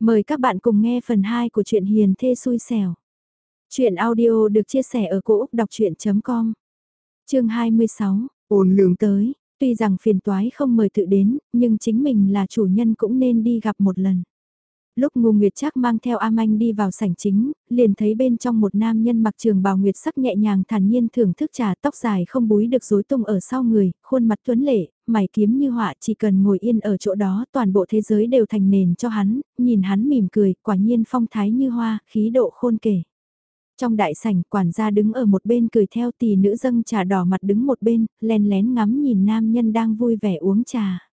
Mời các bạn cùng nghe phần 2 của truyện Hiền Thê Xui Xẻo. Chuyện audio được chia sẻ ở cỗ đọc chuyện.com Chương 26, ồn lương tới, tuy rằng phiền toái không mời tự đến, nhưng chính mình là chủ nhân cũng nên đi gặp một lần. Lúc Ngô Nguyệt Trác mang theo A Manh đi vào sảnh chính, liền thấy bên trong một nam nhân mặc trường bào nguyệt sắc nhẹ nhàng thản nhiên thưởng thức trà tóc dài không búi được rối tung ở sau người, khuôn mặt tuấn lệ, mày kiếm như họa chỉ cần ngồi yên ở chỗ đó toàn bộ thế giới đều thành nền cho hắn, nhìn hắn mỉm cười, quả nhiên phong thái như hoa, khí độ khôn kể. Trong đại sảnh, quản gia đứng ở một bên cười theo tỷ nữ dâng trà đỏ mặt đứng một bên, len lén ngắm nhìn nam nhân đang vui vẻ uống trà.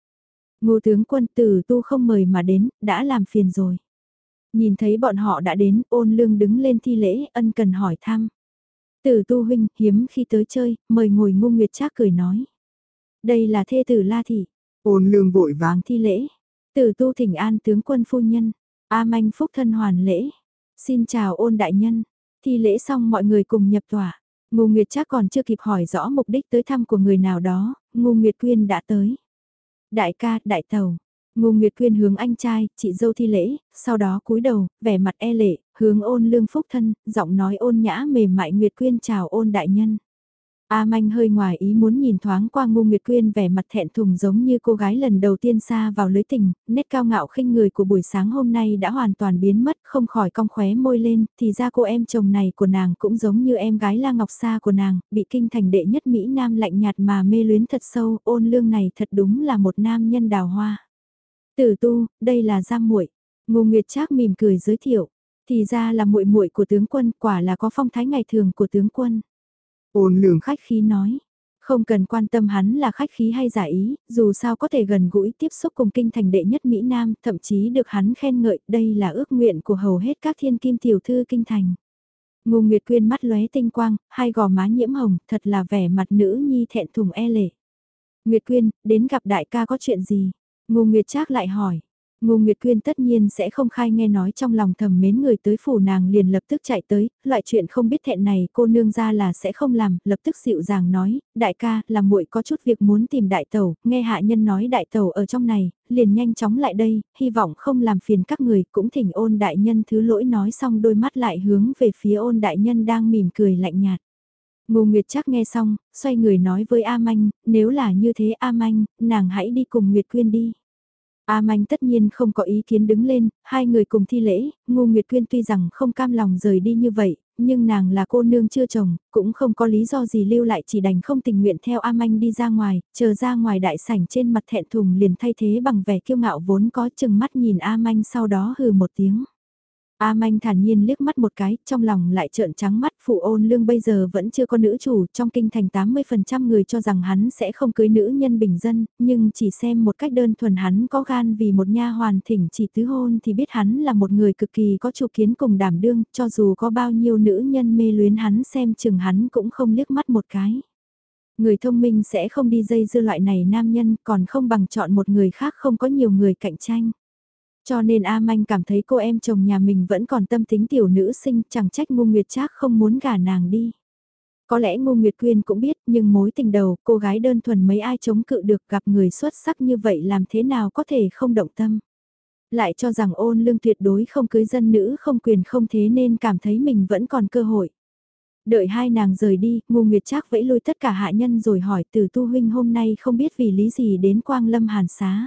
Ngô tướng quân tử tu không mời mà đến, đã làm phiền rồi. Nhìn thấy bọn họ đã đến, ôn lương đứng lên thi lễ, ân cần hỏi thăm. Tử tu huynh, hiếm khi tới chơi, mời ngồi ngu nguyệt trác cười nói. Đây là thê tử La Thị. Ôn lương vội vàng thi lễ. Tử tu thỉnh an tướng quân phu nhân. A manh phúc thân hoàn lễ. Xin chào ôn đại nhân. Thi lễ xong mọi người cùng nhập tòa. Ngô Nguyệt chắc còn chưa kịp hỏi rõ mục đích tới thăm của người nào đó, Ngô Nguyệt Quyên đã tới. Đại ca, đại tàu. Ngô Nguyệt Quyên hướng anh trai, chị dâu thi lễ, sau đó cúi đầu, vẻ mặt e lệ, hướng ôn lương phúc thân, giọng nói ôn nhã mềm mại Nguyệt Quyên chào ôn đại nhân. A Manh hơi ngoài ý muốn nhìn thoáng qua Ngô Nguyệt Quyên vẻ mặt thẹn thùng giống như cô gái lần đầu tiên xa vào lưới tình, nét cao ngạo khinh người của buổi sáng hôm nay đã hoàn toàn biến mất, không khỏi cong khóe môi lên, thì ra cô em chồng này của nàng cũng giống như em gái La Ngọc Sa của nàng, bị kinh thành đệ nhất Mỹ Nam lạnh nhạt mà mê luyến thật sâu, ôn lương này thật đúng là một nam nhân đào hoa. Tử tu, đây là giam muội Ngô Nguyệt Trác mỉm cười giới thiệu, thì ra là muội muội của tướng quân, quả là có phong thái ngày thường của tướng quân. Ôn lường khách khí nói. Không cần quan tâm hắn là khách khí hay giả ý, dù sao có thể gần gũi tiếp xúc cùng kinh thành đệ nhất Mỹ Nam, thậm chí được hắn khen ngợi, đây là ước nguyện của hầu hết các thiên kim tiểu thư kinh thành. Ngô Nguyệt Quyên mắt lóe tinh quang, hai gò má nhiễm hồng, thật là vẻ mặt nữ nhi thẹn thùng e lệ. Nguyệt Quyên, đến gặp đại ca có chuyện gì? Ngô Nguyệt Trác lại hỏi. Ngô Nguyệt Quyên tất nhiên sẽ không khai nghe nói trong lòng thầm mến người tới phủ nàng liền lập tức chạy tới, loại chuyện không biết thẹn này cô nương ra là sẽ không làm, lập tức dịu dàng nói, đại ca, là muội có chút việc muốn tìm đại tẩu, nghe hạ nhân nói đại tẩu ở trong này, liền nhanh chóng lại đây, hy vọng không làm phiền các người, cũng thỉnh ôn đại nhân thứ lỗi nói xong đôi mắt lại hướng về phía ôn đại nhân đang mỉm cười lạnh nhạt. Ngô Nguyệt chắc nghe xong, xoay người nói với A Manh, nếu là như thế A Manh, nàng hãy đi cùng Nguyệt Quyên đi. A Manh tất nhiên không có ý kiến đứng lên, hai người cùng thi lễ, Ngô Nguyệt Quyên tuy rằng không cam lòng rời đi như vậy, nhưng nàng là cô nương chưa chồng, cũng không có lý do gì lưu lại chỉ đành không tình nguyện theo A Manh đi ra ngoài, chờ ra ngoài đại sảnh trên mặt thẹn thùng liền thay thế bằng vẻ kiêu ngạo vốn có chừng mắt nhìn A Manh sau đó hừ một tiếng. A Manh thản nhiên liếc mắt một cái, trong lòng lại trợn trắng mắt phụ ôn lương bây giờ vẫn chưa có nữ chủ, trong kinh thành 80% người cho rằng hắn sẽ không cưới nữ nhân bình dân, nhưng chỉ xem một cách đơn thuần hắn có gan vì một nha hoàn thỉnh chỉ tứ hôn thì biết hắn là một người cực kỳ có chủ kiến cùng đảm đương, cho dù có bao nhiêu nữ nhân mê luyến hắn xem chừng hắn cũng không liếc mắt một cái. Người thông minh sẽ không đi dây dưa loại này nam nhân còn không bằng chọn một người khác không có nhiều người cạnh tranh. Cho nên A Manh cảm thấy cô em chồng nhà mình vẫn còn tâm tính tiểu nữ sinh, chẳng trách Ngô Nguyệt Trác không muốn gả nàng đi. Có lẽ Ngô Nguyệt Quyên cũng biết, nhưng mối tình đầu, cô gái đơn thuần mấy ai chống cự được gặp người xuất sắc như vậy làm thế nào có thể không động tâm. Lại cho rằng ôn lương tuyệt đối không cưới dân nữ không quyền không thế nên cảm thấy mình vẫn còn cơ hội. Đợi hai nàng rời đi, Ngô Nguyệt Trác vẫy lôi tất cả hạ nhân rồi hỏi từ tu huynh hôm nay không biết vì lý gì đến Quang Lâm Hàn Xá.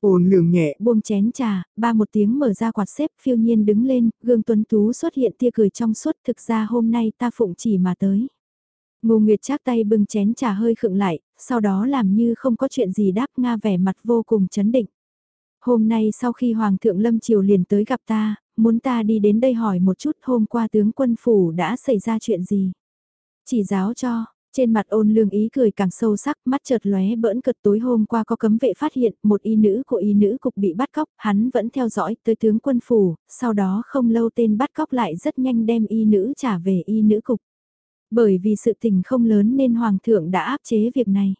Ôn lường nhẹ buông chén trà, ba một tiếng mở ra quạt xếp phiêu nhiên đứng lên, gương tuấn tú xuất hiện tia cười trong suốt thực ra hôm nay ta phụng chỉ mà tới. Ngô Nguyệt chắp tay bưng chén trà hơi khựng lại, sau đó làm như không có chuyện gì đáp Nga vẻ mặt vô cùng chấn định. Hôm nay sau khi Hoàng thượng Lâm Triều liền tới gặp ta, muốn ta đi đến đây hỏi một chút hôm qua tướng quân phủ đã xảy ra chuyện gì. Chỉ giáo cho, trên mặt ôn lương ý cười càng sâu sắc, mắt chợt lóe bỡn cực tối hôm qua có cấm vệ phát hiện một y nữ của y nữ cục bị bắt cóc, hắn vẫn theo dõi tới tướng quân phủ, sau đó không lâu tên bắt cóc lại rất nhanh đem y nữ trả về y nữ cục. Bởi vì sự tình không lớn nên hoàng thượng đã áp chế việc này.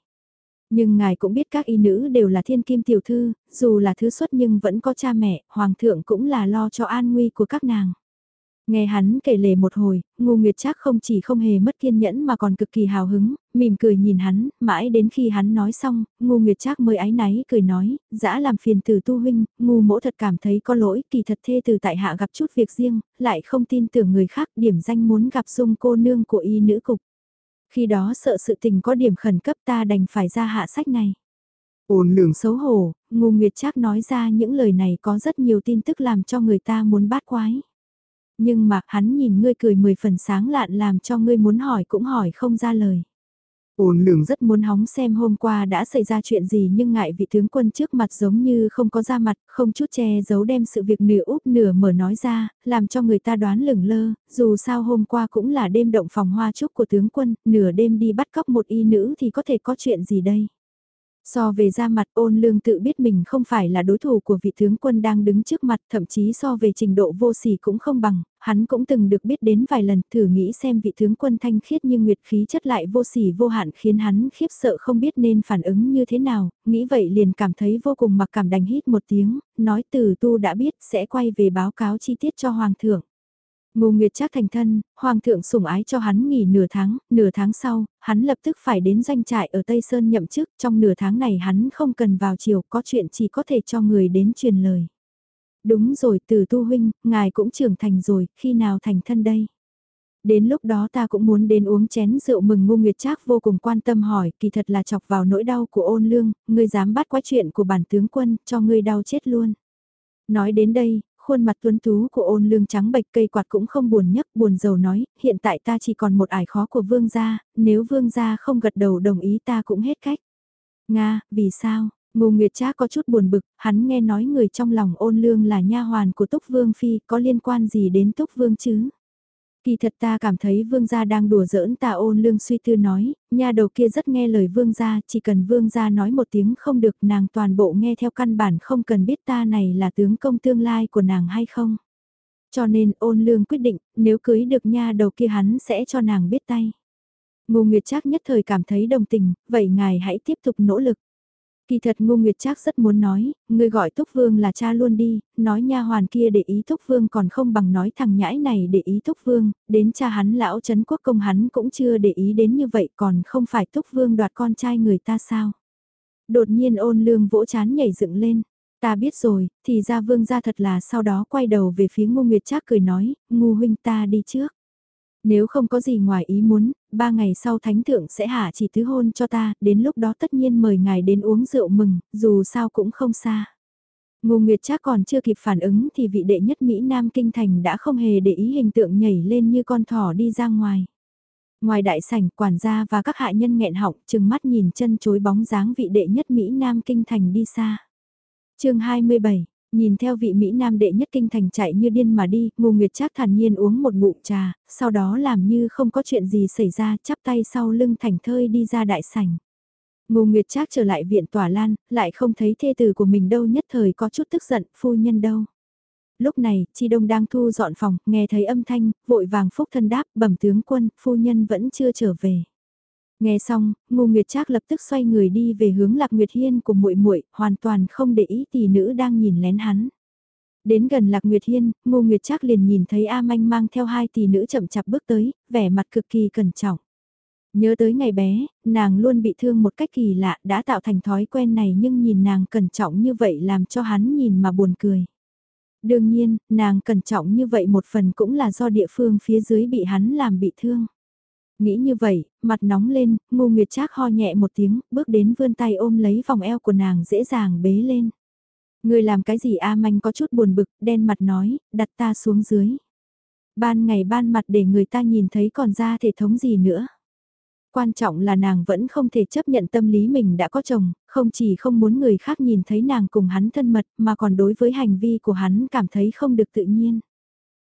Nhưng ngài cũng biết các y nữ đều là thiên kim tiểu thư, dù là thứ xuất nhưng vẫn có cha mẹ, hoàng thượng cũng là lo cho an nguy của các nàng. Nghe hắn kể lể một hồi, ngu nguyệt chắc không chỉ không hề mất kiên nhẫn mà còn cực kỳ hào hứng, mỉm cười nhìn hắn, mãi đến khi hắn nói xong, ngu nguyệt chắc mới ái náy cười nói, dã làm phiền từ tu huynh, ngu mỗ thật cảm thấy có lỗi, kỳ thật thê từ tại hạ gặp chút việc riêng, lại không tin tưởng người khác điểm danh muốn gặp dung cô nương của y nữ cục. Khi đó sợ sự tình có điểm khẩn cấp ta đành phải ra hạ sách này. Ôn lường xấu hổ, ngu nguyệt chắc nói ra những lời này có rất nhiều tin tức làm cho người ta muốn bát quái nhưng mà hắn nhìn ngươi cười mười phần sáng lạn làm cho ngươi muốn hỏi cũng hỏi không ra lời. Ôn lường rất muốn hóng xem hôm qua đã xảy ra chuyện gì nhưng ngại vị tướng quân trước mặt giống như không có ra mặt, không chút che giấu đem sự việc nửa úp nửa mở nói ra, làm cho người ta đoán lửng lơ, dù sao hôm qua cũng là đêm động phòng hoa trúc của tướng quân, nửa đêm đi bắt cóc một y nữ thì có thể có chuyện gì đây. So về ra mặt ôn lương tự biết mình không phải là đối thủ của vị tướng quân đang đứng trước mặt thậm chí so về trình độ vô sỉ cũng không bằng, hắn cũng từng được biết đến vài lần thử nghĩ xem vị tướng quân thanh khiết như nguyệt khí chất lại vô sỉ vô hạn khiến hắn khiếp sợ không biết nên phản ứng như thế nào, nghĩ vậy liền cảm thấy vô cùng mặc cảm đành hít một tiếng, nói từ tu đã biết sẽ quay về báo cáo chi tiết cho hoàng thượng. Ngô Nguyệt Trác thành thân, Hoàng thượng sủng ái cho hắn nghỉ nửa tháng, nửa tháng sau, hắn lập tức phải đến doanh trại ở Tây Sơn nhậm chức, trong nửa tháng này hắn không cần vào chiều, có chuyện chỉ có thể cho người đến truyền lời. Đúng rồi, từ tu huynh, ngài cũng trưởng thành rồi, khi nào thành thân đây? Đến lúc đó ta cũng muốn đến uống chén rượu mừng Ngô Nguyệt Trác vô cùng quan tâm hỏi, kỳ thật là chọc vào nỗi đau của ôn lương, ngươi dám bắt quái chuyện của bản tướng quân, cho ngươi đau chết luôn. Nói đến đây, khuôn mặt tuấn tú của ôn lương trắng bệch cây quạt cũng không buồn nhấc buồn dầu nói, hiện tại ta chỉ còn một ải khó của vương gia, nếu vương gia không gật đầu đồng ý ta cũng hết cách. Nga, vì sao? Ngô Nguyệt Trác có chút buồn bực, hắn nghe nói người trong lòng ôn lương là nha hoàn của Túc Vương Phi, có liên quan gì đến Túc Vương chứ? Kỳ thật ta cảm thấy vương gia đang đùa giỡn ta ôn lương suy tư nói, nha đầu kia rất nghe lời vương gia, chỉ cần vương gia nói một tiếng không được nàng toàn bộ nghe theo căn bản không cần biết ta này là tướng công tương lai của nàng hay không. Cho nên ôn lương quyết định, nếu cưới được nha đầu kia hắn sẽ cho nàng biết tay. Ngô Nguyệt Trác nhất thời cảm thấy đồng tình, vậy ngài hãy tiếp tục nỗ lực. Kỳ thật Ngô Nguyệt Trác rất muốn nói, người gọi Túc Vương là cha luôn đi, nói nha hoàn kia để ý Túc Vương còn không bằng nói thằng nhãi này để ý Túc Vương, đến cha hắn lão Trấn Quốc Công hắn cũng chưa để ý đến như vậy còn không phải Túc Vương đoạt con trai người ta sao. Đột nhiên ôn lương vỗ chán nhảy dựng lên, ta biết rồi, thì ra Vương ra thật là sau đó quay đầu về phía Ngô Nguyệt Trác cười nói, Ngô huynh ta đi trước. Nếu không có gì ngoài ý muốn, ba ngày sau thánh thượng sẽ hạ chỉ tứ hôn cho ta, đến lúc đó tất nhiên mời ngài đến uống rượu mừng, dù sao cũng không xa. Ngô Nguyệt chắc còn chưa kịp phản ứng thì vị đệ nhất Mỹ Nam Kinh Thành đã không hề để ý hình tượng nhảy lên như con thỏ đi ra ngoài. Ngoài đại sảnh, quản gia và các hạ nhân nghẹn họng, chừng mắt nhìn chân chối bóng dáng vị đệ nhất Mỹ Nam Kinh Thành đi xa. chương 27, Nhìn theo vị Mỹ Nam đệ nhất kinh thành chạy như điên mà đi, Ngô Nguyệt Trác thản nhiên uống một ngụm trà, sau đó làm như không có chuyện gì xảy ra, chắp tay sau lưng thành thơi đi ra đại sảnh. Ngô Nguyệt Trác trở lại viện tòa lan, lại không thấy thê tử của mình đâu nhất thời có chút tức giận, phu nhân đâu. Lúc này, Chi Đông đang thu dọn phòng, nghe thấy âm thanh, vội vàng phúc thân đáp, bẩm tướng quân, phu nhân vẫn chưa trở về. Nghe xong, Ngô Nguyệt Trác lập tức xoay người đi về hướng Lạc Nguyệt Hiên của muội muội, hoàn toàn không để ý tỷ nữ đang nhìn lén hắn. Đến gần Lạc Nguyệt Hiên, Ngô Nguyệt Trác liền nhìn thấy A Manh mang theo hai tỷ nữ chậm chạp bước tới, vẻ mặt cực kỳ cẩn trọng. Nhớ tới ngày bé, nàng luôn bị thương một cách kỳ lạ đã tạo thành thói quen này nhưng nhìn nàng cẩn trọng như vậy làm cho hắn nhìn mà buồn cười. Đương nhiên, nàng cẩn trọng như vậy một phần cũng là do địa phương phía dưới bị hắn làm bị thương. Nghĩ như vậy, mặt nóng lên, ngu nguyệt trác ho nhẹ một tiếng, bước đến vươn tay ôm lấy vòng eo của nàng dễ dàng bế lên. Người làm cái gì A Manh có chút buồn bực, đen mặt nói, đặt ta xuống dưới. Ban ngày ban mặt để người ta nhìn thấy còn ra thể thống gì nữa. Quan trọng là nàng vẫn không thể chấp nhận tâm lý mình đã có chồng, không chỉ không muốn người khác nhìn thấy nàng cùng hắn thân mật mà còn đối với hành vi của hắn cảm thấy không được tự nhiên.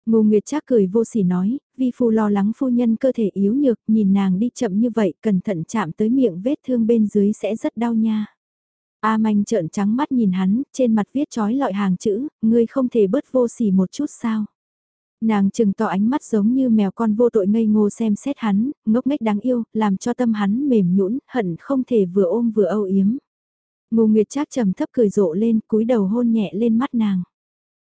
Ngô Nguyệt Trác cười vô sỉ nói, vi phu lo lắng phu nhân cơ thể yếu nhược, nhìn nàng đi chậm như vậy, cẩn thận chạm tới miệng vết thương bên dưới sẽ rất đau nha. A Manh trợn trắng mắt nhìn hắn, trên mặt viết chói lọi hàng chữ, ngươi không thể bớt vô sỉ một chút sao. Nàng chừng to ánh mắt giống như mèo con vô tội ngây ngô xem xét hắn, ngốc nghếch đáng yêu, làm cho tâm hắn mềm nhũn, hận không thể vừa ôm vừa âu yếm. Ngô Nguyệt Trác trầm thấp cười rộ lên, cúi đầu hôn nhẹ lên mắt nàng.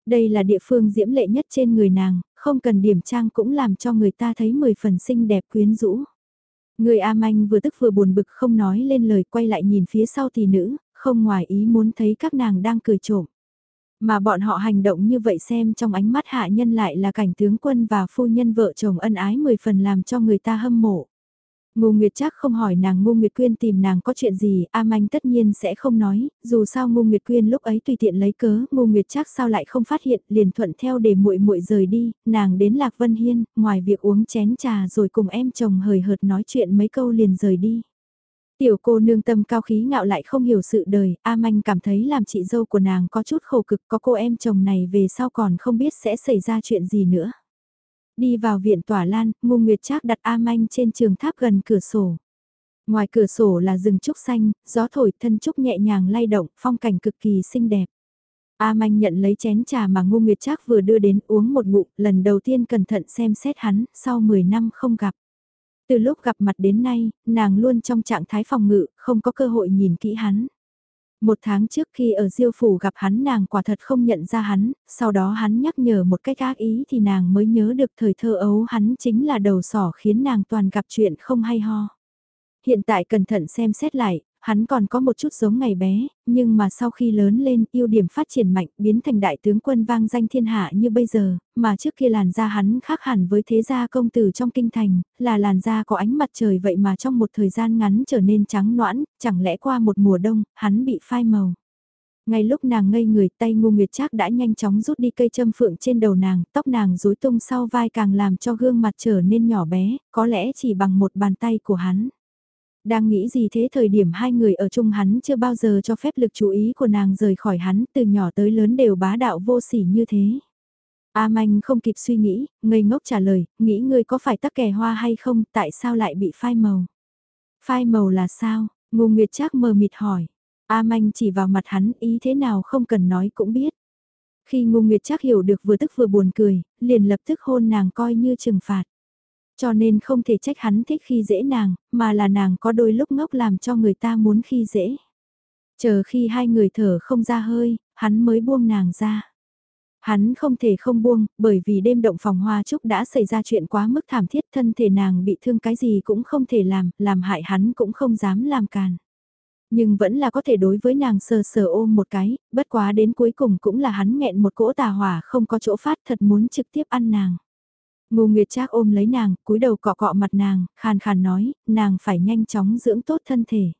Đây là địa phương diễm lệ nhất trên người nàng, không cần điểm trang cũng làm cho người ta thấy mười phần xinh đẹp quyến rũ. Người A Manh vừa tức vừa buồn bực không nói lên lời quay lại nhìn phía sau tỷ nữ, không ngoài ý muốn thấy các nàng đang cười trộm. Mà bọn họ hành động như vậy xem trong ánh mắt hạ nhân lại là cảnh tướng quân và phu nhân vợ chồng ân ái mười phần làm cho người ta hâm mộ. Ngô Nguyệt chắc không hỏi nàng Ngô Nguyệt Quyên tìm nàng có chuyện gì, A Manh tất nhiên sẽ không nói, dù sao Ngô Nguyệt Quyên lúc ấy tùy tiện lấy cớ, Ngô Nguyệt chắc sao lại không phát hiện, liền thuận theo để muội muội rời đi, nàng đến Lạc Vân Hiên, ngoài việc uống chén trà rồi cùng em chồng hời hợt nói chuyện mấy câu liền rời đi. Tiểu cô nương tâm cao khí ngạo lại không hiểu sự đời, A Manh cảm thấy làm chị dâu của nàng có chút khổ cực, có cô em chồng này về sau còn không biết sẽ xảy ra chuyện gì nữa. Đi vào viện tỏa lan, Ngô Nguyệt Trác đặt A Manh trên trường tháp gần cửa sổ. Ngoài cửa sổ là rừng trúc xanh, gió thổi thân trúc nhẹ nhàng lay động, phong cảnh cực kỳ xinh đẹp. A Manh nhận lấy chén trà mà Ngô Nguyệt Trác vừa đưa đến uống một ngụm, lần đầu tiên cẩn thận xem xét hắn, sau 10 năm không gặp. Từ lúc gặp mặt đến nay, nàng luôn trong trạng thái phòng ngự, không có cơ hội nhìn kỹ hắn. Một tháng trước khi ở Diêu Phủ gặp hắn nàng quả thật không nhận ra hắn, sau đó hắn nhắc nhở một cách ác ý thì nàng mới nhớ được thời thơ ấu hắn chính là đầu sỏ khiến nàng toàn gặp chuyện không hay ho. Hiện tại cẩn thận xem xét lại, hắn còn có một chút giống ngày bé, nhưng mà sau khi lớn lên ưu điểm phát triển mạnh biến thành đại tướng quân vang danh thiên hạ như bây giờ, mà trước kia làn da hắn khác hẳn với thế gia công tử trong kinh thành, là làn da có ánh mặt trời vậy mà trong một thời gian ngắn trở nên trắng noãn, chẳng lẽ qua một mùa đông, hắn bị phai màu. Ngay lúc nàng ngây người tay ngu nguyệt trác đã nhanh chóng rút đi cây châm phượng trên đầu nàng, tóc nàng rối tung sau vai càng làm cho gương mặt trở nên nhỏ bé, có lẽ chỉ bằng một bàn tay của hắn. Đang nghĩ gì thế thời điểm hai người ở chung hắn chưa bao giờ cho phép lực chú ý của nàng rời khỏi hắn từ nhỏ tới lớn đều bá đạo vô sỉ như thế. A Manh không kịp suy nghĩ, ngây ngốc trả lời, nghĩ ngươi có phải tắc kè hoa hay không, tại sao lại bị phai màu? Phai màu là sao? Ngô Nguyệt Trác mờ mịt hỏi. A Manh chỉ vào mặt hắn ý thế nào không cần nói cũng biết. Khi Ngô Nguyệt Trác hiểu được vừa tức vừa buồn cười, liền lập tức hôn nàng coi như trừng phạt. Cho nên không thể trách hắn thích khi dễ nàng, mà là nàng có đôi lúc ngốc làm cho người ta muốn khi dễ. Chờ khi hai người thở không ra hơi, hắn mới buông nàng ra. Hắn không thể không buông, bởi vì đêm động phòng hoa trúc đã xảy ra chuyện quá mức thảm thiết thân thể nàng bị thương cái gì cũng không thể làm, làm hại hắn cũng không dám làm càn. Nhưng vẫn là có thể đối với nàng sờ sờ ôm một cái, bất quá đến cuối cùng cũng là hắn nghẹn một cỗ tà hỏa không có chỗ phát thật muốn trực tiếp ăn nàng. Ngô Nguyệt Trác ôm lấy nàng, cúi đầu cọ cọ mặt nàng, khàn khàn nói, nàng phải nhanh chóng dưỡng tốt thân thể.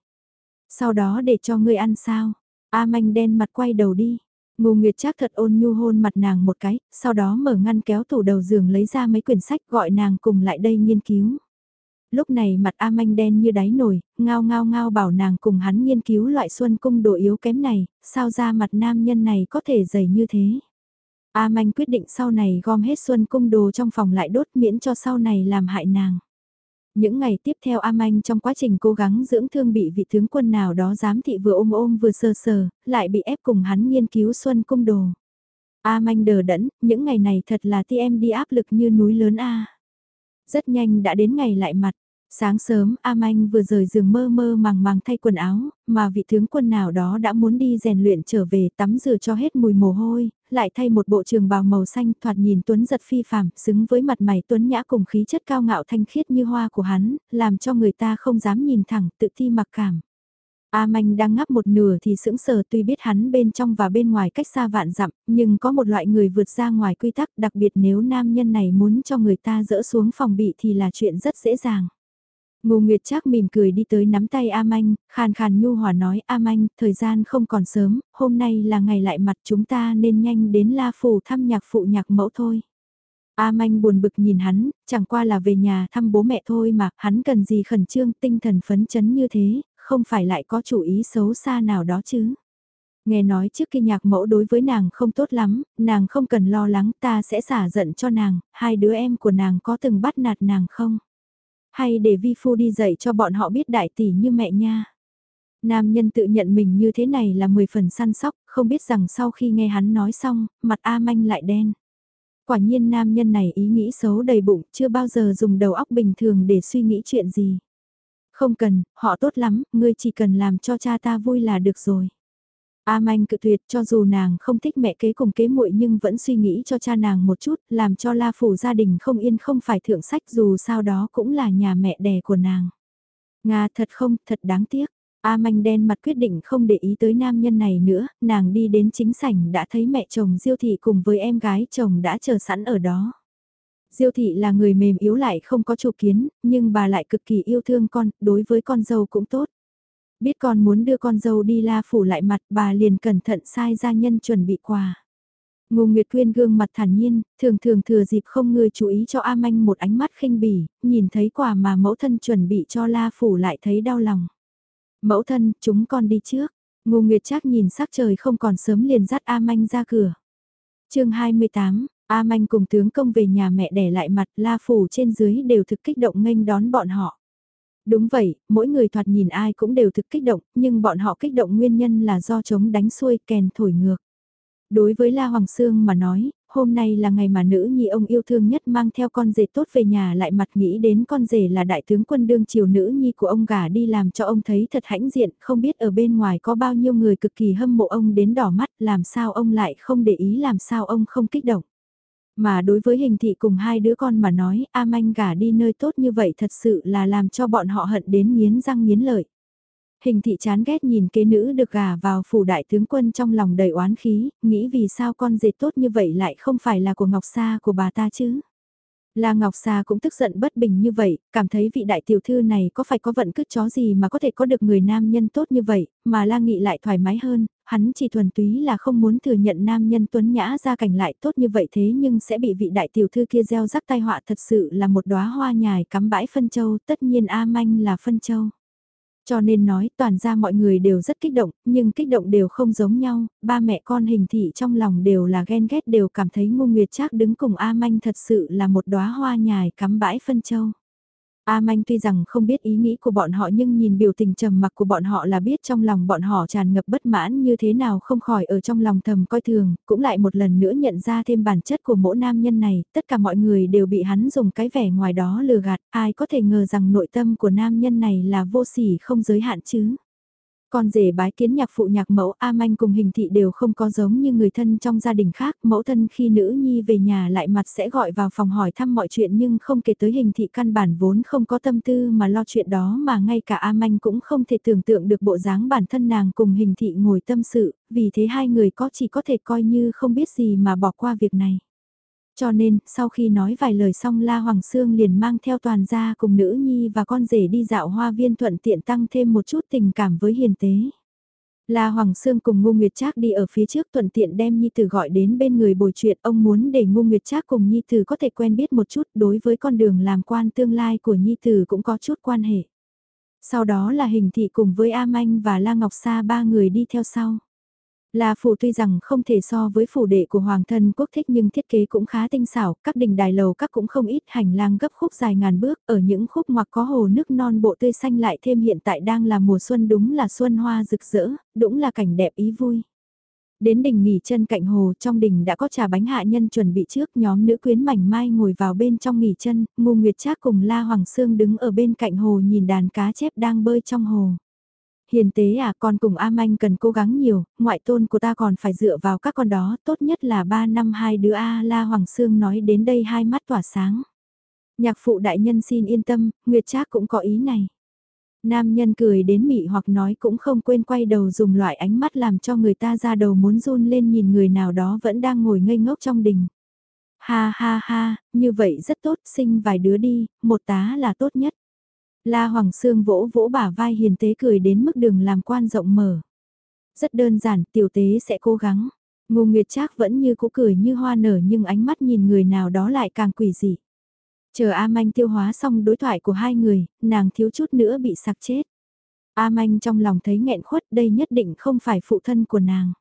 Sau đó để cho ngươi ăn sao? A manh đen mặt quay đầu đi. Ngô Nguyệt Trác thật ôn nhu hôn mặt nàng một cái, sau đó mở ngăn kéo tủ đầu giường lấy ra mấy quyển sách gọi nàng cùng lại đây nghiên cứu. Lúc này mặt A manh đen như đáy nồi, ngao ngao ngao bảo nàng cùng hắn nghiên cứu loại xuân cung đồ yếu kém này, sao ra mặt nam nhân này có thể dày như thế. A Manh quyết định sau này gom hết xuân cung đồ trong phòng lại đốt miễn cho sau này làm hại nàng. Những ngày tiếp theo A Manh trong quá trình cố gắng dưỡng thương bị vị tướng quân nào đó dám thị vừa ôm ôm vừa sờ sờ, lại bị ép cùng hắn nghiên cứu xuân cung đồ. A Manh đờ đẫn, những ngày này thật là ti em đi áp lực như núi lớn A. Rất nhanh đã đến ngày lại mặt, Sáng sớm, A Manh vừa rời giường mơ mơ màng màng thay quần áo, mà vị tướng quân nào đó đã muốn đi rèn luyện trở về tắm rửa cho hết mùi mồ hôi, lại thay một bộ trường bào màu xanh thoạt nhìn tuấn giật phi phàm, xứng với mặt mày tuấn nhã cùng khí chất cao ngạo thanh khiết như hoa của hắn, làm cho người ta không dám nhìn thẳng, tự ti mặc cảm. A Manh đang ngắp một nửa thì sững sờ tuy biết hắn bên trong và bên ngoài cách xa vạn dặm, nhưng có một loại người vượt ra ngoài quy tắc đặc biệt nếu nam nhân này muốn cho người ta dỡ xuống phòng bị thì là chuyện rất dễ dàng. Ngô Nguyệt Trác mỉm cười đi tới nắm tay A Manh, khàn khàn nhu hòa nói A Manh, thời gian không còn sớm, hôm nay là ngày lại mặt chúng ta nên nhanh đến La Phủ thăm nhạc phụ nhạc mẫu thôi. A Manh buồn bực nhìn hắn, chẳng qua là về nhà thăm bố mẹ thôi mà, hắn cần gì khẩn trương tinh thần phấn chấn như thế, không phải lại có chủ ý xấu xa nào đó chứ. Nghe nói trước khi nhạc mẫu đối với nàng không tốt lắm, nàng không cần lo lắng ta sẽ xả giận cho nàng, hai đứa em của nàng có từng bắt nạt nàng không? Hay để vi phu đi dạy cho bọn họ biết đại tỷ như mẹ nha. Nam nhân tự nhận mình như thế này là 10 phần săn sóc, không biết rằng sau khi nghe hắn nói xong, mặt A Manh lại đen. Quả nhiên nam nhân này ý nghĩ xấu đầy bụng, chưa bao giờ dùng đầu óc bình thường để suy nghĩ chuyện gì. Không cần, họ tốt lắm, ngươi chỉ cần làm cho cha ta vui là được rồi. A Manh cự tuyệt cho dù nàng không thích mẹ kế cùng kế muội nhưng vẫn suy nghĩ cho cha nàng một chút, làm cho La Phủ gia đình không yên không phải thượng sách dù sao đó cũng là nhà mẹ đẻ của nàng. Nga thật không, thật đáng tiếc. A Manh đen mặt quyết định không để ý tới nam nhân này nữa, nàng đi đến chính sảnh đã thấy mẹ chồng Diêu Thị cùng với em gái chồng đã chờ sẵn ở đó. Diêu Thị là người mềm yếu lại không có chủ kiến, nhưng bà lại cực kỳ yêu thương con, đối với con dâu cũng tốt. Biết con muốn đưa con dâu đi la phủ lại mặt bà liền cẩn thận sai gia nhân chuẩn bị quà. Ngô Nguyệt Quyên gương mặt thản nhiên, thường thường thừa dịp không người chú ý cho A Manh một ánh mắt khinh bỉ, nhìn thấy quà mà mẫu thân chuẩn bị cho La Phủ lại thấy đau lòng. Mẫu thân, chúng con đi trước. Ngô Nguyệt Trác nhìn sắc trời không còn sớm liền dắt A Manh ra cửa. chương 28, A Manh cùng tướng công về nhà mẹ để lại mặt La Phủ trên dưới đều thực kích động nghênh đón bọn họ. Đúng vậy, mỗi người thoạt nhìn ai cũng đều thực kích động, nhưng bọn họ kích động nguyên nhân là do chống đánh xuôi kèn thổi ngược. Đối với La Hoàng Sương mà nói, hôm nay là ngày mà nữ nhi ông yêu thương nhất mang theo con rể tốt về nhà lại mặt nghĩ đến con rể là đại tướng quân đương triều nữ nhi của ông gả đi làm cho ông thấy thật hãnh diện, không biết ở bên ngoài có bao nhiêu người cực kỳ hâm mộ ông đến đỏ mắt, làm sao ông lại không để ý làm sao ông không kích động. Mà đối với hình thị cùng hai đứa con mà nói, A Manh gả đi nơi tốt như vậy thật sự là làm cho bọn họ hận đến nghiến răng nghiến lợi. Hình thị chán ghét nhìn kế nữ được gả vào phủ đại tướng quân trong lòng đầy oán khí, nghĩ vì sao con dệt tốt như vậy lại không phải là của Ngọc Sa của bà ta chứ. La Ngọc Sa cũng tức giận bất bình như vậy, cảm thấy vị đại tiểu thư này có phải có vận cứt chó gì mà có thể có được người nam nhân tốt như vậy, mà La Nghị lại thoải mái hơn, hắn chỉ thuần túy là không muốn thừa nhận nam nhân tuấn nhã ra cảnh lại tốt như vậy thế nhưng sẽ bị vị đại tiểu thư kia gieo rắc tai họa thật sự là một đóa hoa nhài cắm bãi phân châu, tất nhiên A Manh là phân châu. Cho nên nói toàn ra mọi người đều rất kích động, nhưng kích động đều không giống nhau, ba mẹ con hình thị trong lòng đều là ghen ghét đều cảm thấy ngu nguyệt trác đứng cùng A Manh thật sự là một đóa hoa nhài cắm bãi phân châu. A Manh tuy rằng không biết ý nghĩ của bọn họ nhưng nhìn biểu tình trầm mặc của bọn họ là biết trong lòng bọn họ tràn ngập bất mãn như thế nào không khỏi ở trong lòng thầm coi thường, cũng lại một lần nữa nhận ra thêm bản chất của mỗi nam nhân này, tất cả mọi người đều bị hắn dùng cái vẻ ngoài đó lừa gạt, ai có thể ngờ rằng nội tâm của nam nhân này là vô sỉ không giới hạn chứ. Con rể bái kiến nhạc phụ nhạc mẫu A Manh cùng hình thị đều không có giống như người thân trong gia đình khác. Mẫu thân khi nữ nhi về nhà lại mặt sẽ gọi vào phòng hỏi thăm mọi chuyện nhưng không kể tới hình thị căn bản vốn không có tâm tư mà lo chuyện đó mà ngay cả A Manh cũng không thể tưởng tượng được bộ dáng bản thân nàng cùng hình thị ngồi tâm sự, vì thế hai người có chỉ có thể coi như không biết gì mà bỏ qua việc này. Cho nên, sau khi nói vài lời xong La Hoàng Sương liền mang theo toàn gia cùng nữ nhi và con rể đi dạo hoa viên thuận tiện tăng thêm một chút tình cảm với hiền tế. La Hoàng Sương cùng Ngô Nguyệt Trác đi ở phía trước thuận tiện đem Nhi Tử gọi đến bên người bồi chuyện ông muốn để Ngô Nguyệt Trác cùng Nhi Tử có thể quen biết một chút đối với con đường làm quan tương lai của Nhi Tử cũng có chút quan hệ. Sau đó là hình thị cùng với A Manh và La Ngọc Sa ba người đi theo sau. La phủ tuy rằng không thể so với phủ đệ của hoàng thân quốc thích nhưng thiết kế cũng khá tinh xảo, các đình đài lầu các cũng không ít hành lang gấp khúc dài ngàn bước, ở những khúc ngoặc có hồ nước non bộ tươi xanh lại thêm hiện tại đang là mùa xuân đúng là xuân hoa rực rỡ, đúng là cảnh đẹp ý vui. Đến đỉnh nghỉ chân cạnh hồ trong đỉnh đã có trà bánh hạ nhân chuẩn bị trước nhóm nữ quyến mảnh mai ngồi vào bên trong nghỉ chân, ngu nguyệt trác cùng La Hoàng Sương đứng ở bên cạnh hồ nhìn đàn cá chép đang bơi trong hồ hiền tế à con cùng A Manh cần cố gắng nhiều, ngoại tôn của ta còn phải dựa vào các con đó, tốt nhất là 3 năm hai đứa A La Hoàng Sương nói đến đây hai mắt tỏa sáng. Nhạc phụ đại nhân xin yên tâm, Nguyệt Trác cũng có ý này. Nam nhân cười đến mị hoặc nói cũng không quên quay đầu dùng loại ánh mắt làm cho người ta ra đầu muốn run lên nhìn người nào đó vẫn đang ngồi ngây ngốc trong đình. Ha ha ha, như vậy rất tốt, sinh vài đứa đi, một tá là tốt nhất. La Hoàng Sương vỗ vỗ bả vai hiền tế cười đến mức đường làm quan rộng mở. Rất đơn giản, tiểu tế sẽ cố gắng. Ngô Nguyệt Trác vẫn như cũ cười như hoa nở nhưng ánh mắt nhìn người nào đó lại càng quỷ dị. Chờ A Manh tiêu hóa xong đối thoại của hai người, nàng thiếu chút nữa bị sặc chết. A Manh trong lòng thấy nghẹn khuất đây nhất định không phải phụ thân của nàng.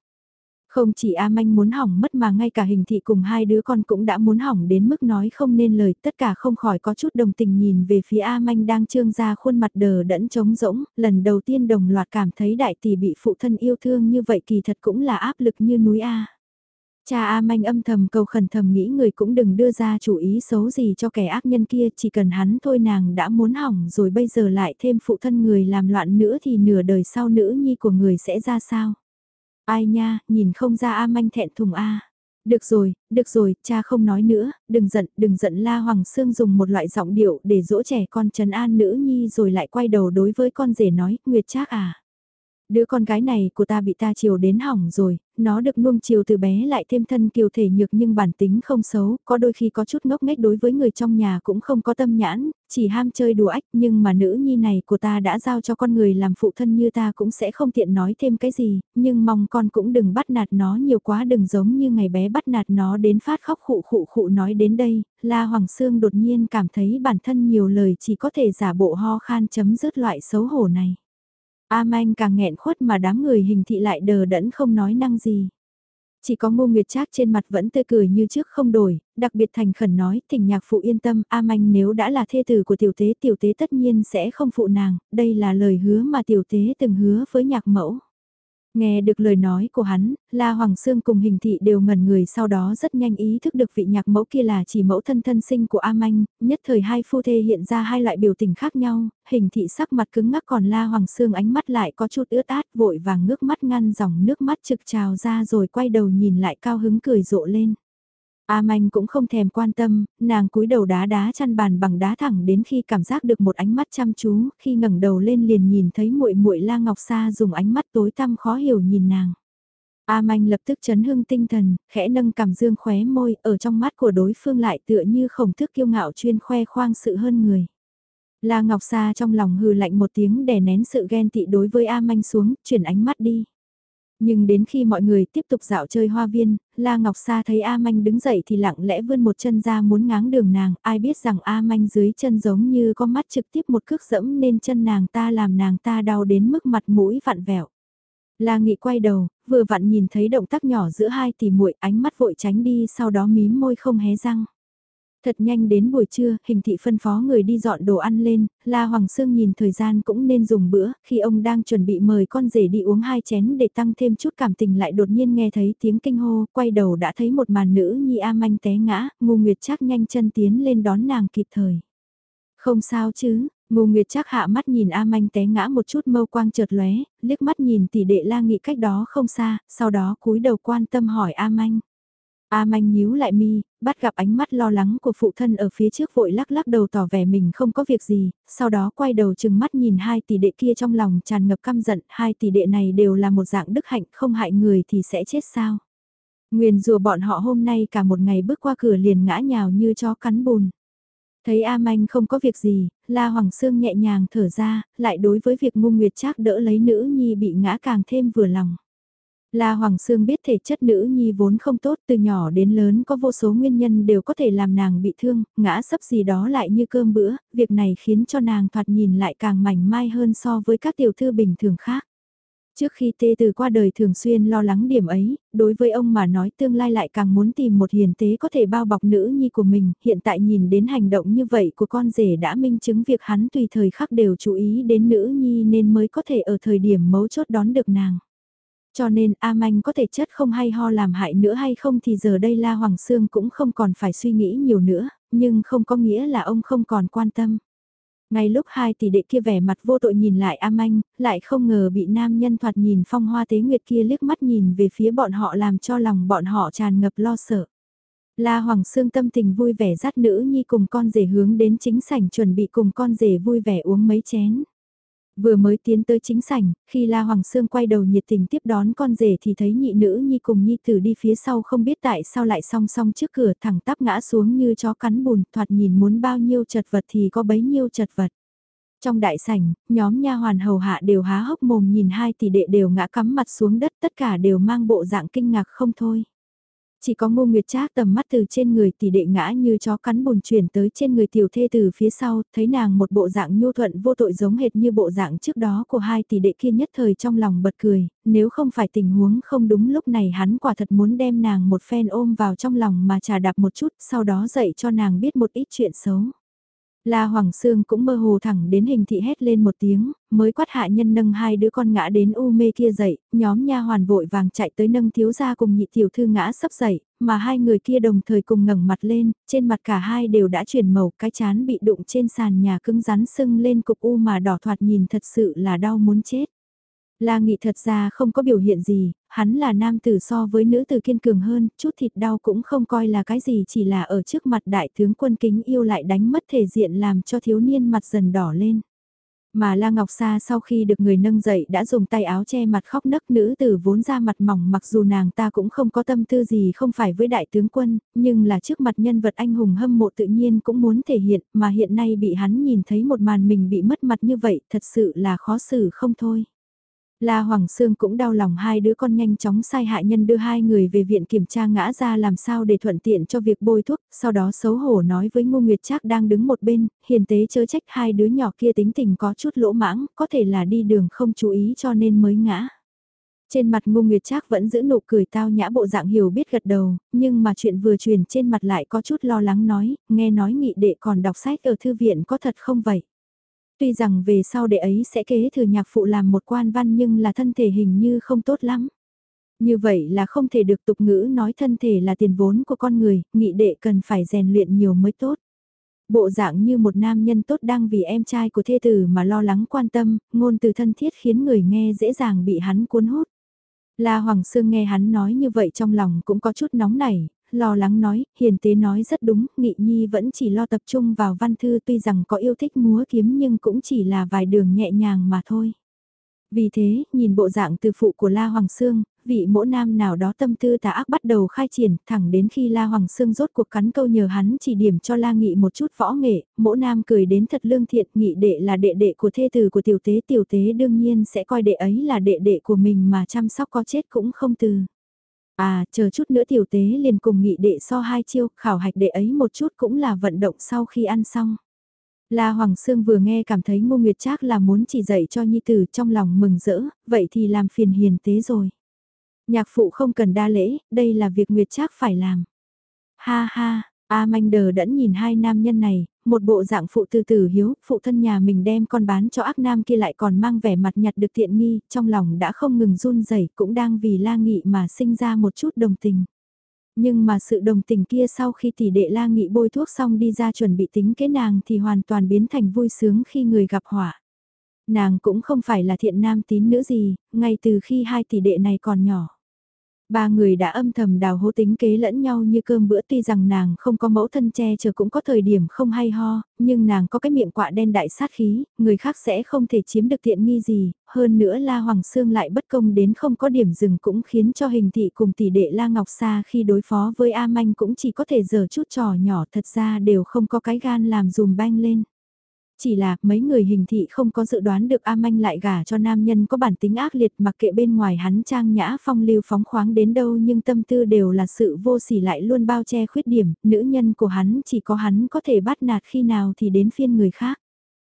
Không chỉ A Manh muốn hỏng mất mà ngay cả hình thị cùng hai đứa con cũng đã muốn hỏng đến mức nói không nên lời, tất cả không khỏi có chút đồng tình nhìn về phía A Manh đang trương ra khuôn mặt đờ đẫn trống rỗng, lần đầu tiên đồng loạt cảm thấy đại tỷ bị phụ thân yêu thương như vậy kỳ thật cũng là áp lực như núi A. Cha A Manh âm thầm cầu khẩn thầm nghĩ người cũng đừng đưa ra chủ ý xấu gì cho kẻ ác nhân kia, chỉ cần hắn thôi nàng đã muốn hỏng rồi bây giờ lại thêm phụ thân người làm loạn nữa thì nửa đời sau nữ nhi của người sẽ ra sao. Ai nha, nhìn không ra A Manh thẹn thùng A. Được rồi, được rồi, cha không nói nữa, đừng giận, đừng giận La Hoàng Sương dùng một loại giọng điệu để dỗ trẻ con trấn an nữ nhi rồi lại quay đầu đối với con rể nói, Nguyệt Trác à. Đứa con gái này của ta bị ta chiều đến hỏng rồi, nó được nuông chiều từ bé lại thêm thân kiều thể nhược nhưng bản tính không xấu, có đôi khi có chút ngốc nghếch đối với người trong nhà cũng không có tâm nhãn, chỉ ham chơi đùa ách nhưng mà nữ nhi này của ta đã giao cho con người làm phụ thân như ta cũng sẽ không tiện nói thêm cái gì, nhưng mong con cũng đừng bắt nạt nó nhiều quá đừng giống như ngày bé bắt nạt nó đến phát khóc khụ khụ khụ nói đến đây, La Hoàng Sương đột nhiên cảm thấy bản thân nhiều lời chỉ có thể giả bộ ho khan chấm dứt loại xấu hổ này. A Manh càng nghẹn khuất mà đám người hình thị lại đờ đẫn không nói năng gì. Chỉ có ngô nguyệt trác trên mặt vẫn tươi cười như trước không đổi, đặc biệt thành khẩn nói, thỉnh nhạc phụ yên tâm, A Manh nếu đã là thê tử của tiểu tế, tiểu tế tất nhiên sẽ không phụ nàng, đây là lời hứa mà tiểu tế từng hứa với nhạc mẫu. Nghe được lời nói của hắn, La Hoàng Sương cùng hình thị đều ngẩn người sau đó rất nhanh ý thức được vị nhạc mẫu kia là chỉ mẫu thân thân sinh của A Manh, nhất thời hai phu thê hiện ra hai loại biểu tình khác nhau, hình thị sắc mặt cứng ngắc còn La Hoàng Sương ánh mắt lại có chút ướt át vội vàng ngước mắt ngăn dòng nước mắt trực trào ra rồi quay đầu nhìn lại cao hứng cười rộ lên. A Manh cũng không thèm quan tâm, nàng cúi đầu đá đá chăn bàn bằng đá thẳng đến khi cảm giác được một ánh mắt chăm chú, khi ngẩng đầu lên liền nhìn thấy muội muội La Ngọc Sa dùng ánh mắt tối tăm khó hiểu nhìn nàng. A Manh lập tức chấn hưng tinh thần, khẽ nâng cằm dương khóe môi, ở trong mắt của đối phương lại tựa như khổng thức kiêu ngạo chuyên khoe khoang sự hơn người. La Ngọc Sa trong lòng hừ lạnh một tiếng đè nén sự ghen tị đối với A Manh xuống, chuyển ánh mắt đi. Nhưng đến khi mọi người tiếp tục dạo chơi hoa viên, La Ngọc Sa thấy A Manh đứng dậy thì lặng lẽ vươn một chân ra muốn ngáng đường nàng, ai biết rằng A Manh dưới chân giống như có mắt trực tiếp một cước dẫm nên chân nàng ta làm nàng ta đau đến mức mặt mũi vặn vẹo. La Nghị quay đầu, vừa vặn nhìn thấy động tác nhỏ giữa hai tỷ muội ánh mắt vội tránh đi sau đó mím môi không hé răng. Thật nhanh đến buổi trưa, hình thị phân phó người đi dọn đồ ăn lên, La Hoàng Sương nhìn thời gian cũng nên dùng bữa, khi ông đang chuẩn bị mời con rể đi uống hai chén để tăng thêm chút cảm tình lại đột nhiên nghe thấy tiếng kinh hô, quay đầu đã thấy một màn nữ nhi A Manh té ngã, ngu nguyệt chắc nhanh chân tiến lên đón nàng kịp thời. Không sao chứ, Ngô Nguyệt chắc hạ mắt nhìn A Manh té ngã một chút mâu quang chợt lóe, liếc mắt nhìn tỷ đệ la nghị cách đó không xa, sau đó cúi đầu quan tâm hỏi A Manh. A manh nhíu lại mi, bắt gặp ánh mắt lo lắng của phụ thân ở phía trước vội lắc lắc đầu tỏ vẻ mình không có việc gì, sau đó quay đầu chừng mắt nhìn hai tỷ đệ kia trong lòng tràn ngập căm giận, hai tỷ đệ này đều là một dạng đức hạnh không hại người thì sẽ chết sao. Nguyền rùa bọn họ hôm nay cả một ngày bước qua cửa liền ngã nhào như chó cắn bùn. Thấy A Manh không có việc gì, La Hoàng Sương nhẹ nhàng thở ra, lại đối với việc ngu nguyệt trác đỡ lấy nữ nhi bị ngã càng thêm vừa lòng. La Hoàng Sương biết thể chất nữ nhi vốn không tốt từ nhỏ đến lớn có vô số nguyên nhân đều có thể làm nàng bị thương, ngã sấp gì đó lại như cơm bữa, việc này khiến cho nàng thoạt nhìn lại càng mảnh mai hơn so với các tiểu thư bình thường khác. Trước khi tê từ qua đời thường xuyên lo lắng điểm ấy, đối với ông mà nói tương lai lại càng muốn tìm một hiền tế có thể bao bọc nữ nhi của mình, hiện tại nhìn đến hành động như vậy của con rể đã minh chứng việc hắn tùy thời khắc đều chú ý đến nữ nhi nên mới có thể ở thời điểm mấu chốt đón được nàng. Cho nên A Manh có thể chất không hay ho làm hại nữa hay không thì giờ đây La Hoàng Sương cũng không còn phải suy nghĩ nhiều nữa, nhưng không có nghĩa là ông không còn quan tâm. Ngay lúc hai tỷ đệ kia vẻ mặt vô tội nhìn lại A Manh, lại không ngờ bị nam nhân thoạt nhìn phong hoa tế nguyệt kia liếc mắt nhìn về phía bọn họ làm cho lòng bọn họ tràn ngập lo sợ. La Hoàng Sương tâm tình vui vẻ dắt nữ nhi cùng con rể hướng đến chính sảnh chuẩn bị cùng con rể vui vẻ uống mấy chén. Vừa mới tiến tới chính sảnh, khi La Hoàng Sương quay đầu nhiệt tình tiếp đón con rể thì thấy nhị nữ nhi cùng nhi tử đi phía sau không biết tại sao lại song song trước cửa thẳng tắp ngã xuống như chó cắn bùn, thoạt nhìn muốn bao nhiêu chật vật thì có bấy nhiêu chật vật. Trong đại sảnh, nhóm nha hoàn hầu hạ đều há hốc mồm nhìn hai tỷ đệ đều ngã cắm mặt xuống đất tất cả đều mang bộ dạng kinh ngạc không thôi. Chỉ có ngô nguyệt trác tầm mắt từ trên người tỷ đệ ngã như chó cắn bùn chuyển tới trên người tiểu thê từ phía sau, thấy nàng một bộ dạng nhu thuận vô tội giống hệt như bộ dạng trước đó của hai tỷ đệ kia nhất thời trong lòng bật cười, nếu không phải tình huống không đúng lúc này hắn quả thật muốn đem nàng một phen ôm vào trong lòng mà trà đạp một chút, sau đó dạy cho nàng biết một ít chuyện xấu. La Hoàng Sương cũng mơ hồ thẳng đến hình thị hét lên một tiếng, mới quát hạ nhân nâng hai đứa con ngã đến u mê kia dậy, nhóm nha hoàn vội vàng chạy tới nâng thiếu gia cùng nhị tiểu thư ngã sắp dậy, mà hai người kia đồng thời cùng ngẩng mặt lên, trên mặt cả hai đều đã chuyển màu, cái chán bị đụng trên sàn nhà cứng rắn sưng lên cục u mà đỏ thoạt nhìn thật sự là đau muốn chết. La Nghị thật ra không có biểu hiện gì, hắn là nam tử so với nữ tử kiên cường hơn, chút thịt đau cũng không coi là cái gì chỉ là ở trước mặt đại tướng quân kính yêu lại đánh mất thể diện làm cho thiếu niên mặt dần đỏ lên. Mà La Ngọc Sa sau khi được người nâng dậy đã dùng tay áo che mặt khóc nấc nữ tử vốn ra mặt mỏng mặc dù nàng ta cũng không có tâm tư gì không phải với đại tướng quân, nhưng là trước mặt nhân vật anh hùng hâm mộ tự nhiên cũng muốn thể hiện mà hiện nay bị hắn nhìn thấy một màn mình bị mất mặt như vậy thật sự là khó xử không thôi. La Hoàng Sương cũng đau lòng hai đứa con nhanh chóng sai hạ nhân đưa hai người về viện kiểm tra ngã ra làm sao để thuận tiện cho việc bôi thuốc, sau đó xấu hổ nói với Ngô Nguyệt Trác đang đứng một bên, hiền tế chớ trách hai đứa nhỏ kia tính tình có chút lỗ mãng, có thể là đi đường không chú ý cho nên mới ngã. Trên mặt Ngô Nguyệt Trác vẫn giữ nụ cười tao nhã bộ dạng hiểu biết gật đầu, nhưng mà chuyện vừa truyền trên mặt lại có chút lo lắng nói, nghe nói nghị đệ còn đọc sách ở thư viện có thật không vậy? Tuy rằng về sau đệ ấy sẽ kế thừa nhạc phụ làm một quan văn nhưng là thân thể hình như không tốt lắm. Như vậy là không thể được tục ngữ nói thân thể là tiền vốn của con người, nghị đệ cần phải rèn luyện nhiều mới tốt. Bộ dạng như một nam nhân tốt đang vì em trai của thê tử mà lo lắng quan tâm, ngôn từ thân thiết khiến người nghe dễ dàng bị hắn cuốn hút. La Hoàng Sương nghe hắn nói như vậy trong lòng cũng có chút nóng nảy, lo lắng nói, hiền tế nói rất đúng, nghị nhi vẫn chỉ lo tập trung vào văn thư tuy rằng có yêu thích múa kiếm nhưng cũng chỉ là vài đường nhẹ nhàng mà thôi. Vì thế, nhìn bộ dạng từ phụ của La Hoàng Sương, vị mỗ nam nào đó tâm tư tà ác bắt đầu khai triển, thẳng đến khi La Hoàng Sương rốt cuộc cắn câu nhờ hắn chỉ điểm cho La Nghị một chút võ nghệ, mỗ nam cười đến thật lương thiện, nghị đệ là đệ đệ của thê tử của tiểu tế, tiểu tế đương nhiên sẽ coi đệ ấy là đệ đệ của mình mà chăm sóc có chết cũng không từ. À, chờ chút nữa tiểu tế liền cùng nghị đệ so hai chiêu, khảo hạch đệ ấy một chút cũng là vận động sau khi ăn xong. La Hoàng Sương vừa nghe cảm thấy Ngô Nguyệt Trác là muốn chỉ dạy cho nhi tử trong lòng mừng rỡ, vậy thì làm phiền hiền tế rồi. Nhạc phụ không cần đa lễ, đây là việc Nguyệt Trác phải làm. Ha ha, A Manh đờ đẫn nhìn hai nam nhân này, một bộ dạng phụ từ tử hiếu, phụ thân nhà mình đem con bán cho ác nam kia lại còn mang vẻ mặt nhặt được tiện nghi, trong lòng đã không ngừng run rẩy cũng đang vì la nghị mà sinh ra một chút đồng tình. Nhưng mà sự đồng tình kia sau khi tỷ đệ la nghị bôi thuốc xong đi ra chuẩn bị tính kế nàng thì hoàn toàn biến thành vui sướng khi người gặp họa. Nàng cũng không phải là thiện nam tín nữ gì, ngay từ khi hai tỷ đệ này còn nhỏ. Ba người đã âm thầm đào hố tính kế lẫn nhau như cơm bữa tuy rằng nàng không có mẫu thân che chờ cũng có thời điểm không hay ho, nhưng nàng có cái miệng quạ đen đại sát khí, người khác sẽ không thể chiếm được tiện nghi gì, hơn nữa La Hoàng Sương lại bất công đến không có điểm dừng cũng khiến cho hình thị cùng tỷ đệ La Ngọc Sa khi đối phó với A Manh cũng chỉ có thể giở chút trò nhỏ thật ra đều không có cái gan làm dùm banh lên. Chỉ là mấy người hình thị không có dự đoán được A Manh lại gả cho nam nhân có bản tính ác liệt mặc kệ bên ngoài hắn trang nhã phong lưu phóng khoáng đến đâu nhưng tâm tư đều là sự vô sỉ lại luôn bao che khuyết điểm, nữ nhân của hắn chỉ có hắn có thể bắt nạt khi nào thì đến phiên người khác.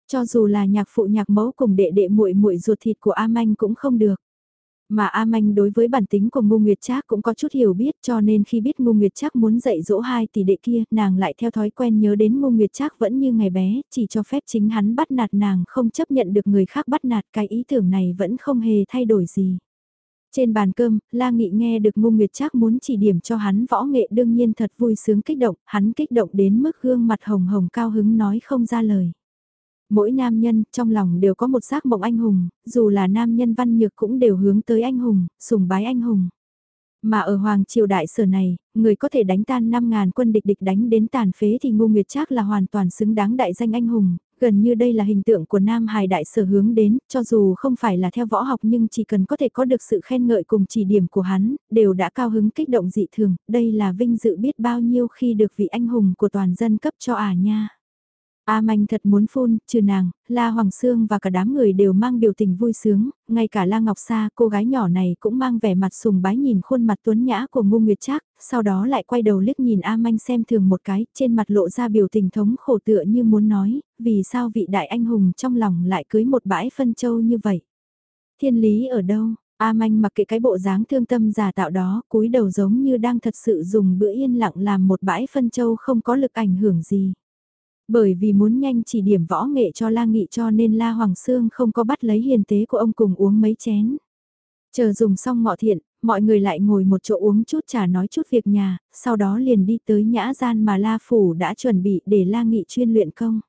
Cho dù là nhạc phụ nhạc mẫu cùng đệ đệ muội muội ruột thịt của A Manh cũng không được. Mà A Manh đối với bản tính của Ngô Nguyệt Trác cũng có chút hiểu biết cho nên khi biết Ngô Nguyệt Trác muốn dạy dỗ hai tỷ đệ kia, nàng lại theo thói quen nhớ đến Ngô Nguyệt Trác vẫn như ngày bé, chỉ cho phép chính hắn bắt nạt nàng không chấp nhận được người khác bắt nạt cái ý tưởng này vẫn không hề thay đổi gì. Trên bàn cơm, La Nghị nghe được Ngô Nguyệt Trác muốn chỉ điểm cho hắn võ nghệ đương nhiên thật vui sướng kích động, hắn kích động đến mức gương mặt hồng hồng cao hứng nói không ra lời. Mỗi nam nhân trong lòng đều có một giác mộng anh hùng, dù là nam nhân văn nhược cũng đều hướng tới anh hùng, sùng bái anh hùng. Mà ở Hoàng Triều Đại Sở này, người có thể đánh tan 5.000 quân địch địch đánh đến tàn phế thì Ngô Nguyệt Trác là hoàn toàn xứng đáng đại danh anh hùng, gần như đây là hình tượng của Nam Hải Đại Sở hướng đến, cho dù không phải là theo võ học nhưng chỉ cần có thể có được sự khen ngợi cùng chỉ điểm của hắn, đều đã cao hứng kích động dị thường, đây là vinh dự biết bao nhiêu khi được vị anh hùng của toàn dân cấp cho à nha. A Manh thật muốn phun, trừ nàng, La Hoàng Sương và cả đám người đều mang biểu tình vui sướng, ngay cả La Ngọc Sa, cô gái nhỏ này cũng mang vẻ mặt sùng bái nhìn khuôn mặt tuấn nhã của Ngô Nguyệt Trác, sau đó lại quay đầu liếc nhìn A Manh xem thường một cái, trên mặt lộ ra biểu tình thống khổ tựa như muốn nói, vì sao vị đại anh hùng trong lòng lại cưới một bãi phân châu như vậy. Thiên lý ở đâu? A Manh mặc kệ cái bộ dáng thương tâm giả tạo đó, cúi đầu giống như đang thật sự dùng bữa yên lặng làm một bãi phân châu không có lực ảnh hưởng gì. Bởi vì muốn nhanh chỉ điểm võ nghệ cho La Nghị cho nên La Hoàng Sương không có bắt lấy hiền tế của ông cùng uống mấy chén. Chờ dùng xong ngọ thiện, mọi người lại ngồi một chỗ uống chút trà nói chút việc nhà, sau đó liền đi tới nhã gian mà La Phủ đã chuẩn bị để La Nghị chuyên luyện công.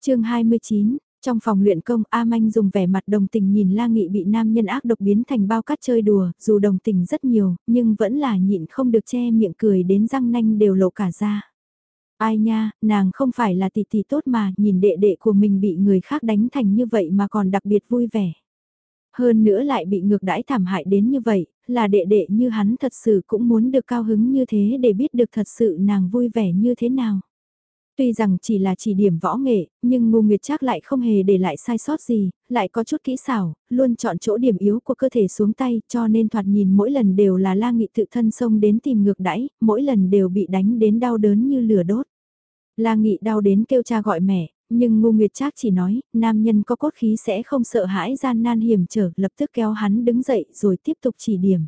chương 29, Trong phòng luyện công, A Manh dùng vẻ mặt đồng tình nhìn La Nghị bị nam nhân ác độc biến thành bao cát chơi đùa, dù đồng tình rất nhiều, nhưng vẫn là nhịn không được che miệng cười đến răng nanh đều lộ cả ra. Ai nha, nàng không phải là tỷ tỷ tốt mà, nhìn đệ đệ của mình bị người khác đánh thành như vậy mà còn đặc biệt vui vẻ. Hơn nữa lại bị ngược đãi thảm hại đến như vậy, là đệ đệ như hắn thật sự cũng muốn được cao hứng như thế để biết được thật sự nàng vui vẻ như thế nào. Tuy rằng chỉ là chỉ điểm võ nghệ, nhưng Ngô Nguyệt Trác lại không hề để lại sai sót gì, lại có chút kỹ xảo, luôn chọn chỗ điểm yếu của cơ thể xuống tay, cho nên thoạt nhìn mỗi lần đều là La Nghị tự thân xông đến tìm ngược đãi, mỗi lần đều bị đánh đến đau đớn như lửa đốt. La Nghị đau đến kêu cha gọi mẹ, nhưng Ngô Nguyệt Trác chỉ nói, nam nhân có cốt khí sẽ không sợ hãi gian nan hiểm trở, lập tức kéo hắn đứng dậy rồi tiếp tục chỉ điểm.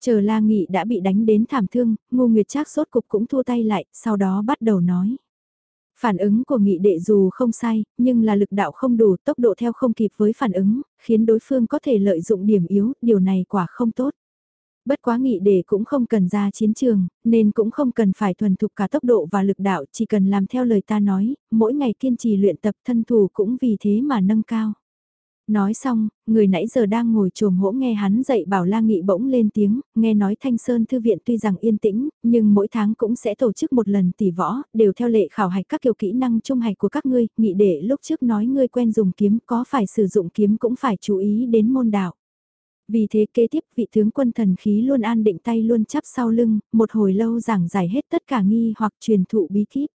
Chờ La Nghị đã bị đánh đến thảm thương, Ngô Nguyệt Trác sốt cục cũng thua tay lại, sau đó bắt đầu nói. Phản ứng của nghị đệ dù không sai, nhưng là lực đạo không đủ, tốc độ theo không kịp với phản ứng, khiến đối phương có thể lợi dụng điểm yếu, điều này quả không tốt. Bất quá nghị đệ cũng không cần ra chiến trường, nên cũng không cần phải thuần thục cả tốc độ và lực đạo, chỉ cần làm theo lời ta nói, mỗi ngày kiên trì luyện tập thân thủ cũng vì thế mà nâng cao. Nói xong, người nãy giờ đang ngồi trồm hỗ nghe hắn dạy bảo la nghị bỗng lên tiếng, nghe nói Thanh Sơn Thư viện tuy rằng yên tĩnh, nhưng mỗi tháng cũng sẽ tổ chức một lần tỷ võ, đều theo lệ khảo hạch các kiểu kỹ năng trung hạch của các ngươi, nghị để lúc trước nói ngươi quen dùng kiếm có phải sử dụng kiếm cũng phải chú ý đến môn đạo. Vì thế kế tiếp vị tướng quân thần khí luôn an định tay luôn chắp sau lưng, một hồi lâu giảng giải hết tất cả nghi hoặc truyền thụ bí kíp.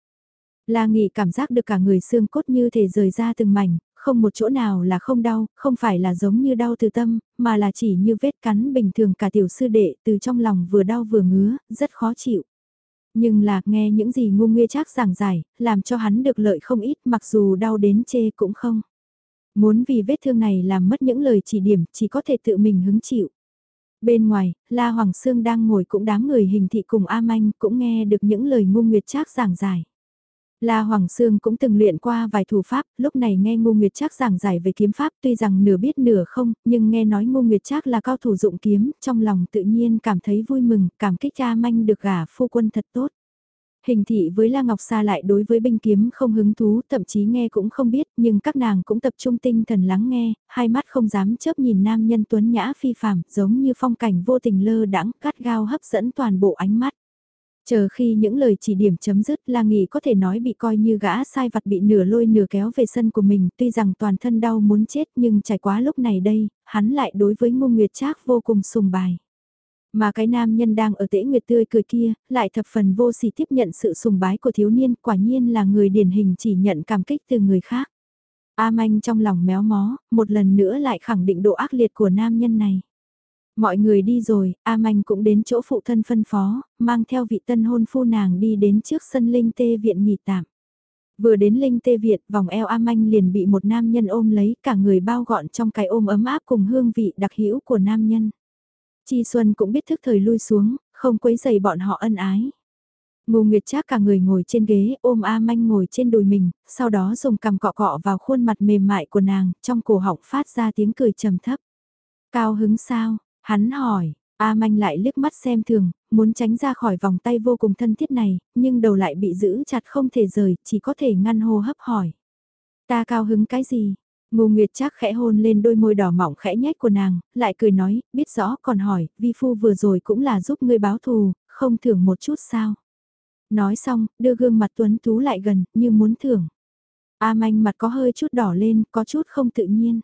La Nghị cảm giác được cả người xương cốt như thể rời ra từng mảnh, không một chỗ nào là không đau, không phải là giống như đau từ tâm, mà là chỉ như vết cắn bình thường cả tiểu sư đệ từ trong lòng vừa đau vừa ngứa, rất khó chịu. Nhưng là nghe những gì ngu nguê chắc giảng giải, làm cho hắn được lợi không ít mặc dù đau đến chê cũng không. Muốn vì vết thương này làm mất những lời chỉ điểm chỉ có thể tự mình hứng chịu. Bên ngoài, La Hoàng Sương đang ngồi cũng đám người hình thị cùng A Manh cũng nghe được những lời ngu nguyệt trác giảng giải. La Hoàng Sương cũng từng luyện qua vài thủ pháp, lúc này nghe Ngô Nguyệt Trác giảng giải về kiếm pháp tuy rằng nửa biết nửa không, nhưng nghe nói Ngô Nguyệt Trác là cao thủ dụng kiếm, trong lòng tự nhiên cảm thấy vui mừng, cảm kích cha manh được gả phu quân thật tốt. Hình thị với La Ngọc Sa lại đối với binh kiếm không hứng thú, thậm chí nghe cũng không biết, nhưng các nàng cũng tập trung tinh thần lắng nghe, hai mắt không dám chớp nhìn nam nhân tuấn nhã phi phàm, giống như phong cảnh vô tình lơ đãng, cắt gao hấp dẫn toàn bộ ánh mắt. Chờ khi những lời chỉ điểm chấm dứt La Nghị có thể nói bị coi như gã sai vặt bị nửa lôi nửa kéo về sân của mình tuy rằng toàn thân đau muốn chết nhưng trải quá lúc này đây, hắn lại đối với Ngô Nguyệt Trác vô cùng sùng bài. Mà cái nam nhân đang ở tễ nguyệt tươi cười kia, lại thập phần vô sỉ tiếp nhận sự sùng bái của thiếu niên, quả nhiên là người điển hình chỉ nhận cảm kích từ người khác. A manh trong lòng méo mó, một lần nữa lại khẳng định độ ác liệt của nam nhân này. Mọi người đi rồi, A Manh cũng đến chỗ phụ thân phân phó, mang theo vị tân hôn phu nàng đi đến trước sân Linh Tê Viện nghỉ tạm. Vừa đến Linh Tê Viện, vòng eo A Manh liền bị một nam nhân ôm lấy, cả người bao gọn trong cái ôm ấm áp cùng hương vị đặc hữu của nam nhân. Chi Xuân cũng biết thức thời lui xuống, không quấy dày bọn họ ân ái. Ngô Nguyệt Trác cả người ngồi trên ghế ôm A Manh ngồi trên đùi mình, sau đó dùng cằm cọ cọ vào khuôn mặt mềm mại của nàng, trong cổ họng phát ra tiếng cười trầm thấp. Cao hứng sao, Hắn hỏi, A Manh lại liếc mắt xem thường, muốn tránh ra khỏi vòng tay vô cùng thân thiết này, nhưng đầu lại bị giữ chặt không thể rời, chỉ có thể ngăn hô hấp hỏi. Ta cao hứng cái gì? Ngô Nguyệt chắc khẽ hôn lên đôi môi đỏ mỏng khẽ nhách của nàng, lại cười nói, biết rõ còn hỏi, vi phu vừa rồi cũng là giúp ngươi báo thù, không thưởng một chút sao? Nói xong, đưa gương mặt tuấn tú lại gần, như muốn thưởng. A manh mặt có hơi chút đỏ lên, có chút không tự nhiên.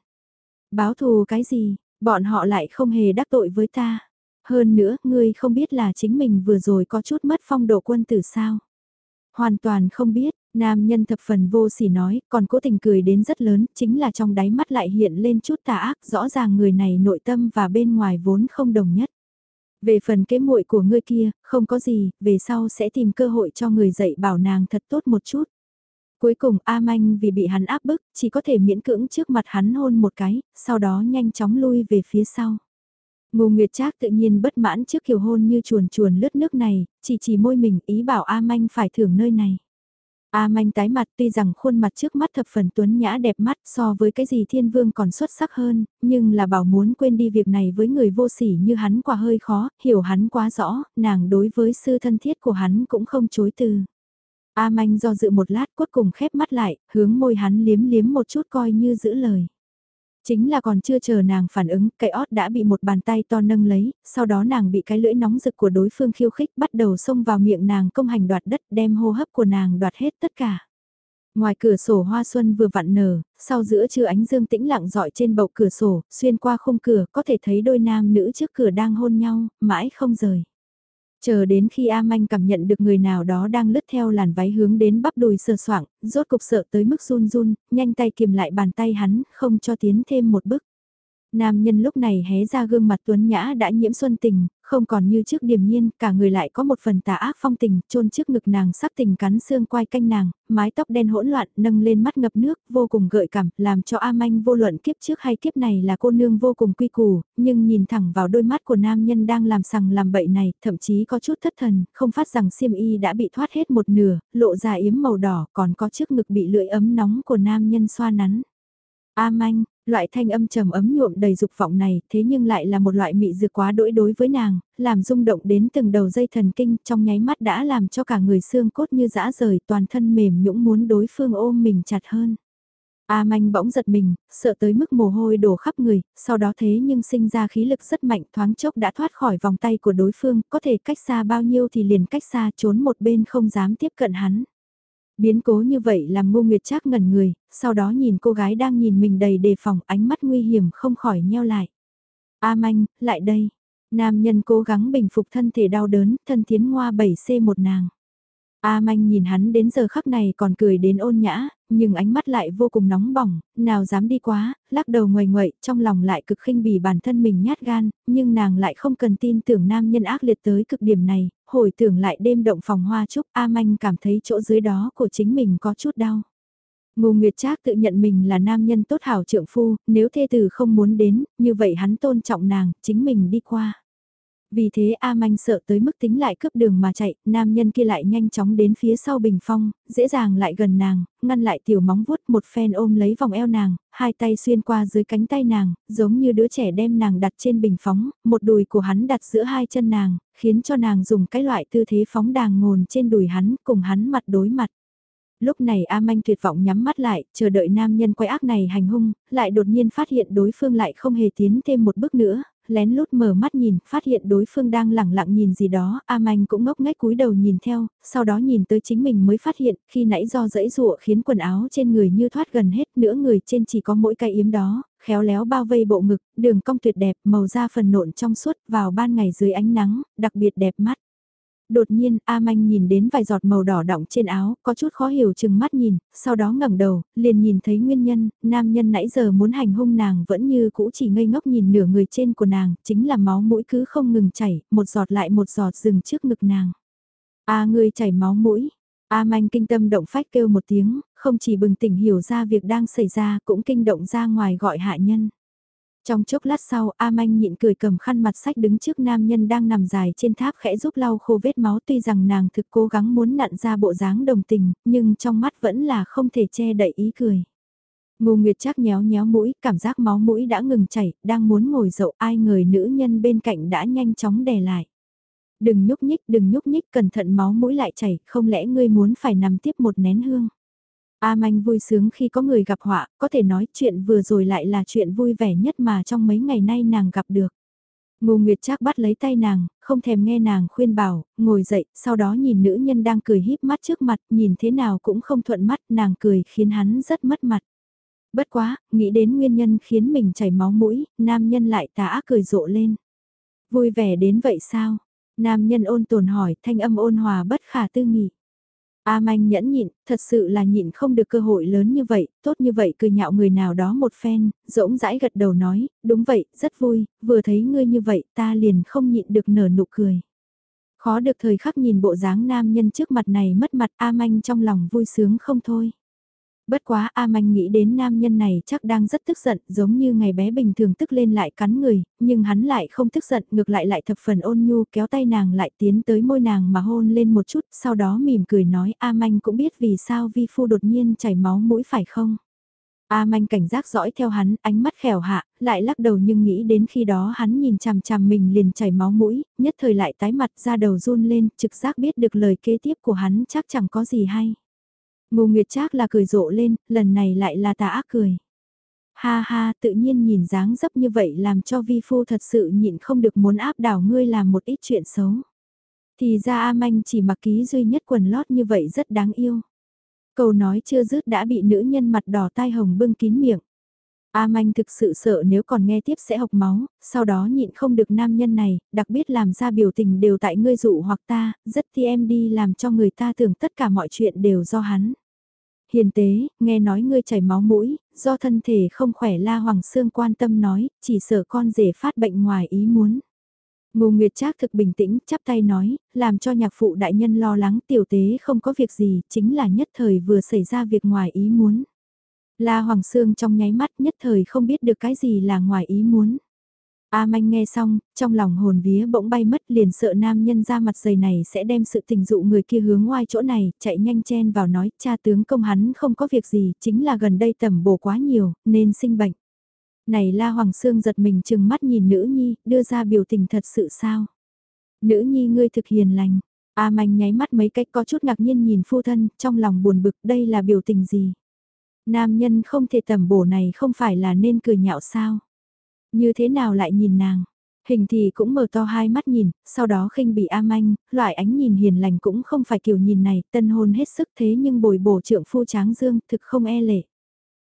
Báo thù cái gì, Bọn họ lại không hề đắc tội với ta. Hơn nữa, ngươi không biết là chính mình vừa rồi có chút mất phong độ quân tử sao. Hoàn toàn không biết, nam nhân thập phần vô sỉ nói, còn cố tình cười đến rất lớn, chính là trong đáy mắt lại hiện lên chút tà ác, rõ ràng người này nội tâm và bên ngoài vốn không đồng nhất. Về phần kế muội của ngươi kia, không có gì, về sau sẽ tìm cơ hội cho người dạy bảo nàng thật tốt một chút. Cuối cùng A Manh vì bị hắn áp bức, chỉ có thể miễn cưỡng trước mặt hắn hôn một cái, sau đó nhanh chóng lui về phía sau. Ngô Nguyệt Trác tự nhiên bất mãn trước kiểu hôn như chuồn chuồn lướt nước này, chỉ chỉ môi mình ý bảo A Manh phải thưởng nơi này. A Manh tái mặt tuy rằng khuôn mặt trước mắt thập phần tuấn nhã đẹp mắt so với cái gì thiên vương còn xuất sắc hơn, nhưng là bảo muốn quên đi việc này với người vô sỉ như hắn quả hơi khó, hiểu hắn quá rõ, nàng đối với sư thân thiết của hắn cũng không chối từ. A Manh do dự một lát cuối cùng khép mắt lại, hướng môi hắn liếm liếm một chút coi như giữ lời. Chính là còn chưa chờ nàng phản ứng, cái ót đã bị một bàn tay to nâng lấy, sau đó nàng bị cái lưỡi nóng rực của đối phương khiêu khích bắt đầu xông vào miệng nàng công hành đoạt đất đem hô hấp của nàng đoạt hết tất cả. Ngoài cửa sổ hoa xuân vừa vặn nở, sau giữa trưa ánh dương tĩnh lặng dọi trên bậu cửa sổ, xuyên qua khung cửa có thể thấy đôi nam nữ trước cửa đang hôn nhau, mãi không rời. Chờ đến khi A Manh cảm nhận được người nào đó đang lướt theo làn váy hướng đến bắp đùi sờ soạng, rốt cục sợ tới mức run run, nhanh tay kiềm lại bàn tay hắn, không cho tiến thêm một bước. Nam nhân lúc này hé ra gương mặt tuấn nhã đã nhiễm xuân tình, không còn như trước điềm nhiên, cả người lại có một phần tà ác phong tình, chôn trước ngực nàng sắc tình cắn xương quai canh nàng, mái tóc đen hỗn loạn, nâng lên mắt ngập nước, vô cùng gợi cảm, làm cho A Manh vô luận kiếp trước hay kiếp này là cô nương vô cùng quy củ, nhưng nhìn thẳng vào đôi mắt của nam nhân đang làm sằng làm bậy này, thậm chí có chút thất thần, không phát rằng xiêm y đã bị thoát hết một nửa, lộ ra yếm màu đỏ, còn có trước ngực bị lưỡi ấm nóng của nam nhân xoa nắn. A Manh, Loại thanh âm trầm ấm nhuộm đầy dục vọng này, thế nhưng lại là một loại mị dược quá đỗi đối với nàng, làm rung động đến từng đầu dây thần kinh, trong nháy mắt đã làm cho cả người xương cốt như dã rời, toàn thân mềm nhũng muốn đối phương ôm mình chặt hơn. A manh bỗng giật mình, sợ tới mức mồ hôi đổ khắp người, sau đó thế nhưng sinh ra khí lực rất mạnh thoáng chốc đã thoát khỏi vòng tay của đối phương, có thể cách xa bao nhiêu thì liền cách xa trốn một bên không dám tiếp cận hắn. Biến cố như vậy làm ngô nguyệt trác ngẩn người, sau đó nhìn cô gái đang nhìn mình đầy đề phòng ánh mắt nguy hiểm không khỏi nheo lại. A manh, lại đây. Nam nhân cố gắng bình phục thân thể đau đớn, thân thiến ngoa 7C một nàng. A manh nhìn hắn đến giờ khắc này còn cười đến ôn nhã, nhưng ánh mắt lại vô cùng nóng bỏng, nào dám đi quá, lắc đầu ngoài ngoậy, trong lòng lại cực khinh bỉ bản thân mình nhát gan, nhưng nàng lại không cần tin tưởng nam nhân ác liệt tới cực điểm này, hồi tưởng lại đêm động phòng hoa trúc, A manh cảm thấy chỗ dưới đó của chính mình có chút đau. Ngô Nguyệt Trác tự nhận mình là nam nhân tốt hảo trượng phu, nếu thê tử không muốn đến, như vậy hắn tôn trọng nàng, chính mình đi qua. Vì thế A Manh sợ tới mức tính lại cướp đường mà chạy, nam nhân kia lại nhanh chóng đến phía sau bình phong, dễ dàng lại gần nàng, ngăn lại tiểu móng vuốt một phen ôm lấy vòng eo nàng, hai tay xuyên qua dưới cánh tay nàng, giống như đứa trẻ đem nàng đặt trên bình phóng, một đùi của hắn đặt giữa hai chân nàng, khiến cho nàng dùng cái loại tư thế phóng đàng ngồn trên đùi hắn, cùng hắn mặt đối mặt. Lúc này A Manh tuyệt vọng nhắm mắt lại, chờ đợi nam nhân quay ác này hành hung, lại đột nhiên phát hiện đối phương lại không hề tiến thêm một bước nữa, lén lút mở mắt nhìn, phát hiện đối phương đang lẳng lặng nhìn gì đó, A Manh cũng ngốc nghếch cúi đầu nhìn theo, sau đó nhìn tới chính mình mới phát hiện, khi nãy do dẫy rụa khiến quần áo trên người như thoát gần hết, nữa người trên chỉ có mỗi cái yếm đó, khéo léo bao vây bộ ngực, đường cong tuyệt đẹp, màu da phần nộn trong suốt, vào ban ngày dưới ánh nắng, đặc biệt đẹp mắt. Đột nhiên, A Manh nhìn đến vài giọt màu đỏ đọng trên áo, có chút khó hiểu chừng mắt nhìn, sau đó ngẩng đầu, liền nhìn thấy nguyên nhân, nam nhân nãy giờ muốn hành hung nàng vẫn như cũ chỉ ngây ngốc nhìn nửa người trên của nàng, chính là máu mũi cứ không ngừng chảy, một giọt lại một giọt dừng trước ngực nàng. A ngươi chảy máu mũi. A Manh kinh tâm động phách kêu một tiếng, không chỉ bừng tỉnh hiểu ra việc đang xảy ra, cũng kinh động ra ngoài gọi hạ nhân. Trong chốc lát sau, A Manh nhịn cười cầm khăn mặt sách đứng trước nam nhân đang nằm dài trên tháp khẽ giúp lau khô vết máu tuy rằng nàng thực cố gắng muốn nặn ra bộ dáng đồng tình, nhưng trong mắt vẫn là không thể che đậy ý cười. Ngô Nguyệt chắc nhéo nhéo mũi, cảm giác máu mũi đã ngừng chảy, đang muốn ngồi dậu ai người nữ nhân bên cạnh đã nhanh chóng đè lại. Đừng nhúc nhích, đừng nhúc nhích, cẩn thận máu mũi lại chảy, không lẽ ngươi muốn phải nằm tiếp một nén hương. A Manh vui sướng khi có người gặp họa, có thể nói chuyện vừa rồi lại là chuyện vui vẻ nhất mà trong mấy ngày nay nàng gặp được. Ngô Nguyệt Trác bắt lấy tay nàng, không thèm nghe nàng khuyên bảo, ngồi dậy, sau đó nhìn nữ nhân đang cười híp mắt trước mặt, nhìn thế nào cũng không thuận mắt, nàng cười khiến hắn rất mất mặt. Bất quá, nghĩ đến nguyên nhân khiến mình chảy máu mũi, nam nhân lại tà ác cười rộ lên. Vui vẻ đến vậy sao? Nam nhân ôn tồn hỏi, thanh âm ôn hòa bất khả tư nghị. A manh nhẫn nhịn, thật sự là nhịn không được cơ hội lớn như vậy, tốt như vậy cười nhạo người nào đó một phen, rỗng rãi gật đầu nói, đúng vậy, rất vui, vừa thấy ngươi như vậy ta liền không nhịn được nở nụ cười. Khó được thời khắc nhìn bộ dáng nam nhân trước mặt này mất mặt A manh trong lòng vui sướng không thôi. Bất quá A Manh nghĩ đến nam nhân này chắc đang rất tức giận, giống như ngày bé bình thường tức lên lại cắn người, nhưng hắn lại không tức giận, ngược lại lại thập phần ôn nhu kéo tay nàng lại tiến tới môi nàng mà hôn lên một chút, sau đó mỉm cười nói A Manh cũng biết vì sao vi phu đột nhiên chảy máu mũi phải không? A manh cảnh giác dõi theo hắn, ánh mắt khẻo hạ, lại lắc đầu nhưng nghĩ đến khi đó hắn nhìn chằm chằm mình liền chảy máu mũi, nhất thời lại tái mặt ra đầu run lên, trực giác biết được lời kế tiếp của hắn chắc chẳng có gì hay. Ngô Nguyệt Trác là cười rộ lên, lần này lại là tà ác cười. Ha ha, tự nhiên nhìn dáng dấp như vậy làm cho vi phu thật sự nhịn không được muốn áp đảo ngươi làm một ít chuyện xấu. Thì ra A Manh chỉ mặc ký duy nhất quần lót như vậy rất đáng yêu. Câu nói chưa dứt đã bị nữ nhân mặt đỏ tai hồng bưng kín miệng. A Manh thực sự sợ nếu còn nghe tiếp sẽ học máu, sau đó nhịn không được nam nhân này, đặc biệt làm ra biểu tình đều tại ngươi dụ hoặc ta, rất thì em đi làm cho người ta tưởng tất cả mọi chuyện đều do hắn. Hiền tế, nghe nói ngươi chảy máu mũi, do thân thể không khỏe La Hoàng Sương quan tâm nói, chỉ sợ con rể phát bệnh ngoài ý muốn. Ngô Nguyệt Trác thực bình tĩnh, chắp tay nói, làm cho nhạc phụ đại nhân lo lắng tiểu tế không có việc gì, chính là nhất thời vừa xảy ra việc ngoài ý muốn. La Hoàng Sương trong nháy mắt nhất thời không biết được cái gì là ngoài ý muốn. A manh nghe xong, trong lòng hồn vía bỗng bay mất liền sợ nam nhân ra mặt dày này sẽ đem sự tình dụ người kia hướng ngoài chỗ này, chạy nhanh chen vào nói cha tướng công hắn không có việc gì, chính là gần đây tầm bổ quá nhiều, nên sinh bệnh. Này La Hoàng Sương giật mình chừng mắt nhìn nữ nhi, đưa ra biểu tình thật sự sao? Nữ nhi ngươi thực hiền lành. A manh nháy mắt mấy cách có chút ngạc nhiên nhìn phu thân, trong lòng buồn bực đây là biểu tình gì? Nam nhân không thể tầm bổ này không phải là nên cười nhạo sao? Như thế nào lại nhìn nàng? Hình thì cũng mở to hai mắt nhìn, sau đó khinh bị am anh, loại ánh nhìn hiền lành cũng không phải kiểu nhìn này, tân hôn hết sức thế nhưng bồi bổ trượng phu tráng dương, thực không e lệ.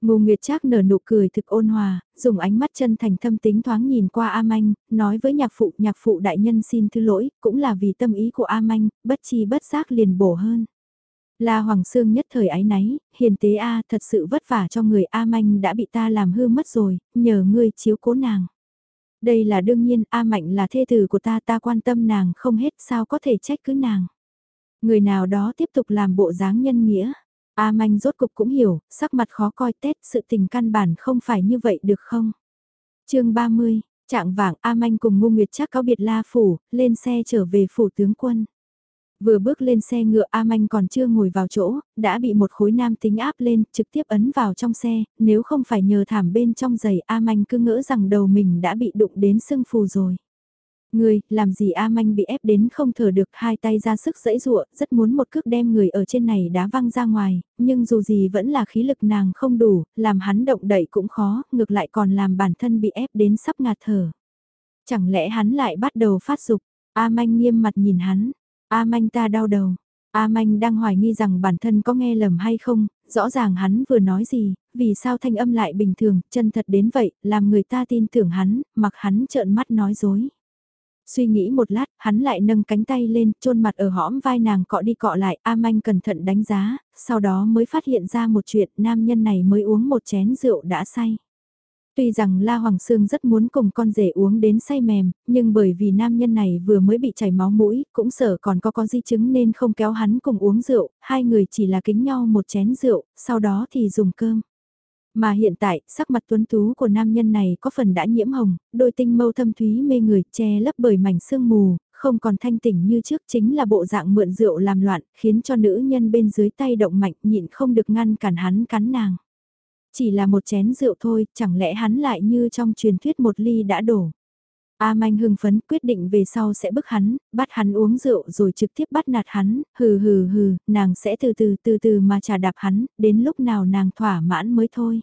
Ngô Nguyệt Trác nở nụ cười thực ôn hòa, dùng ánh mắt chân thành thâm tính thoáng nhìn qua A Manh, nói với nhạc phụ, nhạc phụ đại nhân xin thứ lỗi, cũng là vì tâm ý của A Manh, bất chi bất giác liền bổ hơn. La Hoàng Sương nhất thời ái náy, hiền tế A thật sự vất vả cho người A Manh đã bị ta làm hư mất rồi, nhờ ngươi chiếu cố nàng. Đây là đương nhiên, A Mạnh là thê tử của ta ta quan tâm nàng không hết sao có thể trách cứ nàng. Người nào đó tiếp tục làm bộ dáng nhân nghĩa. A Manh rốt cục cũng hiểu, sắc mặt khó coi tết sự tình căn bản không phải như vậy được không? chương 30, trạng vàng A Manh cùng Ngô Nguyệt chắc cáo biệt La Phủ, lên xe trở về phủ tướng quân. Vừa bước lên xe ngựa A Manh còn chưa ngồi vào chỗ, đã bị một khối nam tính áp lên, trực tiếp ấn vào trong xe, nếu không phải nhờ thảm bên trong giày A Manh cứ ngỡ rằng đầu mình đã bị đụng đến sưng phù rồi. Người, làm gì A Manh bị ép đến không thở được hai tay ra sức dẫy dụa, rất muốn một cước đem người ở trên này đá văng ra ngoài, nhưng dù gì vẫn là khí lực nàng không đủ, làm hắn động đậy cũng khó, ngược lại còn làm bản thân bị ép đến sắp ngạt thở. Chẳng lẽ hắn lại bắt đầu phát dục, A Manh nghiêm mặt nhìn hắn, A Manh ta đau đầu. A Manh đang hoài nghi rằng bản thân có nghe lầm hay không, rõ ràng hắn vừa nói gì, vì sao thanh âm lại bình thường, chân thật đến vậy, làm người ta tin tưởng hắn, mặc hắn trợn mắt nói dối. Suy nghĩ một lát, hắn lại nâng cánh tay lên, chôn mặt ở hõm vai nàng cọ đi cọ lại, A Manh cẩn thận đánh giá, sau đó mới phát hiện ra một chuyện, nam nhân này mới uống một chén rượu đã say. Tuy rằng La Hoàng Sương rất muốn cùng con rể uống đến say mềm, nhưng bởi vì nam nhân này vừa mới bị chảy máu mũi, cũng sợ còn có có di chứng nên không kéo hắn cùng uống rượu, hai người chỉ là kính nhau một chén rượu, sau đó thì dùng cơm. Mà hiện tại, sắc mặt tuấn tú của nam nhân này có phần đã nhiễm hồng, đôi tinh mâu thâm thúy mê người, che lấp bởi mảnh sương mù, không còn thanh tỉnh như trước chính là bộ dạng mượn rượu làm loạn, khiến cho nữ nhân bên dưới tay động mạnh nhịn không được ngăn cản hắn cắn nàng. Chỉ là một chén rượu thôi, chẳng lẽ hắn lại như trong truyền thuyết một ly đã đổ. A Manh hưng phấn quyết định về sau sẽ bức hắn, bắt hắn uống rượu rồi trực tiếp bắt nạt hắn, hừ hừ hừ, nàng sẽ từ từ từ từ mà trả đạp hắn, đến lúc nào nàng thỏa mãn mới thôi.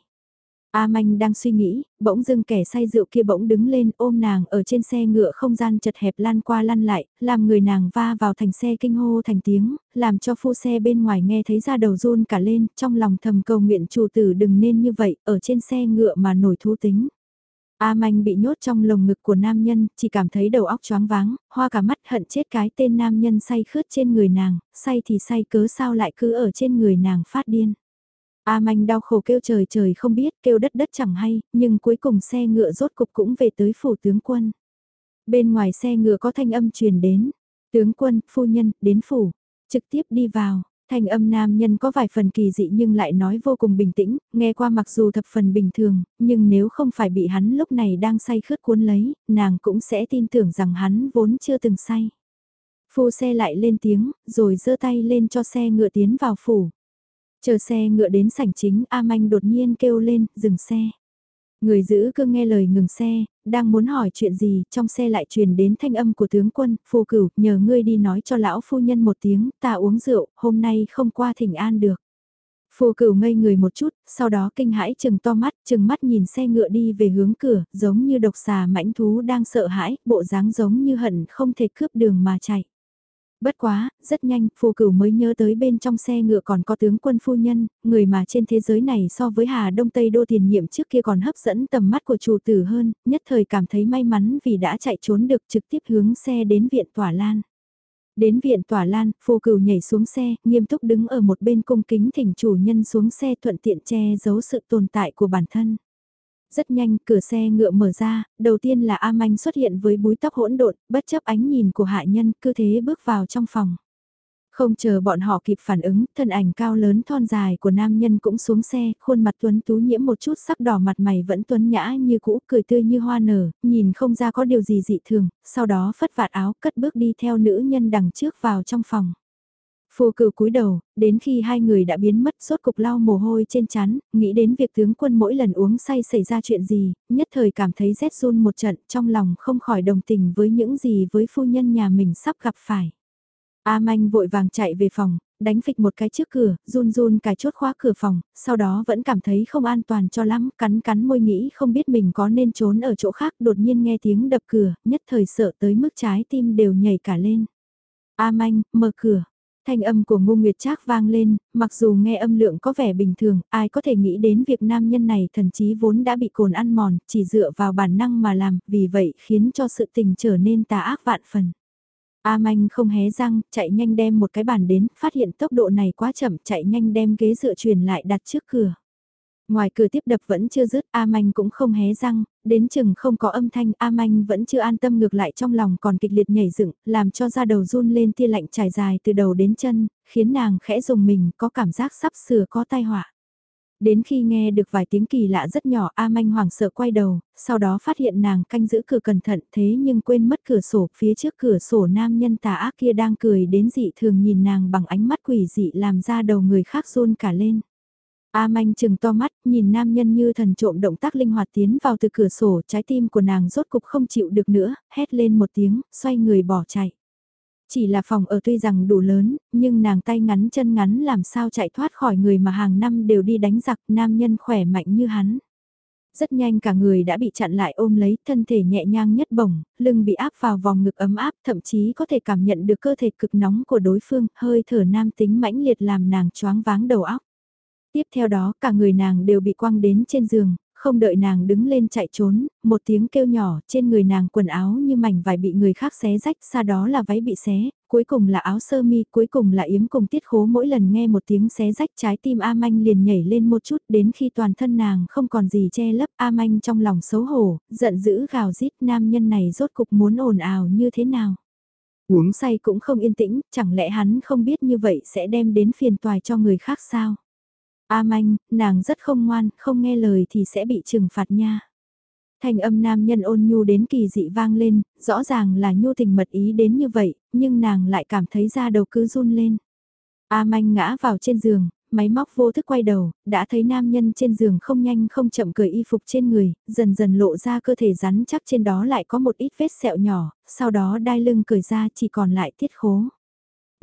A Manh đang suy nghĩ, bỗng dưng kẻ say rượu kia bỗng đứng lên ôm nàng ở trên xe ngựa không gian chật hẹp lan qua lăn lại, làm người nàng va vào thành xe kinh hô thành tiếng, làm cho phu xe bên ngoài nghe thấy ra đầu run cả lên, trong lòng thầm cầu nguyện chủ tử đừng nên như vậy, ở trên xe ngựa mà nổi thú tính. A Manh bị nhốt trong lồng ngực của nam nhân, chỉ cảm thấy đầu óc choáng váng, hoa cả mắt hận chết cái tên nam nhân say khướt trên người nàng, say thì say cớ sao lại cứ ở trên người nàng phát điên. A Manh đau khổ kêu trời trời không biết, kêu đất đất chẳng hay, nhưng cuối cùng xe ngựa rốt cục cũng về tới phủ tướng quân. Bên ngoài xe ngựa có thanh âm truyền đến, tướng quân, phu nhân, đến phủ, trực tiếp đi vào. Thanh âm nam nhân có vài phần kỳ dị nhưng lại nói vô cùng bình tĩnh, nghe qua mặc dù thập phần bình thường, nhưng nếu không phải bị hắn lúc này đang say khướt cuốn lấy, nàng cũng sẽ tin tưởng rằng hắn vốn chưa từng say. Phu xe lại lên tiếng, rồi giơ tay lên cho xe ngựa tiến vào phủ. Chờ xe ngựa đến sảnh chính, A Manh đột nhiên kêu lên, dừng xe. Người giữ cương nghe lời ngừng xe, đang muốn hỏi chuyện gì, trong xe lại truyền đến thanh âm của tướng quân, phù cửu, nhờ ngươi đi nói cho lão phu nhân một tiếng, ta uống rượu, hôm nay không qua thỉnh an được. Phù cửu ngây người một chút, sau đó kinh hãi chừng to mắt, chừng mắt nhìn xe ngựa đi về hướng cửa, giống như độc xà mãnh thú đang sợ hãi, bộ dáng giống như hận không thể cướp đường mà chạy. Bất quá, rất nhanh, phù cửu mới nhớ tới bên trong xe ngựa còn có tướng quân phu nhân, người mà trên thế giới này so với Hà Đông Tây Đô tiền nhiệm trước kia còn hấp dẫn tầm mắt của chủ tử hơn, nhất thời cảm thấy may mắn vì đã chạy trốn được trực tiếp hướng xe đến viện tỏa lan. Đến viện tỏa lan, phù cửu nhảy xuống xe, nghiêm túc đứng ở một bên cung kính thỉnh chủ nhân xuống xe thuận tiện che giấu sự tồn tại của bản thân. Rất nhanh, cửa xe ngựa mở ra, đầu tiên là A Manh xuất hiện với búi tóc hỗn độn, bất chấp ánh nhìn của hạ nhân, cứ thế bước vào trong phòng. Không chờ bọn họ kịp phản ứng, thân ảnh cao lớn thon dài của nam nhân cũng xuống xe, khuôn mặt tuấn tú nhiễm một chút sắc đỏ mặt mày vẫn tuấn nhã như cũ, cười tươi như hoa nở, nhìn không ra có điều gì dị thường, sau đó phất vạt áo cất bước đi theo nữ nhân đằng trước vào trong phòng. Phù cửu cúi đầu, đến khi hai người đã biến mất sốt cục lau mồ hôi trên chán, nghĩ đến việc tướng quân mỗi lần uống say xảy ra chuyện gì, nhất thời cảm thấy rét run một trận trong lòng không khỏi đồng tình với những gì với phu nhân nhà mình sắp gặp phải. A Manh vội vàng chạy về phòng, đánh phịch một cái trước cửa, run run cài chốt khóa cửa phòng, sau đó vẫn cảm thấy không an toàn cho lắm, cắn cắn môi nghĩ không biết mình có nên trốn ở chỗ khác, đột nhiên nghe tiếng đập cửa, nhất thời sợ tới mức trái tim đều nhảy cả lên. A Manh, mở cửa. Thanh âm của Ngô Nguyệt Trác vang lên, mặc dù nghe âm lượng có vẻ bình thường, ai có thể nghĩ đến việc nam nhân này thần chí vốn đã bị cồn ăn mòn, chỉ dựa vào bản năng mà làm, vì vậy khiến cho sự tình trở nên tà ác vạn phần. A Manh không hé răng, chạy nhanh đem một cái bàn đến, phát hiện tốc độ này quá chậm, chạy nhanh đem ghế dựa truyền lại đặt trước cửa. Ngoài cửa tiếp đập vẫn chưa dứt, A Manh cũng không hé răng, đến chừng không có âm thanh, A Manh vẫn chưa an tâm ngược lại trong lòng còn kịch liệt nhảy dựng, làm cho da đầu run lên tia lạnh trải dài từ đầu đến chân, khiến nàng khẽ dùng mình có cảm giác sắp sửa có tai họa. Đến khi nghe được vài tiếng kỳ lạ rất nhỏ A Manh hoảng sợ quay đầu, sau đó phát hiện nàng canh giữ cửa cẩn thận thế nhưng quên mất cửa sổ phía trước cửa sổ nam nhân tà ác kia đang cười đến dị thường nhìn nàng bằng ánh mắt quỷ dị làm ra đầu người khác run cả lên. A manh chừng to mắt, nhìn nam nhân như thần trộm động tác linh hoạt tiến vào từ cửa sổ, trái tim của nàng rốt cục không chịu được nữa, hét lên một tiếng, xoay người bỏ chạy. Chỉ là phòng ở tuy rằng đủ lớn, nhưng nàng tay ngắn chân ngắn làm sao chạy thoát khỏi người mà hàng năm đều đi đánh giặc nam nhân khỏe mạnh như hắn. Rất nhanh cả người đã bị chặn lại ôm lấy, thân thể nhẹ nhàng nhất bổng, lưng bị áp vào vòng ngực ấm áp, thậm chí có thể cảm nhận được cơ thể cực nóng của đối phương, hơi thở nam tính mãnh liệt làm nàng choáng váng đầu óc. Tiếp theo đó cả người nàng đều bị quăng đến trên giường, không đợi nàng đứng lên chạy trốn, một tiếng kêu nhỏ trên người nàng quần áo như mảnh vải bị người khác xé rách, xa đó là váy bị xé, cuối cùng là áo sơ mi, cuối cùng là yếm cùng tiết khố mỗi lần nghe một tiếng xé rách trái tim A Manh liền nhảy lên một chút đến khi toàn thân nàng không còn gì che lấp A Manh trong lòng xấu hổ, giận dữ gào rít nam nhân này rốt cục muốn ồn ào như thế nào. Uống say cũng không yên tĩnh, chẳng lẽ hắn không biết như vậy sẽ đem đến phiền toài cho người khác sao? A manh, nàng rất không ngoan, không nghe lời thì sẽ bị trừng phạt nha. Thành âm nam nhân ôn nhu đến kỳ dị vang lên, rõ ràng là nhu tình mật ý đến như vậy, nhưng nàng lại cảm thấy da đầu cứ run lên. A manh ngã vào trên giường, máy móc vô thức quay đầu, đã thấy nam nhân trên giường không nhanh không chậm cởi y phục trên người, dần dần lộ ra cơ thể rắn chắc trên đó lại có một ít vết sẹo nhỏ, sau đó đai lưng cởi ra chỉ còn lại tiết khố.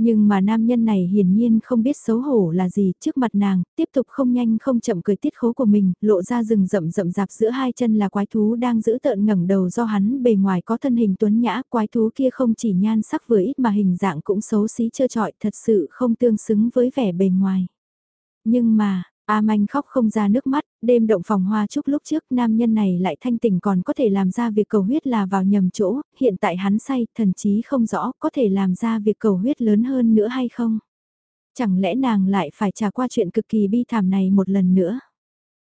Nhưng mà nam nhân này hiển nhiên không biết xấu hổ là gì trước mặt nàng, tiếp tục không nhanh không chậm cười tiết khố của mình, lộ ra rừng rậm rậm rạp giữa hai chân là quái thú đang giữ tợn ngẩng đầu do hắn bề ngoài có thân hình tuấn nhã, quái thú kia không chỉ nhan sắc vừa ít mà hình dạng cũng xấu xí trơ trọi thật sự không tương xứng với vẻ bề ngoài. Nhưng mà, A Manh khóc không ra nước mắt, đêm động phòng hoa chúc lúc trước nam nhân này lại thanh tỉnh còn có thể làm ra việc cầu huyết là vào nhầm chỗ, hiện tại hắn say, thần chí không rõ có thể làm ra việc cầu huyết lớn hơn nữa hay không. Chẳng lẽ nàng lại phải trả qua chuyện cực kỳ bi thảm này một lần nữa.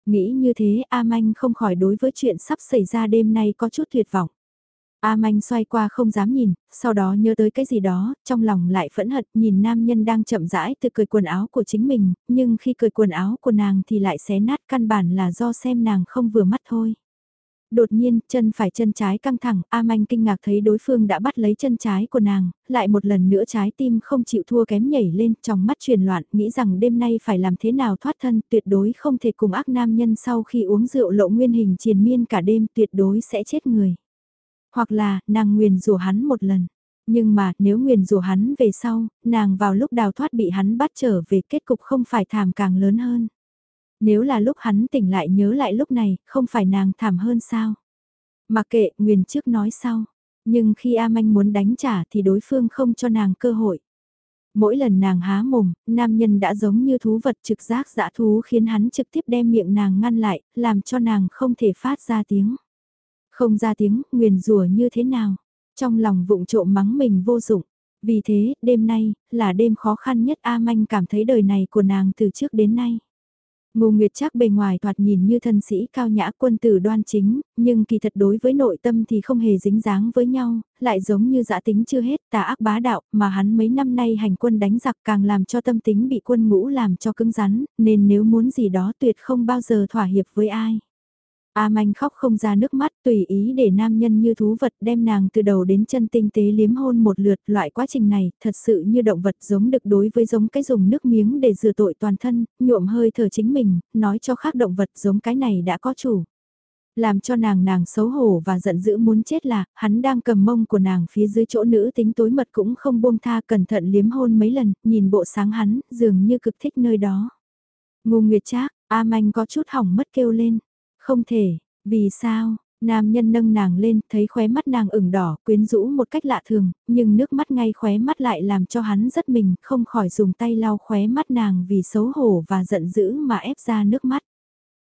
Nghĩ như thế A Manh không khỏi đối với chuyện sắp xảy ra đêm nay có chút tuyệt vọng. A Manh xoay qua không dám nhìn, sau đó nhớ tới cái gì đó, trong lòng lại phẫn hận nhìn nam nhân đang chậm rãi từ cười quần áo của chính mình, nhưng khi cười quần áo của nàng thì lại xé nát căn bản là do xem nàng không vừa mắt thôi. Đột nhiên, chân phải chân trái căng thẳng, A Manh kinh ngạc thấy đối phương đã bắt lấy chân trái của nàng, lại một lần nữa trái tim không chịu thua kém nhảy lên, trong mắt truyền loạn, nghĩ rằng đêm nay phải làm thế nào thoát thân, tuyệt đối không thể cùng ác nam nhân sau khi uống rượu lộ nguyên hình triền miên cả đêm, tuyệt đối sẽ chết người. Hoặc là, nàng nguyền rủa hắn một lần. Nhưng mà, nếu nguyền rủa hắn về sau, nàng vào lúc đào thoát bị hắn bắt trở về kết cục không phải thảm càng lớn hơn. Nếu là lúc hắn tỉnh lại nhớ lại lúc này, không phải nàng thảm hơn sao? Mà kệ, nguyền trước nói sau. Nhưng khi A Manh muốn đánh trả thì đối phương không cho nàng cơ hội. Mỗi lần nàng há mồm, nam nhân đã giống như thú vật trực giác dã thú khiến hắn trực tiếp đem miệng nàng ngăn lại, làm cho nàng không thể phát ra tiếng. Không ra tiếng, nguyền rủa như thế nào? Trong lòng vụng trộm mắng mình vô dụng. Vì thế, đêm nay, là đêm khó khăn nhất A Manh cảm thấy đời này của nàng từ trước đến nay. Ngô Nguyệt trác bề ngoài thoạt nhìn như thân sĩ cao nhã quân tử đoan chính, nhưng kỳ thật đối với nội tâm thì không hề dính dáng với nhau, lại giống như dã tính chưa hết tà ác bá đạo, mà hắn mấy năm nay hành quân đánh giặc càng làm cho tâm tính bị quân ngũ làm cho cứng rắn, nên nếu muốn gì đó tuyệt không bao giờ thỏa hiệp với ai. A Manh khóc không ra nước mắt tùy ý để nam nhân như thú vật đem nàng từ đầu đến chân tinh tế liếm hôn một lượt loại quá trình này thật sự như động vật giống được đối với giống cái dùng nước miếng để rửa tội toàn thân, nhuộm hơi thở chính mình, nói cho khác động vật giống cái này đã có chủ. Làm cho nàng nàng xấu hổ và giận dữ muốn chết là, hắn đang cầm mông của nàng phía dưới chỗ nữ tính tối mật cũng không buông tha cẩn thận liếm hôn mấy lần, nhìn bộ sáng hắn, dường như cực thích nơi đó. Ngu Nguyệt Trác, A Manh có chút hỏng mất kêu lên. Không thể, vì sao? Nam nhân nâng nàng lên, thấy khóe mắt nàng ửng đỏ, quyến rũ một cách lạ thường, nhưng nước mắt ngay khóe mắt lại làm cho hắn rất mình, không khỏi dùng tay lau khóe mắt nàng vì xấu hổ và giận dữ mà ép ra nước mắt.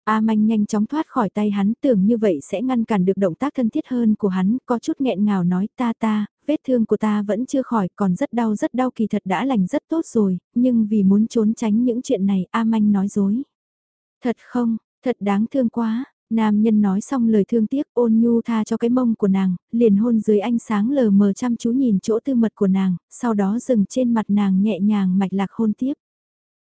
A manh nhanh chóng thoát khỏi tay hắn tưởng như vậy sẽ ngăn cản được động tác thân thiết hơn của hắn, có chút nghẹn ngào nói ta ta, vết thương của ta vẫn chưa khỏi còn rất đau rất đau kỳ thật đã lành rất tốt rồi, nhưng vì muốn trốn tránh những chuyện này A manh nói dối. Thật không, Thật đáng thương quá, nam nhân nói xong lời thương tiếc ôn nhu tha cho cái mông của nàng, liền hôn dưới ánh sáng lờ mờ chăm chú nhìn chỗ tư mật của nàng, sau đó dừng trên mặt nàng nhẹ nhàng mạch lạc hôn tiếp.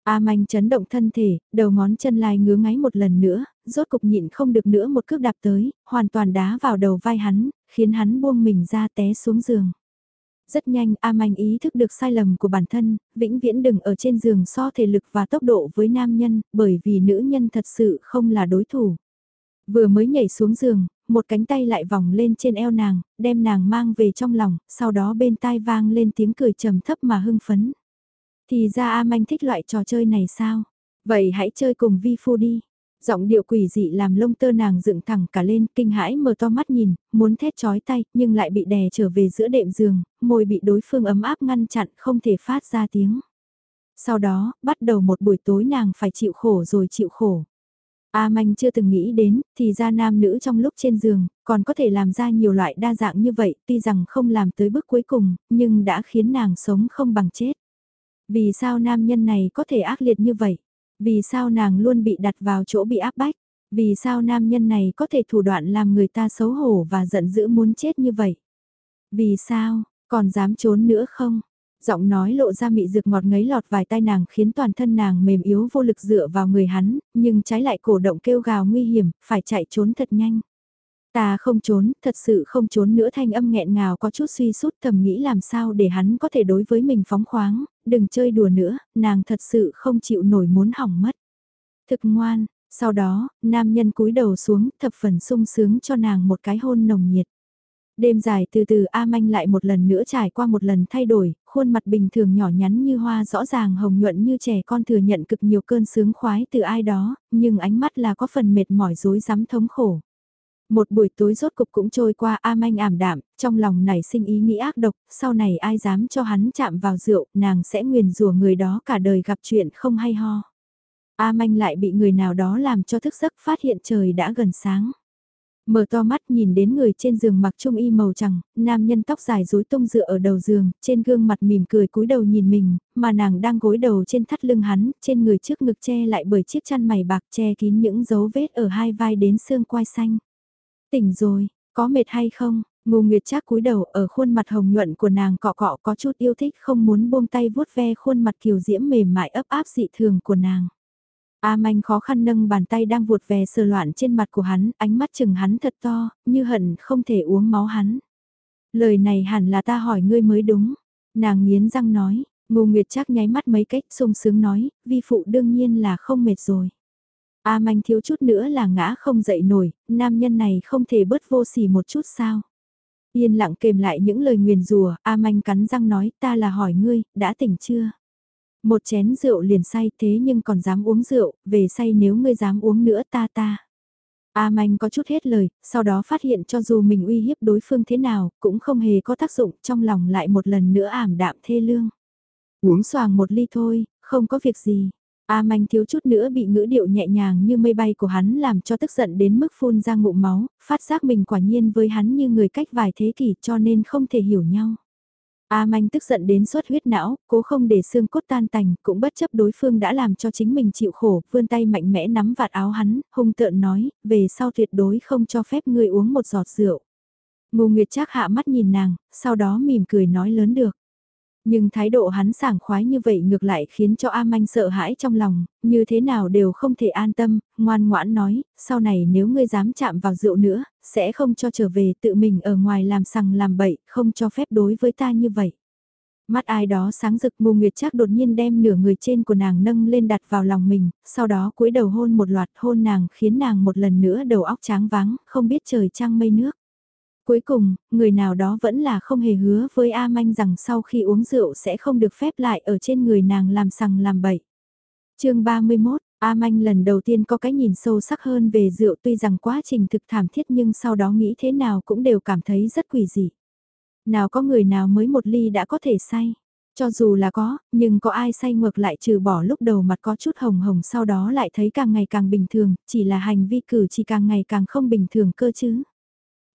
A manh chấn động thân thể, đầu ngón chân lai ngứa ngáy một lần nữa, rốt cục nhịn không được nữa một cước đạp tới, hoàn toàn đá vào đầu vai hắn, khiến hắn buông mình ra té xuống giường. Rất nhanh A Manh ý thức được sai lầm của bản thân, vĩnh viễn đừng ở trên giường so thể lực và tốc độ với nam nhân, bởi vì nữ nhân thật sự không là đối thủ. Vừa mới nhảy xuống giường, một cánh tay lại vòng lên trên eo nàng, đem nàng mang về trong lòng, sau đó bên tai vang lên tiếng cười trầm thấp mà hưng phấn. Thì ra A Manh thích loại trò chơi này sao? Vậy hãy chơi cùng Vi Phu đi. Giọng điệu quỷ dị làm lông tơ nàng dựng thẳng cả lên, kinh hãi mở to mắt nhìn, muốn thét chói tay, nhưng lại bị đè trở về giữa đệm giường, môi bị đối phương ấm áp ngăn chặn không thể phát ra tiếng. Sau đó, bắt đầu một buổi tối nàng phải chịu khổ rồi chịu khổ. A Manh chưa từng nghĩ đến, thì ra nam nữ trong lúc trên giường, còn có thể làm ra nhiều loại đa dạng như vậy, tuy rằng không làm tới bước cuối cùng, nhưng đã khiến nàng sống không bằng chết. Vì sao nam nhân này có thể ác liệt như vậy? Vì sao nàng luôn bị đặt vào chỗ bị áp bách? Vì sao nam nhân này có thể thủ đoạn làm người ta xấu hổ và giận dữ muốn chết như vậy? Vì sao, còn dám trốn nữa không? Giọng nói lộ ra mị dược ngọt ngấy lọt vài tai nàng khiến toàn thân nàng mềm yếu vô lực dựa vào người hắn, nhưng trái lại cổ động kêu gào nguy hiểm, phải chạy trốn thật nhanh. Ta không trốn, thật sự không trốn nữa thanh âm nghẹn ngào có chút suy sút thầm nghĩ làm sao để hắn có thể đối với mình phóng khoáng, đừng chơi đùa nữa, nàng thật sự không chịu nổi muốn hỏng mất. Thực ngoan, sau đó, nam nhân cúi đầu xuống thập phần sung sướng cho nàng một cái hôn nồng nhiệt. Đêm dài từ từ A Manh lại một lần nữa trải qua một lần thay đổi, khuôn mặt bình thường nhỏ nhắn như hoa rõ ràng hồng nhuận như trẻ con thừa nhận cực nhiều cơn sướng khoái từ ai đó, nhưng ánh mắt là có phần mệt mỏi dối rắm thống khổ. Một buổi tối rốt cục cũng trôi qua A Manh ảm đạm, trong lòng nảy sinh ý nghĩ ác độc, sau này ai dám cho hắn chạm vào rượu, nàng sẽ nguyền rủa người đó cả đời gặp chuyện không hay ho. A Manh lại bị người nào đó làm cho thức giấc phát hiện trời đã gần sáng. Mở to mắt nhìn đến người trên giường mặc trung y màu trắng, nam nhân tóc dài rối tung dựa ở đầu giường, trên gương mặt mỉm cười cúi đầu nhìn mình, mà nàng đang gối đầu trên thắt lưng hắn, trên người trước ngực che lại bởi chiếc chăn mày bạc che kín những dấu vết ở hai vai đến xương quai xanh. Tỉnh rồi, có mệt hay không? Ngô Nguyệt Trác cúi đầu ở khuôn mặt hồng nhuận của nàng cọ cọ có chút yêu thích không muốn buông tay vuốt ve khuôn mặt kiều diễm mềm mại ấp áp dị thường của nàng. A Manh khó khăn nâng bàn tay đang vuột về sờ loạn trên mặt của hắn, ánh mắt chừng hắn thật to, như hận không thể uống máu hắn. Lời này hẳn là ta hỏi ngươi mới đúng. Nàng nghiến răng nói, Ngô Nguyệt chắc nháy mắt mấy cách sung sướng nói, vi phụ đương nhiên là không mệt rồi. A manh thiếu chút nữa là ngã không dậy nổi, nam nhân này không thể bớt vô sỉ một chút sao. Yên lặng kềm lại những lời nguyền rùa, A manh cắn răng nói ta là hỏi ngươi, đã tỉnh chưa? Một chén rượu liền say thế nhưng còn dám uống rượu, về say nếu ngươi dám uống nữa ta ta. A Manh có chút hết lời, sau đó phát hiện cho dù mình uy hiếp đối phương thế nào, cũng không hề có tác dụng, trong lòng lại một lần nữa ảm đạm thê lương. Uống xoàng một ly thôi, không có việc gì. A Manh thiếu chút nữa bị ngữ điệu nhẹ nhàng như mây bay của hắn làm cho tức giận đến mức phun ra ngụm máu, phát giác mình quả nhiên với hắn như người cách vài thế kỷ cho nên không thể hiểu nhau. A Manh tức giận đến suốt huyết não, cố không để xương cốt tan tành, cũng bất chấp đối phương đã làm cho chính mình chịu khổ, vươn tay mạnh mẽ nắm vạt áo hắn, hung tợn nói, về sau tuyệt đối không cho phép ngươi uống một giọt rượu. Ngô Nguyệt Trác hạ mắt nhìn nàng, sau đó mỉm cười nói lớn được. Nhưng thái độ hắn sảng khoái như vậy ngược lại khiến cho A Manh sợ hãi trong lòng, như thế nào đều không thể an tâm, ngoan ngoãn nói, sau này nếu ngươi dám chạm vào rượu nữa, sẽ không cho trở về tự mình ở ngoài làm sằng làm bậy, không cho phép đối với ta như vậy. Mắt ai đó sáng rực mù nguyệt chắc đột nhiên đem nửa người trên của nàng nâng lên đặt vào lòng mình, sau đó cúi đầu hôn một loạt hôn nàng khiến nàng một lần nữa đầu óc tráng váng, không biết trời trăng mây nước. Cuối cùng, người nào đó vẫn là không hề hứa với A Manh rằng sau khi uống rượu sẽ không được phép lại ở trên người nàng làm sằng làm bậy. chương 31, A Manh lần đầu tiên có cái nhìn sâu sắc hơn về rượu tuy rằng quá trình thực thảm thiết nhưng sau đó nghĩ thế nào cũng đều cảm thấy rất quỷ dị. Nào có người nào mới một ly đã có thể say. Cho dù là có, nhưng có ai say ngược lại trừ bỏ lúc đầu mặt có chút hồng hồng sau đó lại thấy càng ngày càng bình thường, chỉ là hành vi cử chỉ càng ngày càng không bình thường cơ chứ.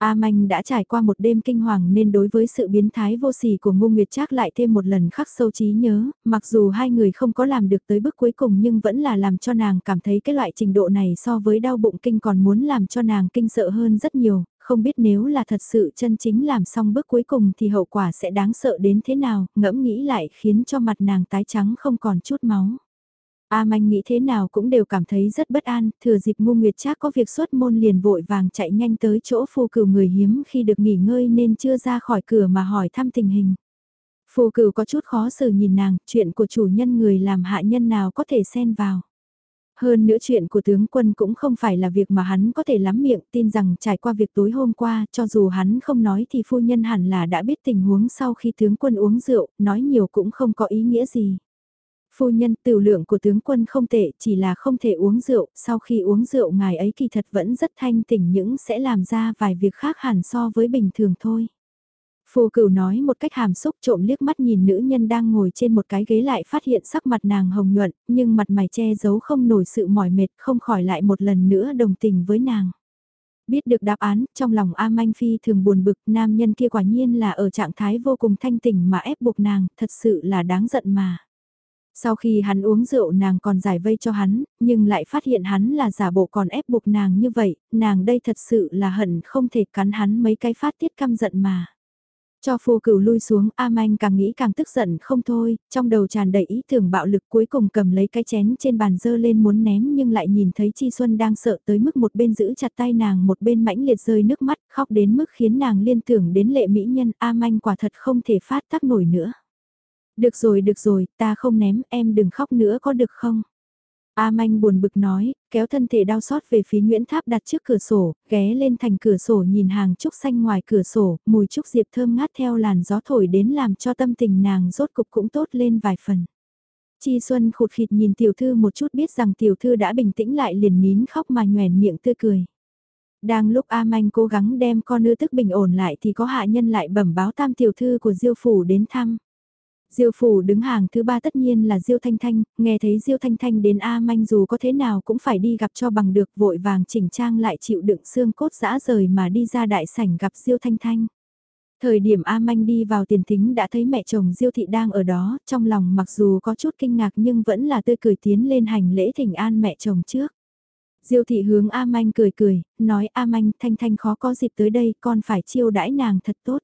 A Manh đã trải qua một đêm kinh hoàng nên đối với sự biến thái vô sỉ của Ngô Nguyệt Trác lại thêm một lần khắc sâu trí nhớ, mặc dù hai người không có làm được tới bước cuối cùng nhưng vẫn là làm cho nàng cảm thấy cái loại trình độ này so với đau bụng kinh còn muốn làm cho nàng kinh sợ hơn rất nhiều, không biết nếu là thật sự chân chính làm xong bước cuối cùng thì hậu quả sẽ đáng sợ đến thế nào, ngẫm nghĩ lại khiến cho mặt nàng tái trắng không còn chút máu. A Manh nghĩ thế nào cũng đều cảm thấy rất bất an, thừa dịp ngu nguyệt trác có việc xuất môn liền vội vàng chạy nhanh tới chỗ phu cửu người hiếm khi được nghỉ ngơi nên chưa ra khỏi cửa mà hỏi thăm tình hình. Phu cửu có chút khó xử nhìn nàng, chuyện của chủ nhân người làm hạ nhân nào có thể xen vào. Hơn nữa chuyện của tướng quân cũng không phải là việc mà hắn có thể lắm miệng tin rằng trải qua việc tối hôm qua cho dù hắn không nói thì phu nhân hẳn là đã biết tình huống sau khi tướng quân uống rượu, nói nhiều cũng không có ý nghĩa gì. Phu nhân tiểu lượng của tướng quân không tệ chỉ là không thể uống rượu, sau khi uống rượu ngài ấy kỳ thật vẫn rất thanh tỉnh những sẽ làm ra vài việc khác hẳn so với bình thường thôi. Phù cửu nói một cách hàm xúc trộm liếc mắt nhìn nữ nhân đang ngồi trên một cái ghế lại phát hiện sắc mặt nàng hồng nhuận, nhưng mặt mày che giấu không nổi sự mỏi mệt không khỏi lại một lần nữa đồng tình với nàng. Biết được đáp án, trong lòng A Manh Phi thường buồn bực, nam nhân kia quả nhiên là ở trạng thái vô cùng thanh tỉnh mà ép buộc nàng, thật sự là đáng giận mà. Sau khi hắn uống rượu nàng còn giải vây cho hắn, nhưng lại phát hiện hắn là giả bộ còn ép buộc nàng như vậy, nàng đây thật sự là hận không thể cắn hắn mấy cái phát tiết căm giận mà. Cho phù cửu lui xuống, A Manh càng nghĩ càng tức giận không thôi, trong đầu tràn đầy ý tưởng bạo lực cuối cùng cầm lấy cái chén trên bàn dơ lên muốn ném nhưng lại nhìn thấy Chi Xuân đang sợ tới mức một bên giữ chặt tay nàng một bên mãnh liệt rơi nước mắt khóc đến mức khiến nàng liên tưởng đến lệ mỹ nhân A Manh quả thật không thể phát tác nổi nữa. Được rồi được rồi, ta không ném, em đừng khóc nữa có được không? A Manh buồn bực nói, kéo thân thể đau xót về phía Nguyễn Tháp đặt trước cửa sổ, ghé lên thành cửa sổ nhìn hàng trúc xanh ngoài cửa sổ, mùi trúc diệp thơm ngát theo làn gió thổi đến làm cho tâm tình nàng rốt cục cũng tốt lên vài phần. Chi Xuân khụt khịt nhìn tiểu thư một chút biết rằng tiểu thư đã bình tĩnh lại liền nín khóc mà nhoèn miệng tươi cười. Đang lúc A Manh cố gắng đem con nữ tức bình ổn lại thì có hạ nhân lại bẩm báo tam tiểu thư của Diêu Phủ đến thăm. Diêu phủ đứng hàng thứ ba tất nhiên là Diêu Thanh Thanh, nghe thấy Diêu Thanh Thanh đến A Manh dù có thế nào cũng phải đi gặp cho bằng được vội vàng chỉnh trang lại chịu đựng xương cốt dã rời mà đi ra đại sảnh gặp Diêu Thanh Thanh. Thời điểm A Manh đi vào tiền thính đã thấy mẹ chồng Diêu Thị đang ở đó, trong lòng mặc dù có chút kinh ngạc nhưng vẫn là tươi cười tiến lên hành lễ thỉnh an mẹ chồng trước. Diêu Thị hướng A Manh cười cười, nói A Manh Thanh Thanh khó có dịp tới đây con phải chiêu đãi nàng thật tốt.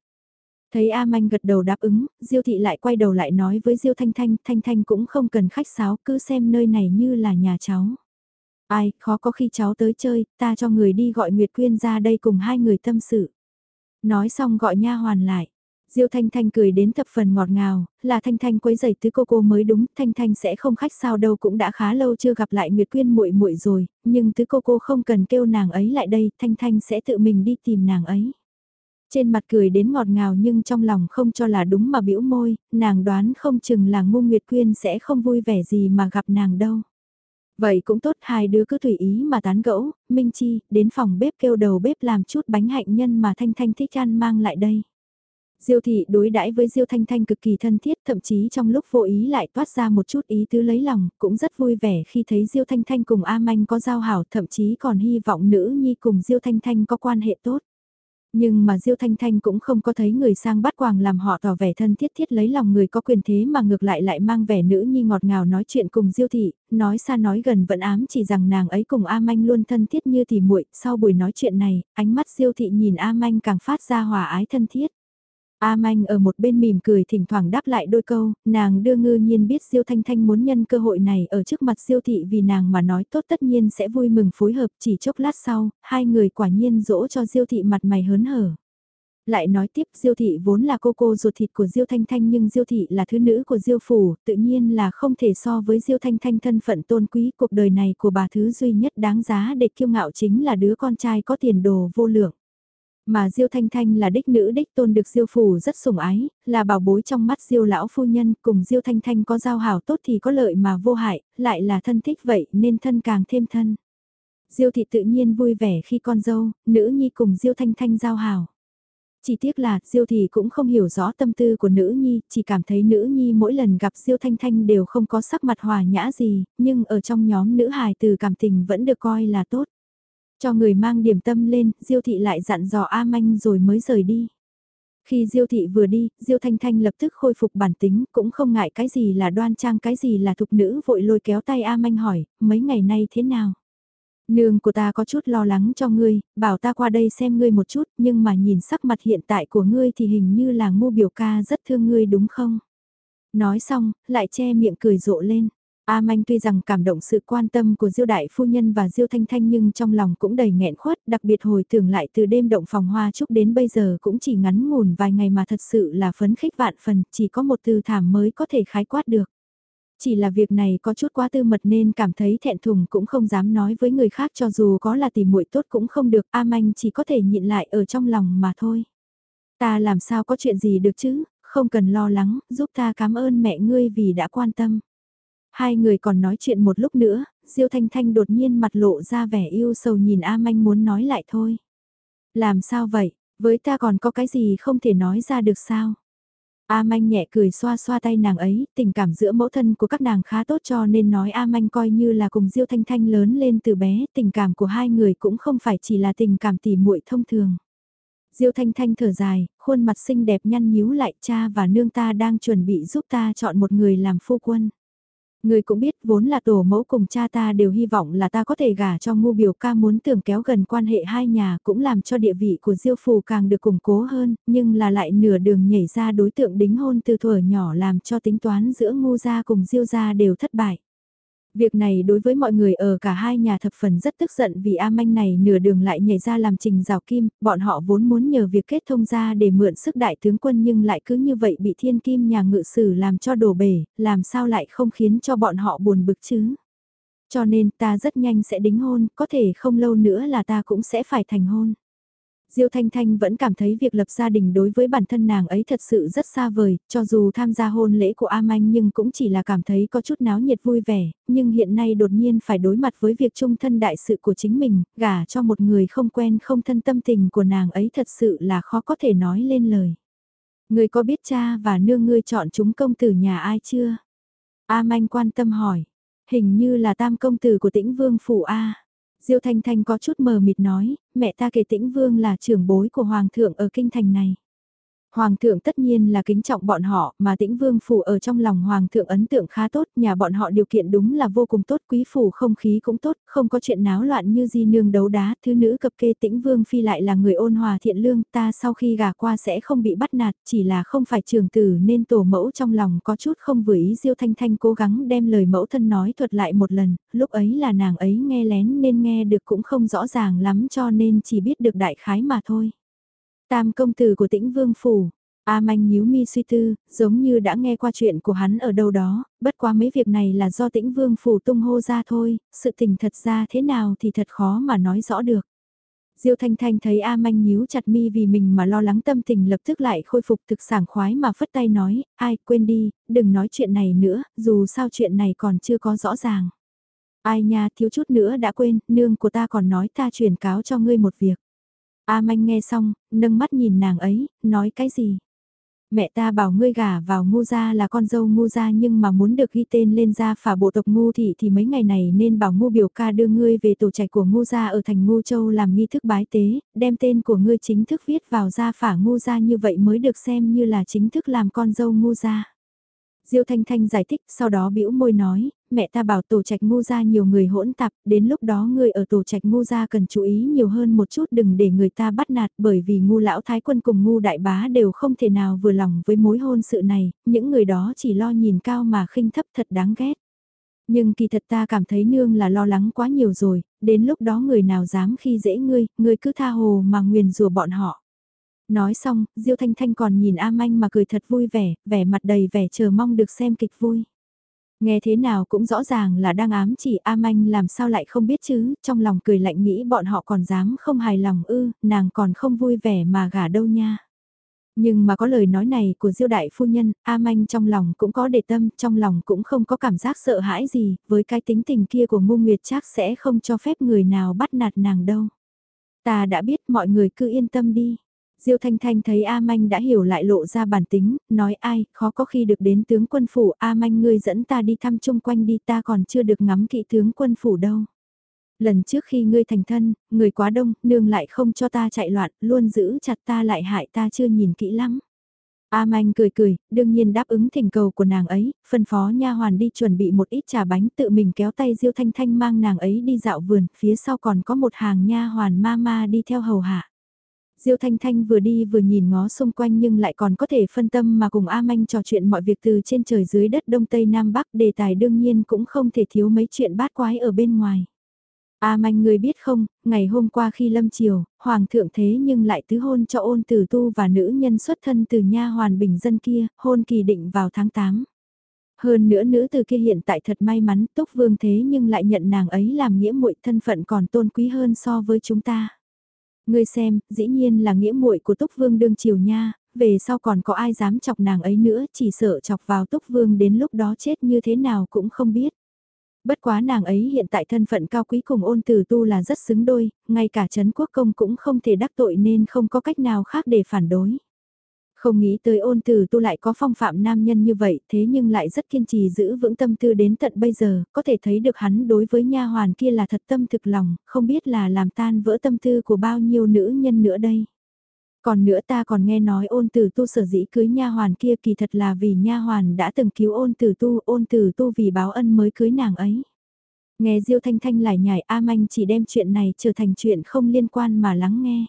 Thấy A Manh gật đầu đáp ứng, Diêu Thị lại quay đầu lại nói với Diêu Thanh Thanh, Thanh Thanh cũng không cần khách sáo, cứ xem nơi này như là nhà cháu. Ai, khó có khi cháu tới chơi, ta cho người đi gọi Nguyệt Quyên ra đây cùng hai người tâm sự. Nói xong gọi nha hoàn lại. Diêu Thanh Thanh cười đến thập phần ngọt ngào, là Thanh Thanh quấy giày tứ cô cô mới đúng, Thanh Thanh sẽ không khách sao đâu cũng đã khá lâu chưa gặp lại Nguyệt Quyên muội muội rồi, nhưng tứ cô cô không cần kêu nàng ấy lại đây, Thanh Thanh sẽ tự mình đi tìm nàng ấy. Trên mặt cười đến ngọt ngào nhưng trong lòng không cho là đúng mà bĩu môi, nàng đoán không chừng là ngu Nguyệt Quyên sẽ không vui vẻ gì mà gặp nàng đâu. Vậy cũng tốt hai đứa cứ tùy ý mà tán gẫu, Minh Chi, đến phòng bếp kêu đầu bếp làm chút bánh hạnh nhân mà Thanh Thanh thích ăn mang lại đây. Diêu thị đối đãi với Diêu Thanh Thanh cực kỳ thân thiết, thậm chí trong lúc vô ý lại toát ra một chút ý tứ lấy lòng, cũng rất vui vẻ khi thấy Diêu Thanh Thanh cùng A Manh có giao hảo, thậm chí còn hy vọng nữ nhi cùng Diêu Thanh Thanh có quan hệ tốt. Nhưng mà Diêu Thanh Thanh cũng không có thấy người sang bắt quàng làm họ tỏ vẻ thân thiết thiết lấy lòng người có quyền thế mà ngược lại lại mang vẻ nữ nhi ngọt ngào nói chuyện cùng Diêu Thị, nói xa nói gần vẫn ám chỉ rằng nàng ấy cùng A Manh luôn thân thiết như thì muội sau buổi nói chuyện này, ánh mắt Diêu Thị nhìn A Manh càng phát ra hòa ái thân thiết. A Manh ở một bên mỉm cười thỉnh thoảng đáp lại đôi câu, nàng đưa ngư nhiên biết Diêu Thanh Thanh muốn nhân cơ hội này ở trước mặt Diêu Thị vì nàng mà nói tốt tất nhiên sẽ vui mừng phối hợp chỉ chốc lát sau, hai người quả nhiên dỗ cho Diêu Thị mặt mày hớn hở. Lại nói tiếp Diêu Thị vốn là cô cô ruột thịt của Diêu Thanh Thanh nhưng Diêu Thị là thứ nữ của Diêu Phủ, tự nhiên là không thể so với Diêu Thanh Thanh thân phận tôn quý cuộc đời này của bà thứ duy nhất đáng giá để kiêu ngạo chính là đứa con trai có tiền đồ vô lượng. Mà Diêu Thanh Thanh là đích nữ đích tôn được Diêu phủ rất sủng ái, là bảo bối trong mắt Diêu lão phu nhân, cùng Diêu Thanh Thanh có giao hảo tốt thì có lợi mà vô hại, lại là thân thích vậy nên thân càng thêm thân. Diêu thị tự nhiên vui vẻ khi con dâu, nữ nhi cùng Diêu Thanh Thanh giao hảo. Chỉ tiếc là Diêu thị cũng không hiểu rõ tâm tư của nữ nhi, chỉ cảm thấy nữ nhi mỗi lần gặp Diêu Thanh Thanh đều không có sắc mặt hòa nhã gì, nhưng ở trong nhóm nữ hài từ cảm tình vẫn được coi là tốt. Cho người mang điểm tâm lên, Diêu thị lại dặn dò A Manh rồi mới rời đi. Khi Diêu thị vừa đi, Diêu Thanh Thanh lập tức khôi phục bản tính, cũng không ngại cái gì là đoan trang cái gì là thục nữ vội lôi kéo tay A Manh hỏi, mấy ngày nay thế nào? Nương của ta có chút lo lắng cho ngươi, bảo ta qua đây xem ngươi một chút, nhưng mà nhìn sắc mặt hiện tại của ngươi thì hình như là ngu biểu ca rất thương ngươi đúng không? Nói xong, lại che miệng cười rộ lên. A Manh tuy rằng cảm động sự quan tâm của Diêu đại phu nhân và Diêu Thanh Thanh nhưng trong lòng cũng đầy nghẹn khuất, đặc biệt hồi tưởng lại từ đêm động phòng hoa chúc đến bây giờ cũng chỉ ngắn ngủn vài ngày mà thật sự là phấn khích vạn phần, chỉ có một từ thảm mới có thể khái quát được. Chỉ là việc này có chút quá tư mật nên cảm thấy thẹn thùng cũng không dám nói với người khác cho dù có là tìm muội tốt cũng không được, A Manh chỉ có thể nhịn lại ở trong lòng mà thôi. Ta làm sao có chuyện gì được chứ, không cần lo lắng, giúp ta cảm ơn mẹ ngươi vì đã quan tâm. Hai người còn nói chuyện một lúc nữa, Diêu Thanh Thanh đột nhiên mặt lộ ra vẻ yêu sầu nhìn A Manh muốn nói lại thôi. Làm sao vậy, với ta còn có cái gì không thể nói ra được sao? A Manh nhẹ cười xoa xoa tay nàng ấy, tình cảm giữa mẫu thân của các nàng khá tốt cho nên nói A Manh coi như là cùng Diêu Thanh Thanh lớn lên từ bé, tình cảm của hai người cũng không phải chỉ là tình cảm tỉ muội thông thường. Diêu Thanh Thanh thở dài, khuôn mặt xinh đẹp nhăn nhíu lại cha và nương ta đang chuẩn bị giúp ta chọn một người làm phu quân. Người cũng biết vốn là tổ mẫu cùng cha ta đều hy vọng là ta có thể gả cho ngu biểu ca muốn tưởng kéo gần quan hệ hai nhà cũng làm cho địa vị của diêu phù càng được củng cố hơn, nhưng là lại nửa đường nhảy ra đối tượng đính hôn từ thuở nhỏ làm cho tính toán giữa ngu gia cùng diêu gia đều thất bại. Việc này đối với mọi người ở cả hai nhà thập phần rất tức giận vì A Manh này nửa đường lại nhảy ra làm trình rào kim, bọn họ vốn muốn nhờ việc kết thông ra để mượn sức đại tướng quân nhưng lại cứ như vậy bị thiên kim nhà ngự sử làm cho đổ bể, làm sao lại không khiến cho bọn họ buồn bực chứ. Cho nên ta rất nhanh sẽ đính hôn, có thể không lâu nữa là ta cũng sẽ phải thành hôn. Diêu Thanh Thanh vẫn cảm thấy việc lập gia đình đối với bản thân nàng ấy thật sự rất xa vời, cho dù tham gia hôn lễ của A Manh nhưng cũng chỉ là cảm thấy có chút náo nhiệt vui vẻ, nhưng hiện nay đột nhiên phải đối mặt với việc chung thân đại sự của chính mình, gả cho một người không quen không thân tâm tình của nàng ấy thật sự là khó có thể nói lên lời. Người có biết cha và nương ngươi chọn chúng công tử nhà ai chưa? A Manh quan tâm hỏi, hình như là tam công tử của tĩnh vương phủ A. Diêu Thanh Thanh có chút mờ mịt nói, mẹ ta kể tĩnh vương là trưởng bối của Hoàng thượng ở kinh thành này. Hoàng thượng tất nhiên là kính trọng bọn họ, mà tĩnh vương phủ ở trong lòng hoàng thượng ấn tượng khá tốt, nhà bọn họ điều kiện đúng là vô cùng tốt, quý phủ không khí cũng tốt, không có chuyện náo loạn như di nương đấu đá, thứ nữ cập kê tĩnh vương phi lại là người ôn hòa thiện lương, ta sau khi gả qua sẽ không bị bắt nạt, chỉ là không phải trường tử nên tổ mẫu trong lòng có chút không vừa ý diêu thanh thanh cố gắng đem lời mẫu thân nói thuật lại một lần, lúc ấy là nàng ấy nghe lén nên nghe được cũng không rõ ràng lắm cho nên chỉ biết được đại khái mà thôi. Tam công tử của tĩnh vương phủ. A manh nhíu mi suy tư, giống như đã nghe qua chuyện của hắn ở đâu đó, bất quá mấy việc này là do tĩnh vương phủ tung hô ra thôi, sự tình thật ra thế nào thì thật khó mà nói rõ được. Diêu Thanh Thanh thấy A Manh nhíu chặt mi vì mình mà lo lắng tâm tình lập tức lại khôi phục thực sảng khoái mà phất tay nói, ai quên đi, đừng nói chuyện này nữa, dù sao chuyện này còn chưa có rõ ràng. Ai nha thiếu chút nữa đã quên, nương của ta còn nói ta truyền cáo cho ngươi một việc. A manh nghe xong, nâng mắt nhìn nàng ấy, nói cái gì? Mẹ ta bảo ngươi gả vào ngu gia là con dâu ngu gia nhưng mà muốn được ghi tên lên gia phả bộ tộc ngu thị thì mấy ngày này nên bảo ngu biểu ca đưa ngươi về tổ trạch của ngu gia ở thành ngu châu làm nghi thức bái tế, đem tên của ngươi chính thức viết vào gia phả ngu gia như vậy mới được xem như là chính thức làm con dâu ngu gia. Diêu Thanh Thanh giải thích, sau đó bĩu môi nói, mẹ ta bảo tổ trạch ngu ra nhiều người hỗn tạp, đến lúc đó người ở tổ trạch ngu ra cần chú ý nhiều hơn một chút đừng để người ta bắt nạt bởi vì ngu lão thái quân cùng ngu đại bá đều không thể nào vừa lòng với mối hôn sự này, những người đó chỉ lo nhìn cao mà khinh thấp thật đáng ghét. Nhưng kỳ thật ta cảm thấy nương là lo lắng quá nhiều rồi, đến lúc đó người nào dám khi dễ ngươi, ngươi cứ tha hồ mà nguyền rủa bọn họ. Nói xong, Diêu Thanh Thanh còn nhìn A Manh mà cười thật vui vẻ, vẻ mặt đầy vẻ chờ mong được xem kịch vui. Nghe thế nào cũng rõ ràng là đang ám chỉ A Manh làm sao lại không biết chứ, trong lòng cười lạnh nghĩ bọn họ còn dám không hài lòng ư, nàng còn không vui vẻ mà gả đâu nha. Nhưng mà có lời nói này của diêu đại phu nhân, A Manh trong lòng cũng có để tâm, trong lòng cũng không có cảm giác sợ hãi gì, với cái tính tình kia của Ngô Nguyệt chắc sẽ không cho phép người nào bắt nạt nàng đâu. Ta đã biết mọi người cứ yên tâm đi. Diêu Thanh Thanh thấy A Manh đã hiểu lại lộ ra bản tính, nói ai, khó có khi được đến tướng quân phủ, A Manh ngươi dẫn ta đi thăm chung quanh đi ta còn chưa được ngắm kỹ tướng quân phủ đâu. Lần trước khi ngươi thành thân, người quá đông, nương lại không cho ta chạy loạn, luôn giữ chặt ta lại hại ta chưa nhìn kỹ lắm. A Manh cười cười, đương nhiên đáp ứng thỉnh cầu của nàng ấy, phân phó nha hoàn đi chuẩn bị một ít trà bánh tự mình kéo tay Diêu Thanh Thanh mang nàng ấy đi dạo vườn, phía sau còn có một hàng nha hoàn ma ma đi theo hầu hạ. Diêu Thanh Thanh vừa đi vừa nhìn ngó xung quanh nhưng lại còn có thể phân tâm mà cùng A Manh trò chuyện mọi việc từ trên trời dưới đất Đông Tây Nam Bắc đề tài đương nhiên cũng không thể thiếu mấy chuyện bát quái ở bên ngoài. A Manh người biết không, ngày hôm qua khi lâm chiều, Hoàng thượng thế nhưng lại tứ hôn cho ôn tử tu và nữ nhân xuất thân từ nha hoàn bình dân kia, hôn kỳ định vào tháng 8. Hơn nữa nữ từ kia hiện tại thật may mắn túc vương thế nhưng lại nhận nàng ấy làm nghĩa muội thân phận còn tôn quý hơn so với chúng ta. Ngươi xem, dĩ nhiên là nghĩa muội của Túc Vương đương triều nha, về sau còn có ai dám chọc nàng ấy nữa, chỉ sợ chọc vào Túc Vương đến lúc đó chết như thế nào cũng không biết. Bất quá nàng ấy hiện tại thân phận cao quý cùng ôn tử tu là rất xứng đôi, ngay cả Trấn Quốc Công cũng không thể đắc tội nên không có cách nào khác để phản đối. Không nghĩ tới ôn tử tu lại có phong phạm nam nhân như vậy, thế nhưng lại rất kiên trì giữ vững tâm tư đến tận bây giờ, có thể thấy được hắn đối với nha hoàn kia là thật tâm thực lòng, không biết là làm tan vỡ tâm tư của bao nhiêu nữ nhân nữa đây. Còn nữa ta còn nghe nói ôn tử tu sở dĩ cưới nha hoàn kia kỳ thật là vì nha hoàn đã từng cứu ôn tử tu, ôn tử tu vì báo ân mới cưới nàng ấy. Nghe Diêu Thanh Thanh lại nhảy A Manh chỉ đem chuyện này trở thành chuyện không liên quan mà lắng nghe.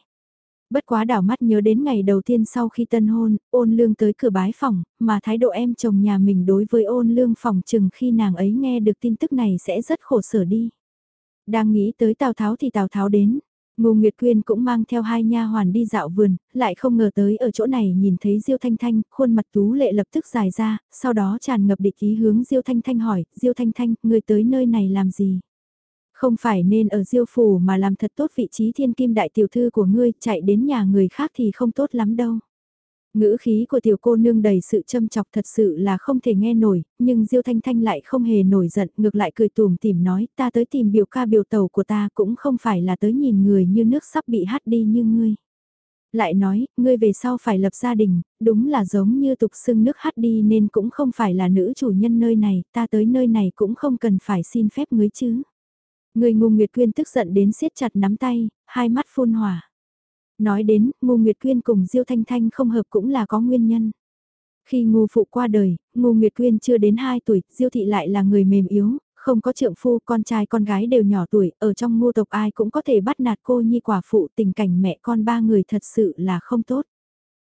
Bất quá đảo mắt nhớ đến ngày đầu tiên sau khi tân hôn, ôn lương tới cửa bái phòng, mà thái độ em chồng nhà mình đối với ôn lương phòng chừng khi nàng ấy nghe được tin tức này sẽ rất khổ sở đi. Đang nghĩ tới Tào Tháo thì Tào Tháo đến. Ngô Nguyệt Quyên cũng mang theo hai nha hoàn đi dạo vườn, lại không ngờ tới ở chỗ này nhìn thấy Diêu Thanh Thanh, khuôn mặt tú lệ lập tức dài ra, sau đó tràn ngập địch ý hướng Diêu Thanh Thanh hỏi, Diêu Thanh Thanh, người tới nơi này làm gì? Không phải nên ở diêu phủ mà làm thật tốt vị trí thiên kim đại tiểu thư của ngươi, chạy đến nhà người khác thì không tốt lắm đâu. Ngữ khí của tiểu cô nương đầy sự châm chọc thật sự là không thể nghe nổi, nhưng Diêu Thanh Thanh lại không hề nổi giận, ngược lại cười tùm tìm nói, ta tới tìm biểu ca biểu tàu của ta cũng không phải là tới nhìn người như nước sắp bị hắt đi như ngươi. Lại nói, ngươi về sau phải lập gia đình, đúng là giống như tục xưng nước hắt đi nên cũng không phải là nữ chủ nhân nơi này, ta tới nơi này cũng không cần phải xin phép ngươi chứ. Người ngu Nguyệt Quyên tức giận đến siết chặt nắm tay, hai mắt phun hỏa. Nói đến, Ngô Nguyệt Quyên cùng Diêu Thanh Thanh không hợp cũng là có nguyên nhân. Khi Ngô Phụ qua đời, Ngô Nguyệt Quyên chưa đến 2 tuổi, Diêu Thị lại là người mềm yếu, không có trượng phu, con trai con gái đều nhỏ tuổi, ở trong ngô tộc ai cũng có thể bắt nạt cô nhi quả phụ, tình cảnh mẹ con ba người thật sự là không tốt.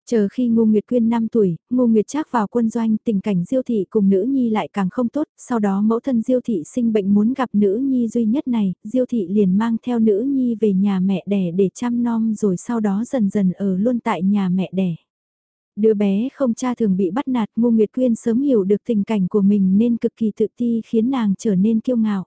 Chờ khi Ngô Nguyệt Quyên 5 tuổi, Ngô Nguyệt Trác vào quân doanh, tình cảnh Diêu thị cùng nữ nhi lại càng không tốt, sau đó mẫu thân Diêu thị sinh bệnh muốn gặp nữ nhi duy nhất này, Diêu thị liền mang theo nữ nhi về nhà mẹ đẻ để chăm nom rồi sau đó dần dần ở luôn tại nhà mẹ đẻ. Đứa bé không cha thường bị bắt nạt Ngô Nguyệt Quyên sớm hiểu được tình cảnh của mình nên cực kỳ tự ti khiến nàng trở nên kiêu ngạo.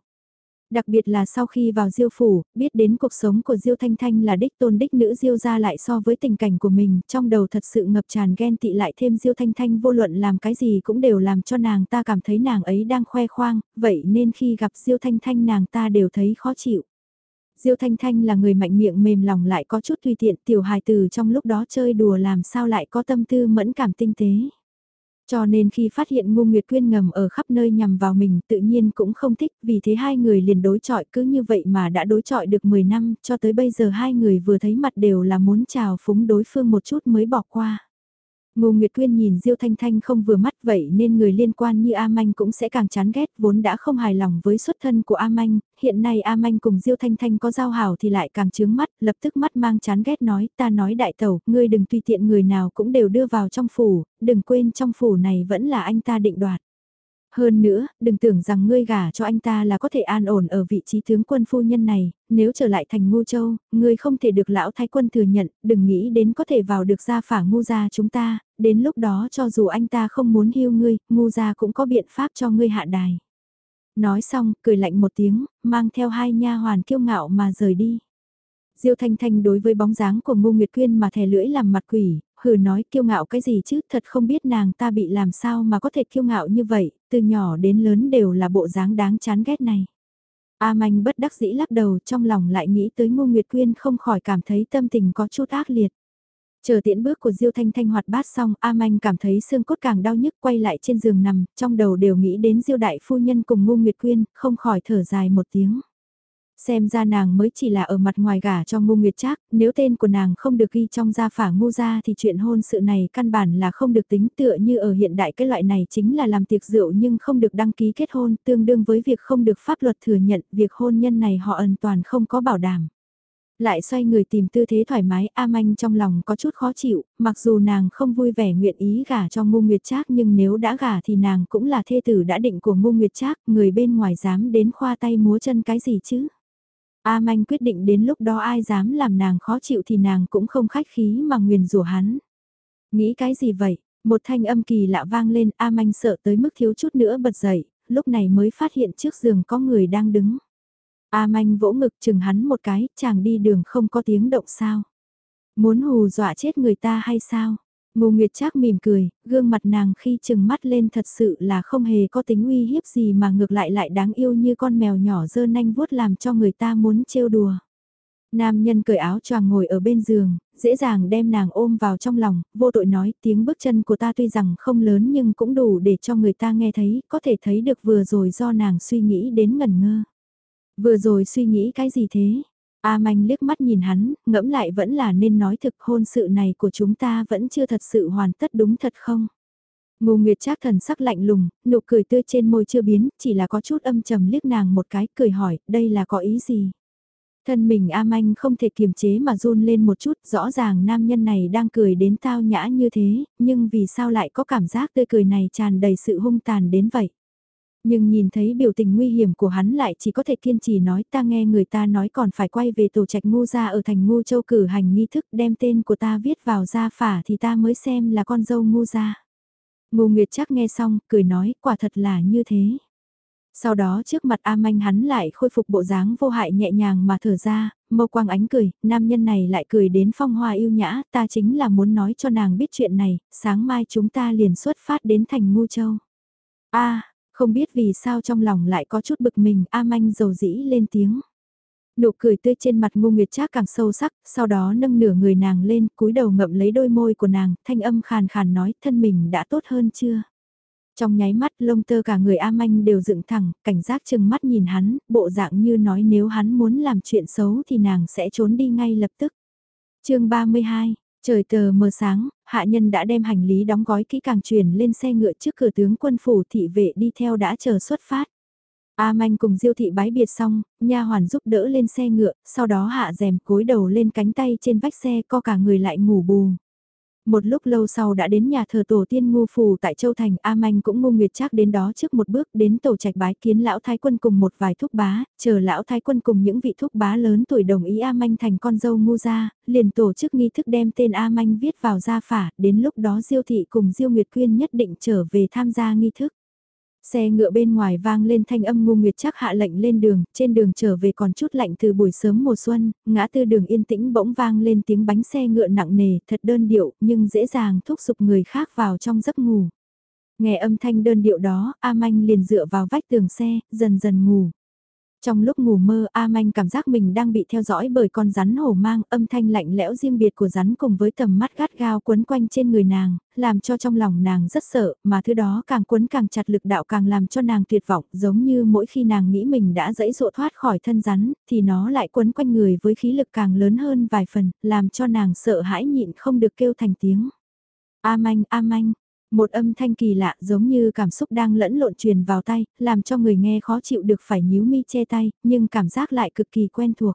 Đặc biệt là sau khi vào diêu phủ, biết đến cuộc sống của diêu thanh thanh là đích tôn đích nữ diêu ra lại so với tình cảnh của mình, trong đầu thật sự ngập tràn ghen tị lại thêm diêu thanh thanh vô luận làm cái gì cũng đều làm cho nàng ta cảm thấy nàng ấy đang khoe khoang, vậy nên khi gặp diêu thanh thanh nàng ta đều thấy khó chịu. Diêu Thanh Thanh là người mạnh miệng mềm lòng lại có chút tùy tiện tiểu hài từ trong lúc đó chơi đùa làm sao lại có tâm tư mẫn cảm tinh tế. Cho nên khi phát hiện Ngô Nguyệt Quyên ngầm ở khắp nơi nhằm vào mình, tự nhiên cũng không thích, vì thế hai người liền đối chọi, cứ như vậy mà đã đối chọi được 10 năm, cho tới bây giờ hai người vừa thấy mặt đều là muốn chào phúng đối phương một chút mới bỏ qua. Ngô Nguyệt Quyên nhìn Diêu Thanh Thanh không vừa mắt vậy nên người liên quan như A Manh cũng sẽ càng chán ghét vốn đã không hài lòng với xuất thân của A Manh, hiện nay A Manh cùng Diêu Thanh Thanh có giao hảo thì lại càng chướng mắt, lập tức mắt mang chán ghét nói ta nói đại tẩu, ngươi đừng tùy tiện người nào cũng đều đưa vào trong phủ, đừng quên trong phủ này vẫn là anh ta định đoạt. Hơn nữa, đừng tưởng rằng ngươi gả cho anh ta là có thể an ổn ở vị trí tướng quân phu nhân này, nếu trở lại thành ngu châu, ngươi không thể được lão thái quân thừa nhận, đừng nghĩ đến có thể vào được gia phả ngu gia chúng ta, đến lúc đó cho dù anh ta không muốn hiu ngươi, ngu gia cũng có biện pháp cho ngươi hạ đài. Nói xong, cười lạnh một tiếng, mang theo hai nha hoàn kiêu ngạo mà rời đi. Diêu Thanh Thanh đối với bóng dáng của Ngô Nguyệt Quyên mà thè lưỡi làm mặt quỷ, hừ nói kiêu ngạo cái gì chứ, thật không biết nàng ta bị làm sao mà có thể kiêu ngạo như vậy, từ nhỏ đến lớn đều là bộ dáng đáng chán ghét này. A Manh bất đắc dĩ lắc đầu trong lòng lại nghĩ tới Ngô Nguyệt Quyên không khỏi cảm thấy tâm tình có chút ác liệt. Chờ tiễn bước của Diêu Thanh Thanh hoạt bát xong, A Manh cảm thấy xương cốt càng đau nhức quay lại trên giường nằm, trong đầu đều nghĩ đến Diêu Đại Phu Nhân cùng Ngô Nguyệt Quyên, không khỏi thở dài một tiếng. Xem ra nàng mới chỉ là ở mặt ngoài gả cho ngu nguyệt trác, nếu tên của nàng không được ghi trong gia phả ngu gia thì chuyện hôn sự này căn bản là không được tính tựa như ở hiện đại cái loại này chính là làm tiệc rượu nhưng không được đăng ký kết hôn tương đương với việc không được pháp luật thừa nhận việc hôn nhân này họ ẩn toàn không có bảo đảm. Lại xoay người tìm tư thế thoải mái, A Manh trong lòng có chút khó chịu, mặc dù nàng không vui vẻ nguyện ý gả cho Ngô Nguyệt Trác nhưng nếu đã gả thì nàng cũng là thê tử đã định của Ngô Nguyệt Trác, người bên ngoài dám đến khoa tay múa chân cái gì chứ? A Manh quyết định đến lúc đó ai dám làm nàng khó chịu thì nàng cũng không khách khí mà nguyền rủa hắn. Nghĩ cái gì vậy? Một thanh âm kỳ lạ vang lên A Manh sợ tới mức thiếu chút nữa bật dậy, lúc này mới phát hiện trước giường có người đang đứng. A Manh vỗ ngực chừng hắn một cái, chàng đi đường không có tiếng động sao. Muốn hù dọa chết người ta hay sao? Ngô Nguyệt Trác mỉm cười, gương mặt nàng khi chừng mắt lên thật sự là không hề có tính uy hiếp gì mà ngược lại lại đáng yêu như con mèo nhỏ dơ nanh vuốt làm cho người ta muốn trêu đùa. Nam nhân cởi áo choàng ngồi ở bên giường, dễ dàng đem nàng ôm vào trong lòng, vô tội nói tiếng bước chân của ta tuy rằng không lớn nhưng cũng đủ để cho người ta nghe thấy, có thể thấy được vừa rồi do nàng suy nghĩ đến ngẩn ngơ. Vừa rồi suy nghĩ cái gì thế? A Manh liếc mắt nhìn hắn, ngẫm lại vẫn là nên nói thực hôn sự này của chúng ta vẫn chưa thật sự hoàn tất đúng thật không? Ngô Nguyệt Trác thần sắc lạnh lùng, nụ cười tươi trên môi chưa biến, chỉ là có chút âm trầm liếc nàng một cái, cười hỏi, đây là có ý gì? Thân mình A Manh không thể kiềm chế mà run lên một chút, rõ ràng nam nhân này đang cười đến tao nhã như thế, nhưng vì sao lại có cảm giác tươi cười này tràn đầy sự hung tàn đến vậy? Nhưng nhìn thấy biểu tình nguy hiểm của hắn lại chỉ có thể kiên trì nói ta nghe người ta nói còn phải quay về tổ trạch ngu gia ở thành ngu châu cử hành nghi thức đem tên của ta viết vào gia phả thì ta mới xem là con dâu ngu gia. Ngô Nguyệt chắc nghe xong, cười nói, quả thật là như thế. Sau đó trước mặt A Manh hắn lại khôi phục bộ dáng vô hại nhẹ nhàng mà thở ra, mâu quang ánh cười, nam nhân này lại cười đến phong hoa yêu nhã, ta chính là muốn nói cho nàng biết chuyện này, sáng mai chúng ta liền xuất phát đến thành ngu châu. a không biết vì sao trong lòng lại có chút bực mình, A Manh dầu dĩ lên tiếng. Nụ cười tươi trên mặt Ngô Nguyệt Trác càng sâu sắc, sau đó nâng nửa người nàng lên, cúi đầu ngậm lấy đôi môi của nàng, thanh âm khàn khàn nói, thân mình đã tốt hơn chưa? Trong nháy mắt lông tơ cả người A Manh đều dựng thẳng, cảnh giác chừng mắt nhìn hắn, bộ dạng như nói nếu hắn muốn làm chuyện xấu thì nàng sẽ trốn đi ngay lập tức. chương 32, trời tờ mờ sáng, hạ nhân đã đem hành lý đóng gói kỹ càng chuyển lên xe ngựa trước cửa tướng quân phủ thị vệ đi theo đã chờ xuất phát. A Manh cùng Diêu thị bái biệt xong, nha hoàn giúp đỡ lên xe ngựa, sau đó hạ rèm cúi đầu lên cánh tay trên vách xe co cả người lại ngủ bù. Một lúc lâu sau đã đến nhà thờ tổ tiên ngu phù tại Châu Thành, A Manh cũng ngu nguyệt chắc đến đó trước một bước đến tổ trạch bái kiến lão thái quân cùng một vài thúc bá, chờ lão thái quân cùng những vị thúc bá lớn tuổi đồng ý A Manh thành con dâu ngu gia, liền tổ chức nghi thức đem tên A Manh viết vào gia phả, đến lúc đó Diêu thị cùng Diêu Nguyệt Quyên nhất định trở về tham gia nghi thức. Xe ngựa bên ngoài vang lên thanh âm ngu nguyệt chắc hạ lệnh lên đường, trên đường trở về còn chút lạnh từ buổi sớm mùa xuân, ngã tư đường yên tĩnh bỗng vang lên tiếng bánh xe ngựa nặng nề, thật đơn điệu, nhưng dễ dàng thúc giục người khác vào trong giấc ngủ. Nghe âm thanh đơn điệu đó, A Manh liền dựa vào vách tường xe, dần dần ngủ. Trong lúc ngủ mơ A Manh cảm giác mình đang bị theo dõi bởi con rắn hổ mang âm thanh lạnh lẽo riêng biệt của rắn cùng với tầm mắt gắt gao quấn quanh trên người nàng, làm cho trong lòng nàng rất sợ, mà thứ đó càng quấn càng chặt lực đạo càng làm cho nàng tuyệt vọng, giống như mỗi khi nàng nghĩ mình đã dẫy dụa thoát khỏi thân rắn, thì nó lại quấn quanh người với khí lực càng lớn hơn vài phần, làm cho nàng sợ hãi nhịn không được kêu thành tiếng. A Manh, A Manh, một âm thanh kỳ lạ giống như cảm xúc đang lẫn lộn truyền vào tay, làm cho người nghe khó chịu được phải nhíu mi che tay, nhưng cảm giác lại cực kỳ quen thuộc.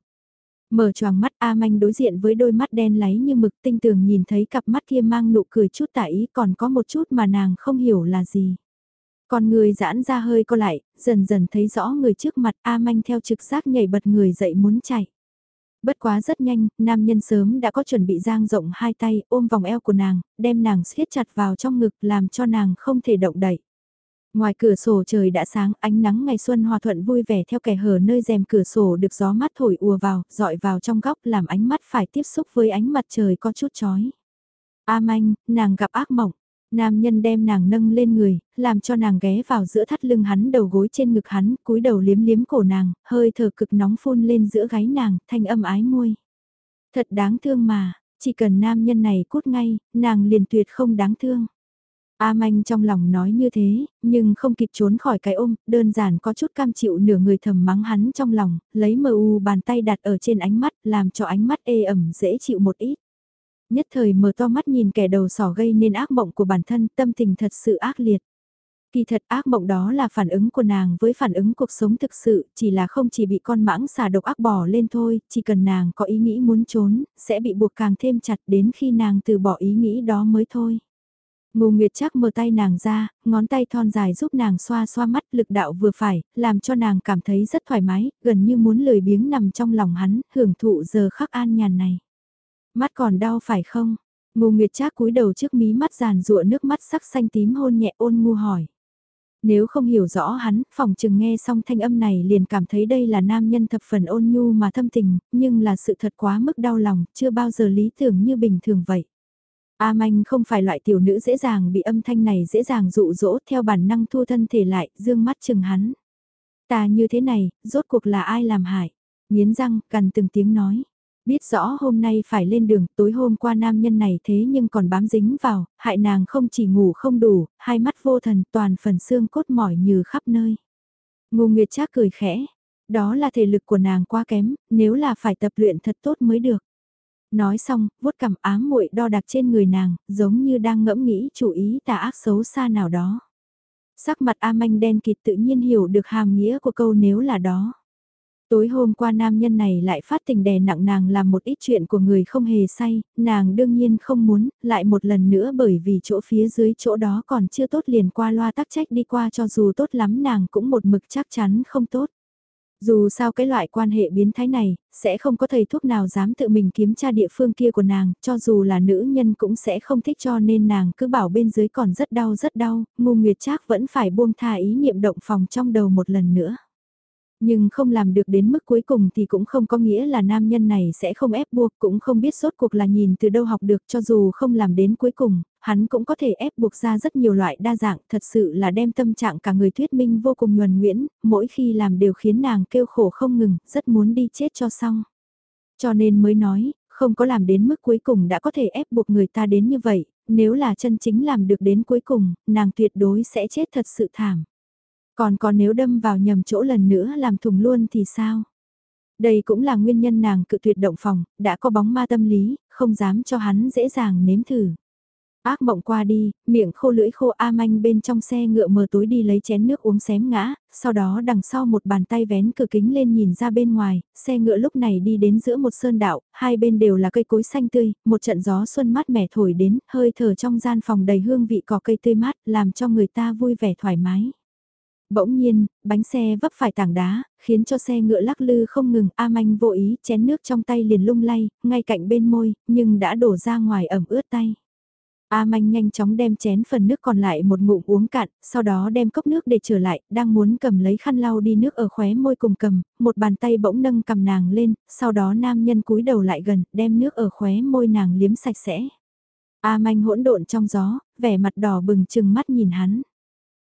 Mở choàng mắt A Manh đối diện với đôi mắt đen láy như mực tinh tường nhìn thấy cặp mắt kia mang nụ cười chút tả ý còn có một chút mà nàng không hiểu là gì. Còn người giãn ra hơi co lại, dần dần thấy rõ người trước mặt A Manh theo trực giác nhảy bật người dậy muốn chạy. Bất quá rất nhanh, nam nhân sớm đã có chuẩn bị giang rộng hai tay ôm vòng eo của nàng, đem nàng siết chặt vào trong ngực làm cho nàng không thể động đậy. Ngoài cửa sổ trời đã sáng, ánh nắng ngày xuân hòa thuận vui vẻ theo kẻ hở nơi rèm cửa sổ được gió mát thổi ùa vào, dọi vào trong góc làm ánh mắt phải tiếp xúc với ánh mặt trời có chút chói. A manh, nàng gặp ác mộng, Nam nhân đem nàng nâng lên người, làm cho nàng ghé vào giữa thắt lưng hắn đầu gối trên ngực hắn, cúi đầu liếm liếm cổ nàng, hơi thở cực nóng phun lên giữa gáy nàng, thanh âm ái môi. Thật đáng thương mà, chỉ cần nam nhân này cút ngay, nàng liền tuyệt không đáng thương. A Manh trong lòng nói như thế, nhưng không kịp trốn khỏi cái ôm, đơn giản có chút cam chịu nửa người thầm mắng hắn trong lòng, lấy mờ u bàn tay đặt ở trên ánh mắt, làm cho ánh mắt ê ẩm dễ chịu một ít. Nhất thời mở to mắt nhìn kẻ đầu sỏ gây nên ác mộng của bản thân, tâm tình thật sự ác liệt. Kỳ thật ác mộng đó là phản ứng của nàng với phản ứng cuộc sống thực sự, chỉ là không chỉ bị con mãng xà độc ác bỏ lên thôi, chỉ cần nàng có ý nghĩ muốn trốn, sẽ bị buộc càng thêm chặt đến khi nàng từ bỏ ý nghĩ đó mới thôi. Ngô Nguyệt chắc mở tay nàng ra, ngón tay thon dài giúp nàng xoa xoa mắt lực đạo vừa phải, làm cho nàng cảm thấy rất thoải mái, gần như muốn lười biếng nằm trong lòng hắn, hưởng thụ giờ khắc an nhàn này. Mắt còn đau phải không? Ngô Nguyệt Trác cúi đầu trước mí mắt giàn rụa nước mắt sắc xanh tím hôn nhẹ ôn ngu hỏi. Nếu không hiểu rõ hắn, phòng chừng nghe xong thanh âm này liền cảm thấy đây là nam nhân thập phần ôn nhu mà thâm tình, nhưng là sự thật quá mức đau lòng, chưa bao giờ lý tưởng như bình thường vậy. A Manh không phải loại tiểu nữ dễ dàng bị âm thanh này dễ dàng dụ dỗ theo bản năng thu thân thể lại, dương mắt chừng hắn. Ta như thế này, rốt cuộc là ai làm hại? Nghiến răng, cần từng tiếng nói. Biết rõ hôm nay phải lên đường, tối hôm qua nam nhân này thế nhưng còn bám dính vào, hại nàng không chỉ ngủ không đủ, hai mắt vô thần toàn phần xương cốt mỏi như khắp nơi. Ngô Nguyệt Trác cười khẽ, đó là thể lực của nàng quá kém, nếu là phải tập luyện thật tốt mới được. Nói xong, vuốt cằm ám muội đo đạc trên người nàng, giống như đang ngẫm nghĩ chủ ý tà ác xấu xa nào đó. Sắc mặt A Manh đen kịt tự nhiên hiểu được hàm nghĩa của câu nếu là đó. Tối hôm qua nam nhân này lại phát tình đè nặng nàng làm một ít chuyện của người không hề say, nàng đương nhiên không muốn, lại một lần nữa bởi vì chỗ phía dưới chỗ đó còn chưa tốt liền qua loa tắc trách đi qua cho dù tốt lắm nàng cũng một mực chắc chắn không tốt. Dù sao cái loại quan hệ biến thái này, sẽ không có thầy thuốc nào dám tự mình kiếm tra địa phương kia của nàng, cho dù là nữ nhân cũng sẽ không thích cho nên nàng cứ bảo bên dưới còn rất đau rất đau, ngu nguyệt trác vẫn phải buông tha ý niệm động phòng trong đầu một lần nữa. Nhưng không làm được đến mức cuối cùng thì cũng không có nghĩa là nam nhân này sẽ không ép buộc cũng không biết sốt cuộc là nhìn từ đâu học được cho dù không làm đến cuối cùng, hắn cũng có thể ép buộc ra rất nhiều loại đa dạng thật sự là đem tâm trạng cả người thuyết minh vô cùng nhuần nguyễn, mỗi khi làm đều khiến nàng kêu khổ không ngừng, rất muốn đi chết cho xong. Cho nên mới nói, không có làm đến mức cuối cùng đã có thể ép buộc người ta đến như vậy, nếu là chân chính làm được đến cuối cùng, nàng tuyệt đối sẽ chết thật sự thảm. Còn còn nếu đâm vào nhầm chỗ lần nữa làm thùng luôn thì sao? Đây cũng là nguyên nhân nàng cự tuyệt động phòng, đã có bóng ma tâm lý, không dám cho hắn dễ dàng nếm thử. Ác mộng qua đi, miệng khô lưỡi khô A manh bên trong xe ngựa mờ tối đi lấy chén nước uống xém ngã, sau đó đằng sau một bàn tay vén cửa kính lên nhìn ra bên ngoài, xe ngựa lúc này đi đến giữa một sơn đạo, hai bên đều là cây cối xanh tươi, một trận gió xuân mát mẻ thổi đến, hơi thở trong gian phòng đầy hương vị cỏ cây tươi mát, làm cho người ta vui vẻ thoải mái. Bỗng nhiên, bánh xe vấp phải tảng đá, khiến cho xe ngựa lắc lư không ngừng, A Manh vô ý chén nước trong tay liền lung lay, ngay cạnh bên môi, nhưng đã đổ ra ngoài ẩm ướt tay. A Manh nhanh chóng đem chén phần nước còn lại một ngụm uống cạn, sau đó đem cốc nước để trở lại, đang muốn cầm lấy khăn lau đi nước ở khóe môi cùng cầm, một bàn tay bỗng nâng cầm nàng lên, sau đó nam nhân cúi đầu lại gần, đem nước ở khóe môi nàng liếm sạch sẽ. A Manh hỗn độn trong gió, vẻ mặt đỏ bừng chừng mắt nhìn hắn.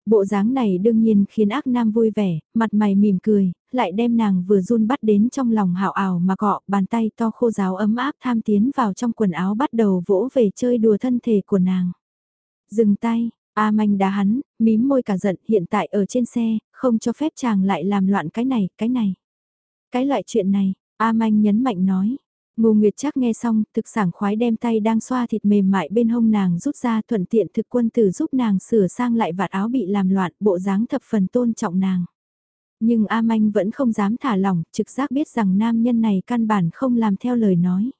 Bộ dáng này đương nhiên khiến ác nam vui vẻ, mặt mày mỉm cười, lại đem nàng vừa run bắt đến trong lòng hào ảo mà cọ, bàn tay to khô giáo ấm áp tham tiến vào trong quần áo bắt đầu vỗ về chơi đùa thân thể của nàng. Dừng tay, A manh đá hắn, mím môi cả giận hiện tại ở trên xe, không cho phép chàng lại làm loạn cái này, cái này. Cái loại chuyện này, A manh nhấn mạnh nói, Ngô Nguyệt chắc nghe xong, thực sảng khoái đem tay đang xoa thịt mềm mại bên hông nàng rút ra thuận tiện thực quân tử giúp nàng sửa sang lại vạt áo bị làm loạn, bộ dáng thập phần tôn trọng nàng. Nhưng A Manh vẫn không dám thả lỏng, trực giác biết rằng nam nhân này căn bản không làm theo lời nói.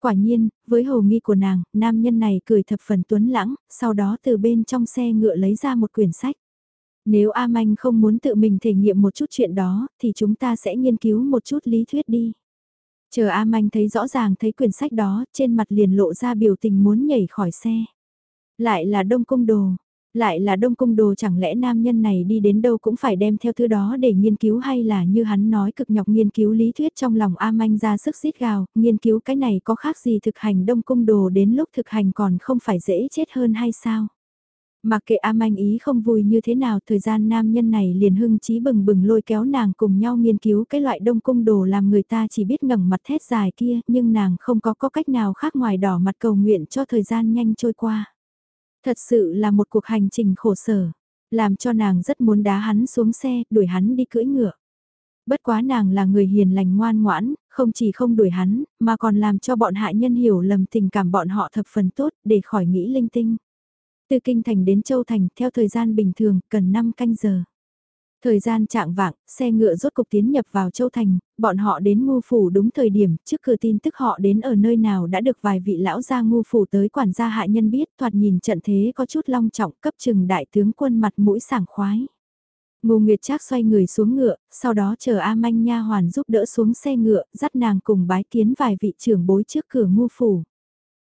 Quả nhiên, với hồ nghi của nàng, nam nhân này cười thập phần tuấn lãng, sau đó từ bên trong xe ngựa lấy ra một quyển sách. Nếu A Manh không muốn tự mình thể nghiệm một chút chuyện đó, thì chúng ta sẽ nghiên cứu một chút lý thuyết đi. Chờ A Manh thấy rõ ràng thấy quyển sách đó, trên mặt liền lộ ra biểu tình muốn nhảy khỏi xe. Lại là đông cung đồ, lại là đông cung đồ chẳng lẽ nam nhân này đi đến đâu cũng phải đem theo thứ đó để nghiên cứu hay là như hắn nói cực nhọc nghiên cứu lý thuyết trong lòng A Manh ra sức xít gào, nghiên cứu cái này có khác gì thực hành đông cung đồ đến lúc thực hành còn không phải dễ chết hơn hay sao? Mặc kệ A Manh ý không vui như thế nào, thời gian nam nhân này liền hưng trí bừng bừng lôi kéo nàng cùng nhau nghiên cứu cái loại đông cung đồ làm người ta chỉ biết ngẩng mặt thét dài kia, nhưng nàng không có có cách nào khác ngoài đỏ mặt cầu nguyện cho thời gian nhanh trôi qua. Thật sự là một cuộc hành trình khổ sở, làm cho nàng rất muốn đá hắn xuống xe, đuổi hắn đi cưỡi ngựa. Bất quá nàng là người hiền lành ngoan ngoãn, không chỉ không đuổi hắn, mà còn làm cho bọn hạ nhân hiểu lầm tình cảm bọn họ thập phần tốt để khỏi nghĩ linh tinh. Từ Kinh Thành đến Châu Thành theo thời gian bình thường cần 5 canh giờ. Thời gian trạng vạng, xe ngựa rốt cục tiến nhập vào Châu Thành, bọn họ đến ngu phủ đúng thời điểm, trước cửa tin tức họ đến ở nơi nào đã được vài vị lão gia ngu phủ tới quản gia hạ nhân biết, thoạt nhìn trận thế có chút long trọng cấp trừng đại tướng quân mặt mũi sảng khoái. Ngô Nguyệt Trác xoay người xuống ngựa, sau đó chờ A Manh nha hoàn giúp đỡ xuống xe ngựa, dắt nàng cùng bái kiến vài vị trưởng bối trước cửa ngu phủ.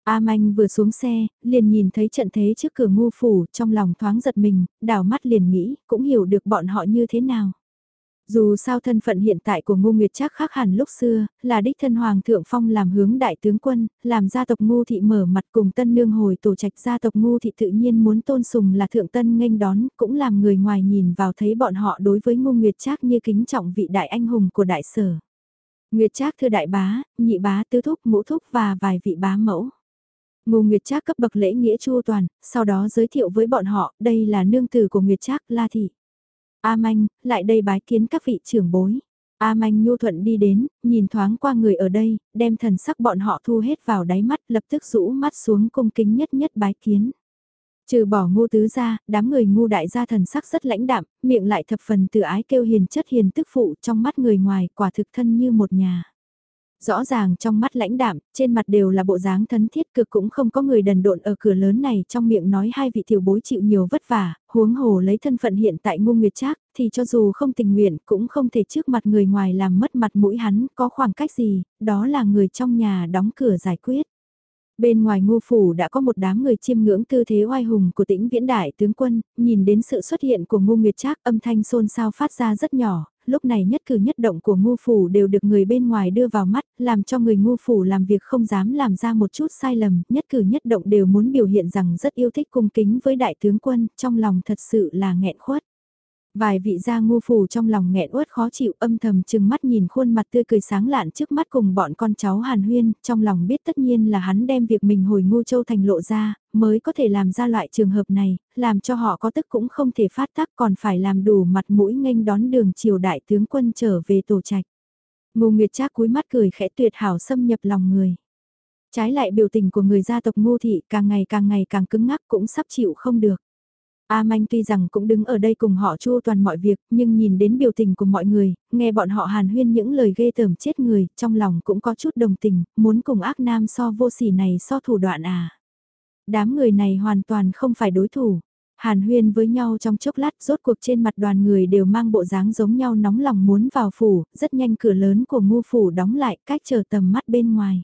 A Manh vừa xuống xe, liền nhìn thấy trận thế trước cửa ngu phủ, trong lòng thoáng giật mình, đảo mắt liền nghĩ, cũng hiểu được bọn họ như thế nào. Dù sao thân phận hiện tại của Ngô Nguyệt chắc khác hẳn lúc xưa, là đích thân Hoàng thượng phong làm hướng đại tướng quân, làm gia tộc Ngô Thị mở mặt cùng tân nương hồi tổ trạch gia tộc Ngô Thị tự nhiên muốn tôn sùng là thượng tân nghênh đón, cũng làm người ngoài nhìn vào thấy bọn họ đối với Ngô Nguyệt Trác như kính trọng vị đại anh hùng của đại sở. Nguyệt Trác thưa đại bá, nhị bá tứ thúc ngũ thúc và vài vị bá mẫu. Ngô Nguyệt Trác cấp bậc lễ nghĩa chu toàn, sau đó giới thiệu với bọn họ, đây là nương tử của Nguyệt Trác, La thị. A Manh, lại đây bái kiến các vị trưởng bối. A Manh nhu thuận đi đến, nhìn thoáng qua người ở đây, đem thần sắc bọn họ thu hết vào đáy mắt, lập tức rũ mắt xuống cung kính nhất nhất bái kiến. Trừ bỏ ngu tứ ra, đám người ngu đại gia thần sắc rất lãnh đạm, miệng lại thập phần tự ái kêu hiền chất hiền tức phụ trong mắt người ngoài, quả thực thân như một nhà. Rõ ràng trong mắt lãnh đạm, trên mặt đều là bộ dáng thân thiết cực cũng không có người đần độn ở cửa lớn này trong miệng nói hai vị tiểu bối chịu nhiều vất vả, huống hồ lấy thân phận hiện tại ngu nguyệt trác thì cho dù không tình nguyện cũng không thể trước mặt người ngoài làm mất mặt mũi hắn có khoảng cách gì, đó là người trong nhà đóng cửa giải quyết. Bên ngoài ngô phủ đã có một đám người chiêm ngưỡng tư thế oai hùng của tĩnh viễn đại tướng quân, nhìn đến sự xuất hiện của ngô nguyệt trác âm thanh xôn xao phát ra rất nhỏ, lúc này nhất cử nhất động của Ngô phủ đều được người bên ngoài đưa vào mắt, làm cho người Ngô phủ làm việc không dám làm ra một chút sai lầm, nhất cử nhất động đều muốn biểu hiện rằng rất yêu thích cung kính với đại tướng quân, trong lòng thật sự là nghẹn khuất. Vài vị gia ngu phủ trong lòng nghẹn uất khó chịu âm thầm chừng mắt nhìn khuôn mặt tươi cười sáng lạn trước mắt cùng bọn con cháu Hàn Huyên, trong lòng biết tất nhiên là hắn đem việc mình hồi ngu châu thành lộ ra, mới có thể làm ra loại trường hợp này, làm cho họ có tức cũng không thể phát tác còn phải làm đủ mặt mũi nghênh đón đường triều đại tướng quân trở về tổ trạch. Ngô Nguyệt Trác cúi mắt cười khẽ tuyệt hảo xâm nhập lòng người. Trái lại biểu tình của người gia tộc Ngô thị càng ngày càng ngày càng cứng ngắc cũng sắp chịu không được. A Manh tuy rằng cũng đứng ở đây cùng họ chua toàn mọi việc, nhưng nhìn đến biểu tình của mọi người, nghe bọn họ hàn huyên những lời ghê tởm chết người, trong lòng cũng có chút đồng tình, muốn cùng ác nam so vô sỉ này so thủ đoạn à. Đám người này hoàn toàn không phải đối thủ. Hàn huyên với nhau trong chốc lát rốt cuộc trên mặt đoàn người đều mang bộ dáng giống nhau nóng lòng muốn vào phủ, rất nhanh cửa lớn của ngu phủ đóng lại cách chờ tầm mắt bên ngoài.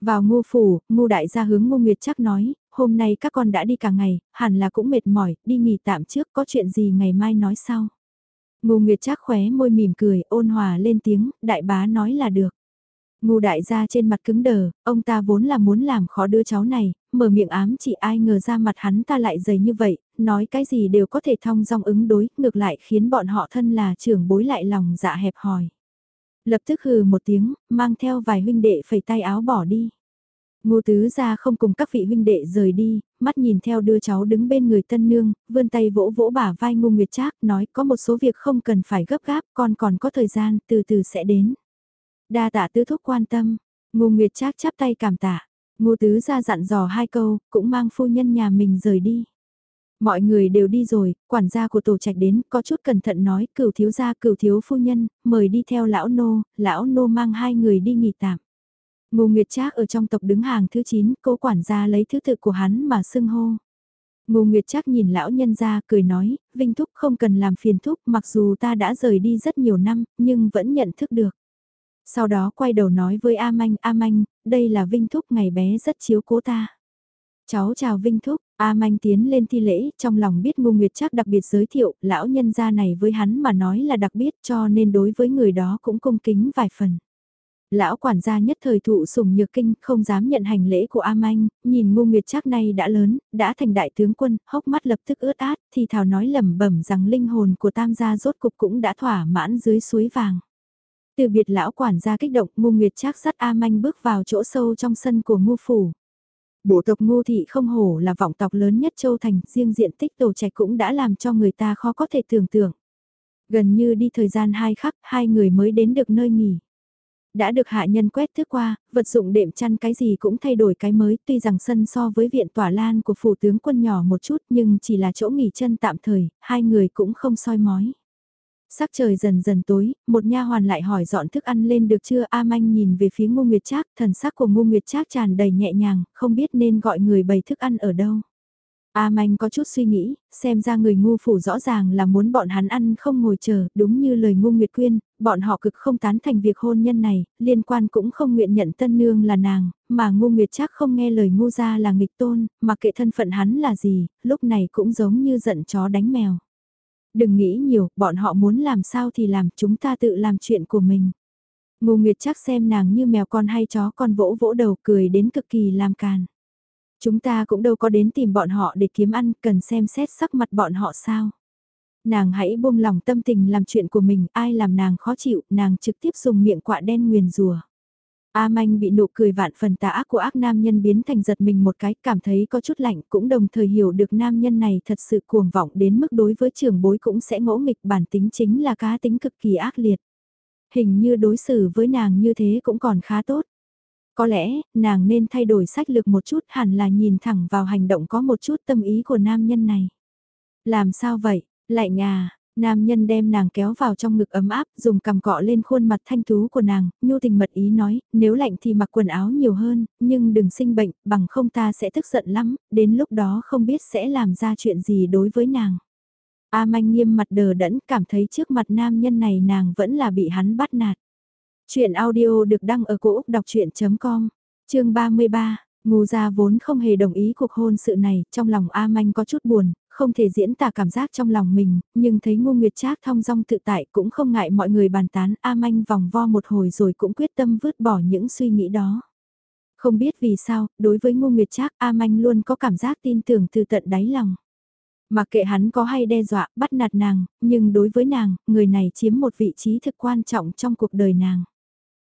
Vào ngu phủ, ngu đại gia hướng ngu nguyệt chắc nói, hôm nay các con đã đi cả ngày, hẳn là cũng mệt mỏi, đi nghỉ tạm trước có chuyện gì ngày mai nói sau. Ngô nguyệt Trác khóe môi mỉm cười, ôn hòa lên tiếng, đại bá nói là được. Ngô đại gia trên mặt cứng đờ, ông ta vốn là muốn làm khó đứa cháu này, mở miệng ám chỉ ai ngờ ra mặt hắn ta lại dày như vậy, nói cái gì đều có thể thong dong ứng đối, ngược lại khiến bọn họ thân là trưởng bối lại lòng dạ hẹp hòi. Lập tức hừ một tiếng, mang theo vài huynh đệ phẩy tay áo bỏ đi. Ngô tứ gia không cùng các vị huynh đệ rời đi, mắt nhìn theo đưa cháu đứng bên người tân nương, vươn tay vỗ vỗ bả vai Ngô Nguyệt Trác nói có một số việc không cần phải gấp gáp, con còn có thời gian, từ từ sẽ đến. Đa tạ tứ thúc quan tâm, Ngô Nguyệt Trác chắp tay cảm tạ, Ngô tứ gia dặn dò hai câu, cũng mang phu nhân nhà mình rời đi. Mọi người đều đi rồi, quản gia của tổ trạch đến, có chút cẩn thận nói, cửu thiếu gia cửu thiếu phu nhân, mời đi theo lão nô, lão nô mang hai người đi nghỉ tạm. Ngô Nguyệt Trác ở trong tộc đứng hàng thứ 9, cố quản gia lấy thứ tự của hắn mà xưng hô. Ngô Nguyệt Trác nhìn lão nhân ra cười nói, Vinh Thúc không cần làm phiền Thúc mặc dù ta đã rời đi rất nhiều năm, nhưng vẫn nhận thức được. Sau đó quay đầu nói với A Manh, A Manh, đây là Vinh Thúc ngày bé rất chiếu cố ta. Cháu chào Vinh Thúc, A Manh tiến lên thi lễ, trong lòng biết Ngô Nguyệt Trác đặc biệt giới thiệu, lão nhân gia này với hắn mà nói là đặc biệt cho nên đối với người đó cũng cung kính vài phần. Lão quản gia nhất thời thụ sủng nhược kinh, không dám nhận hành lễ của A Manh, nhìn Ngô Nguyệt Trác này đã lớn, đã thành đại tướng quân, hốc mắt lập tức ướt át, thì thào nói lẩm bẩm rằng linh hồn của Tam gia rốt cục cũng đã thỏa mãn dưới suối vàng. Từ biệt lão quản gia kích động, Ngô Nguyệt Trác dắt A Manh bước vào chỗ sâu trong sân của Ngô phủ. Bộ tộc Ngô thị không hổ là vọng tộc lớn nhất châu thành, riêng diện tích tổ trạch cũng đã làm cho người ta khó có thể tưởng tượng. Gần như đi thời gian hai khắc, hai người mới đến được nơi nghỉ đã được hạ nhân quét thước qua, vật dụng đệm chăn cái gì cũng thay đổi cái mới, tuy rằng sân so với viện tỏa lan của phủ tướng quân nhỏ một chút nhưng chỉ là chỗ nghỉ chân tạm thời, hai người cũng không soi mói. Sắc trời dần dần tối, một nha hoàn lại hỏi dọn thức ăn lên được chưa A Manh nhìn về phía Ngô Nguyệt Trác, thần sắc của Ngô Nguyệt Trác tràn đầy nhẹ nhàng, không biết nên gọi người bày thức ăn ở đâu. A Manh có chút suy nghĩ, xem ra người ngu phủ rõ ràng là muốn bọn hắn ăn không ngồi chờ, đúng như lời ngu Nguyệt Quyên, bọn họ cực không tán thành việc hôn nhân này, liên quan cũng không nguyện nhận tân nương là nàng, mà ngu Nguyệt chắc không nghe lời ngu gia là nghịch tôn, mà kệ thân phận hắn là gì, lúc này cũng giống như giận chó đánh mèo. Đừng nghĩ nhiều, bọn họ muốn làm sao thì làm, chúng ta tự làm chuyện của mình. ngu Nguyệt chắc xem nàng như mèo con hay chó con vỗ vỗ đầu cười đến cực kỳ làm càn. Chúng ta cũng đâu có đến tìm bọn họ để kiếm ăn, cần xem xét sắc mặt bọn họ sao. Nàng hãy buông lòng tâm tình làm chuyện của mình, ai làm nàng khó chịu, nàng trực tiếp dùng miệng quạ đen nguyền rùa. A Manh bị nụ cười vạn phần tà ác của ác nam nhân biến thành giật mình một cái, cảm thấy có chút lạnh, cũng đồng thời hiểu được nam nhân này thật sự cuồng vọng đến mức đối với trường bối cũng sẽ ngỗ nghịch bản tính chính là cá tính cực kỳ ác liệt. Hình như đối xử với nàng như thế cũng còn khá tốt. Có lẽ, nàng nên thay đổi sách lược một chút hẳn là nhìn thẳng vào hành động có một chút tâm ý của nam nhân này. Làm sao vậy, lại nhà, nam nhân đem nàng kéo vào trong ngực ấm áp, dùng cằm cọ lên khuôn mặt thanh tú của nàng, nhu tình mật ý nói, nếu lạnh thì mặc quần áo nhiều hơn, nhưng đừng sinh bệnh, bằng không ta sẽ tức giận lắm, đến lúc đó không biết sẽ làm ra chuyện gì đối với nàng. A manh nghiêm mặt đờ đẫn, cảm thấy trước mặt nam nhân này nàng vẫn là bị hắn bắt nạt. Chuyện audio được đăng ở cổ Úc đọc chuyện.com, chương 33. Ngô gia vốn không hề đồng ý cuộc hôn sự này, trong lòng A Manh có chút buồn, không thể diễn tả cảm giác trong lòng mình, nhưng thấy Ngô Nguyệt Trác thong dong tự tại cũng không ngại mọi người bàn tán A Manh vòng vo một hồi rồi cũng quyết tâm vứt bỏ những suy nghĩ đó. Không biết vì sao, đối với Ngô Nguyệt Trác A Manh luôn có cảm giác tin tưởng từ tận đáy lòng. Mà kệ hắn có hay đe dọa, bắt nạt nàng, nhưng đối với nàng, người này chiếm một vị trí thực quan trọng trong cuộc đời nàng.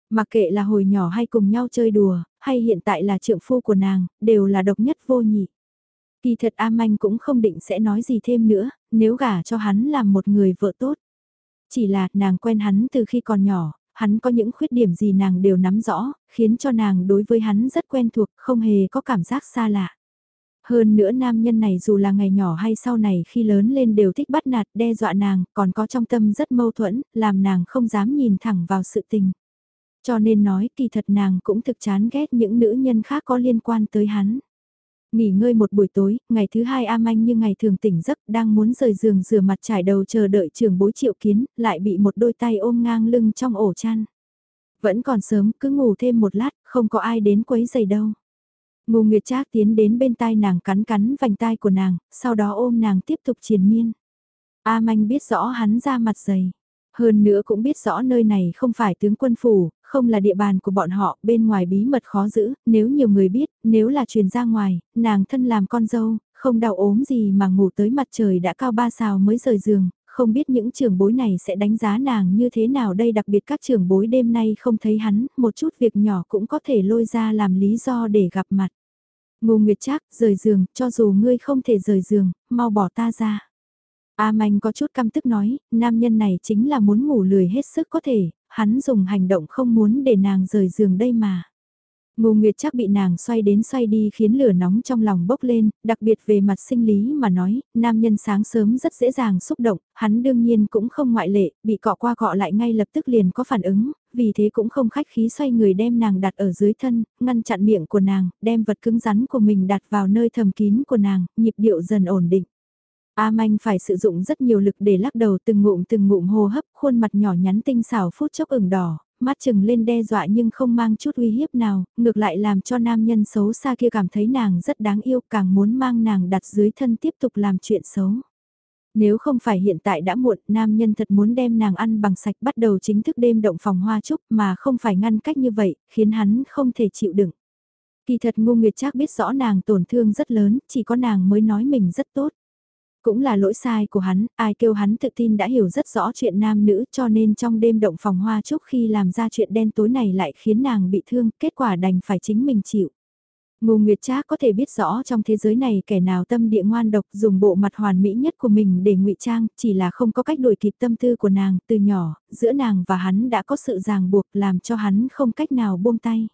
Mặc kệ là hồi nhỏ hay cùng nhau chơi đùa, hay hiện tại là trượng phu của nàng, đều là độc nhất vô nhị. Kỳ thật A Manh cũng không định sẽ nói gì thêm nữa, nếu gả cho hắn làm một người vợ tốt. Chỉ là nàng quen hắn từ khi còn nhỏ, hắn có những khuyết điểm gì nàng đều nắm rõ, khiến cho nàng đối với hắn rất quen thuộc, không hề có cảm giác xa lạ. Hơn nữa nam nhân này dù là ngày nhỏ hay sau này khi lớn lên đều thích bắt nạt đe dọa nàng, còn có trong tâm rất mâu thuẫn, làm nàng không dám nhìn thẳng vào sự tình. Cho nên nói kỳ thật nàng cũng thực chán ghét những nữ nhân khác có liên quan tới hắn. Nghỉ ngơi một buổi tối, ngày thứ hai A Manh như ngày thường tỉnh giấc đang muốn rời giường rửa mặt trải đầu chờ đợi trường bối triệu kiến, lại bị một đôi tay ôm ngang lưng trong ổ chăn. Vẫn còn sớm, cứ ngủ thêm một lát, không có ai đến quấy giày đâu. Ngô Nguyệt Trác tiến đến bên tai nàng cắn cắn vành tai của nàng, sau đó ôm nàng tiếp tục triền miên. A Manh biết rõ hắn ra mặt dày. Hơn nữa cũng biết rõ nơi này không phải tướng quân phủ, không là địa bàn của bọn họ, bên ngoài bí mật khó giữ, nếu nhiều người biết, nếu là truyền ra ngoài, nàng thân làm con dâu, không đau ốm gì mà ngủ tới mặt trời đã cao ba xào mới rời giường, không biết những trưởng bối này sẽ đánh giá nàng như thế nào đây đặc biệt các trưởng bối đêm nay không thấy hắn, một chút việc nhỏ cũng có thể lôi ra làm lý do để gặp mặt. Ngô Nguyệt Trác, rời giường, cho dù ngươi không thể rời giường, mau bỏ ta ra. A Manh có chút căm tức nói, nam nhân này chính là muốn ngủ lười hết sức có thể, hắn dùng hành động không muốn để nàng rời giường đây mà. Ngô Nguyệt chắc bị nàng xoay đến xoay đi khiến lửa nóng trong lòng bốc lên, đặc biệt về mặt sinh lý mà nói, nam nhân sáng sớm rất dễ dàng xúc động, hắn đương nhiên cũng không ngoại lệ, bị cọ qua cọ lại ngay lập tức liền có phản ứng, vì thế cũng không khách khí xoay người đem nàng đặt ở dưới thân, ngăn chặn miệng của nàng, đem vật cứng rắn của mình đặt vào nơi thầm kín của nàng, nhịp điệu dần ổn định. A Manh phải sử dụng rất nhiều lực để lắc đầu từng ngụm từng ngụm hô hấp, khuôn mặt nhỏ nhắn tinh xảo phút chốc ửng đỏ, mắt chừng lên đe dọa nhưng không mang chút uy hiếp nào, ngược lại làm cho nam nhân xấu xa kia cảm thấy nàng rất đáng yêu, càng muốn mang nàng đặt dưới thân tiếp tục làm chuyện xấu. Nếu không phải hiện tại đã muộn, nam nhân thật muốn đem nàng ăn bằng sạch bắt đầu chính thức đêm động phòng hoa trúc mà không phải ngăn cách như vậy, khiến hắn không thể chịu đựng. Kỳ thật ngu nguyệt chắc biết rõ nàng tổn thương rất lớn, chỉ có nàng mới nói mình rất tốt. Cũng là lỗi sai của hắn, ai kêu hắn tự tin đã hiểu rất rõ chuyện nam nữ cho nên trong đêm động phòng hoa chúc khi làm ra chuyện đen tối này lại khiến nàng bị thương, kết quả đành phải chính mình chịu. Ngô Nguyệt Trác có thể biết rõ trong thế giới này kẻ nào tâm địa ngoan độc dùng bộ mặt hoàn mỹ nhất của mình để ngụy trang, chỉ là không có cách đuổi kịp tâm tư của nàng, từ nhỏ, giữa nàng và hắn đã có sự ràng buộc làm cho hắn không cách nào buông tay.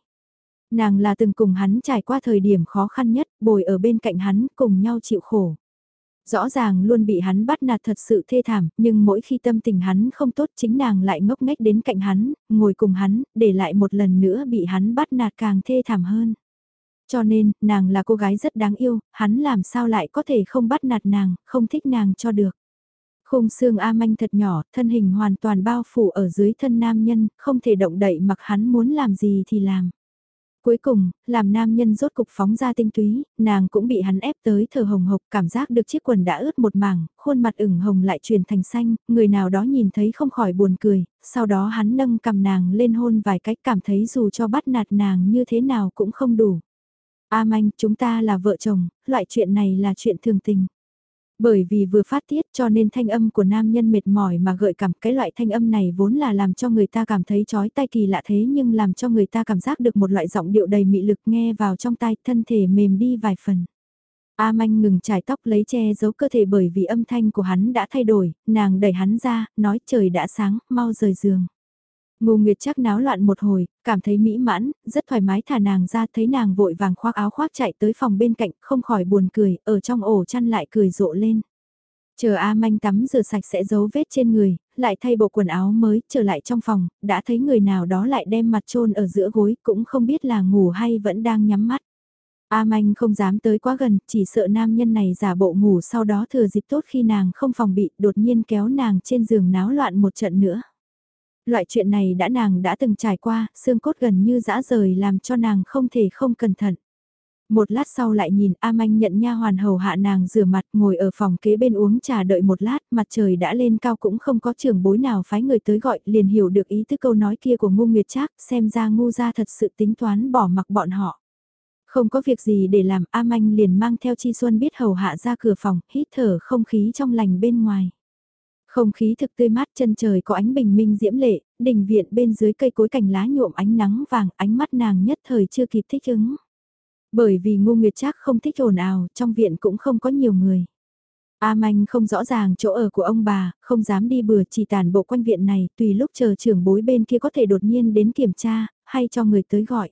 Nàng là từng cùng hắn trải qua thời điểm khó khăn nhất, bồi ở bên cạnh hắn, cùng nhau chịu khổ. Rõ ràng luôn bị hắn bắt nạt thật sự thê thảm, nhưng mỗi khi tâm tình hắn không tốt chính nàng lại ngốc nghếch đến cạnh hắn, ngồi cùng hắn, để lại một lần nữa bị hắn bắt nạt càng thê thảm hơn. Cho nên, nàng là cô gái rất đáng yêu, hắn làm sao lại có thể không bắt nạt nàng, không thích nàng cho được. Khung xương A manh thật nhỏ, thân hình hoàn toàn bao phủ ở dưới thân nam nhân, không thể động đậy mặc hắn muốn làm gì thì làm. Cuối cùng, làm nam nhân rốt cục phóng ra tinh túy, nàng cũng bị hắn ép tới thở hồng hộc cảm giác được chiếc quần đã ướt một mảng, khuôn mặt ửng hồng lại chuyển thành xanh, người nào đó nhìn thấy không khỏi buồn cười, sau đó hắn nâng cầm nàng lên hôn vài cách cảm thấy dù cho bắt nạt nàng như thế nào cũng không đủ. A manh, chúng ta là vợ chồng, loại chuyện này là chuyện thường tình. Bởi vì vừa phát tiết cho nên thanh âm của nam nhân mệt mỏi mà gợi cảm cái loại thanh âm này vốn là làm cho người ta cảm thấy chói tai kỳ lạ thế nhưng làm cho người ta cảm giác được một loại giọng điệu đầy mị lực nghe vào trong tai thân thể mềm đi vài phần. A manh ngừng trải tóc lấy che giấu cơ thể bởi vì âm thanh của hắn đã thay đổi, nàng đẩy hắn ra, nói trời đã sáng, mau rời giường. Ngô Nguyệt chắc náo loạn một hồi, cảm thấy mỹ mãn, rất thoải mái thả nàng ra thấy nàng vội vàng khoác áo khoác chạy tới phòng bên cạnh, không khỏi buồn cười, ở trong ổ chăn lại cười rộ lên. Chờ A manh tắm rửa sạch sẽ giấu vết trên người, lại thay bộ quần áo mới, trở lại trong phòng, đã thấy người nào đó lại đem mặt trôn ở giữa gối, cũng không biết là ngủ hay vẫn đang nhắm mắt. A manh không dám tới quá gần, chỉ sợ nam nhân này giả bộ ngủ sau đó thừa dịp tốt khi nàng không phòng bị, đột nhiên kéo nàng trên giường náo loạn một trận nữa. Loại chuyện này đã nàng đã từng trải qua, xương cốt gần như dã rời làm cho nàng không thể không cẩn thận. Một lát sau lại nhìn A Manh nhận nha hoàn hầu hạ nàng rửa mặt ngồi ở phòng kế bên uống trà đợi một lát, mặt trời đã lên cao cũng không có trường bối nào phái người tới gọi, liền hiểu được ý thức câu nói kia của ngu nguyệt trác xem ra ngu ra thật sự tính toán bỏ mặc bọn họ. Không có việc gì để làm A Manh liền mang theo Chi Xuân biết hầu hạ ra cửa phòng, hít thở không khí trong lành bên ngoài. Không khí thực tươi mát chân trời có ánh bình minh diễm lệ, đình viện bên dưới cây cối cành lá nhuộm ánh nắng vàng ánh mắt nàng nhất thời chưa kịp thích ứng. Bởi vì ngu nguyệt chắc không thích ồn ào, trong viện cũng không có nhiều người. A Manh không rõ ràng chỗ ở của ông bà, không dám đi bừa chỉ tàn bộ quanh viện này, tùy lúc chờ trưởng bối bên kia có thể đột nhiên đến kiểm tra, hay cho người tới gọi.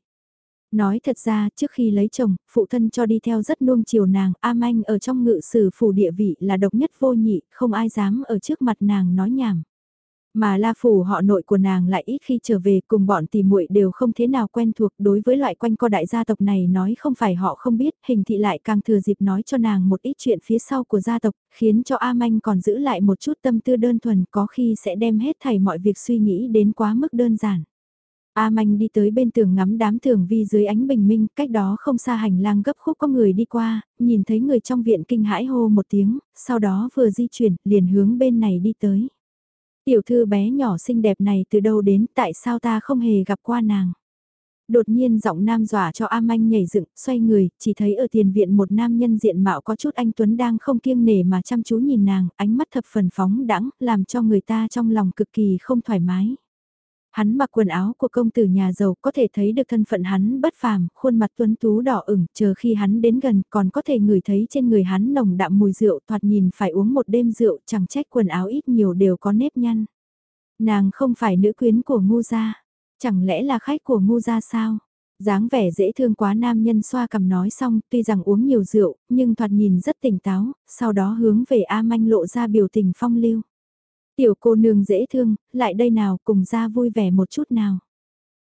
Nói thật ra, trước khi lấy chồng, phụ thân cho đi theo rất nuông chiều nàng, A Manh ở trong ngự sử phủ địa vị là độc nhất vô nhị, không ai dám ở trước mặt nàng nói nhảm. Mà la phủ họ nội của nàng lại ít khi trở về cùng bọn tỷ muội đều không thế nào quen thuộc đối với loại quanh co đại gia tộc này nói không phải họ không biết, hình thị lại càng thừa dịp nói cho nàng một ít chuyện phía sau của gia tộc, khiến cho A Manh còn giữ lại một chút tâm tư đơn thuần có khi sẽ đem hết thảy mọi việc suy nghĩ đến quá mức đơn giản. A Manh đi tới bên tường ngắm đám thường vi dưới ánh bình minh, cách đó không xa hành lang gấp khúc có người đi qua, nhìn thấy người trong viện kinh hãi hô một tiếng, sau đó vừa di chuyển, liền hướng bên này đi tới. Tiểu thư bé nhỏ xinh đẹp này từ đâu đến tại sao ta không hề gặp qua nàng. Đột nhiên giọng nam dọa cho A Manh nhảy dựng, xoay người, chỉ thấy ở tiền viện một nam nhân diện mạo có chút anh Tuấn đang không kiêng nể mà chăm chú nhìn nàng, ánh mắt thập phần phóng đãng làm cho người ta trong lòng cực kỳ không thoải mái. Hắn mặc quần áo của công tử nhà giàu có thể thấy được thân phận hắn bất phàm, khuôn mặt tuấn tú đỏ ửng, chờ khi hắn đến gần còn có thể ngửi thấy trên người hắn nồng đậm mùi rượu thoạt nhìn phải uống một đêm rượu chẳng trách quần áo ít nhiều đều có nếp nhăn. Nàng không phải nữ quyến của ngu gia, chẳng lẽ là khách của ngu gia sao? dáng vẻ dễ thương quá nam nhân xoa cầm nói xong tuy rằng uống nhiều rượu nhưng thoạt nhìn rất tỉnh táo, sau đó hướng về A Manh lộ ra biểu tình phong lưu. Tiểu cô nương dễ thương, lại đây nào cùng ra vui vẻ một chút nào.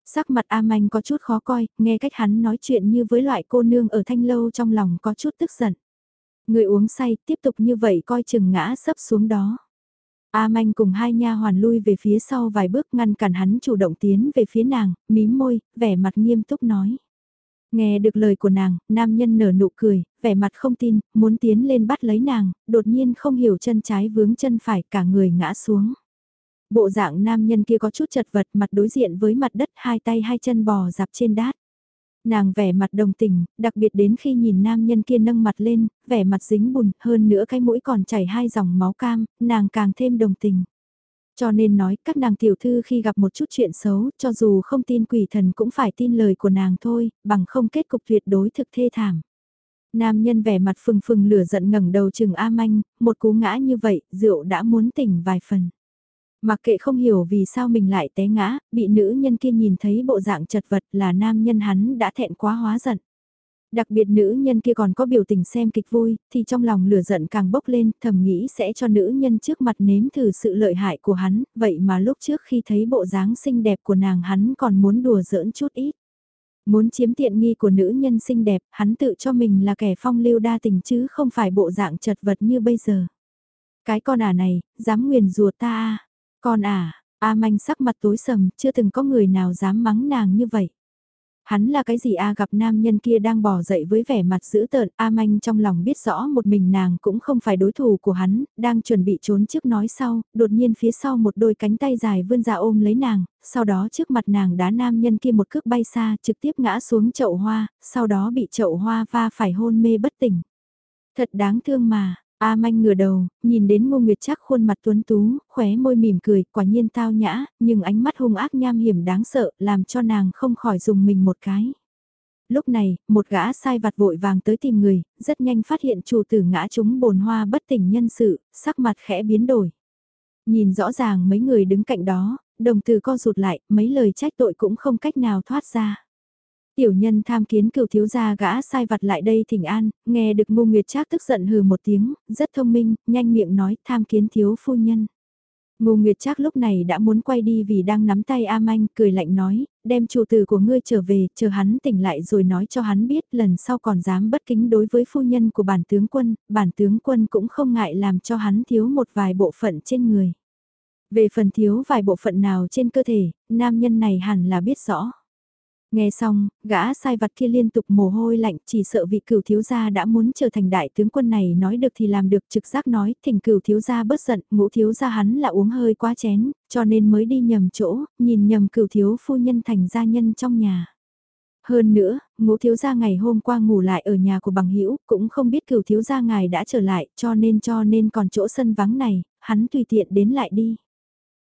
Sắc mặt A Manh có chút khó coi, nghe cách hắn nói chuyện như với loại cô nương ở thanh lâu trong lòng có chút tức giận. Người uống say tiếp tục như vậy coi chừng ngã sấp xuống đó. A Manh cùng hai nha hoàn lui về phía sau vài bước ngăn cản hắn chủ động tiến về phía nàng, mím môi, vẻ mặt nghiêm túc nói. Nghe được lời của nàng, nam nhân nở nụ cười, vẻ mặt không tin, muốn tiến lên bắt lấy nàng, đột nhiên không hiểu chân trái vướng chân phải cả người ngã xuống. Bộ dạng nam nhân kia có chút chật vật mặt đối diện với mặt đất hai tay hai chân bò dạp trên đát. Nàng vẻ mặt đồng tình, đặc biệt đến khi nhìn nam nhân kia nâng mặt lên, vẻ mặt dính bùn, hơn nữa cái mũi còn chảy hai dòng máu cam, nàng càng thêm đồng tình. Cho nên nói các nàng tiểu thư khi gặp một chút chuyện xấu, cho dù không tin quỷ thần cũng phải tin lời của nàng thôi, bằng không kết cục tuyệt đối thực thê thảm. Nam nhân vẻ mặt phừng phừng lửa giận ngẩng đầu chừng A Manh, một cú ngã như vậy, rượu đã muốn tỉnh vài phần. Mặc kệ không hiểu vì sao mình lại té ngã, bị nữ nhân kia nhìn thấy bộ dạng chật vật là nam nhân hắn đã thẹn quá hóa giận. Đặc biệt nữ nhân kia còn có biểu tình xem kịch vui, thì trong lòng lửa giận càng bốc lên, thầm nghĩ sẽ cho nữ nhân trước mặt nếm thử sự lợi hại của hắn, vậy mà lúc trước khi thấy bộ dáng xinh đẹp của nàng hắn còn muốn đùa giỡn chút ít. Muốn chiếm tiện nghi của nữ nhân xinh đẹp, hắn tự cho mình là kẻ phong lưu đa tình chứ không phải bộ dạng chật vật như bây giờ. Cái con à này, dám nguyền rùa ta à, con à, A manh sắc mặt tối sầm, chưa từng có người nào dám mắng nàng như vậy. Hắn là cái gì a gặp nam nhân kia đang bỏ dậy với vẻ mặt dữ tợn, A Manh trong lòng biết rõ một mình nàng cũng không phải đối thủ của hắn, đang chuẩn bị trốn trước nói sau, đột nhiên phía sau một đôi cánh tay dài vươn ra ôm lấy nàng, sau đó trước mặt nàng đá nam nhân kia một cước bay xa trực tiếp ngã xuống chậu hoa, sau đó bị chậu hoa va phải hôn mê bất tỉnh. Thật đáng thương mà, A manh ngửa đầu, nhìn đến ngô nguyệt chắc khuôn mặt tuấn tú, khóe môi mỉm cười, quả nhiên tao nhã, nhưng ánh mắt hung ác nham hiểm đáng sợ, làm cho nàng không khỏi dùng mình một cái. Lúc này, một gã sai vặt vội vàng tới tìm người, rất nhanh phát hiện chủ tử ngã trúng bồn hoa bất tỉnh nhân sự, sắc mặt khẽ biến đổi. Nhìn rõ ràng mấy người đứng cạnh đó, đồng từ co rụt lại, mấy lời trách tội cũng không cách nào thoát ra. Tiểu nhân tham kiến cựu thiếu gia gã sai vặt lại đây thỉnh an, nghe được ngô nguyệt trác tức giận hừ một tiếng, rất thông minh, nhanh miệng nói tham kiến thiếu phu nhân. Ngô Nguyệt Trác lúc này đã muốn quay đi vì đang nắm tay A Manh, cười lạnh nói, đem chủ tử của ngươi trở về, chờ hắn tỉnh lại rồi nói cho hắn biết lần sau còn dám bất kính đối với phu nhân của bản tướng quân, bản tướng quân cũng không ngại làm cho hắn thiếu một vài bộ phận trên người. Về phần thiếu vài bộ phận nào trên cơ thể, nam nhân này hẳn là biết rõ. Nghe xong, gã sai vặt kia liên tục mồ hôi lạnh chỉ sợ vị cửu thiếu gia đã muốn trở thành đại tướng quân này nói được thì làm được trực giác nói thỉnh cửu thiếu gia bớt giận ngũ thiếu gia hắn là uống hơi quá chén cho nên mới đi nhầm chỗ nhìn nhầm cửu thiếu phu nhân thành gia nhân trong nhà. Hơn nữa, ngũ thiếu gia ngày hôm qua ngủ lại ở nhà của bằng hữu cũng không biết cửu thiếu gia ngài đã trở lại cho nên cho nên còn chỗ sân vắng này, hắn tùy tiện đến lại đi.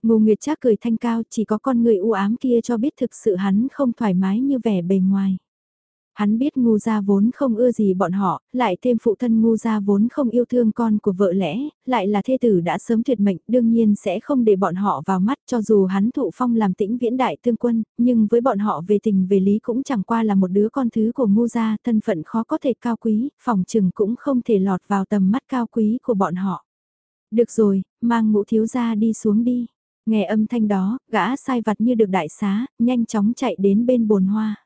Ngô Nguyệt Trác cười thanh cao chỉ có con người u ám kia cho biết thực sự hắn không thoải mái như vẻ bề ngoài. Hắn biết ngu gia vốn không ưa gì bọn họ, lại thêm phụ thân ngu gia vốn không yêu thương con của vợ lẽ, lại là thê tử đã sớm tuyệt mệnh, đương nhiên sẽ không để bọn họ vào mắt cho dù hắn thụ phong làm tĩnh viễn đại tương quân, nhưng với bọn họ về tình về lý cũng chẳng qua là một đứa con thứ của ngu gia, thân phận khó có thể cao quý, phòng trừng cũng không thể lọt vào tầm mắt cao quý của bọn họ. Được rồi, mang ngũ thiếu gia đi xuống đi. Nghe âm thanh đó, gã sai vặt như được đại xá, nhanh chóng chạy đến bên bồn hoa.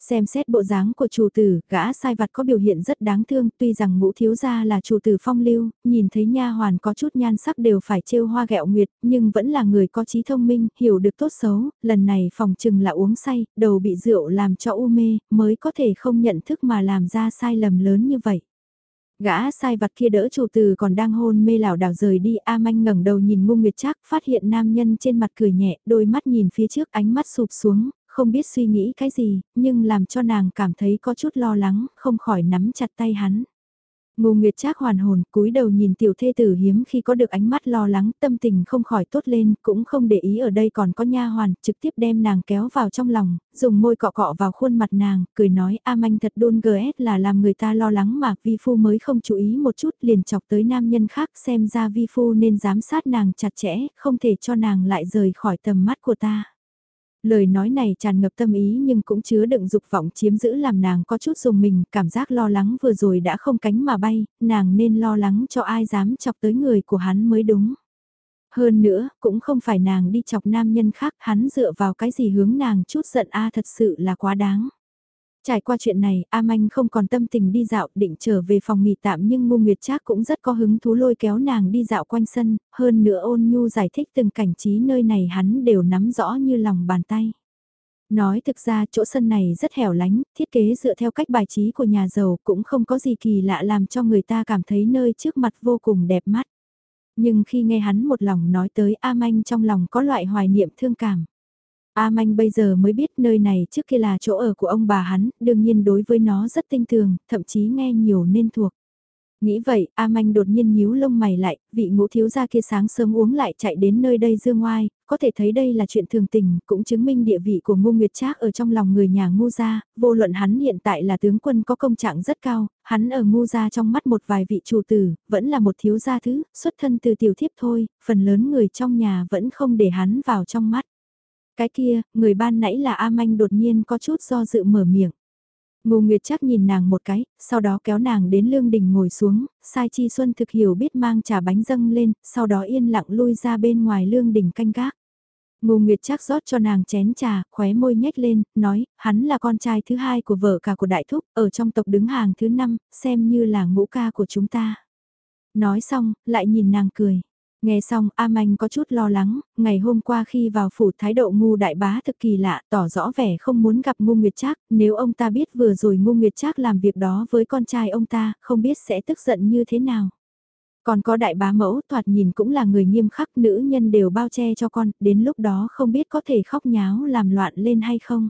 Xem xét bộ dáng của chủ tử, gã sai vặt có biểu hiện rất đáng thương, tuy rằng ngũ thiếu gia là chủ tử phong lưu, nhìn thấy nha hoàn có chút nhan sắc đều phải trêu hoa gẹo nguyệt, nhưng vẫn là người có trí thông minh, hiểu được tốt xấu, lần này phòng chừng là uống say, đầu bị rượu làm cho u mê, mới có thể không nhận thức mà làm ra sai lầm lớn như vậy. Gã sai vặt kia đỡ chủ tử còn đang hôn mê lảo đảo rời đi, A Manh ngẩng đầu nhìn Ngô Nguyệt Trác, phát hiện nam nhân trên mặt cười nhẹ, đôi mắt nhìn phía trước, ánh mắt sụp xuống, không biết suy nghĩ cái gì, nhưng làm cho nàng cảm thấy có chút lo lắng, không khỏi nắm chặt tay hắn. Ngô Nguyệt Trác hoàn hồn, cúi đầu nhìn tiểu thê tử hiếm khi có được ánh mắt lo lắng, tâm tình không khỏi tốt lên, cũng không để ý ở đây còn có nha hoàn, trực tiếp đem nàng kéo vào trong lòng, dùng môi cọ cọ vào khuôn mặt nàng, cười nói a manh thật đôn GS là làm người ta lo lắng mà vi phu mới không chú ý một chút liền chọc tới nam nhân khác xem ra vi phu nên giám sát nàng chặt chẽ, không thể cho nàng lại rời khỏi tầm mắt của ta. Lời nói này tràn ngập tâm ý nhưng cũng chứa đựng dục vọng chiếm giữ làm nàng có chút dùng mình, cảm giác lo lắng vừa rồi đã không cánh mà bay, nàng nên lo lắng cho ai dám chọc tới người của hắn mới đúng. Hơn nữa, cũng không phải nàng đi chọc nam nhân khác, hắn dựa vào cái gì hướng nàng chút giận a thật sự là quá đáng. Trải qua chuyện này, A Manh không còn tâm tình đi dạo, định trở về phòng nghỉ tạm nhưng Ngô Nguyệt Trác cũng rất có hứng thú lôi kéo nàng đi dạo quanh sân, hơn nữa ôn nhu giải thích từng cảnh trí nơi này hắn đều nắm rõ như lòng bàn tay. Nói thực ra chỗ sân này rất hẻo lánh, thiết kế dựa theo cách bài trí của nhà giàu cũng không có gì kỳ lạ làm cho người ta cảm thấy nơi trước mặt vô cùng đẹp mắt. Nhưng khi nghe hắn một lòng nói tới A Manh trong lòng có loại hoài niệm thương cảm. A Manh bây giờ mới biết nơi này trước kia là chỗ ở của ông bà hắn, đương nhiên đối với nó rất tinh thường, thậm chí nghe nhiều nên thuộc. Nghĩ vậy, A Manh đột nhiên nhíu lông mày lại, vị ngũ thiếu gia kia sáng sớm uống lại chạy đến nơi đây dương ngoai, có thể thấy đây là chuyện thường tình, cũng chứng minh địa vị của Ngô Nguyệt Trác ở trong lòng người nhà Ngô gia, vô luận hắn hiện tại là tướng quân có công trạng rất cao, hắn ở Ngô gia trong mắt một vài vị chủ tử, vẫn là một thiếu gia thứ, xuất thân từ tiểu thiếp thôi, phần lớn người trong nhà vẫn không để hắn vào trong mắt. Cái kia, người ban nãy là A Manh đột nhiên có chút do dự mở miệng. Ngô Nguyệt chắc nhìn nàng một cái, sau đó kéo nàng đến lương đình ngồi xuống, sai chi xuân thực hiểu biết mang trà bánh dâng lên, sau đó yên lặng lui ra bên ngoài lương đình canh gác. Ngô Nguyệt chắc rót cho nàng chén trà, khóe môi nhếch lên, nói, hắn là con trai thứ hai của vợ cả của đại thúc, ở trong tộc đứng hàng thứ năm, xem như là ngũ ca của chúng ta. Nói xong, lại nhìn nàng cười. Nghe xong A Manh có chút lo lắng, ngày hôm qua khi vào phủ thái độ ngu đại bá thực kỳ lạ tỏ rõ vẻ không muốn gặp ngu nguyệt trác nếu ông ta biết vừa rồi ngu nguyệt trác làm việc đó với con trai ông ta, không biết sẽ tức giận như thế nào. Còn có đại bá mẫu thoạt nhìn cũng là người nghiêm khắc nữ nhân đều bao che cho con, đến lúc đó không biết có thể khóc nháo làm loạn lên hay không.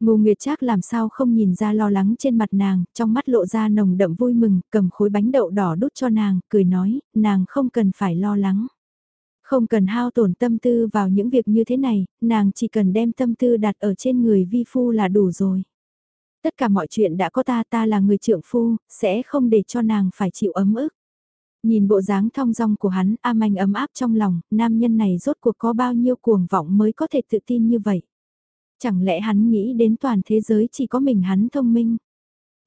Ngô Nguyệt Trác làm sao không nhìn ra lo lắng trên mặt nàng, trong mắt lộ ra nồng đậm vui mừng, cầm khối bánh đậu đỏ đút cho nàng, cười nói, nàng không cần phải lo lắng. Không cần hao tổn tâm tư vào những việc như thế này, nàng chỉ cần đem tâm tư đặt ở trên người vi phu là đủ rồi. Tất cả mọi chuyện đã có ta ta là người trưởng phu, sẽ không để cho nàng phải chịu ấm ức. Nhìn bộ dáng thong dong của hắn, Am Anh ấm áp trong lòng, nam nhân này rốt cuộc có bao nhiêu cuồng vọng mới có thể tự tin như vậy. Chẳng lẽ hắn nghĩ đến toàn thế giới chỉ có mình hắn thông minh?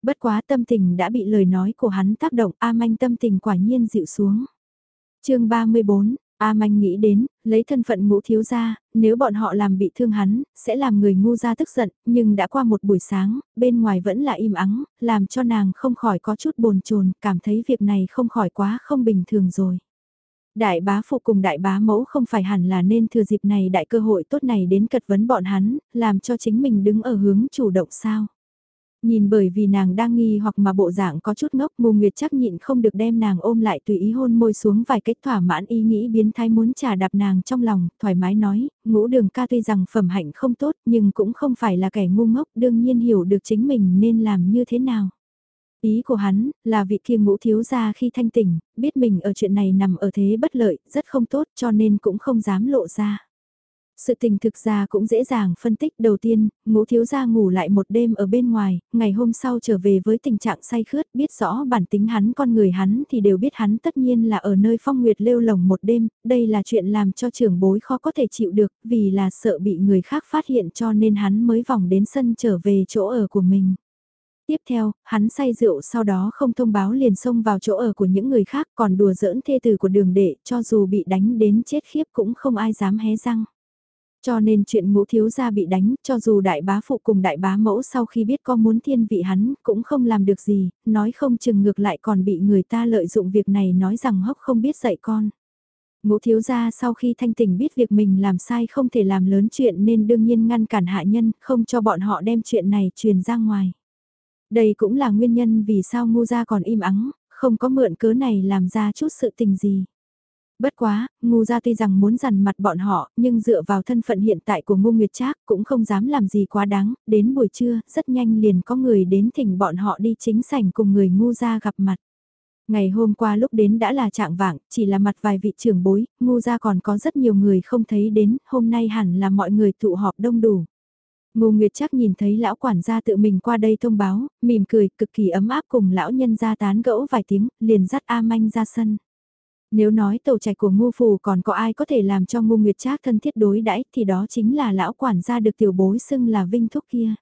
Bất quá tâm tình đã bị lời nói của hắn tác động, A Manh tâm tình quả nhiên dịu xuống. chương 34, A Manh nghĩ đến, lấy thân phận ngũ thiếu gia, nếu bọn họ làm bị thương hắn, sẽ làm người ngu ra tức giận, nhưng đã qua một buổi sáng, bên ngoài vẫn là im ắng, làm cho nàng không khỏi có chút bồn chồn cảm thấy việc này không khỏi quá không bình thường rồi. Đại bá phụ cùng đại bá mẫu không phải hẳn là nên thừa dịp này đại cơ hội tốt này đến cật vấn bọn hắn, làm cho chính mình đứng ở hướng chủ động sao. Nhìn bởi vì nàng đang nghi hoặc mà bộ dạng có chút ngốc mù nguyệt chắc nhịn không được đem nàng ôm lại tùy ý hôn môi xuống vài cách thỏa mãn ý nghĩ biến thái muốn trả đạp nàng trong lòng, thoải mái nói, ngũ đường ca tuy rằng phẩm hạnh không tốt nhưng cũng không phải là kẻ ngu ngốc đương nhiên hiểu được chính mình nên làm như thế nào. Ý của hắn, là vị kia ngũ thiếu gia khi thanh tỉnh, biết mình ở chuyện này nằm ở thế bất lợi, rất không tốt cho nên cũng không dám lộ ra. Sự tình thực ra cũng dễ dàng phân tích đầu tiên, ngũ thiếu gia ngủ lại một đêm ở bên ngoài, ngày hôm sau trở về với tình trạng say khướt biết rõ bản tính hắn con người hắn thì đều biết hắn tất nhiên là ở nơi phong nguyệt lêu lồng một đêm, đây là chuyện làm cho trưởng bối khó có thể chịu được vì là sợ bị người khác phát hiện cho nên hắn mới vòng đến sân trở về chỗ ở của mình. Tiếp theo, hắn say rượu sau đó không thông báo liền xông vào chỗ ở của những người khác còn đùa giỡn thê tử của đường đệ cho dù bị đánh đến chết khiếp cũng không ai dám hé răng. Cho nên chuyện ngũ thiếu gia bị đánh, cho dù đại bá phụ cùng đại bá mẫu sau khi biết có muốn thiên vị hắn, cũng không làm được gì, nói không chừng ngược lại còn bị người ta lợi dụng việc này nói rằng hốc không biết dạy con. Ngũ thiếu gia sau khi thanh tỉnh biết việc mình làm sai không thể làm lớn chuyện nên đương nhiên ngăn cản hạ nhân, không cho bọn họ đem chuyện này truyền ra ngoài. Đây cũng là nguyên nhân vì sao ngu gia còn im ắng, không có mượn cớ này làm ra chút sự tình gì. Bất quá, ngu gia tuy rằng muốn dằn mặt bọn họ, nhưng dựa vào thân phận hiện tại của ngu nguyệt trác cũng không dám làm gì quá đáng, đến buổi trưa, rất nhanh liền có người đến thỉnh bọn họ đi chính sảnh cùng người ngu gia gặp mặt. Ngày hôm qua lúc đến đã là trạng vạng, chỉ là mặt vài vị trưởng bối, ngu gia còn có rất nhiều người không thấy đến, hôm nay hẳn là mọi người tụ họp đông đủ. Ngô Nguyệt chắc nhìn thấy lão quản gia tự mình qua đây thông báo, mỉm cười, cực kỳ ấm áp cùng lão nhân gia tán gẫu vài tiếng, liền dắt A Manh ra sân. Nếu nói tàu trạch của ngu phù còn có ai có thể làm cho ngu nguyệt trác thân thiết đối đãi thì đó chính là lão quản gia được tiểu bối xưng là vinh thúc kia.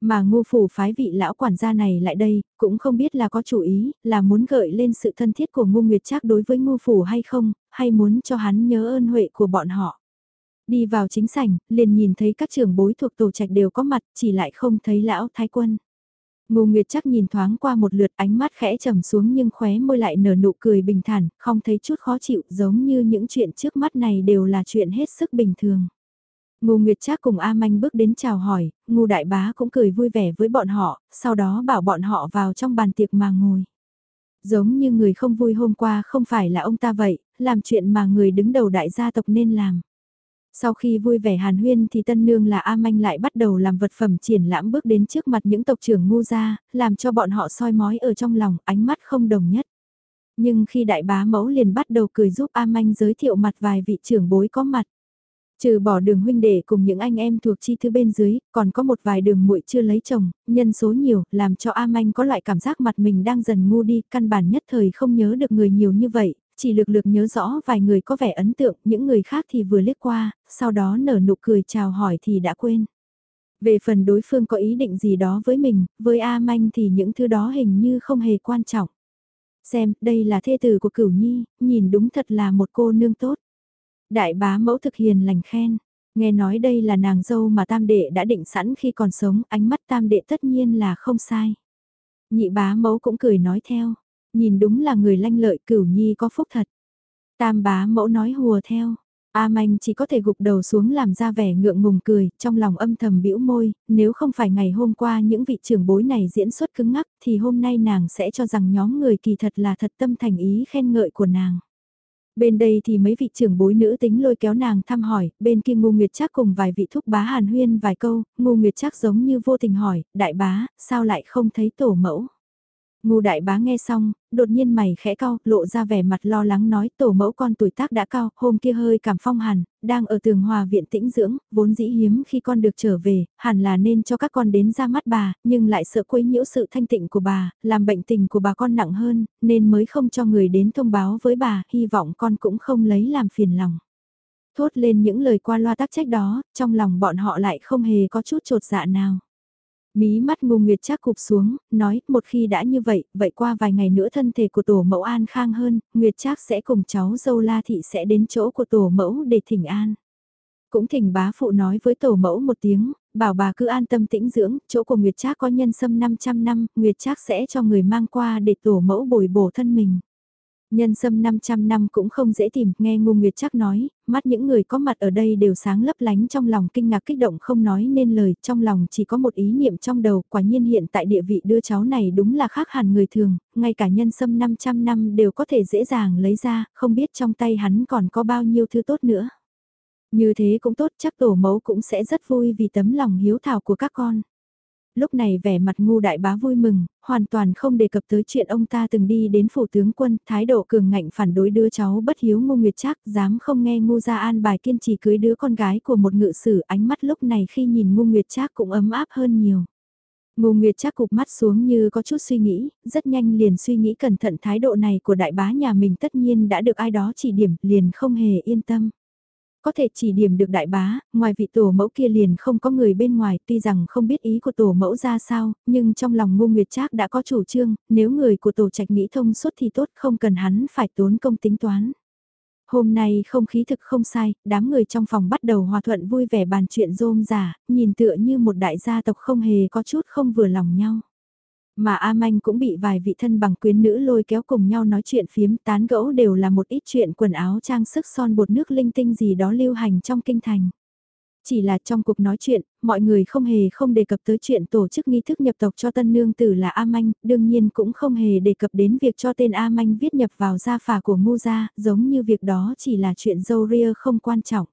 Mà ngu phủ phái vị lão quản gia này lại đây, cũng không biết là có chủ ý, là muốn gợi lên sự thân thiết của ngu nguyệt trác đối với ngu phủ hay không, hay muốn cho hắn nhớ ơn huệ của bọn họ. Đi vào chính sảnh, liền nhìn thấy các trưởng bối thuộc tổ trạch đều có mặt, chỉ lại không thấy lão thái quân. Ngô Nguyệt chắc nhìn thoáng qua một lượt ánh mắt khẽ trầm xuống nhưng khóe môi lại nở nụ cười bình thản, không thấy chút khó chịu giống như những chuyện trước mắt này đều là chuyện hết sức bình thường. Ngô Nguyệt Trác cùng A Manh bước đến chào hỏi, Ngô Đại Bá cũng cười vui vẻ với bọn họ, sau đó bảo bọn họ vào trong bàn tiệc mà ngồi. Giống như người không vui hôm qua không phải là ông ta vậy, làm chuyện mà người đứng đầu đại gia tộc nên làm. Sau khi vui vẻ hàn huyên thì tân nương là A Manh lại bắt đầu làm vật phẩm triển lãm bước đến trước mặt những tộc trưởng ngu gia, làm cho bọn họ soi mói ở trong lòng, ánh mắt không đồng nhất. Nhưng khi đại bá mẫu liền bắt đầu cười giúp A Manh giới thiệu mặt vài vị trưởng bối có mặt. Trừ bỏ đường huynh đệ cùng những anh em thuộc chi thứ bên dưới, còn có một vài đường muội chưa lấy chồng, nhân số nhiều, làm cho A Manh có loại cảm giác mặt mình đang dần ngu đi, căn bản nhất thời không nhớ được người nhiều như vậy, chỉ lực lực nhớ rõ vài người có vẻ ấn tượng, những người khác thì vừa liếc qua, sau đó nở nụ cười chào hỏi thì đã quên. Về phần đối phương có ý định gì đó với mình, với A Manh thì những thứ đó hình như không hề quan trọng. Xem, đây là thê tử của cửu nhi, nhìn đúng thật là một cô nương tốt. Đại bá mẫu thực hiền lành khen, nghe nói đây là nàng dâu mà tam đệ đã định sẵn khi còn sống, ánh mắt tam đệ tất nhiên là không sai. Nhị bá mẫu cũng cười nói theo, Nhìn đúng là người lanh lợi cửu nhi có phúc thật. Tam bá mẫu nói hùa theo. A Manh chỉ có thể gục đầu xuống làm ra vẻ ngượng ngùng cười, trong lòng âm thầm bĩu môi, nếu không phải ngày hôm qua những vị trưởng bối này diễn xuất cứng ngắc thì hôm nay nàng sẽ cho rằng nhóm người kỳ thật là thật tâm thành ý khen ngợi của nàng. Bên đây thì mấy vị trưởng bối nữ tính lôi kéo nàng thăm hỏi, bên kia ngu Nguyệt chắc cùng vài vị thúc bá hàn huyên vài câu, ngu Nguyệt chắc giống như vô tình hỏi, đại bá, sao lại không thấy tổ mẫu? Ngu đại bá nghe xong, đột nhiên mày khẽ cau, lộ ra vẻ mặt lo lắng nói tổ mẫu con tuổi tác đã cao, hôm kia hơi cảm phong hàn, đang ở tường hòa viện tĩnh dưỡng, vốn dĩ hiếm khi con được trở về, hẳn là nên cho các con đến ra mắt bà, nhưng lại sợ quấy nhiễu sự thanh tịnh của bà, làm bệnh tình của bà con nặng hơn, nên mới không cho người đến thông báo với bà, hy vọng con cũng không lấy làm phiền lòng. Thốt lên những lời qua loa tác trách đó, trong lòng bọn họ lại không hề có chút trột dạ nào. Mí mắt ngu nguyệt chắc cụp xuống, nói, một khi đã như vậy, vậy qua vài ngày nữa thân thể của tổ mẫu an khang hơn, nguyệt chắc sẽ cùng cháu dâu la thị sẽ đến chỗ của tổ mẫu để thỉnh an. Cũng thỉnh bá phụ nói với tổ mẫu một tiếng, bảo bà cứ an tâm tĩnh dưỡng, chỗ của Nguyệt Trác có nhân sâm 500 năm, Nguyệt Trác sẽ cho người mang qua để tổ mẫu bồi bổ thân mình. Nhân sâm 500 năm cũng không dễ tìm, nghe Ngô Nguyệt chắc nói, mắt những người có mặt ở đây đều sáng lấp lánh trong lòng kinh ngạc kích động không nói nên lời, trong lòng chỉ có một ý niệm trong đầu, quả nhiên hiện tại địa vị đưa cháu này đúng là khác hẳn người thường, ngay cả nhân sâm 500 năm đều có thể dễ dàng lấy ra, không biết trong tay hắn còn có bao nhiêu thứ tốt nữa. Như thế cũng tốt chắc tổ mẫu cũng sẽ rất vui vì tấm lòng hiếu thảo của các con lúc này vẻ mặt ngu đại bá vui mừng, hoàn toàn không đề cập tới chuyện ông ta từng đi đến phủ tướng quân, thái độ cường ngạnh phản đối đứa cháu bất hiếu ngu nguyệt trác dám không nghe ngu gia an bài kiên trì cưới đứa con gái của một ngự sử ánh mắt lúc này khi nhìn ngu nguyệt trác cũng ấm áp hơn nhiều. Ngô Nguyệt chắc cục mắt xuống như có chút suy nghĩ, rất nhanh liền suy nghĩ cẩn thận thái độ này của đại bá nhà mình tất nhiên đã được ai đó chỉ điểm, liền không hề yên tâm. Có thể chỉ điểm được đại bá, ngoài vị tổ mẫu kia liền không có người bên ngoài, tuy rằng không biết ý của tổ mẫu ra sao, nhưng trong lòng Ngô Nguyệt Trác đã có chủ trương, nếu người của tổ trạch nghĩ thông suốt thì tốt, không cần hắn phải tốn công tính toán. Hôm nay không khí thực không sai, đám người trong phòng bắt đầu hòa thuận vui vẻ bàn chuyện rôm giả, nhìn tựa như một đại gia tộc không hề có chút không vừa lòng nhau. Mà A Manh cũng bị vài vị thân bằng quyến nữ lôi kéo cùng nhau nói chuyện phiếm tán gẫu đều là một ít chuyện quần áo trang sức son bột nước linh tinh gì đó lưu hành trong kinh thành. Chỉ là trong cuộc nói chuyện, mọi người không hề không đề cập tới chuyện tổ chức nghi thức nhập tộc cho tân nương tử là A Manh, đương nhiên cũng không hề đề cập đến việc cho tên A Manh viết nhập vào gia phả của Ngu gia, giống như việc đó chỉ là chuyện dâu ria không quan trọng.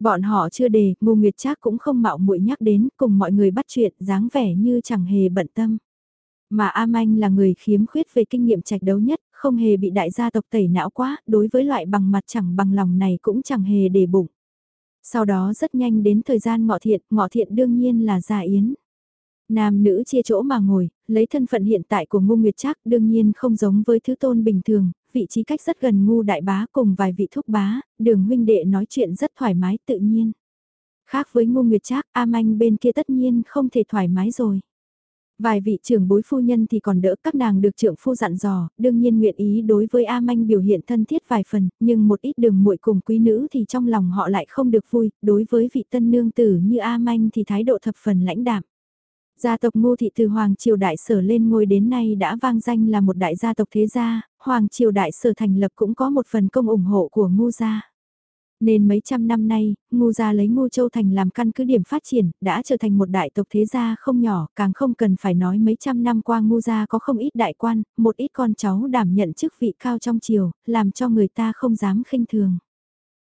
Bọn họ chưa đề, ngu Nguyệt Trác cũng không mạo muội nhắc đến, cùng mọi người bắt chuyện, dáng vẻ như chẳng hề bận tâm. Mà A Manh là người khiếm khuyết về kinh nghiệm trạch đấu nhất, không hề bị đại gia tộc tẩy não quá, đối với loại bằng mặt chẳng bằng lòng này cũng chẳng hề để bụng. Sau đó rất nhanh đến thời gian ngọ thiện, ngọ thiện đương nhiên là gia yến. Nam nữ chia chỗ mà ngồi, lấy thân phận hiện tại của ngu nguyệt trác đương nhiên không giống với thứ tôn bình thường, vị trí cách rất gần ngu đại bá cùng vài vị thúc bá, đường huynh đệ nói chuyện rất thoải mái tự nhiên. Khác với ngu nguyệt trác, A Manh bên kia tất nhiên không thể thoải mái rồi. Vài vị trưởng bối phu nhân thì còn đỡ các nàng được trưởng phu dặn dò, đương nhiên nguyện ý đối với A Manh biểu hiện thân thiết vài phần, nhưng một ít đường muội cùng quý nữ thì trong lòng họ lại không được vui, đối với vị tân nương tử như A Manh thì thái độ thập phần lãnh đạm. Gia tộc Ngô Thị từ Hoàng Triều Đại Sở lên ngôi đến nay đã vang danh là một đại gia tộc thế gia, Hoàng Triều Đại Sở thành lập cũng có một phần công ủng hộ của Ngô gia. Nên mấy trăm năm nay, Ngu gia lấy Ngu Châu Thành làm căn cứ điểm phát triển, đã trở thành một đại tộc thế gia không nhỏ, càng không cần phải nói mấy trăm năm qua Ngu gia có không ít đại quan, một ít con cháu đảm nhận chức vị cao trong triều, làm cho người ta không dám khinh thường.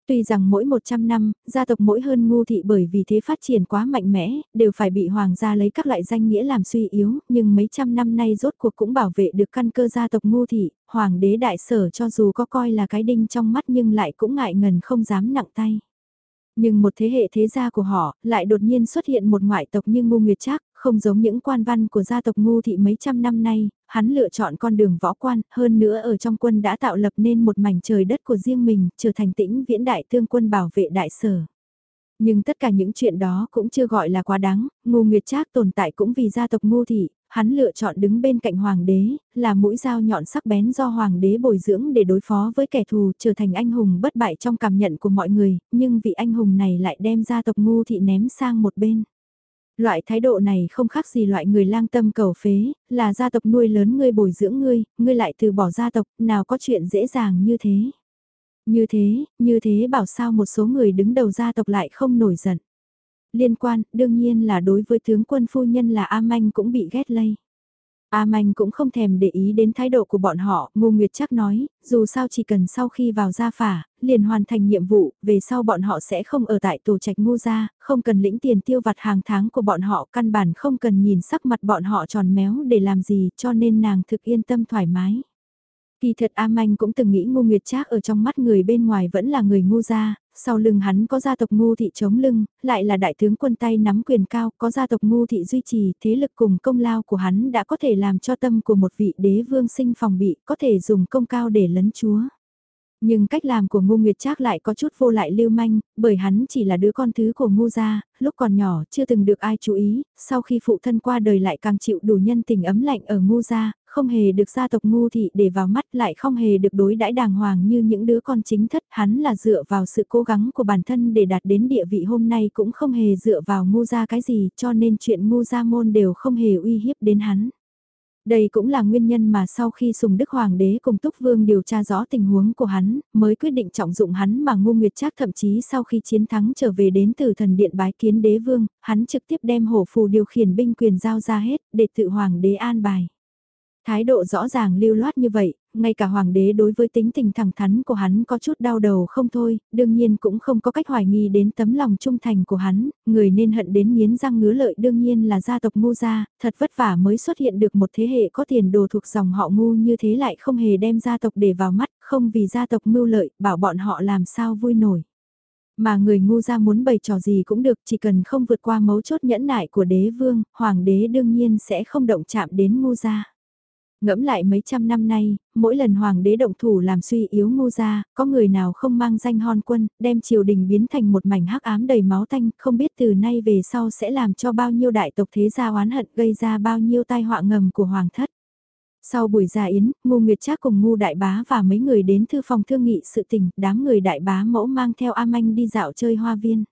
Tuy rằng mỗi 100 năm, gia tộc mỗi hơn ngu thị bởi vì thế phát triển quá mạnh mẽ, đều phải bị hoàng gia lấy các loại danh nghĩa làm suy yếu, nhưng mấy trăm năm nay rốt cuộc cũng bảo vệ được căn cơ gia tộc ngu thị, hoàng đế đại sở cho dù có coi là cái đinh trong mắt nhưng lại cũng ngại ngần không dám nặng tay. Nhưng một thế hệ thế gia của họ, lại đột nhiên xuất hiện một ngoại tộc như ngu nguyệt trác không giống những quan văn của gia tộc ngu thị mấy trăm năm nay, hắn lựa chọn con đường võ quan, hơn nữa ở trong quân đã tạo lập nên một mảnh trời đất của riêng mình, trở thành tĩnh viễn đại tương quân bảo vệ đại sở. Nhưng tất cả những chuyện đó cũng chưa gọi là quá đáng, ngu nguyệt trác tồn tại cũng vì gia tộc ngu thị, hắn lựa chọn đứng bên cạnh hoàng đế, là mũi dao nhọn sắc bén do hoàng đế bồi dưỡng để đối phó với kẻ thù, trở thành anh hùng bất bại trong cảm nhận của mọi người, nhưng vị anh hùng này lại đem gia tộc ngu thị ném sang một bên. Loại thái độ này không khác gì loại người lang tâm cầu phế, là gia tộc nuôi lớn ngươi bồi dưỡng ngươi, ngươi lại từ bỏ gia tộc, nào có chuyện dễ dàng như thế. Như thế, như thế bảo sao một số người đứng đầu gia tộc lại không nổi giận. Liên quan, đương nhiên là đối với tướng quân phu nhân là A Manh cũng bị ghét lây. A Manh cũng không thèm để ý đến thái độ của bọn họ, Ngô Nguyệt chắc nói, dù sao chỉ cần sau khi vào gia phả, liền hoàn thành nhiệm vụ, về sau bọn họ sẽ không ở tại tổ trạch ngu gia, không cần lĩnh tiền tiêu vặt hàng tháng của bọn họ, căn bản không cần nhìn sắc mặt bọn họ tròn méo để làm gì, cho nên nàng thực yên tâm thoải mái. Kỳ thật A Manh cũng từng nghĩ Ngô nguyệt trác ở trong mắt người bên ngoài vẫn là người ngu gia, sau lưng hắn có gia tộc ngu thị chống lưng, lại là đại tướng quân tay nắm quyền cao, có gia tộc ngu thị duy trì, thế lực cùng công lao của hắn đã có thể làm cho tâm của một vị đế vương sinh phòng bị, có thể dùng công cao để lấn chúa. Nhưng cách làm của Ngô Nguyệt Trác lại có chút vô lại lưu manh, bởi hắn chỉ là đứa con thứ của Ngô gia, lúc còn nhỏ chưa từng được ai chú ý, sau khi phụ thân qua đời lại càng chịu đủ nhân tình ấm lạnh ở Ngô gia, không hề được gia tộc Ngô thị để vào mắt lại không hề được đối đãi đàng hoàng như những đứa con chính thất hắn là dựa vào sự cố gắng của bản thân để đạt đến địa vị hôm nay cũng không hề dựa vào Ngô gia cái gì cho nên chuyện Ngô gia môn đều không hề uy hiếp đến hắn. Đây cũng là nguyên nhân mà sau khi Sùng Đức Hoàng đế cùng Túc Vương điều tra rõ tình huống của hắn, mới quyết định trọng dụng hắn mà Ngô Nguyệt Trác thậm chí sau khi chiến thắng trở về đến từ thần điện bái kiến đế vương, hắn trực tiếp đem hổ phù điều khiển binh quyền giao ra hết để tự Hoàng đế an bài. Thái độ rõ ràng lưu loát như vậy, ngay cả hoàng đế đối với tính tình thẳng thắn của hắn có chút đau đầu không thôi, đương nhiên cũng không có cách hoài nghi đến tấm lòng trung thành của hắn, người nên hận đến miến răng ngứa lợi đương nhiên là gia tộc ngu gia, thật vất vả mới xuất hiện được một thế hệ có tiền đồ thuộc dòng họ ngu như thế lại không hề đem gia tộc để vào mắt, không vì gia tộc mưu lợi, bảo bọn họ làm sao vui nổi. Mà người ngu gia muốn bày trò gì cũng được, chỉ cần không vượt qua mấu chốt nhẫn nại của đế vương, hoàng đế đương nhiên sẽ không động chạm đến ngu gia. Ngẫm lại mấy trăm năm nay, mỗi lần hoàng đế động thủ làm suy yếu ngu gia, có người nào không mang danh hon quân, đem triều đình biến thành một mảnh hắc ám đầy máu tanh, không biết từ nay về sau sẽ làm cho bao nhiêu đại tộc thế gia oán hận gây ra bao nhiêu tai họa ngầm của hoàng thất. Sau buổi gia yến, ngu nguyệt trác cùng ngu đại bá và mấy người đến thư phòng thương nghị sự tình, đám người đại bá mẫu mang theo A Manh đi dạo chơi hoa viên.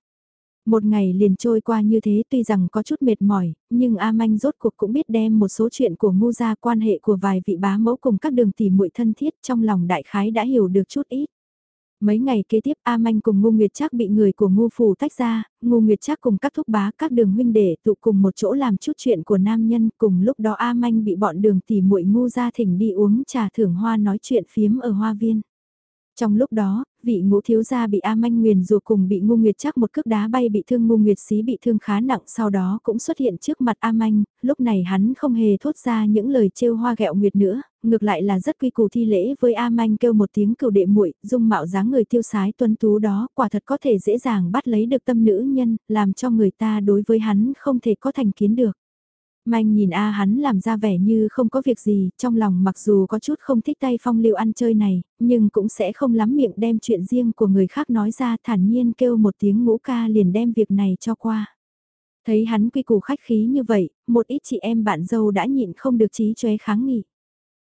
Một ngày liền trôi qua như thế tuy rằng có chút mệt mỏi, nhưng A Manh rốt cuộc cũng biết đem một số chuyện của ngu gia quan hệ của vài vị bá mẫu cùng các đường tỉ muội thân thiết trong lòng đại khái đã hiểu được chút ít. Mấy ngày kế tiếp A Manh cùng Ngô Nguyệt Trác bị người của Ngô Phủ tách ra, Ngô Nguyệt Trác cùng các thúc bá các đường huynh đệ tụ cùng một chỗ làm chút chuyện của nam nhân, cùng lúc đó A Manh bị bọn đường tỉ muội ngu ra thỉnh đi uống trà thưởng hoa nói chuyện phiếm ở hoa viên. Trong lúc đó, vị ngũ thiếu gia bị A Manh nguyền rùa cùng bị ngu nguyệt chắc một cước đá bay bị thương ngu nguyệt xí bị thương khá nặng sau đó cũng xuất hiện trước mặt A Manh, lúc này hắn không hề thốt ra những lời trêu hoa gẹo nguyệt nữa, ngược lại là rất quy củ thi lễ với A Manh kêu một tiếng cựu đệ muội dung mạo dáng người tiêu sái tuấn tú đó quả thật có thể dễ dàng bắt lấy được tâm nữ nhân, làm cho người ta đối với hắn không thể có thành kiến được. Manh nhìn A hắn làm ra vẻ như không có việc gì, trong lòng mặc dù có chút không thích tay phong lưu ăn chơi này, nhưng cũng sẽ không lắm miệng đem chuyện riêng của người khác nói ra thản nhiên kêu một tiếng ngũ ca liền đem việc này cho qua. Thấy hắn quy củ khách khí như vậy, một ít chị em bạn dâu đã nhịn không được trí chóe kháng nghị.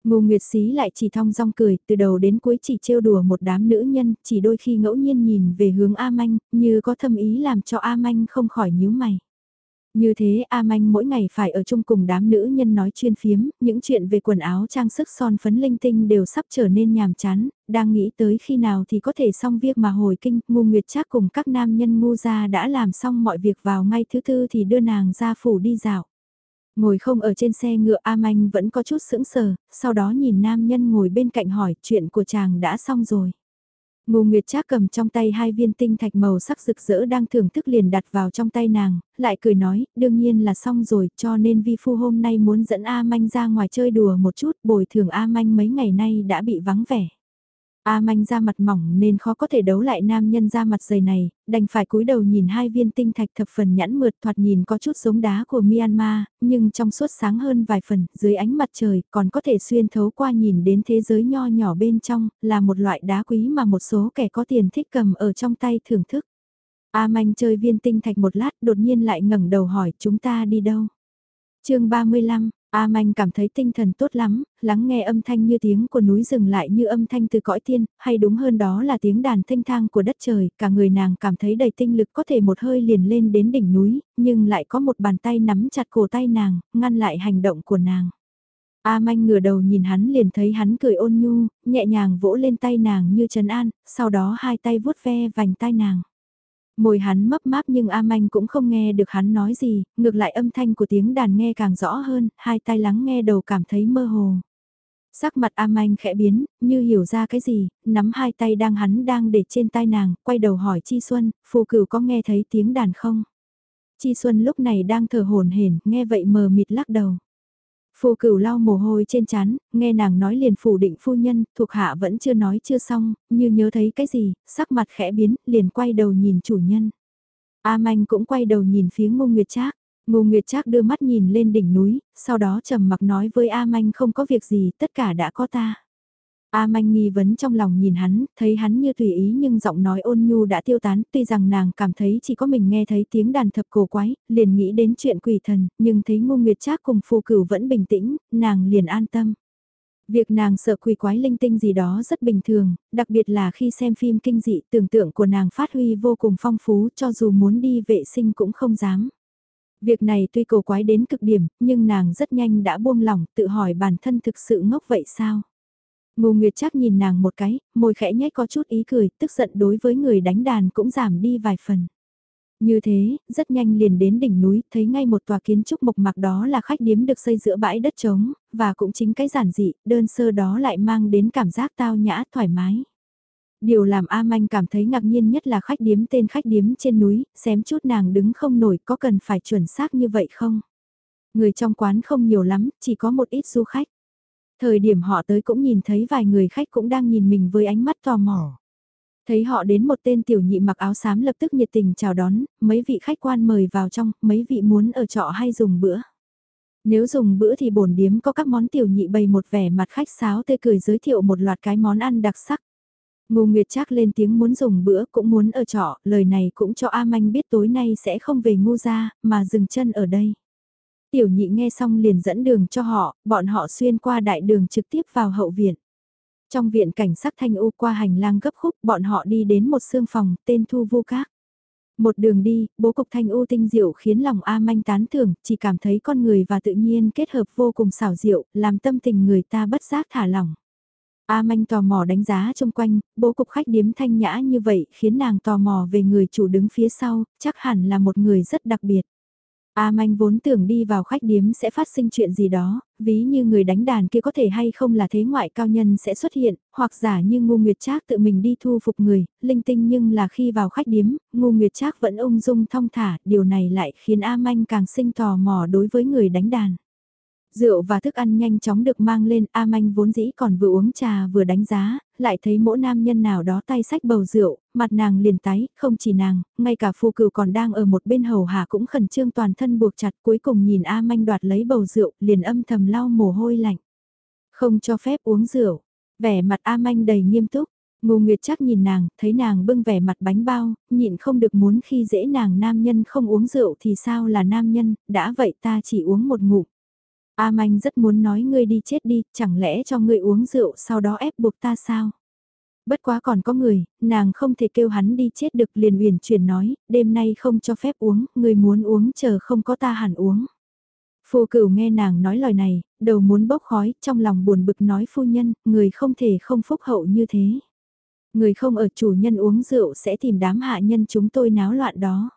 Ngô Nguyệt Xí lại chỉ thong dong cười, từ đầu đến cuối chỉ trêu đùa một đám nữ nhân, chỉ đôi khi ngẫu nhiên nhìn về hướng A Manh, như có thâm ý làm cho A Manh không khỏi nhíu mày. Như thế A Manh mỗi ngày phải ở chung cùng đám nữ nhân nói chuyên phiếm, những chuyện về quần áo trang sức son phấn linh tinh đều sắp trở nên nhàm chán, đang nghĩ tới khi nào thì có thể xong việc mà hồi kinh, ngu nguyệt trác cùng các nam nhân ngu ra đã làm xong mọi việc vào ngay thứ tư thì đưa nàng ra phủ đi dạo. Ngồi không ở trên xe ngựa A Manh vẫn có chút sững sờ, sau đó nhìn nam nhân ngồi bên cạnh hỏi chuyện của chàng đã xong rồi. Ngô Nguyệt Trác cầm trong tay hai viên tinh thạch màu sắc rực rỡ đang thưởng thức liền đặt vào trong tay nàng, lại cười nói, đương nhiên là xong rồi, cho nên vi phu hôm nay muốn dẫn A Manh ra ngoài chơi đùa một chút, bồi thường A Manh mấy ngày nay đã bị vắng vẻ. A manh da mặt mỏng nên khó có thể đấu lại nam nhân da mặt dày này, đành phải cúi đầu nhìn hai viên tinh thạch thập phần nhẵn mượt thoạt nhìn có chút giống đá của Myanmar, nhưng trong suốt sáng hơn vài phần, dưới ánh mặt trời còn có thể xuyên thấu qua nhìn đến thế giới nho nhỏ bên trong, là một loại đá quý mà một số kẻ có tiền thích cầm ở trong tay thưởng thức. A manh chơi viên tinh thạch một lát đột nhiên lại ngẩng đầu hỏi chúng ta đi đâu. chương 35 A Manh cảm thấy tinh thần tốt lắm, lắng nghe âm thanh như tiếng của núi rừng lại như âm thanh từ cõi tiên, hay đúng hơn đó là tiếng đàn thanh thang của đất trời, cả người nàng cảm thấy đầy tinh lực có thể một hơi liền lên đến đỉnh núi, nhưng lại có một bàn tay nắm chặt cổ tay nàng, ngăn lại hành động của nàng. A Manh ngửa đầu nhìn hắn liền thấy hắn cười ôn nhu, nhẹ nhàng vỗ lên tay nàng như trấn an, sau đó hai tay vuốt ve vành tai nàng. Môi hắn mấp máp nhưng A Manh cũng không nghe được hắn nói gì, ngược lại âm thanh của tiếng đàn nghe càng rõ hơn, hai tay lắng nghe đầu cảm thấy mơ hồ. Sắc mặt A Manh khẽ biến, như hiểu ra cái gì, nắm hai tay đang hắn đang để trên tai nàng, quay đầu hỏi Chi Xuân, phù cửu có nghe thấy tiếng đàn không? Chi Xuân lúc này đang thở hồn hển, nghe vậy mờ mịt lắc đầu. Phù cửu lau mồ hôi trên chán, nghe nàng nói liền phủ định phu nhân, thuộc hạ vẫn chưa nói chưa xong, như nhớ thấy cái gì, sắc mặt khẽ biến, liền quay đầu nhìn chủ nhân. A Manh cũng quay đầu nhìn phía Ngô Nguyệt Trác. Ngô Nguyệt Trác đưa mắt nhìn lên đỉnh núi, sau đó trầm mặc nói với A Manh không có việc gì, tất cả đã có ta. A manh nghi vấn trong lòng nhìn hắn, thấy hắn như tùy ý nhưng giọng nói ôn nhu đã tiêu tán, tuy rằng nàng cảm thấy chỉ có mình nghe thấy tiếng đàn thập cổ quái, liền nghĩ đến chuyện quỷ thần, nhưng thấy ngu nguyệt trác cùng phù cửu vẫn bình tĩnh, nàng liền an tâm. Việc nàng sợ quỷ quái linh tinh gì đó rất bình thường, đặc biệt là khi xem phim kinh dị tưởng tượng của nàng phát huy vô cùng phong phú cho dù muốn đi vệ sinh cũng không dám. Việc này tuy cổ quái đến cực điểm, nhưng nàng rất nhanh đã buông lỏng tự hỏi bản thân thực sự ngốc vậy sao? Ngô Nguyệt chắc nhìn nàng một cái, môi khẽ nhếch có chút ý cười, tức giận đối với người đánh đàn cũng giảm đi vài phần. Như thế, rất nhanh liền đến đỉnh núi, thấy ngay một tòa kiến trúc mộc mạc đó là khách điếm được xây giữa bãi đất trống, và cũng chính cái giản dị, đơn sơ đó lại mang đến cảm giác tao nhã, thoải mái. Điều làm A Manh cảm thấy ngạc nhiên nhất là khách điếm tên khách điếm trên núi, xém chút nàng đứng không nổi có cần phải chuẩn xác như vậy không? Người trong quán không nhiều lắm, chỉ có một ít du khách. Thời điểm họ tới cũng nhìn thấy vài người khách cũng đang nhìn mình với ánh mắt tò mò. Thấy họ đến một tên tiểu nhị mặc áo xám lập tức nhiệt tình chào đón, mấy vị khách quan mời vào trong, mấy vị muốn ở trọ hay dùng bữa. Nếu dùng bữa thì bổn điếm có các món tiểu nhị bày một vẻ mặt khách sáo tươi cười giới thiệu một loạt cái món ăn đặc sắc. Ngô Nguyệt Trác lên tiếng muốn dùng bữa cũng muốn ở trọ, lời này cũng cho A Manh biết tối nay sẽ không về ngu gia, mà dừng chân ở đây. Tiểu nhị nghe xong liền dẫn đường cho họ, bọn họ xuyên qua đại đường trực tiếp vào hậu viện. Trong viện cảnh sắc thanh u qua hành lang gấp khúc, bọn họ đi đến một xương phòng, tên Thu Vu Các. Một đường đi, bố cục thanh u tinh diệu khiến lòng A manh tán thưởng, chỉ cảm thấy con người và tự nhiên kết hợp vô cùng xảo diệu, làm tâm tình người ta bất giác thả lỏng. A manh tò mò đánh giá xung quanh, bố cục khách điếm thanh nhã như vậy khiến nàng tò mò về người chủ đứng phía sau, chắc hẳn là một người rất đặc biệt. A Manh vốn tưởng đi vào khách điếm sẽ phát sinh chuyện gì đó, ví như người đánh đàn kia có thể hay không là thế ngoại cao nhân sẽ xuất hiện, hoặc giả như ngu nguyệt trác tự mình đi thu phục người, linh tinh nhưng là khi vào khách điếm, ngu nguyệt trác vẫn ung dung thong thả, điều này lại khiến A Manh càng sinh tò mò đối với người đánh đàn. Rượu và thức ăn nhanh chóng được mang lên, A Manh vốn dĩ còn vừa uống trà vừa đánh giá, lại thấy mỗi nam nhân nào đó tay sách bầu rượu, mặt nàng liền tái, không chỉ nàng, ngay cả phu cừu còn đang ở một bên hầu hạ cũng khẩn trương toàn thân buộc chặt cuối cùng nhìn A Manh đoạt lấy bầu rượu, liền âm thầm lau mồ hôi lạnh. Không cho phép uống rượu, vẻ mặt A Manh đầy nghiêm túc, Ngô Nguyệt chắc nhìn nàng, thấy nàng bưng vẻ mặt bánh bao, nhịn không được muốn khi dễ nàng nam nhân không uống rượu thì sao là nam nhân, đã vậy ta chỉ uống một ngụm. A Manh rất muốn nói ngươi đi chết đi, chẳng lẽ cho ngươi uống rượu sau đó ép buộc ta sao? Bất quá còn có người, nàng không thể kêu hắn đi chết được liền uyển chuyển nói, đêm nay không cho phép uống, người muốn uống chờ không có ta hẳn uống. Phu cửu nghe nàng nói lời này, đầu muốn bốc khói, trong lòng buồn bực nói phu nhân, người không thể không phúc hậu như thế. Người không ở chủ nhân uống rượu sẽ tìm đám hạ nhân chúng tôi náo loạn đó.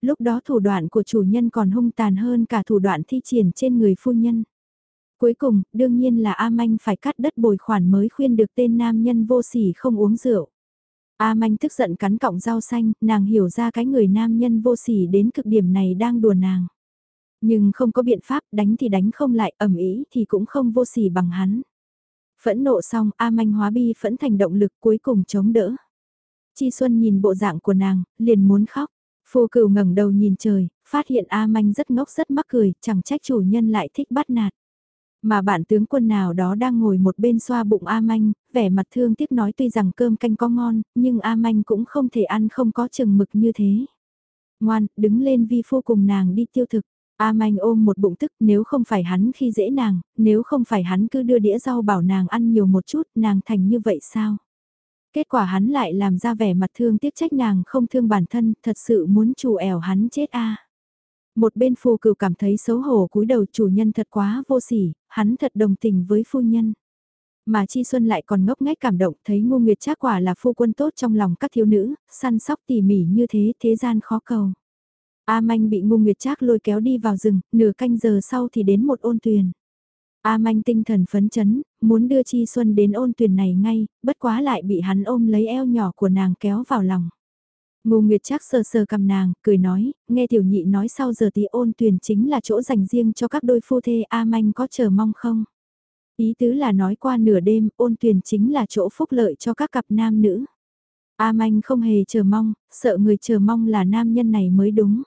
Lúc đó thủ đoạn của chủ nhân còn hung tàn hơn cả thủ đoạn thi triển trên người phu nhân. Cuối cùng, đương nhiên là A Manh phải cắt đất bồi khoản mới khuyên được tên nam nhân vô sỉ không uống rượu. A Manh tức giận cắn cọng rau xanh, nàng hiểu ra cái người nam nhân vô sỉ đến cực điểm này đang đùa nàng. Nhưng không có biện pháp, đánh thì đánh không lại, ẩm ý thì cũng không vô sỉ bằng hắn. Phẫn nộ xong, A Manh hóa bi phẫn thành động lực cuối cùng chống đỡ. Chi Xuân nhìn bộ dạng của nàng, liền muốn khóc. Phu cửu ngẩng đầu nhìn trời, phát hiện A Manh rất ngốc rất mắc cười, chẳng trách chủ nhân lại thích bắt nạt. Mà bạn tướng quân nào đó đang ngồi một bên xoa bụng A Manh, vẻ mặt thương tiếc nói tuy rằng cơm canh có ngon, nhưng A Manh cũng không thể ăn không có chừng mực như thế. Ngoan, đứng lên vi phu cùng nàng đi tiêu thực. A Manh ôm một bụng tức nếu không phải hắn khi dễ nàng, nếu không phải hắn cứ đưa đĩa rau bảo nàng ăn nhiều một chút, nàng thành như vậy sao? Kết quả hắn lại làm ra vẻ mặt thương tiếc trách nàng không thương bản thân, thật sự muốn chủ ẻo hắn chết a. Một bên phù cửu cảm thấy xấu hổ cúi đầu chủ nhân thật quá vô sỉ, hắn thật đồng tình với phu nhân. Mà Chi Xuân lại còn ngốc nghếch cảm động thấy Ngô Nguyệt Trác quả là phu quân tốt trong lòng các thiếu nữ, săn sóc tỉ mỉ như thế thế gian khó cầu. A Manh bị Ngô Nguyệt Trác lôi kéo đi vào rừng, nửa canh giờ sau thì đến một ôn tuyền. A Manh tinh thần phấn chấn, muốn đưa Chi Xuân đến ôn tuyển này ngay, bất quá lại bị hắn ôm lấy eo nhỏ của nàng kéo vào lòng. Ngô Nguyệt chắc sờ sờ cầm nàng, cười nói, nghe tiểu nhị nói sau giờ tí ôn tuyển chính là chỗ dành riêng cho các đôi phu thê A Manh có chờ mong không? Ý tứ là nói qua nửa đêm, ôn tuyển chính là chỗ phúc lợi cho các cặp nam nữ. A Manh không hề chờ mong, sợ người chờ mong là nam nhân này mới đúng.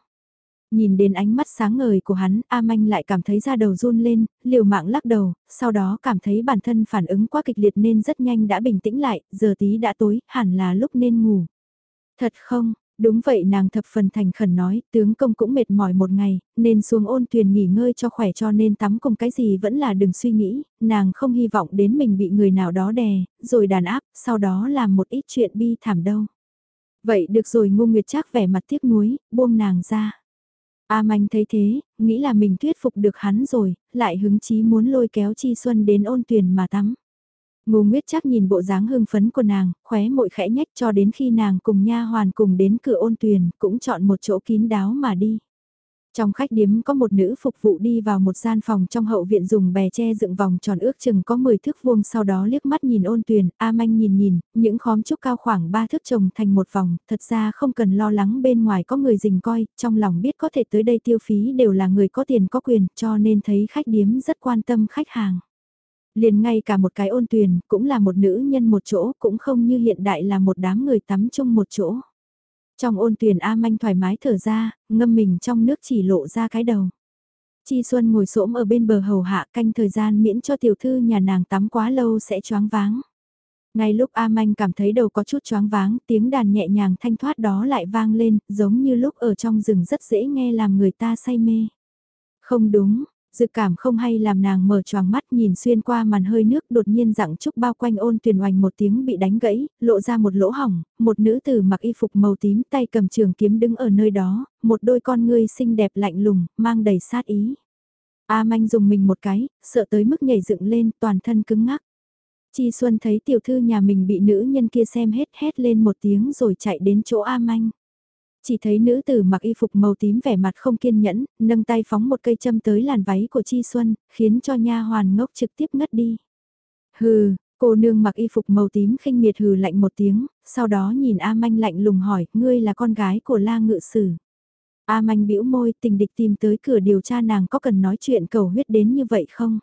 Nhìn đến ánh mắt sáng ngời của hắn, A Manh lại cảm thấy da đầu run lên, liều mạng lắc đầu, sau đó cảm thấy bản thân phản ứng quá kịch liệt nên rất nhanh đã bình tĩnh lại, giờ tí đã tối, hẳn là lúc nên ngủ. Thật không, đúng vậy nàng thập phần thành khẩn nói, tướng công cũng mệt mỏi một ngày, nên xuống ôn thuyền nghỉ ngơi cho khỏe cho nên tắm cùng cái gì vẫn là đừng suy nghĩ, nàng không hy vọng đến mình bị người nào đó đè, rồi đàn áp, sau đó làm một ít chuyện bi thảm đâu. Vậy được rồi ngu nguyệt chắc vẻ mặt tiếc nuối, buông nàng ra. A Manh thấy thế, nghĩ là mình thuyết phục được hắn rồi, lại hứng chí muốn lôi kéo Chi Xuân đến ôn tuyển mà tắm. Ngô Nguyết chắc nhìn bộ dáng hưng phấn của nàng, khóe mội khẽ nhách cho đến khi nàng cùng nha hoàn cùng đến cửa ôn tuyển cũng chọn một chỗ kín đáo mà đi. Trong khách điếm có một nữ phục vụ đi vào một gian phòng trong hậu viện dùng bè tre dựng vòng tròn ước chừng có 10 thước vuông sau đó liếc mắt nhìn ôn tuyền, A manh nhìn nhìn, những khóm trúc cao khoảng 3 thước trồng thành một vòng, thật ra không cần lo lắng bên ngoài có người rình coi, trong lòng biết có thể tới đây tiêu phí đều là người có tiền có quyền cho nên thấy khách điếm rất quan tâm khách hàng. Liền ngay cả một cái ôn tuyền cũng là một nữ nhân một chỗ cũng không như hiện đại là một đám người tắm chung một chỗ. Trong ôn tuyển A Manh thoải mái thở ra, ngâm mình trong nước chỉ lộ ra cái đầu. Chi Xuân ngồi xổm ở bên bờ hầu hạ canh thời gian miễn cho tiểu thư nhà nàng tắm quá lâu sẽ choáng váng. Ngay lúc A Manh cảm thấy đầu có chút choáng váng, tiếng đàn nhẹ nhàng thanh thoát đó lại vang lên, giống như lúc ở trong rừng rất dễ nghe làm người ta say mê. Không đúng, Dự cảm không hay làm nàng mở choàng mắt nhìn xuyên qua màn hơi nước đột nhiên dặng trúc bao quanh ôn tuyền oành một tiếng bị đánh gãy, lộ ra một lỗ hỏng, một nữ tử mặc y phục màu tím tay cầm trường kiếm đứng ở nơi đó, một đôi con ngươi xinh đẹp lạnh lùng, mang đầy sát ý. A manh dùng mình một cái, sợ tới mức nhảy dựng lên toàn thân cứng ngắc. Chi Xuân thấy tiểu thư nhà mình bị nữ nhân kia xem hết hét lên một tiếng rồi chạy đến chỗ A manh. Chỉ thấy nữ tử mặc y phục màu tím vẻ mặt không kiên nhẫn, nâng tay phóng một cây châm tới làn váy của Chi Xuân, khiến cho nha hoàn ngốc trực tiếp ngất đi. Hừ, cô nương mặc y phục màu tím khinh miệt hừ lạnh một tiếng, sau đó nhìn A Manh lạnh lùng hỏi, ngươi là con gái của La Ngự Sử. A Manh bĩu môi tình địch tìm tới cửa điều tra nàng có cần nói chuyện cầu huyết đến như vậy không?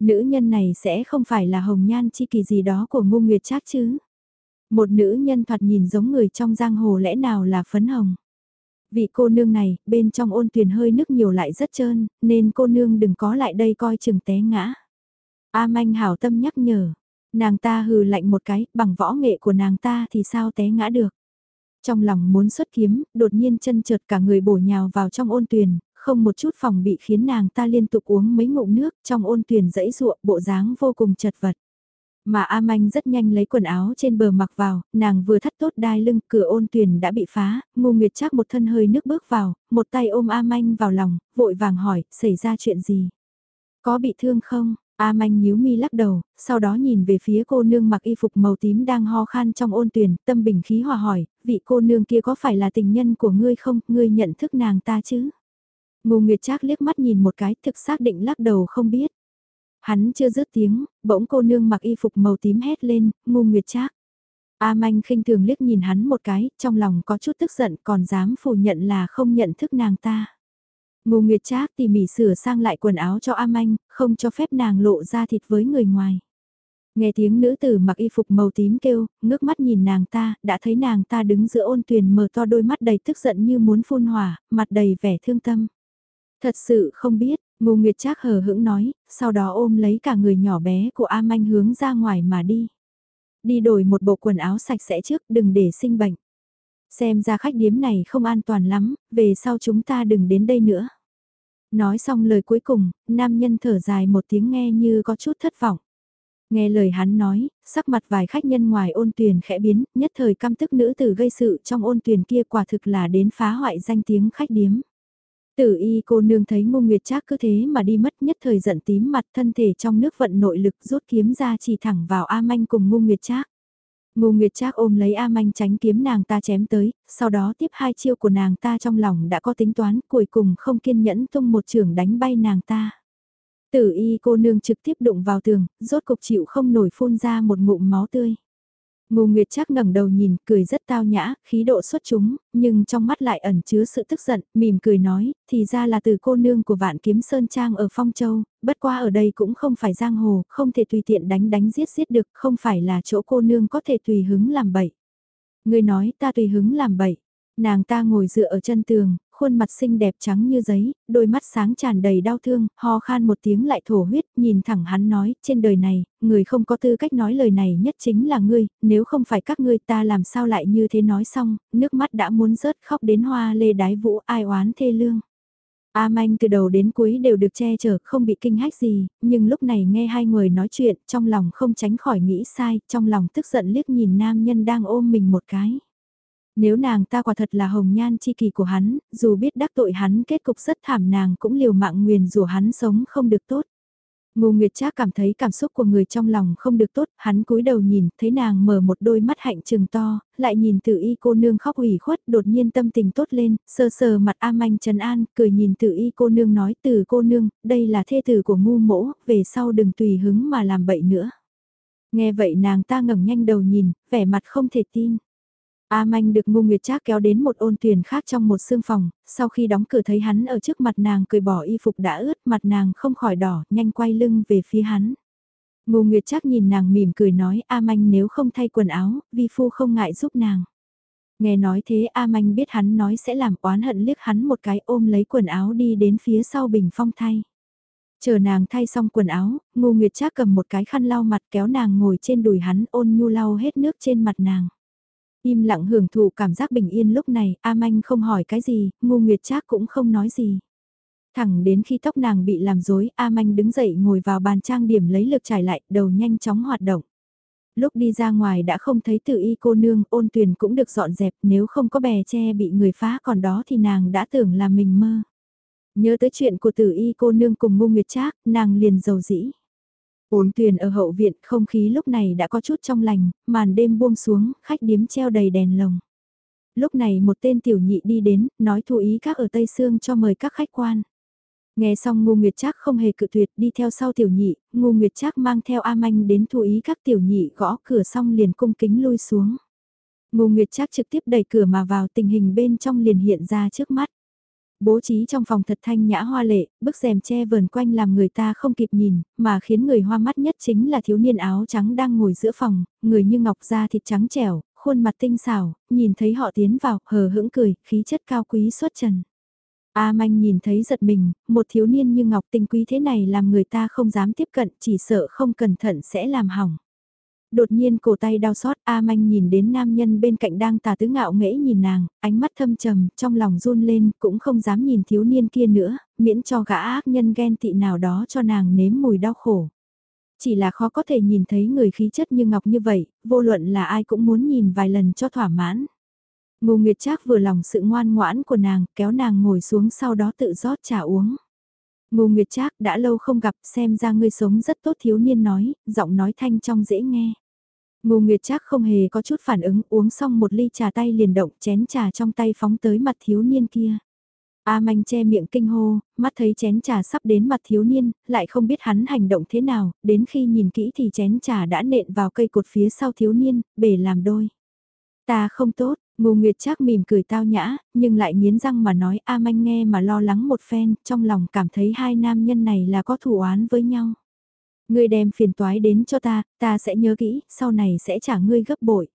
Nữ nhân này sẽ không phải là hồng nhan chi kỳ gì đó của ngu nguyệt chắc chứ? Một nữ nhân thoạt nhìn giống người trong giang hồ lẽ nào là phấn hồng. Vị cô nương này, bên trong ôn tuyền hơi nước nhiều lại rất trơn, nên cô nương đừng có lại đây coi chừng té ngã. A manh hảo tâm nhắc nhở, nàng ta hừ lạnh một cái, bằng võ nghệ của nàng ta thì sao té ngã được. Trong lòng muốn xuất kiếm, đột nhiên chân trượt cả người bổ nhào vào trong ôn tuyền, không một chút phòng bị khiến nàng ta liên tục uống mấy ngụm nước trong ôn tuyền dẫy ruộng bộ dáng vô cùng chật vật. Mà A Manh rất nhanh lấy quần áo trên bờ mặc vào, nàng vừa thắt tốt đai lưng, cửa ôn tuyền đã bị phá, ngu nguyệt chắc một thân hơi nước bước vào, một tay ôm A Manh vào lòng, vội vàng hỏi, xảy ra chuyện gì? Có bị thương không? A Manh nhíu mi lắc đầu, sau đó nhìn về phía cô nương mặc y phục màu tím đang ho khan trong ôn tuyền, tâm bình khí hòa hỏi, vị cô nương kia có phải là tình nhân của ngươi không, ngươi nhận thức nàng ta chứ? Ngô Nguyệt Trác liếc mắt nhìn một cái, thực xác định lắc đầu không biết. Hắn chưa dứt tiếng, bỗng cô nương mặc y phục màu tím hét lên, ngu nguyệt trác. A manh khinh thường liếc nhìn hắn một cái, trong lòng có chút tức giận còn dám phủ nhận là không nhận thức nàng ta. Ngô Nguyệt Trác tỉ mỉ sửa sang lại quần áo cho A Manh, không cho phép nàng lộ ra thịt với người ngoài. Nghe tiếng nữ tử mặc y phục màu tím kêu, ngước mắt nhìn nàng ta, đã thấy nàng ta đứng giữa ôn tuyền mở to đôi mắt đầy tức giận như muốn phun hỏa, mặt đầy vẻ thương tâm. Thật sự không biết, Ngô Nguyệt Trác hờ hững nói, sau đó ôm lấy cả người nhỏ bé của A Manh hướng ra ngoài mà đi. Đi đổi một bộ quần áo sạch sẽ trước, đừng để sinh bệnh. Xem ra khách điếm này không an toàn lắm, về sau chúng ta đừng đến đây nữa. Nói xong lời cuối cùng, nam nhân thở dài một tiếng nghe như có chút thất vọng. Nghe lời hắn nói, sắc mặt vài khách nhân ngoài ôn tuyền khẽ biến, nhất thời căm tức nữ tử gây sự trong ôn tuyền kia quả thực là đến phá hoại danh tiếng khách điếm. Tử y cô nương thấy ngô nguyệt trác cứ thế mà đi mất nhất thời giận tím mặt thân thể trong nước vận nội lực rút kiếm ra chỉ thẳng vào A Manh cùng ngô nguyệt trác. Ngô Nguyệt Trác ôm lấy A Manh tránh kiếm nàng ta chém tới, sau đó tiếp hai chiêu của nàng ta trong lòng đã có tính toán, cuối cùng không kiên nhẫn tung một trường đánh bay nàng ta. Tử y cô nương trực tiếp đụng vào tường, rốt cục chịu không nổi phun ra một ngụm máu tươi. Ngô Nguyệt chắc ngẩng đầu nhìn, cười rất tao nhã, khí độ xuất chúng, nhưng trong mắt lại ẩn chứa sự tức giận, mỉm cười nói, thì ra là từ cô nương của vạn kiếm Sơn Trang ở Phong Châu, bất qua ở đây cũng không phải giang hồ, không thể tùy tiện đánh đánh giết giết được, không phải là chỗ cô nương có thể tùy hứng làm bậy. Người nói ta tùy hứng làm bậy, nàng ta ngồi dựa ở chân tường, khuôn mặt xinh đẹp trắng như giấy, đôi mắt sáng tràn đầy đau thương, ho khan một tiếng lại thổ huyết, nhìn thẳng hắn nói, trên đời này, người không có tư cách nói lời này nhất chính là ngươi, nếu không phải các ngươi ta làm sao lại như thế nói xong, nước mắt đã muốn rớt khóc đến hoa lê đái vũ ai oán thê lương. A Manh từ đầu đến cuối đều được che chở, không bị kinh hách gì, nhưng lúc này nghe hai người nói chuyện, trong lòng không tránh khỏi nghĩ sai, trong lòng tức giận liếc nhìn nam nhân đang ôm mình một cái. Nếu nàng ta quả thật là hồng nhan chi kỳ của hắn, dù biết đắc tội hắn kết cục rất thảm nàng cũng liều mạng nguyền rủa hắn sống không được tốt. Ngô Nguyệt Trác cảm thấy cảm xúc của người trong lòng không được tốt, hắn cúi đầu nhìn, thấy nàng mở một đôi mắt hạnh trừng to, lại nhìn tự y cô nương khóc ủy khuất, đột nhiên tâm tình tốt lên, sơ sờ mặt A Manh Trần an, cười nhìn tự y cô nương nói từ cô nương, đây là thê tử của ngu mỗ, về sau đừng tùy hứng mà làm bậy nữa. Nghe vậy nàng ta ngẩng nhanh đầu nhìn, vẻ mặt không thể tin. A Manh được Ngô Nguyệt Trác kéo đến một ôn tuyển khác trong một xương phòng, sau khi đóng cửa thấy hắn ở trước mặt nàng cười bỏ y phục đã ướt, mặt nàng không khỏi đỏ, nhanh quay lưng về phía hắn. Ngô Nguyệt Trác nhìn nàng mỉm cười nói A Manh nếu không thay quần áo, vi phu không ngại giúp nàng. Nghe nói thế A Manh biết hắn nói sẽ làm oán hận liếc hắn một cái ôm lấy quần áo đi đến phía sau bình phong thay. Chờ nàng thay xong quần áo, Ngô Nguyệt Trác cầm một cái khăn lau mặt kéo nàng ngồi trên đùi hắn ôn nhu lau hết nước trên mặt nàng. Im lặng hưởng thụ cảm giác bình yên lúc này, A Manh không hỏi cái gì, Ngô Nguyệt Trác cũng không nói gì. Thẳng đến khi tóc nàng bị làm rối, A Manh đứng dậy ngồi vào bàn trang điểm lấy lực trải lại, đầu nhanh chóng hoạt động. Lúc đi ra ngoài đã không thấy tự y cô nương, ôn tuyền cũng được dọn dẹp, nếu không có bè che bị người phá còn đó thì nàng đã tưởng là mình mơ. Nhớ tới chuyện của tử y cô nương cùng Ngô Nguyệt Trác, nàng liền dầu dĩ. Ôn tuyền ở hậu viện, không khí lúc này đã có chút trong lành, màn đêm buông xuống, khách điếm treo đầy đèn lồng. Lúc này một tên tiểu nhị đi đến, nói thú ý các ở Tây Sương cho mời các khách quan. Nghe xong Ngô Nguyệt Trác không hề cự tuyệt đi theo sau tiểu nhị, Ngô Nguyệt Trác mang theo A Manh đến thú ý các tiểu nhị gõ cửa xong liền cung kính lui xuống. Ngô Nguyệt Trác trực tiếp đẩy cửa mà vào tình hình bên trong liền hiện ra trước mắt. Bố trí trong phòng thật thanh nhã hoa lệ, bức rèm che vờn quanh làm người ta không kịp nhìn, mà khiến người hoa mắt nhất chính là thiếu niên áo trắng đang ngồi giữa phòng, người như ngọc da thịt trắng trẻo, khuôn mặt tinh xảo, nhìn thấy họ tiến vào, hờ hững cười, khí chất cao quý xuất trần. A manh nhìn thấy giật mình, một thiếu niên như ngọc tinh quý thế này làm người ta không dám tiếp cận, chỉ sợ không cẩn thận sẽ làm hỏng. Đột nhiên cổ tay đau xót A Manh nhìn đến nam nhân bên cạnh đang tà tứ ngạo nghễ nhìn nàng, ánh mắt thâm trầm, trong lòng run lên, cũng không dám nhìn thiếu niên kia nữa, miễn cho gã ác nhân ghen tị nào đó cho nàng nếm mùi đau khổ. Chỉ là khó có thể nhìn thấy người khí chất như ngọc như vậy, vô luận là ai cũng muốn nhìn vài lần cho thỏa mãn. Ngô Nguyệt Trác vừa lòng sự ngoan ngoãn của nàng, kéo nàng ngồi xuống sau đó tự rót trà uống. Ngô Nguyệt Trác đã lâu không gặp xem ra ngươi sống rất tốt thiếu niên nói, giọng nói thanh trong dễ nghe. Ngô Nguyệt Trác không hề có chút phản ứng uống xong một ly trà tay liền động chén trà trong tay phóng tới mặt thiếu niên kia. A manh che miệng kinh hô, mắt thấy chén trà sắp đến mặt thiếu niên, lại không biết hắn hành động thế nào, đến khi nhìn kỹ thì chén trà đã nện vào cây cột phía sau thiếu niên, bể làm đôi. Ta không tốt, Ngô Nguyệt Trác mỉm cười tao nhã, nhưng lại nghiến răng mà nói A Manh nghe mà lo lắng một phen, trong lòng cảm thấy hai nam nhân này là có thủ oán với nhau. Ngươi đem phiền toái đến cho ta, ta sẽ nhớ kỹ, sau này sẽ trả ngươi gấp bội.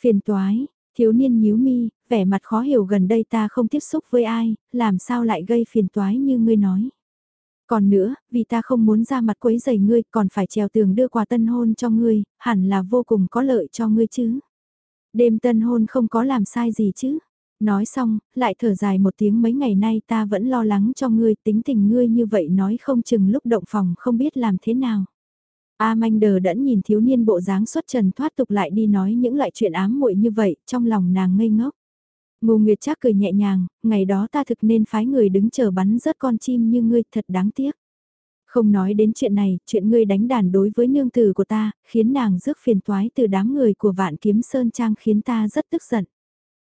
Phiền toái, thiếu niên nhíu mi, vẻ mặt khó hiểu gần đây ta không tiếp xúc với ai, làm sao lại gây phiền toái như ngươi nói. Còn nữa, vì ta không muốn ra mặt quấy giày ngươi còn phải trèo tường đưa quà tân hôn cho ngươi, hẳn là vô cùng có lợi cho ngươi chứ. Đêm tân hôn không có làm sai gì chứ. Nói xong, lại thở dài một tiếng mấy ngày nay ta vẫn lo lắng cho ngươi tính tình ngươi như vậy nói không chừng lúc động phòng không biết làm thế nào. A manh đờ đẫn nhìn thiếu niên bộ dáng xuất trần thoát tục lại đi nói những loại chuyện ám muội như vậy, trong lòng nàng ngây ngốc. Ngô Nguyệt Trác cười nhẹ nhàng, ngày đó ta thực nên phái người đứng chờ bắn rớt con chim như ngươi thật đáng tiếc. Không nói đến chuyện này, chuyện ngươi đánh đàn đối với nương tử của ta, khiến nàng rước phiền toái từ đám người của vạn kiếm sơn trang khiến ta rất tức giận.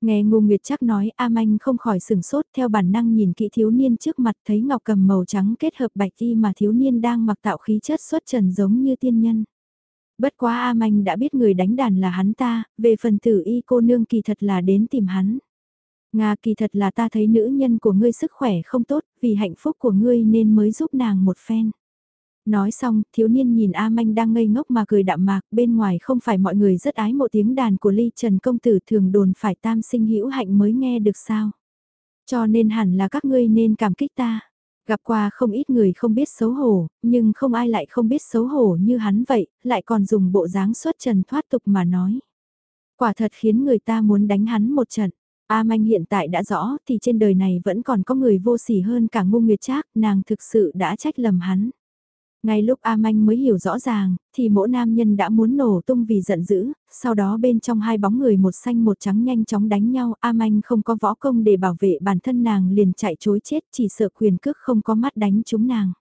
Nghe Ngô Nguyệt chắc nói A Manh không khỏi sừng sốt theo bản năng nhìn kỹ thiếu niên trước mặt thấy ngọc cầm màu trắng kết hợp bạch y mà thiếu niên đang mặc tạo khí chất xuất trần giống như tiên nhân. Bất quá A Manh đã biết người đánh đàn là hắn ta, về phần tử y cô nương kỳ thật là đến tìm hắn. Nga kỳ thật là ta thấy nữ nhân của ngươi sức khỏe không tốt, vì hạnh phúc của ngươi nên mới giúp nàng một phen. Nói xong, thiếu niên nhìn A Manh đang ngây ngốc mà cười đạm mạc, bên ngoài không phải mọi người rất ái mộ tiếng đàn của Ly Trần Công Tử thường đồn phải tam sinh hữu hạnh mới nghe được sao. Cho nên hẳn là các ngươi nên cảm kích ta. Gặp qua không ít người không biết xấu hổ, nhưng không ai lại không biết xấu hổ như hắn vậy, lại còn dùng bộ dáng xuất trần thoát tục mà nói. Quả thật khiến người ta muốn đánh hắn một trận. A Manh hiện tại đã rõ thì trên đời này vẫn còn có người vô sỉ hơn cả ngu nguyệt trác, nàng thực sự đã trách lầm hắn. Ngay lúc A Manh mới hiểu rõ ràng, thì mỗi nam nhân đã muốn nổ tung vì giận dữ, sau đó bên trong hai bóng người một xanh một trắng nhanh chóng đánh nhau, A Manh không có võ công để bảo vệ bản thân nàng liền chạy chối chết chỉ sợ quyền cước không có mắt đánh chúng nàng.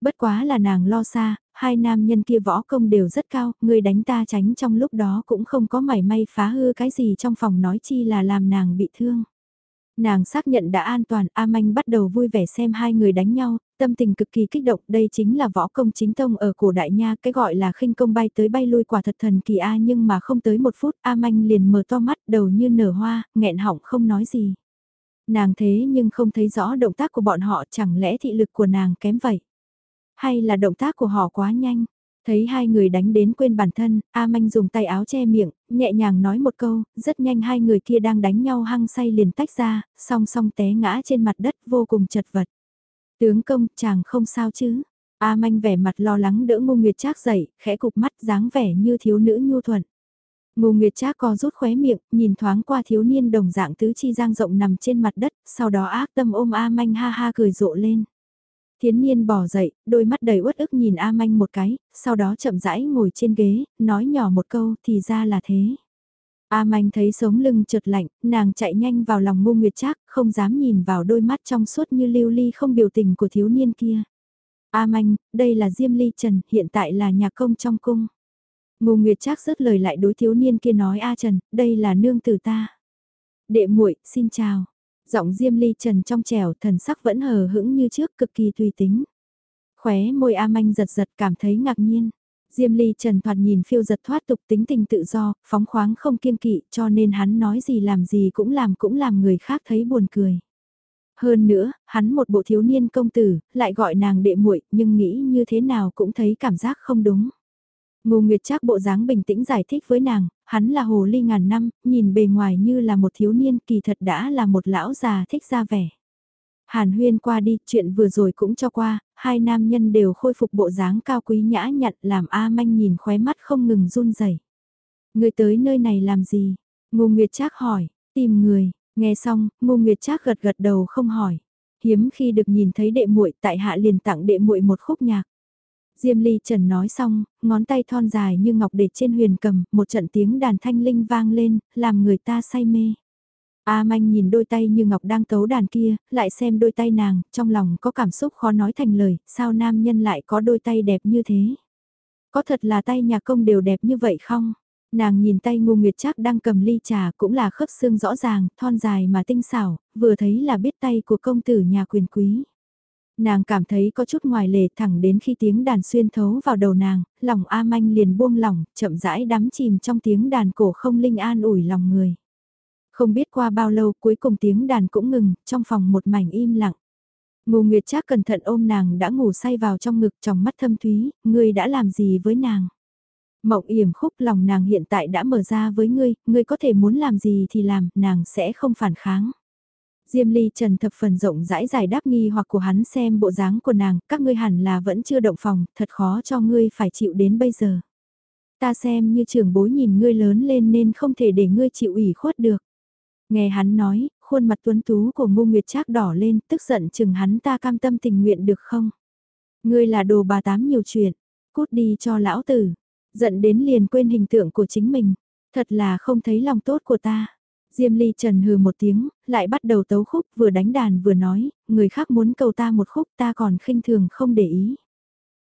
Bất quá là nàng lo xa, hai nam nhân kia võ công đều rất cao, người đánh ta tránh trong lúc đó cũng không có mảy may phá hư cái gì trong phòng nói chi là làm nàng bị thương. Nàng xác nhận đã an toàn, A Manh bắt đầu vui vẻ xem hai người đánh nhau, tâm tình cực kỳ kích động, đây chính là võ công chính tông ở cổ đại nha, cái gọi là khinh công bay tới bay lui quả thật thần kỳ A nhưng mà không tới một phút, A Manh liền mở to mắt, đầu như nở hoa, nghẹn họng không nói gì. Nàng thế nhưng không thấy rõ động tác của bọn họ chẳng lẽ thị lực của nàng kém vậy? Hay là động tác của họ quá nhanh? Thấy hai người đánh đến quên bản thân, A Manh dùng tay áo che miệng, nhẹ nhàng nói một câu, rất nhanh hai người kia đang đánh nhau hăng say liền tách ra, song song té ngã trên mặt đất vô cùng chật vật. Tướng công, chàng không sao chứ? A Manh vẻ mặt lo lắng đỡ Ngô Nguyệt Trác dậy, khẽ cục mắt dáng vẻ như thiếu nữ nhu thuận. Ngô Nguyệt Trác co rút khóe miệng, nhìn thoáng qua thiếu niên đồng dạng tứ chi giang rộng nằm trên mặt đất, sau đó ác tâm ôm A Manh ha ha cười rộ lên. Thiến Niên bỏ dậy, đôi mắt đầy uất ức nhìn A Manh một cái, sau đó chậm rãi ngồi trên ghế, nói nhỏ một câu thì ra là thế. A Manh thấy sống lưng trượt lạnh, nàng chạy nhanh vào lòng Ngô Nguyệt Trác, không dám nhìn vào đôi mắt trong suốt như lưu ly không biểu tình của thiếu niên kia. A Manh, đây là Diêm Ly Trần, hiện tại là nhà công trong cung. Ngô Nguyệt Trác rớt lời lại đối thiếu niên kia nói A Trần, đây là nương tử ta. Đệ muội, xin chào. Giọng Diêm Ly Trần trong trẻo thần sắc vẫn hờ hững như trước cực kỳ tùy tính. Khóe môi A Manh giật giật cảm thấy ngạc nhiên. Diêm Ly Trần thoạt nhìn phiêu giật thoát tục tính tình tự do, phóng khoáng không kiên kỵ cho nên hắn nói gì làm gì cũng làm cũng làm người khác thấy buồn cười. Hơn nữa, hắn một bộ thiếu niên công tử, lại gọi nàng đệ muội nhưng nghĩ như thế nào cũng thấy cảm giác không đúng. Ngô Nguyệt Trác bộ dáng bình tĩnh giải thích với nàng, hắn là hồ ly ngàn năm, nhìn bề ngoài như là một thiếu niên kỳ thật đã là một lão già thích ra vẻ. Hàn huyên qua đi, chuyện vừa rồi cũng cho qua, hai nam nhân đều khôi phục bộ dáng cao quý nhã nhặn làm A Manh nhìn khóe mắt không ngừng run rẩy. Người tới nơi này làm gì? Ngô Nguyệt Trác hỏi, tìm người, nghe xong, Ngô Nguyệt Trác gật gật đầu không hỏi. Hiếm khi được nhìn thấy đệ muội tại hạ liền tặng đệ muội một khúc nhạc. Diêm Ly Trần nói xong, ngón tay thon dài như ngọc để trên huyền cầm, một trận tiếng đàn thanh linh vang lên, làm người ta say mê. A Manh nhìn đôi tay như ngọc đang tấu đàn kia, lại xem đôi tay nàng, trong lòng có cảm xúc khó nói thành lời, sao nam nhân lại có đôi tay đẹp như thế? Có thật là tay nhà công đều đẹp như vậy không? Nàng nhìn tay Ngô Nguyệt Trác đang cầm ly trà cũng là khớp xương rõ ràng, thon dài mà tinh xảo, vừa thấy là biết tay của công tử nhà quyền quý. Nàng cảm thấy có chút ngoài lề thẳng đến khi tiếng đàn xuyên thấu vào đầu nàng, lòng A Manh liền buông lỏng, chậm rãi đắm chìm trong tiếng đàn cổ không linh an ủi lòng người. Không biết qua bao lâu cuối cùng tiếng đàn cũng ngừng, trong phòng một mảnh im lặng. Ngô Nguyệt Trác cẩn thận ôm nàng đã ngủ say vào trong ngực trong mắt thâm thúy, ngươi đã làm gì với nàng? Mộng yểm khúc lòng nàng hiện tại đã mở ra với ngươi, ngươi có thể muốn làm gì thì làm, nàng sẽ không phản kháng. Diêm Ly Trần thập phần rộng rãi giải đáp nghi hoặc của hắn xem bộ dáng của nàng, các ngươi hẳn là vẫn chưa động phòng, thật khó cho ngươi phải chịu đến bây giờ. Ta xem như trưởng bối nhìn ngươi lớn lên nên không thể để ngươi chịu ủy khuất được. Nghe hắn nói, khuôn mặt tuấn tú của Ngô Nguyệt Trác đỏ lên, tức giận chừng hắn ta cam tâm tình nguyện được không? Ngươi là đồ bà tám nhiều chuyện, cút đi cho lão tử, giận đến liền quên hình tượng của chính mình, thật là không thấy lòng tốt của ta. Diêm Ly Trần hừ một tiếng, lại bắt đầu tấu khúc vừa đánh đàn vừa nói, người khác muốn cầu ta một khúc ta còn khinh thường không để ý.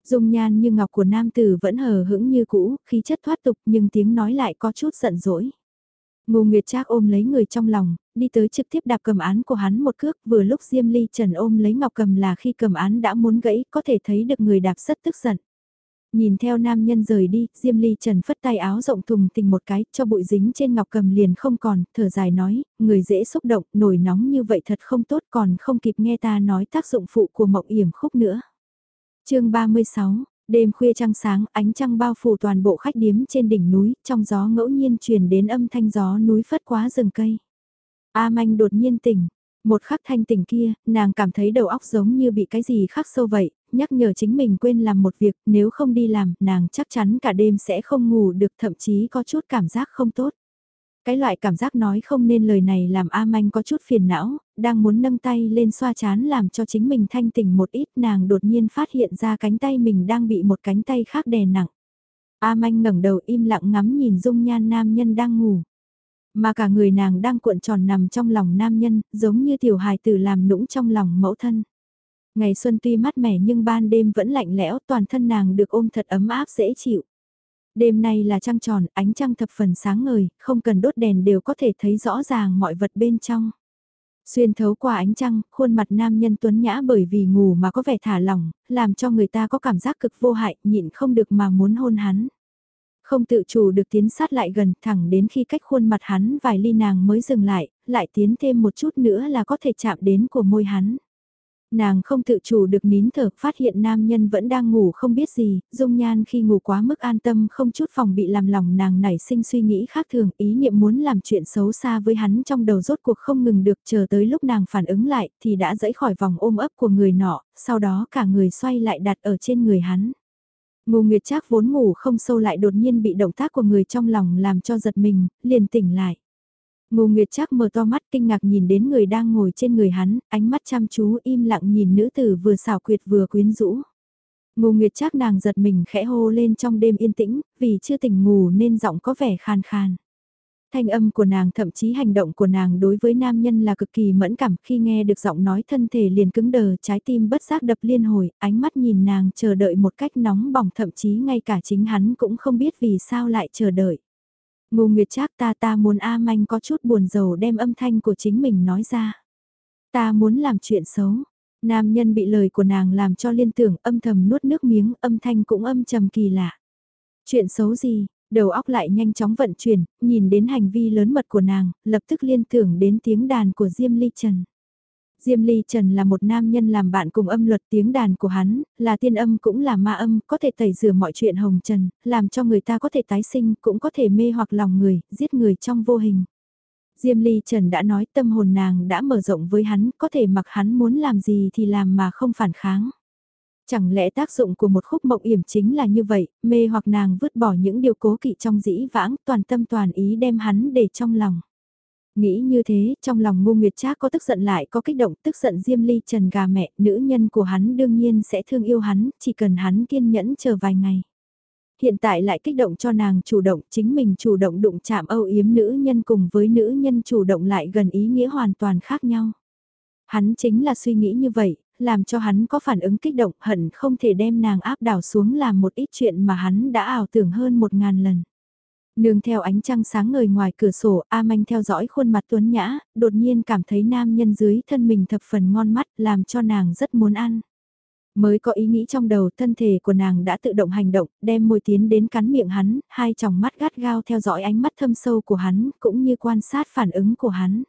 Dung nhan như ngọc của nam tử vẫn hờ hững như cũ, khí chất thoát tục nhưng tiếng nói lại có chút giận dỗi. Ngô Nguyệt Trác ôm lấy người trong lòng, đi tới trực tiếp đạp cầm án của hắn một cước vừa lúc Diêm Ly Trần ôm lấy ngọc cầm là khi cầm án đã muốn gãy có thể thấy được người đạp rất tức giận. Nhìn theo nam nhân rời đi, Diêm Ly Trần phất tay áo rộng thùng tình một cái, cho bụi dính trên ngọc cầm liền không còn, thở dài nói, người dễ xúc động, nổi nóng như vậy thật không tốt còn không kịp nghe ta nói tác dụng phụ của mộng yểm khúc nữa. chương 36, đêm khuya trăng sáng, ánh trăng bao phủ toàn bộ khách điếm trên đỉnh núi, trong gió ngẫu nhiên truyền đến âm thanh gió núi phất quá rừng cây. A Manh đột nhiên tỉnh, một khắc thanh tỉnh kia, nàng cảm thấy đầu óc giống như bị cái gì khắc sâu vậy, nhắc nhở chính mình quên làm một việc, nếu không đi làm, nàng chắc chắn cả đêm sẽ không ngủ được thậm chí có chút cảm giác không tốt. Cái loại cảm giác nói không nên lời này làm A Manh có chút phiền não, đang muốn nâng tay lên xoa chán làm cho chính mình thanh tỉnh một ít nàng đột nhiên phát hiện ra cánh tay mình đang bị một cánh tay khác đè nặng. A Manh ngẩng đầu im lặng ngắm nhìn dung nhan nam nhân đang ngủ. Mà cả người nàng đang cuộn tròn nằm trong lòng nam nhân, giống như tiểu hài tử làm nũng trong lòng mẫu thân. Ngày xuân tuy mát mẻ nhưng ban đêm vẫn lạnh lẽo, toàn thân nàng được ôm thật ấm áp dễ chịu. Đêm nay là trăng tròn, ánh trăng thập phần sáng ngời, không cần đốt đèn đều có thể thấy rõ ràng mọi vật bên trong. Xuyên thấu qua ánh trăng, khuôn mặt nam nhân tuấn nhã bởi vì ngủ mà có vẻ thả lỏng, làm cho người ta có cảm giác cực vô hại, nhịn không được mà muốn hôn hắn. Không tự chủ được tiến sát lại gần, thẳng đến khi cách khuôn mặt hắn vài ly nàng mới dừng lại, lại tiến thêm một chút nữa là có thể chạm đến của môi hắn. Nàng không tự chủ được nín thở, phát hiện nam nhân vẫn đang ngủ không biết gì, dung nhan khi ngủ quá mức an tâm không chút phòng bị làm lòng nàng nảy sinh suy nghĩ khác thường, ý niệm muốn làm chuyện xấu xa với hắn trong đầu rốt cuộc không ngừng được chờ tới lúc nàng phản ứng lại thì đã dẫy khỏi vòng ôm ấp của người nọ, sau đó cả người xoay lại đặt ở trên người hắn. Ngô Nguyệt Trác vốn ngủ không sâu lại đột nhiên bị động tác của người trong lòng làm cho giật mình, liền tỉnh lại. Ngô Nguyệt Trác mở to mắt kinh ngạc nhìn đến người đang ngồi trên người hắn, ánh mắt chăm chú im lặng nhìn nữ tử vừa xảo quyệt vừa quyến rũ. Ngô Nguyệt Trác nàng giật mình khẽ hô lên trong đêm yên tĩnh, vì chưa tỉnh ngủ nên giọng có vẻ khàn khàn. Thanh âm của nàng thậm chí hành động của nàng đối với nam nhân là cực kỳ mẫn cảm khi nghe được giọng nói thân thể liền cứng đờ trái tim bất giác đập liên hồi, ánh mắt nhìn nàng chờ đợi một cách nóng bỏng thậm chí ngay cả chính hắn cũng không biết vì sao lại chờ đợi. Ngô Nguyệt Trác ta ta muốn A Manh có chút buồn rầu đem âm thanh của chính mình nói ra. Ta muốn làm chuyện xấu. Nam nhân bị lời của nàng làm cho liên tưởng âm thầm nuốt nước miếng âm thanh cũng âm trầm kỳ lạ. Chuyện xấu gì, đầu óc lại nhanh chóng vận chuyển, nhìn đến hành vi lớn mật của nàng, lập tức liên tưởng đến tiếng đàn của Diêm Ly Trần. Diêm Ly Trần là một nam nhân làm bạn cùng âm luật tiếng đàn của hắn, là tiên âm cũng là ma âm, có thể tẩy rửa mọi chuyện hồng trần, làm cho người ta có thể tái sinh, cũng có thể mê hoặc lòng người, giết người trong vô hình. Diêm Ly Trần đã nói tâm hồn nàng đã mở rộng với hắn, có thể mặc hắn muốn làm gì thì làm mà không phản kháng. Chẳng lẽ tác dụng của một khúc mộng yểm chính là như vậy, mê hoặc nàng vứt bỏ những điều cố kỵ trong dĩ vãng, toàn tâm toàn ý đem hắn để trong lòng. Nghĩ như thế, trong lòng Ngô Nguyệt Trác có tức giận lại có kích động, tức giận Diêm Ly Trần gà mẹ, nữ nhân của hắn đương nhiên sẽ thương yêu hắn, chỉ cần hắn kiên nhẫn chờ vài ngày. Hiện tại lại kích động cho nàng chủ động, chính mình chủ động đụng chạm âu yếm nữ nhân cùng với nữ nhân chủ động lại gần ý nghĩa hoàn toàn khác nhau. Hắn chính là suy nghĩ như vậy, làm cho hắn có phản ứng kích động hận không thể đem nàng áp đảo xuống làm một ít chuyện mà hắn đã ảo tưởng hơn một ngàn lần. Nương theo ánh trăng sáng ngời ngoài cửa sổ, A Manh theo dõi khuôn mặt tuấn nhã, đột nhiên cảm thấy nam nhân dưới thân mình thập phần ngon mắt, làm cho nàng rất muốn ăn. Mới có ý nghĩ trong đầu thân thể của nàng đã tự động hành động, đem môi tiến đến cắn miệng hắn, hai tròng mắt gắt gao theo dõi ánh mắt thâm sâu của hắn, cũng như quan sát phản ứng của hắn.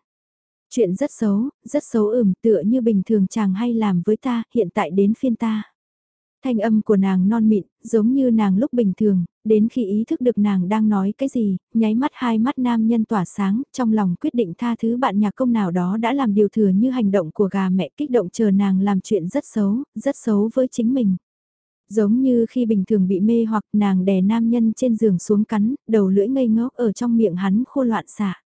Chuyện rất xấu, rất xấu ửm tựa như bình thường chàng hay làm với ta, hiện tại đến phiên ta. Thanh âm của nàng non mịn, giống như nàng lúc bình thường, đến khi ý thức được nàng đang nói cái gì, nháy mắt hai mắt nam nhân tỏa sáng, trong lòng quyết định tha thứ bạn nhạc công nào đó đã làm điều thừa như hành động của gà mẹ kích động chờ nàng làm chuyện rất xấu, rất xấu với chính mình. Giống như khi bình thường bị mê hoặc nàng đè nam nhân trên giường xuống cắn, đầu lưỡi ngây ngốc ở trong miệng hắn khô loạn xạ.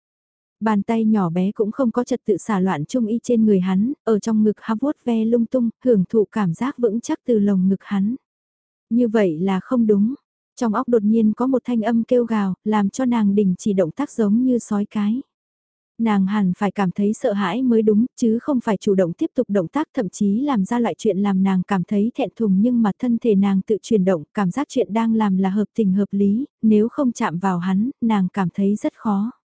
Bàn tay nhỏ bé cũng không có trật tự xả loạn chung y trên người hắn, ở trong ngực há vuốt ve lung tung, hưởng thụ cảm giác vững chắc từ lồng ngực hắn. Như vậy là không đúng. Trong óc đột nhiên có một thanh âm kêu gào, làm cho nàng đình chỉ động tác giống như sói cái. Nàng hẳn phải cảm thấy sợ hãi mới đúng, chứ không phải chủ động tiếp tục động tác thậm chí làm ra loại chuyện làm nàng cảm thấy thẹn thùng nhưng mà thân thể nàng tự chuyển động, cảm giác chuyện đang làm là hợp tình hợp lý, nếu không chạm vào hắn, nàng cảm thấy rất khó.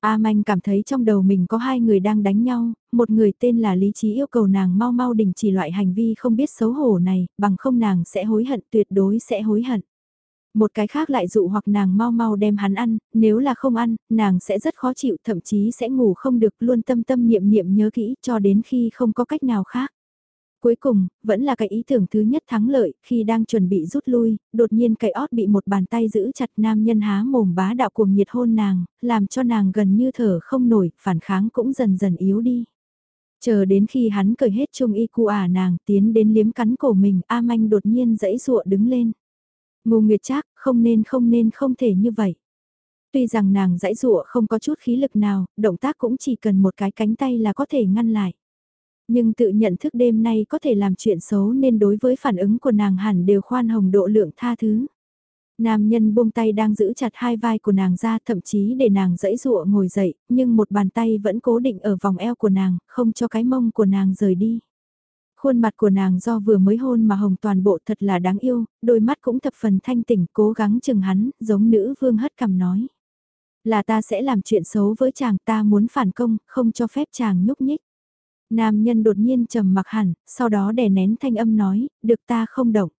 A Manh cảm thấy trong đầu mình có hai người đang đánh nhau, một người tên là Lý Trí yêu cầu nàng mau mau đình chỉ loại hành vi không biết xấu hổ này, bằng không nàng sẽ hối hận tuyệt đối sẽ hối hận. Một cái khác lại dụ hoặc nàng mau mau đem hắn ăn, nếu là không ăn, nàng sẽ rất khó chịu thậm chí sẽ ngủ không được luôn tâm tâm niệm niệm nhớ kỹ cho đến khi không có cách nào khác. Cuối cùng, vẫn là cái ý tưởng thứ nhất thắng lợi, khi đang chuẩn bị rút lui, đột nhiên cái ót bị một bàn tay giữ chặt nam nhân há mồm bá đạo cuồng nhiệt hôn nàng, làm cho nàng gần như thở không nổi, phản kháng cũng dần dần yếu đi. Chờ đến khi hắn cởi hết chung y cu ả à nàng tiến đến liếm cắn cổ mình, A Manh đột nhiên dãy dụa đứng lên. Ngô Nguyệt Trác không nên không nên không thể như vậy. Tuy rằng nàng dãy dụa không có chút khí lực nào, động tác cũng chỉ cần một cái cánh tay là có thể ngăn lại. Nhưng tự nhận thức đêm nay có thể làm chuyện xấu nên đối với phản ứng của nàng hẳn đều khoan hồng độ lượng tha thứ. Nam nhân buông tay đang giữ chặt hai vai của nàng ra thậm chí để nàng dẫy dụa ngồi dậy, nhưng một bàn tay vẫn cố định ở vòng eo của nàng, không cho cái mông của nàng rời đi. Khuôn mặt của nàng do vừa mới hôn mà hồng toàn bộ thật là đáng yêu, đôi mắt cũng thập phần thanh tỉnh cố gắng chừng hắn, giống nữ vương hất cằm nói. Là ta sẽ làm chuyện xấu với chàng ta muốn phản công, không cho phép chàng nhúc nhích. Nam nhân đột nhiên trầm mặc hẳn, sau đó đè nén thanh âm nói, được ta không động.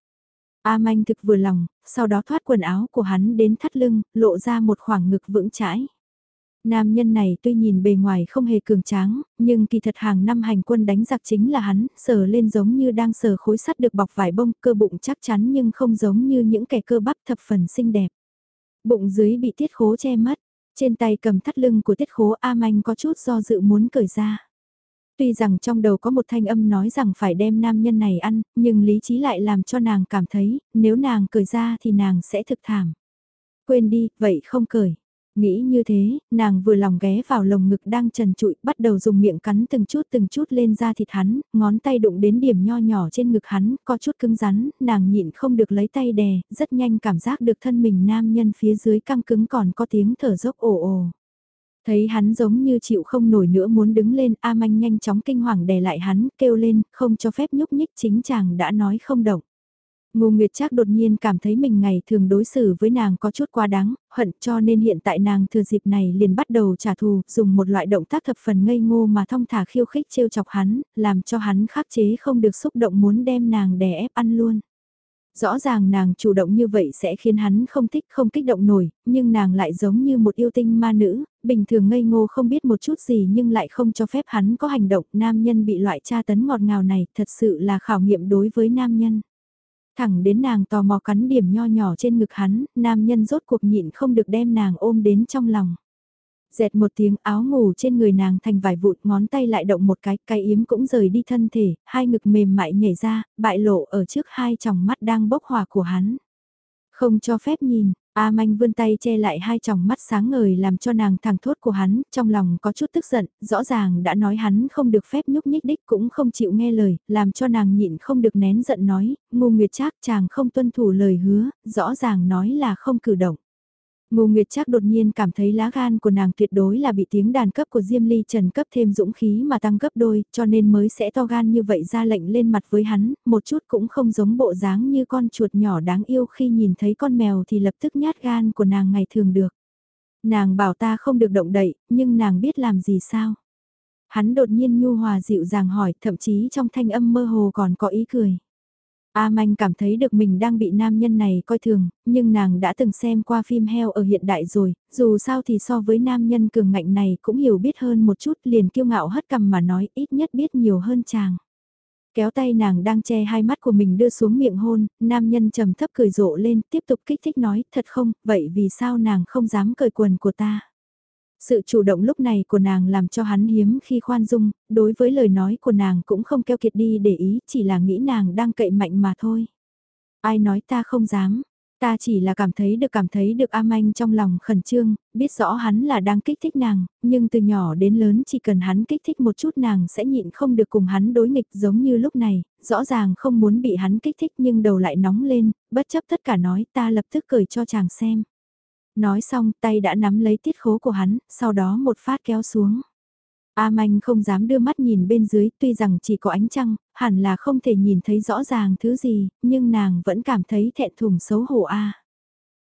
A manh thực vừa lòng, sau đó thoát quần áo của hắn đến thắt lưng, lộ ra một khoảng ngực vững chãi. Nam nhân này tuy nhìn bề ngoài không hề cường tráng, nhưng kỳ thật hàng năm hành quân đánh giặc chính là hắn, sờ lên giống như đang sờ khối sắt được bọc vải bông, cơ bụng chắc chắn nhưng không giống như những kẻ cơ bắp thập phần xinh đẹp. Bụng dưới bị tiết khố che mất, trên tay cầm thắt lưng của tiết khố A Manh có chút do dự muốn cởi ra. Tuy rằng trong đầu có một thanh âm nói rằng phải đem nam nhân này ăn, nhưng lý trí lại làm cho nàng cảm thấy, nếu nàng cười ra thì nàng sẽ thực thảm. Quên đi, vậy không cười Nghĩ như thế, nàng vừa lòng ghé vào lồng ngực đang trần trụi, bắt đầu dùng miệng cắn từng chút từng chút lên da thịt hắn, ngón tay đụng đến điểm nho nhỏ trên ngực hắn, có chút cứng rắn, nàng nhịn không được lấy tay đè, rất nhanh cảm giác được thân mình nam nhân phía dưới căng cứng còn có tiếng thở dốc ồ ồ. Thấy hắn giống như chịu không nổi nữa muốn đứng lên, A Manh nhanh chóng kinh hoàng đè lại hắn, kêu lên, không cho phép nhúc nhích chính chàng đã nói không động. Ngô Nguyệt Trác đột nhiên cảm thấy mình ngày thường đối xử với nàng có chút quá đáng, hận cho nên hiện tại nàng thừa dịp này liền bắt đầu trả thù, dùng một loại động tác thập phần ngây ngô mà thong thả khiêu khích trêu chọc hắn, làm cho hắn khắc chế không được xúc động muốn đem nàng đè ép ăn luôn. Rõ ràng nàng chủ động như vậy sẽ khiến hắn không thích không kích động nổi, nhưng nàng lại giống như một yêu tinh ma nữ, bình thường ngây ngô không biết một chút gì nhưng lại không cho phép hắn có hành động. Nam nhân bị loại tra tấn ngọt ngào này thật sự là khảo nghiệm đối với nam nhân. Thẳng đến nàng tò mò cắn điểm nho nhỏ trên ngực hắn, nam nhân rốt cuộc nhịn không được đem nàng ôm đến trong lòng. Dẹt một tiếng áo ngủ trên người nàng thành vải vụn ngón tay lại động một cái, cái yếm cũng rời đi thân thể, hai ngực mềm mại nhảy ra, bại lộ ở trước hai tròng mắt đang bốc hỏa của hắn. Không cho phép nhìn, A Manh vươn tay che lại hai tròng mắt sáng ngời làm cho nàng thẳng thốt của hắn, trong lòng có chút tức giận, rõ ràng đã nói hắn không được phép nhúc nhích đích cũng không chịu nghe lời, làm cho nàng nhịn không được nén giận nói, ngu nguyệt trác chàng không tuân thủ lời hứa, rõ ràng nói là không cử động. Ngô Nguyệt Trác đột nhiên cảm thấy lá gan của nàng tuyệt đối là bị tiếng đàn cấp của Diêm Ly Trần cấp thêm dũng khí mà tăng gấp đôi, cho nên mới sẽ to gan như vậy ra lệnh lên mặt với hắn, một chút cũng không giống bộ dáng như con chuột nhỏ đáng yêu khi nhìn thấy con mèo thì lập tức nhát gan của nàng ngày thường được. Nàng bảo ta không được động đậy, nhưng nàng biết làm gì sao? Hắn đột nhiên nhu hòa dịu dàng hỏi, thậm chí trong thanh âm mơ hồ còn có ý cười. A Manh cảm thấy được mình đang bị nam nhân này coi thường, nhưng nàng đã từng xem qua phim heo ở hiện đại rồi, dù sao thì so với nam nhân cường ngạnh này cũng hiểu biết hơn một chút liền kiêu ngạo hất cằm mà nói ít nhất biết nhiều hơn chàng. Kéo tay nàng đang che hai mắt của mình đưa xuống miệng hôn, nam nhân trầm thấp cười rộ lên tiếp tục kích thích nói thật không, vậy vì sao nàng không dám cởi quần của ta. Sự chủ động lúc này của nàng làm cho hắn hiếm khi khoan dung, đối với lời nói của nàng cũng không keo kiệt đi để ý, chỉ là nghĩ nàng đang cậy mạnh mà thôi. Ai nói ta không dám, ta chỉ là cảm thấy được cảm thấy được am anh trong lòng khẩn trương, biết rõ hắn là đang kích thích nàng, nhưng từ nhỏ đến lớn chỉ cần hắn kích thích một chút nàng sẽ nhịn không được cùng hắn đối nghịch giống như lúc này, rõ ràng không muốn bị hắn kích thích nhưng đầu lại nóng lên, bất chấp tất cả nói ta lập tức cười cho chàng xem. Nói xong tay đã nắm lấy tiết khố của hắn, sau đó một phát kéo xuống. A Manh không dám đưa mắt nhìn bên dưới, tuy rằng chỉ có ánh trăng, hẳn là không thể nhìn thấy rõ ràng thứ gì, nhưng nàng vẫn cảm thấy thẹn thùng xấu hổ A.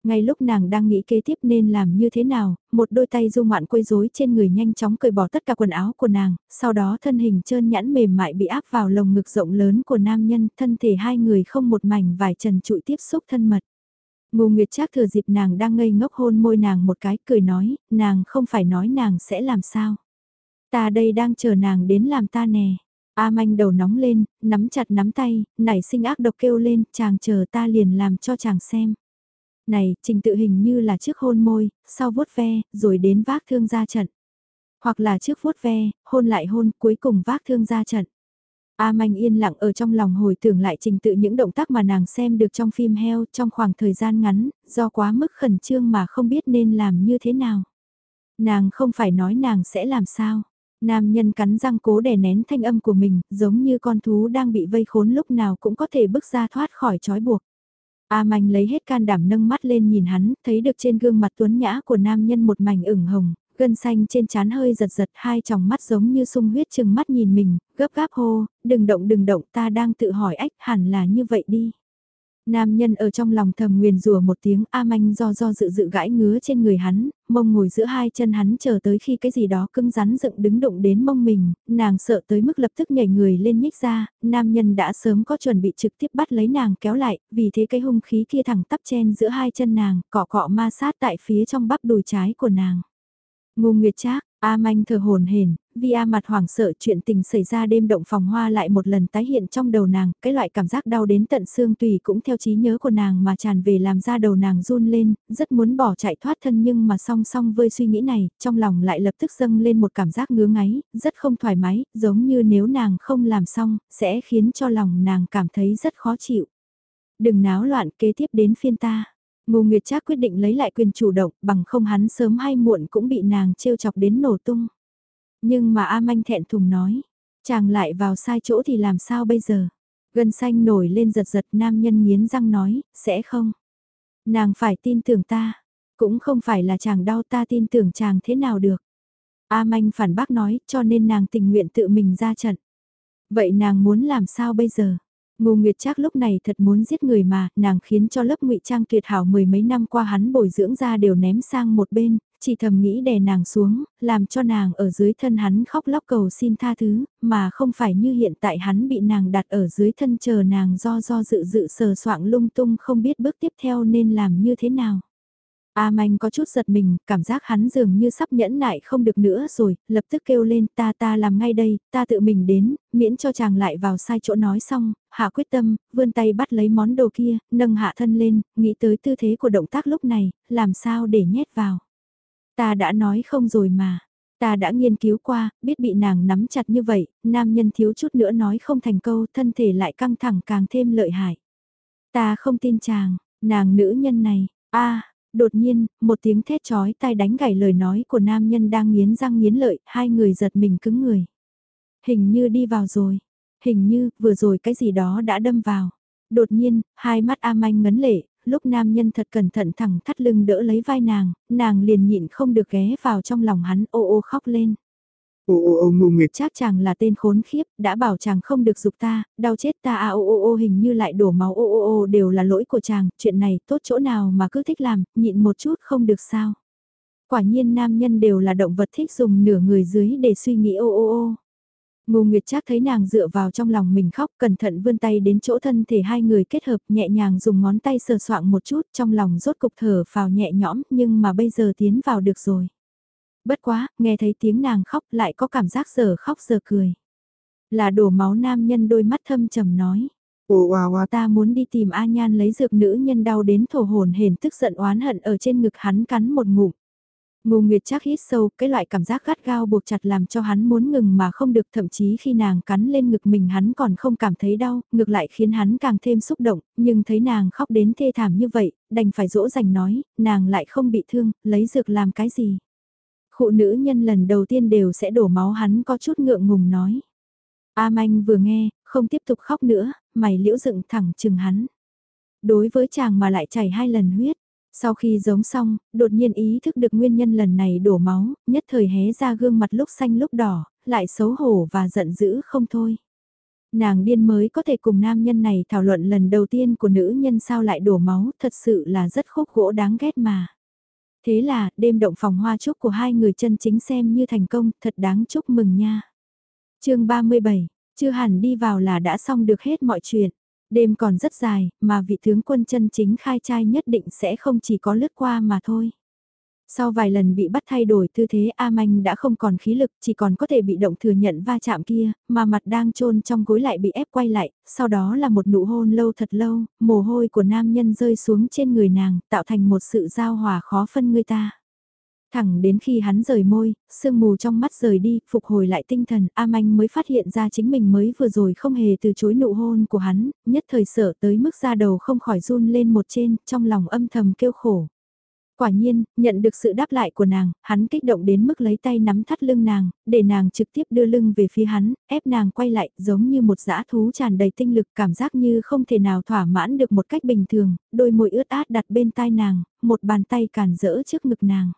Ngay lúc nàng đang nghĩ kế tiếp nên làm như thế nào, một đôi tay du ngoạn quấy rối trên người nhanh chóng cởi bỏ tất cả quần áo của nàng, sau đó thân hình trơn nhẵn mềm mại bị áp vào lồng ngực rộng lớn của nam nhân, thân thể hai người không một mảnh vài trần trụi tiếp xúc thân mật. Ngô Nguyệt Trác thừa dịp nàng đang ngây ngốc hôn môi nàng một cái, cười nói, nàng không phải nói nàng sẽ làm sao. Ta đây đang chờ nàng đến làm ta nè. A manh đầu nóng lên, nắm chặt nắm tay, nảy sinh ác độc kêu lên, chàng chờ ta liền làm cho chàng xem. Này, trình tự hình như là trước hôn môi, sau vuốt ve, rồi đến vác thương ra trận. Hoặc là trước vuốt ve, hôn lại hôn, cuối cùng vác thương ra trận. A Manh yên lặng ở trong lòng hồi tưởng lại trình tự những động tác mà nàng xem được trong phim heo trong khoảng thời gian ngắn, do quá mức khẩn trương mà không biết nên làm như thế nào. Nàng không phải nói nàng sẽ làm sao. Nam nhân cắn răng cố đè nén thanh âm của mình, giống như con thú đang bị vây khốn lúc nào cũng có thể bước ra thoát khỏi trói buộc. A Manh lấy hết can đảm nâng mắt lên nhìn hắn, thấy được trên gương mặt tuấn nhã của nam nhân một mảnh ửng hồng, gân xanh trên trán hơi giật giật hai tròng mắt giống như sung huyết chừng mắt nhìn mình, gấp gáp hô, đừng động đừng động ta đang tự hỏi ách hẳn là như vậy đi. Nam nhân ở trong lòng thầm nguyền rủa một tiếng A manh do do dự dự gãi ngứa trên người hắn, mông ngồi giữa hai chân hắn chờ tới khi cái gì đó cứng rắn dựng đứng đụng đến mông mình, nàng sợ tới mức lập tức nhảy người lên nhích ra, nam nhân đã sớm có chuẩn bị trực tiếp bắt lấy nàng kéo lại, vì thế cái hung khí kia thẳng tắp chen giữa hai chân nàng, cọ cọ ma sát tại phía trong bắp đùi trái của nàng. Ngô Nguyệt Trác, A Manh thở hồn hển, vì A mặt hoảng sợ chuyện tình xảy ra đêm động phòng hoa lại một lần tái hiện trong đầu nàng, cái loại cảm giác đau đến tận xương tùy cũng theo trí nhớ của nàng mà tràn về làm ra đầu nàng run lên, rất muốn bỏ chạy thoát thân nhưng mà song song với suy nghĩ này, trong lòng lại lập tức dâng lên một cảm giác ngứa ngáy, rất không thoải mái, giống như nếu nàng không làm xong, sẽ khiến cho lòng nàng cảm thấy rất khó chịu. Đừng náo loạn kế tiếp đến phiên ta. Ngô Nguyệt Trác quyết định lấy lại quyền chủ động, bằng không hắn sớm hay muộn cũng bị nàng trêu chọc đến nổ tung. Nhưng mà A Manh thẹn thùng nói, chàng lại vào sai chỗ thì làm sao bây giờ? Gân xanh nổi lên giật giật nam nhân nghiến răng nói, sẽ không. Nàng phải tin tưởng ta, cũng không phải là chàng đau ta tin tưởng chàng thế nào được. A Manh phản bác nói, cho nên nàng tình nguyện tự mình ra trận. Vậy nàng muốn làm sao bây giờ? Ngô Nguyệt Trác lúc này thật muốn giết người mà, nàng khiến cho lớp ngụy trang tuyệt hảo mười mấy năm qua hắn bồi dưỡng ra đều ném sang một bên, chỉ thầm nghĩ đè nàng xuống, làm cho nàng ở dưới thân hắn khóc lóc cầu xin tha thứ, mà không phải như hiện tại hắn bị nàng đặt ở dưới thân chờ nàng do do dự dự sờ soạng lung tung không biết bước tiếp theo nên làm như thế nào. A Manh có chút giật mình, cảm giác hắn dường như sắp nhẫn nại không được nữa rồi, lập tức kêu lên ta ta làm ngay đây, ta tự mình đến, miễn cho chàng lại vào sai chỗ nói xong, hạ quyết tâm, vươn tay bắt lấy món đồ kia, nâng hạ thân lên, nghĩ tới tư thế của động tác lúc này, làm sao để nhét vào. Ta đã nói không rồi mà. Ta đã nghiên cứu qua, biết bị nàng nắm chặt như vậy, nam nhân thiếu chút nữa nói không thành câu, thân thể lại căng thẳng càng thêm lợi hại. Ta không tin chàng, nàng nữ nhân này, a đột nhiên, một tiếng thét chói tai đánh gãy lời nói của nam nhân đang nghiến răng nghiến lợi, hai người giật mình cứng người. Hình như đi vào rồi, hình như vừa rồi cái gì đó đã đâm vào. Đột nhiên, hai mắt A Manh ngấn lệ, lúc nam nhân thật cẩn thận thẳng thắt lưng đỡ lấy vai nàng, nàng liền nhịn không được ghé vào trong lòng hắn ô ô khóc lên. Ô ô ô ngu nguyệt chắc chàng là tên khốn khiếp, đã bảo chàng không được dục ta, đau chết ta à ô ô ô hình như lại đổ máu ô ô ô đều là lỗi của chàng, chuyện này tốt chỗ nào mà cứ thích làm, nhịn một chút không được sao. Quả nhiên nam nhân đều là động vật thích dùng nửa người dưới để suy nghĩ ô ô ô. Ngô Nguyệt Trác thấy nàng dựa vào trong lòng mình khóc, cẩn thận vươn tay đến chỗ thân thể hai người kết hợp, nhẹ nhàng dùng ngón tay sờ soạng một chút, trong lòng rốt cục thở phào nhẹ nhõm, nhưng mà bây giờ tiến vào được rồi. Bất quá, nghe thấy tiếng nàng khóc lại có cảm giác giờ khóc giờ cười. Là đổ máu nam nhân đôi mắt thâm trầm nói. Ồ wow, wow ta muốn đi tìm A Nhan lấy dược nữ nhân đau đến thổ hồn hển tức giận oán hận ở trên ngực hắn cắn một ngụm. Ngô Nguyệt chắc hít sâu, cái loại cảm giác gắt gao buộc chặt làm cho hắn muốn ngừng mà không được thậm chí khi nàng cắn lên ngực mình hắn còn không cảm thấy đau, ngược lại khiến hắn càng thêm xúc động, nhưng thấy nàng khóc đến thê thảm như vậy, đành phải dỗ dành nói, nàng lại không bị thương, lấy dược làm cái gì. Khụ nữ nhân lần đầu tiên đều sẽ đổ máu hắn có chút ngượng ngùng nói. A Manh vừa nghe, không tiếp tục khóc nữa, mày liễu dựng thẳng chừng hắn. Đối với chàng mà lại chảy hai lần huyết, sau khi giống xong, đột nhiên ý thức được nguyên nhân lần này đổ máu, nhất thời hé ra gương mặt lúc xanh lúc đỏ, lại xấu hổ và giận dữ không thôi. Nàng điên mới có thể cùng nam nhân này thảo luận lần đầu tiên của nữ nhân sao lại đổ máu, thật sự là rất khúc gỗ đáng ghét mà. Thế là, đêm động phòng hoa chúc của hai người chân chính xem như thành công, thật đáng chúc mừng nha. chương 37, chưa hẳn đi vào là đã xong được hết mọi chuyện. Đêm còn rất dài, mà vị tướng quân chân chính khai trai nhất định sẽ không chỉ có lướt qua mà thôi. Sau vài lần bị bắt thay đổi tư thế A Manh đã không còn khí lực, chỉ còn có thể bị động thừa nhận va chạm kia, mà mặt đang trôn trong gối lại bị ép quay lại, sau đó là một nụ hôn lâu thật lâu, mồ hôi của nam nhân rơi xuống trên người nàng, tạo thành một sự giao hòa khó phân người ta. Thẳng đến khi hắn rời môi, sương mù trong mắt rời đi, phục hồi lại tinh thần, A Manh mới phát hiện ra chính mình mới vừa rồi không hề từ chối nụ hôn của hắn, nhất thời sợ tới mức ra đầu không khỏi run lên một trên, trong lòng âm thầm kêu khổ. Quả nhiên, nhận được sự đáp lại của nàng, hắn kích động đến mức lấy tay nắm thắt lưng nàng, để nàng trực tiếp đưa lưng về phía hắn, ép nàng quay lại, giống như một dã thú tràn đầy tinh lực, cảm giác như không thể nào thỏa mãn được một cách bình thường, đôi môi ướt át đặt bên tai nàng, một bàn tay cản rỡ trước ngực nàng.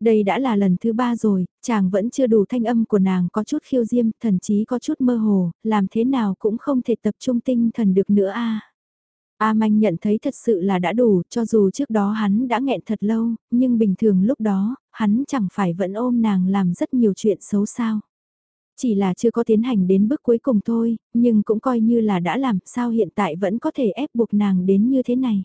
Đây đã là lần thứ ba rồi, chàng vẫn chưa đủ thanh âm của nàng có chút khiêu diêm, thậm chí có chút mơ hồ, làm thế nào cũng không thể tập trung tinh thần được nữa a. A Manh nhận thấy thật sự là đã đủ, cho dù trước đó hắn đã nghẹn thật lâu, nhưng bình thường lúc đó, hắn chẳng phải vẫn ôm nàng làm rất nhiều chuyện xấu sao. Chỉ là chưa có tiến hành đến bước cuối cùng thôi, nhưng cũng coi như là đã làm sao hiện tại vẫn có thể ép buộc nàng đến như thế này.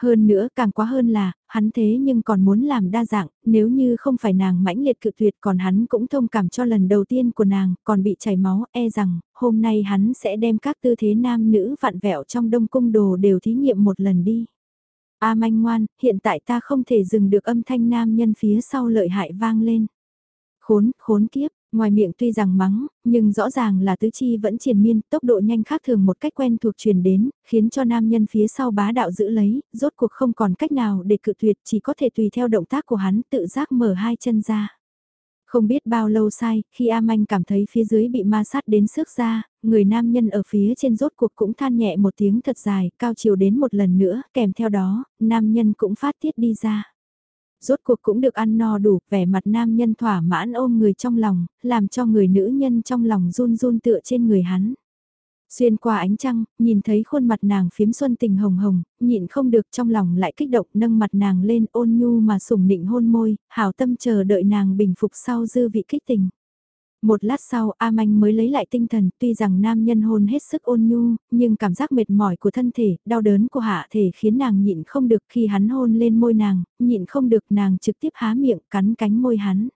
Hơn nữa càng quá hơn là, hắn thế nhưng còn muốn làm đa dạng, nếu như không phải nàng mãnh liệt cự tuyệt còn hắn cũng thông cảm cho lần đầu tiên của nàng, còn bị chảy máu, e rằng, hôm nay hắn sẽ đem các tư thế nam nữ vặn vẹo trong đông cung đồ đều thí nghiệm một lần đi. A manh ngoan, hiện tại ta không thể dừng được âm thanh nam nhân phía sau lợi hại vang lên. Khốn, khốn kiếp, Ngoài miệng tuy rằng mắng, nhưng rõ ràng là tứ chi vẫn triền miên, tốc độ nhanh khác thường một cách quen thuộc truyền đến, khiến cho nam nhân phía sau bá đạo giữ lấy, rốt cuộc không còn cách nào để cự tuyệt, chỉ có thể tùy theo động tác của hắn tự giác mở hai chân ra. Không biết bao lâu sai, khi A Manh cảm thấy phía dưới bị ma sát đến sức ra, người nam nhân ở phía trên rốt cuộc cũng than nhẹ một tiếng thật dài, cao chiều đến một lần nữa, kèm theo đó, nam nhân cũng phát tiết đi ra rốt cuộc cũng được ăn no đủ, vẻ mặt nam nhân thỏa mãn ôm người trong lòng, làm cho người nữ nhân trong lòng run run tựa trên người hắn. Xuyên qua ánh trăng, nhìn thấy khuôn mặt nàng phiếm xuân tình hồng hồng, nhịn không được trong lòng lại kích động nâng mặt nàng lên ôn nhu mà sủng nịnh hôn môi, hảo tâm chờ đợi nàng bình phục sau dư vị kích tình. Một lát sau A Manh mới lấy lại tinh thần, tuy rằng nam nhân hôn hết sức ôn nhu, nhưng cảm giác mệt mỏi của thân thể, đau đớn của hạ thể khiến nàng nhịn không được khi hắn hôn lên môi nàng, nhịn không được nàng trực tiếp há miệng cắn cánh môi hắn.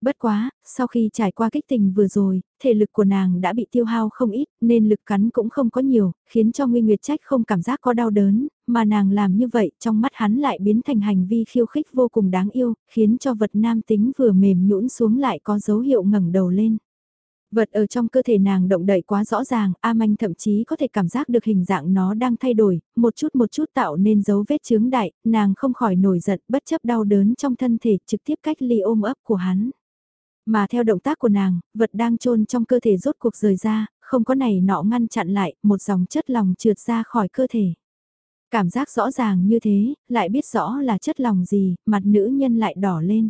Bất quá, sau khi trải qua kích tình vừa rồi, thể lực của nàng đã bị tiêu hao không ít, nên lực cắn cũng không có nhiều, khiến cho Nguy Nguyệt Trách không cảm giác có đau đớn, mà nàng làm như vậy trong mắt hắn lại biến thành hành vi khiêu khích vô cùng đáng yêu, khiến cho vật nam tính vừa mềm nhũn xuống lại có dấu hiệu ngẩng đầu lên. Vật ở trong cơ thể nàng động đậy quá rõ ràng, A Manh thậm chí có thể cảm giác được hình dạng nó đang thay đổi, một chút một chút tạo nên dấu vết chướng đại, nàng không khỏi nổi giận bất chấp đau đớn trong thân thể trực tiếp cách ly ôm ấp của hắn. Mà theo động tác của nàng, vật đang trôn trong cơ thể rốt cuộc rời ra, không có này nọ ngăn chặn lại, một dòng chất lòng trượt ra khỏi cơ thể. Cảm giác rõ ràng như thế, lại biết rõ là chất lòng gì, mặt nữ nhân lại đỏ lên.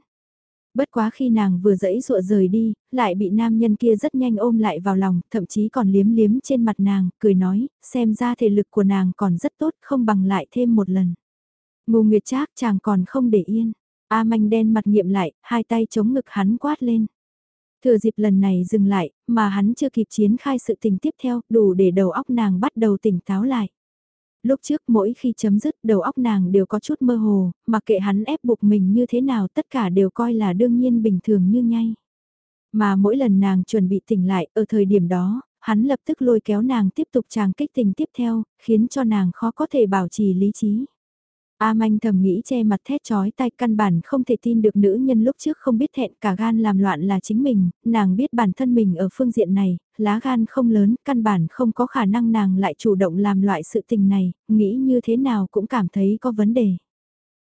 Bất quá khi nàng vừa dẫy dụa rời đi, lại bị nam nhân kia rất nhanh ôm lại vào lòng, thậm chí còn liếm liếm trên mặt nàng, cười nói, xem ra thể lực của nàng còn rất tốt, không bằng lại thêm một lần. Ngô Nguyệt Trác chàng còn không để yên. A manh đen mặt nghiệm lại, hai tay chống ngực hắn quát lên. Thừa dịp lần này dừng lại, mà hắn chưa kịp chiến khai sự tình tiếp theo, đủ để đầu óc nàng bắt đầu tỉnh táo lại. Lúc trước mỗi khi chấm dứt đầu óc nàng đều có chút mơ hồ, mà kệ hắn ép buộc mình như thế nào tất cả đều coi là đương nhiên bình thường như nhay. Mà mỗi lần nàng chuẩn bị tỉnh lại ở thời điểm đó, hắn lập tức lôi kéo nàng tiếp tục tràng kích tình tiếp theo, khiến cho nàng khó có thể bảo trì lý trí. A manh thầm nghĩ che mặt thét chói tay căn bản không thể tin được nữ nhân lúc trước không biết thẹn cả gan làm loạn là chính mình, nàng biết bản thân mình ở phương diện này, lá gan không lớn, căn bản không có khả năng nàng lại chủ động làm loại sự tình này, nghĩ như thế nào cũng cảm thấy có vấn đề.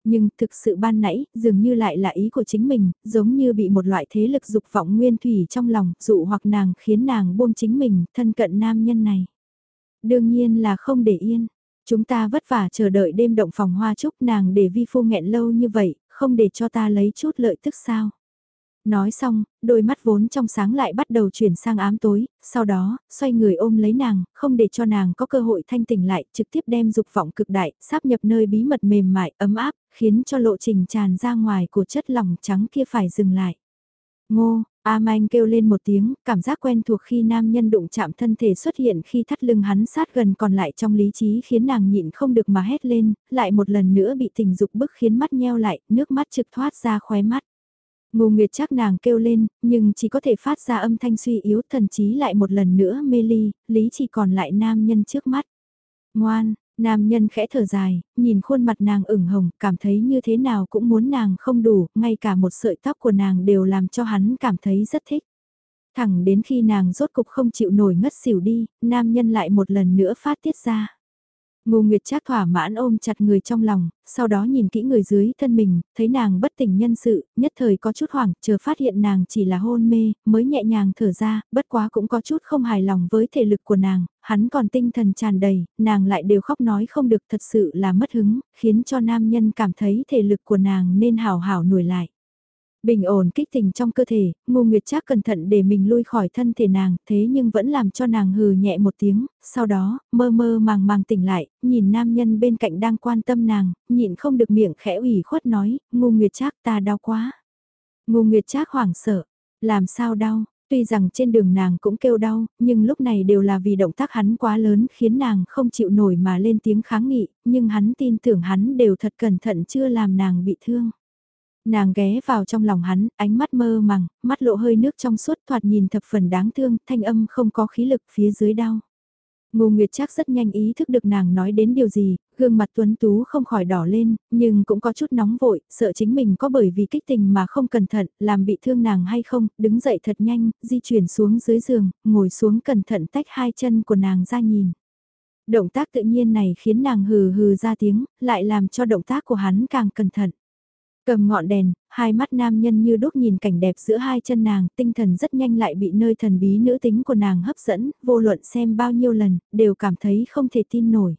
Nhưng thực sự ban nãy, dường như lại là ý của chính mình, giống như bị một loại thế lực dục vọng nguyên thủy trong lòng, dụ hoặc nàng khiến nàng buông chính mình, thân cận nam nhân này. Đương nhiên là không để yên Chúng ta vất vả chờ đợi đêm động phòng hoa chúc nàng để vi phu nghẹn lâu như vậy, không để cho ta lấy chút lợi tức sao. Nói xong, đôi mắt vốn trong sáng lại bắt đầu chuyển sang ám tối, sau đó, xoay người ôm lấy nàng, không để cho nàng có cơ hội thanh tỉnh lại, trực tiếp đem dục vọng cực đại, sáp nhập nơi bí mật mềm mại, ấm áp, khiến cho lộ trình tràn ra ngoài của chất lỏng trắng kia phải dừng lại. Ngô, A Manh kêu lên một tiếng, cảm giác quen thuộc khi nam nhân đụng chạm thân thể xuất hiện khi thắt lưng hắn sát gần còn lại trong lý trí khiến nàng nhịn không được mà hét lên, lại một lần nữa bị tình dục bức khiến mắt nheo lại, nước mắt trực thoát ra khóe mắt. Ngô Nguyệt chắc nàng kêu lên, nhưng chỉ có thể phát ra âm thanh suy yếu thần chí lại một lần nữa mê ly, lý chỉ còn lại nam nhân trước mắt. Ngoan, Nam nhân khẽ thở dài, nhìn khuôn mặt nàng ửng hồng, cảm thấy như thế nào cũng muốn nàng không đủ, ngay cả một sợi tóc của nàng đều làm cho hắn cảm thấy rất thích. Thẳng đến khi nàng rốt cục không chịu nổi ngất xỉu đi, nam nhân lại một lần nữa phát tiết ra. Ngô Nguyệt Trác thỏa mãn ôm chặt người trong lòng, sau đó nhìn kỹ người dưới thân mình, thấy nàng bất tỉnh nhân sự, nhất thời có chút hoảng, chờ phát hiện nàng chỉ là hôn mê, mới nhẹ nhàng thở ra, bất quá cũng có chút không hài lòng với thể lực của nàng, hắn còn tinh thần tràn đầy, nàng lại đều khóc nói không được thật sự là mất hứng, khiến cho nam nhân cảm thấy thể lực của nàng nên hào hảo nổi lại. Bình ổn kích tình trong cơ thể, ngô nguyệt trác cẩn thận để mình lui khỏi thân thể nàng, thế nhưng vẫn làm cho nàng hừ nhẹ một tiếng, sau đó, mơ mơ màng màng tỉnh lại, nhìn nam nhân bên cạnh đang quan tâm nàng, nhịn không được miệng khẽ ủy khuất nói, ngô nguyệt trác ta đau quá. ngô nguyệt trác hoảng sợ, làm sao đau, tuy rằng trên đường nàng cũng kêu đau, nhưng lúc này đều là vì động tác hắn quá lớn khiến nàng không chịu nổi mà lên tiếng kháng nghị, nhưng hắn tin tưởng hắn đều thật cẩn thận chưa làm nàng bị thương. Nàng ghé vào trong lòng hắn, ánh mắt mơ màng, mắt lộ hơi nước trong suốt thoạt nhìn thập phần đáng thương, thanh âm không có khí lực phía dưới đau. Ngô Nguyệt trác rất nhanh ý thức được nàng nói đến điều gì, gương mặt tuấn tú không khỏi đỏ lên, nhưng cũng có chút nóng vội, sợ chính mình có bởi vì kích tình mà không cẩn thận, làm bị thương nàng hay không, đứng dậy thật nhanh, di chuyển xuống dưới giường, ngồi xuống cẩn thận tách hai chân của nàng ra nhìn. Động tác tự nhiên này khiến nàng hừ hừ ra tiếng, lại làm cho động tác của hắn càng cẩn thận. Cầm ngọn đèn, hai mắt nam nhân như đúc nhìn cảnh đẹp giữa hai chân nàng, tinh thần rất nhanh lại bị nơi thần bí nữ tính của nàng hấp dẫn, vô luận xem bao nhiêu lần, đều cảm thấy không thể tin nổi.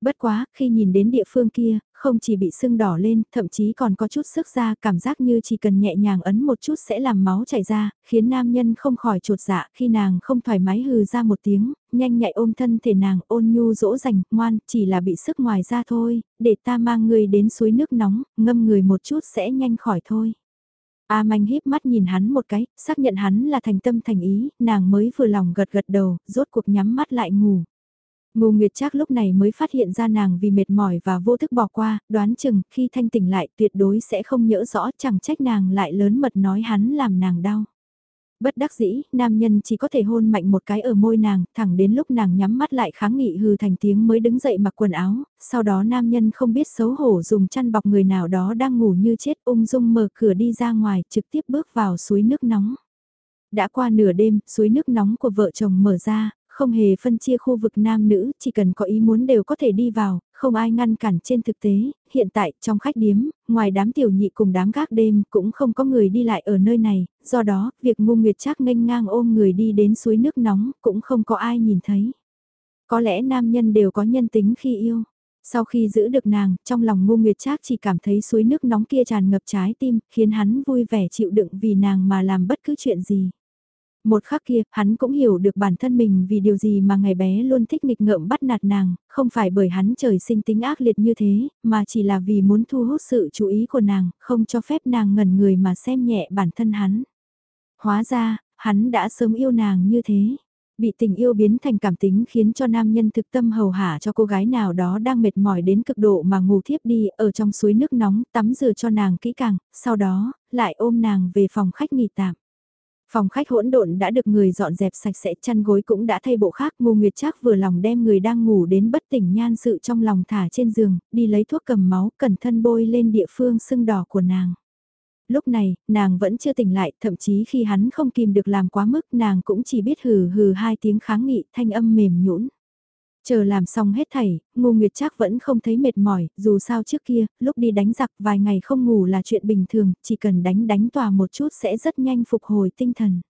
Bất quá, khi nhìn đến địa phương kia, không chỉ bị sưng đỏ lên, thậm chí còn có chút sức ra, cảm giác như chỉ cần nhẹ nhàng ấn một chút sẽ làm máu chảy ra, khiến nam nhân không khỏi trột dạ khi nàng không thoải mái hừ ra một tiếng, nhanh nhạy ôm thân thể nàng ôn nhu dỗ dành, ngoan, chỉ là bị sức ngoài ra thôi, để ta mang người đến suối nước nóng, ngâm người một chút sẽ nhanh khỏi thôi. A manh híp mắt nhìn hắn một cái, xác nhận hắn là thành tâm thành ý, nàng mới vừa lòng gật gật đầu, rốt cuộc nhắm mắt lại ngủ. Ngô Nguyệt Trác lúc này mới phát hiện ra nàng vì mệt mỏi và vô thức bỏ qua, đoán chừng khi thanh tỉnh lại tuyệt đối sẽ không nhớ rõ chẳng trách nàng lại lớn mật nói hắn làm nàng đau. Bất đắc dĩ, nam nhân chỉ có thể hôn mạnh một cái ở môi nàng, thẳng đến lúc nàng nhắm mắt lại kháng nghị hừ thành tiếng mới đứng dậy mặc quần áo, sau đó nam nhân không biết xấu hổ dùng chăn bọc người nào đó đang ngủ như chết ung dung mở cửa đi ra ngoài trực tiếp bước vào suối nước nóng. Đã qua nửa đêm, suối nước nóng của vợ chồng mở ra, không hề phân chia khu vực nam nữ, chỉ cần có ý muốn đều có thể đi vào, không ai ngăn cản trên thực tế, hiện tại trong khách điếm, ngoài đám tiểu nhị cùng đám gác đêm cũng không có người đi lại ở nơi này, do đó, việc ngu nguyệt chắc nghênh ngang ôm người đi đến suối nước nóng cũng không có ai nhìn thấy. Có lẽ nam nhân đều có nhân tính khi yêu. Sau khi giữ được nàng, trong lòng ngu nguyệt trác chỉ cảm thấy suối nước nóng kia tràn ngập trái tim, khiến hắn vui vẻ chịu đựng vì nàng mà làm bất cứ chuyện gì. Một khắc kia, hắn cũng hiểu được bản thân mình vì điều gì mà ngày bé luôn thích nghịch ngợm bắt nạt nàng, không phải bởi hắn trời sinh tính ác liệt như thế, mà chỉ là vì muốn thu hút sự chú ý của nàng, không cho phép nàng ngẩn người mà xem nhẹ bản thân hắn. Hóa ra, hắn đã sớm yêu nàng như thế. Bị tình yêu biến thành cảm tính khiến cho nam nhân thực tâm hầu hạ cho cô gái nào đó đang mệt mỏi đến cực độ mà ngủ thiếp đi ở trong suối nước nóng tắm rửa cho nàng kỹ càng, sau đó, lại ôm nàng về phòng khách nghỉ tạm. Phòng khách hỗn độn đã được người dọn dẹp sạch sẽ chăn gối cũng đã thay bộ khác ngô nguyệt Trác vừa lòng đem người đang ngủ đến bất tỉnh nhan sự trong lòng thả trên giường, đi lấy thuốc cầm máu cẩn thân bôi lên địa phương sưng đỏ của nàng. Lúc này, nàng vẫn chưa tỉnh lại, thậm chí khi hắn không kìm được làm quá mức nàng cũng chỉ biết hừ hừ hai tiếng kháng nghị thanh âm mềm nhũn Chờ làm xong hết thảy, Ngô Nguyệt Trác vẫn không thấy mệt mỏi, dù sao trước kia, lúc đi đánh giặc vài ngày không ngủ là chuyện bình thường, chỉ cần đánh đánh tòa một chút sẽ rất nhanh phục hồi tinh thần.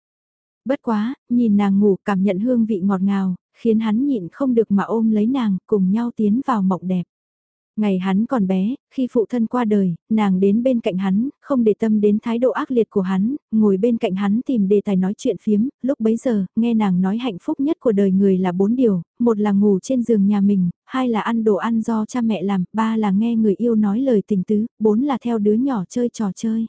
Bất quá, nhìn nàng ngủ cảm nhận hương vị ngọt ngào, khiến hắn nhịn không được mà ôm lấy nàng, cùng nhau tiến vào mộng đẹp. Ngày hắn còn bé, khi phụ thân qua đời, nàng đến bên cạnh hắn, không để tâm đến thái độ ác liệt của hắn, ngồi bên cạnh hắn tìm đề tài nói chuyện phiếm, lúc bấy giờ, nghe nàng nói hạnh phúc nhất của đời người là bốn điều, một là ngủ trên giường nhà mình, hai là ăn đồ ăn do cha mẹ làm, ba là nghe người yêu nói lời tình tứ, bốn là theo đứa nhỏ chơi trò chơi.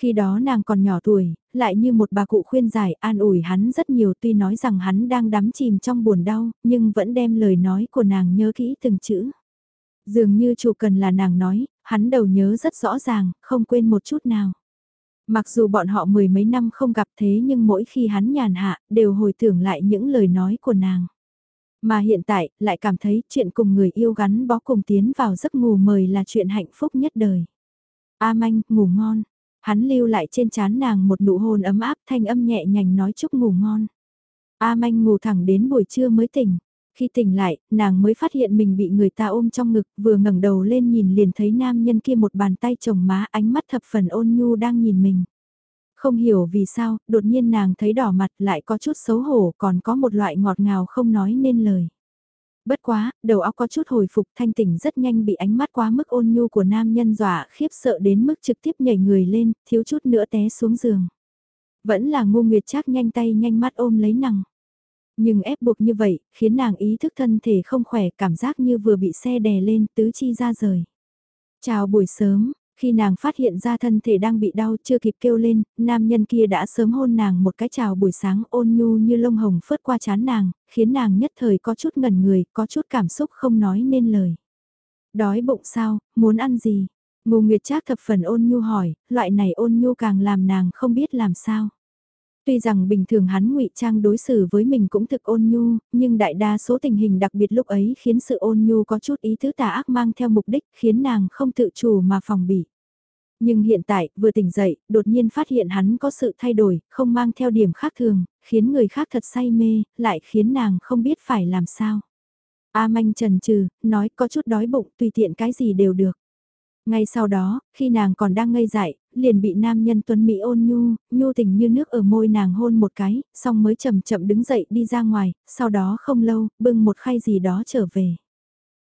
Khi đó nàng còn nhỏ tuổi, lại như một bà cụ khuyên giải an ủi hắn rất nhiều tuy nói rằng hắn đang đắm chìm trong buồn đau, nhưng vẫn đem lời nói của nàng nhớ kỹ từng chữ. Dường như chủ cần là nàng nói, hắn đầu nhớ rất rõ ràng, không quên một chút nào. Mặc dù bọn họ mười mấy năm không gặp thế nhưng mỗi khi hắn nhàn hạ, đều hồi tưởng lại những lời nói của nàng. Mà hiện tại, lại cảm thấy chuyện cùng người yêu gắn bó cùng tiến vào giấc ngủ mời là chuyện hạnh phúc nhất đời. A manh, ngủ ngon. Hắn lưu lại trên chán nàng một nụ hôn ấm áp thanh âm nhẹ nhành nói chúc ngủ ngon. A manh ngủ thẳng đến buổi trưa mới tỉnh. Khi tỉnh lại, nàng mới phát hiện mình bị người ta ôm trong ngực, vừa ngẩng đầu lên nhìn liền thấy nam nhân kia một bàn tay chồng má ánh mắt thập phần ôn nhu đang nhìn mình. Không hiểu vì sao, đột nhiên nàng thấy đỏ mặt lại có chút xấu hổ còn có một loại ngọt ngào không nói nên lời. Bất quá, đầu óc có chút hồi phục thanh tỉnh rất nhanh bị ánh mắt quá mức ôn nhu của nam nhân dọa khiếp sợ đến mức trực tiếp nhảy người lên, thiếu chút nữa té xuống giường. Vẫn là ngu nguyệt chắc nhanh tay nhanh mắt ôm lấy nàng. Nhưng ép buộc như vậy, khiến nàng ý thức thân thể không khỏe, cảm giác như vừa bị xe đè lên, tứ chi ra rời. Chào buổi sớm, khi nàng phát hiện ra thân thể đang bị đau chưa kịp kêu lên, nam nhân kia đã sớm hôn nàng một cái chào buổi sáng ôn nhu như lông hồng phớt qua chán nàng, khiến nàng nhất thời có chút ngẩn người, có chút cảm xúc không nói nên lời. Đói bụng sao, muốn ăn gì? Ngô Nguyệt Trác thập phần ôn nhu hỏi, loại này ôn nhu càng làm nàng không biết làm sao. Tuy rằng bình thường hắn ngụy trang đối xử với mình cũng thực ôn nhu, nhưng đại đa số tình hình đặc biệt lúc ấy khiến sự ôn nhu có chút ý tứ tà ác mang theo mục đích khiến nàng không tự chủ mà phòng bị. Nhưng hiện tại, vừa tỉnh dậy, đột nhiên phát hiện hắn có sự thay đổi, không mang theo điểm khác thường, khiến người khác thật say mê, lại khiến nàng không biết phải làm sao. A manh trần trừ, nói có chút đói bụng, tùy tiện cái gì đều được. Ngay sau đó, khi nàng còn đang ngây dại, liền bị nam nhân tuấn Mỹ ôn nhu, nhu tình như nước ở môi nàng hôn một cái, xong mới chậm chậm đứng dậy đi ra ngoài, sau đó không lâu, bưng một khay gì đó trở về.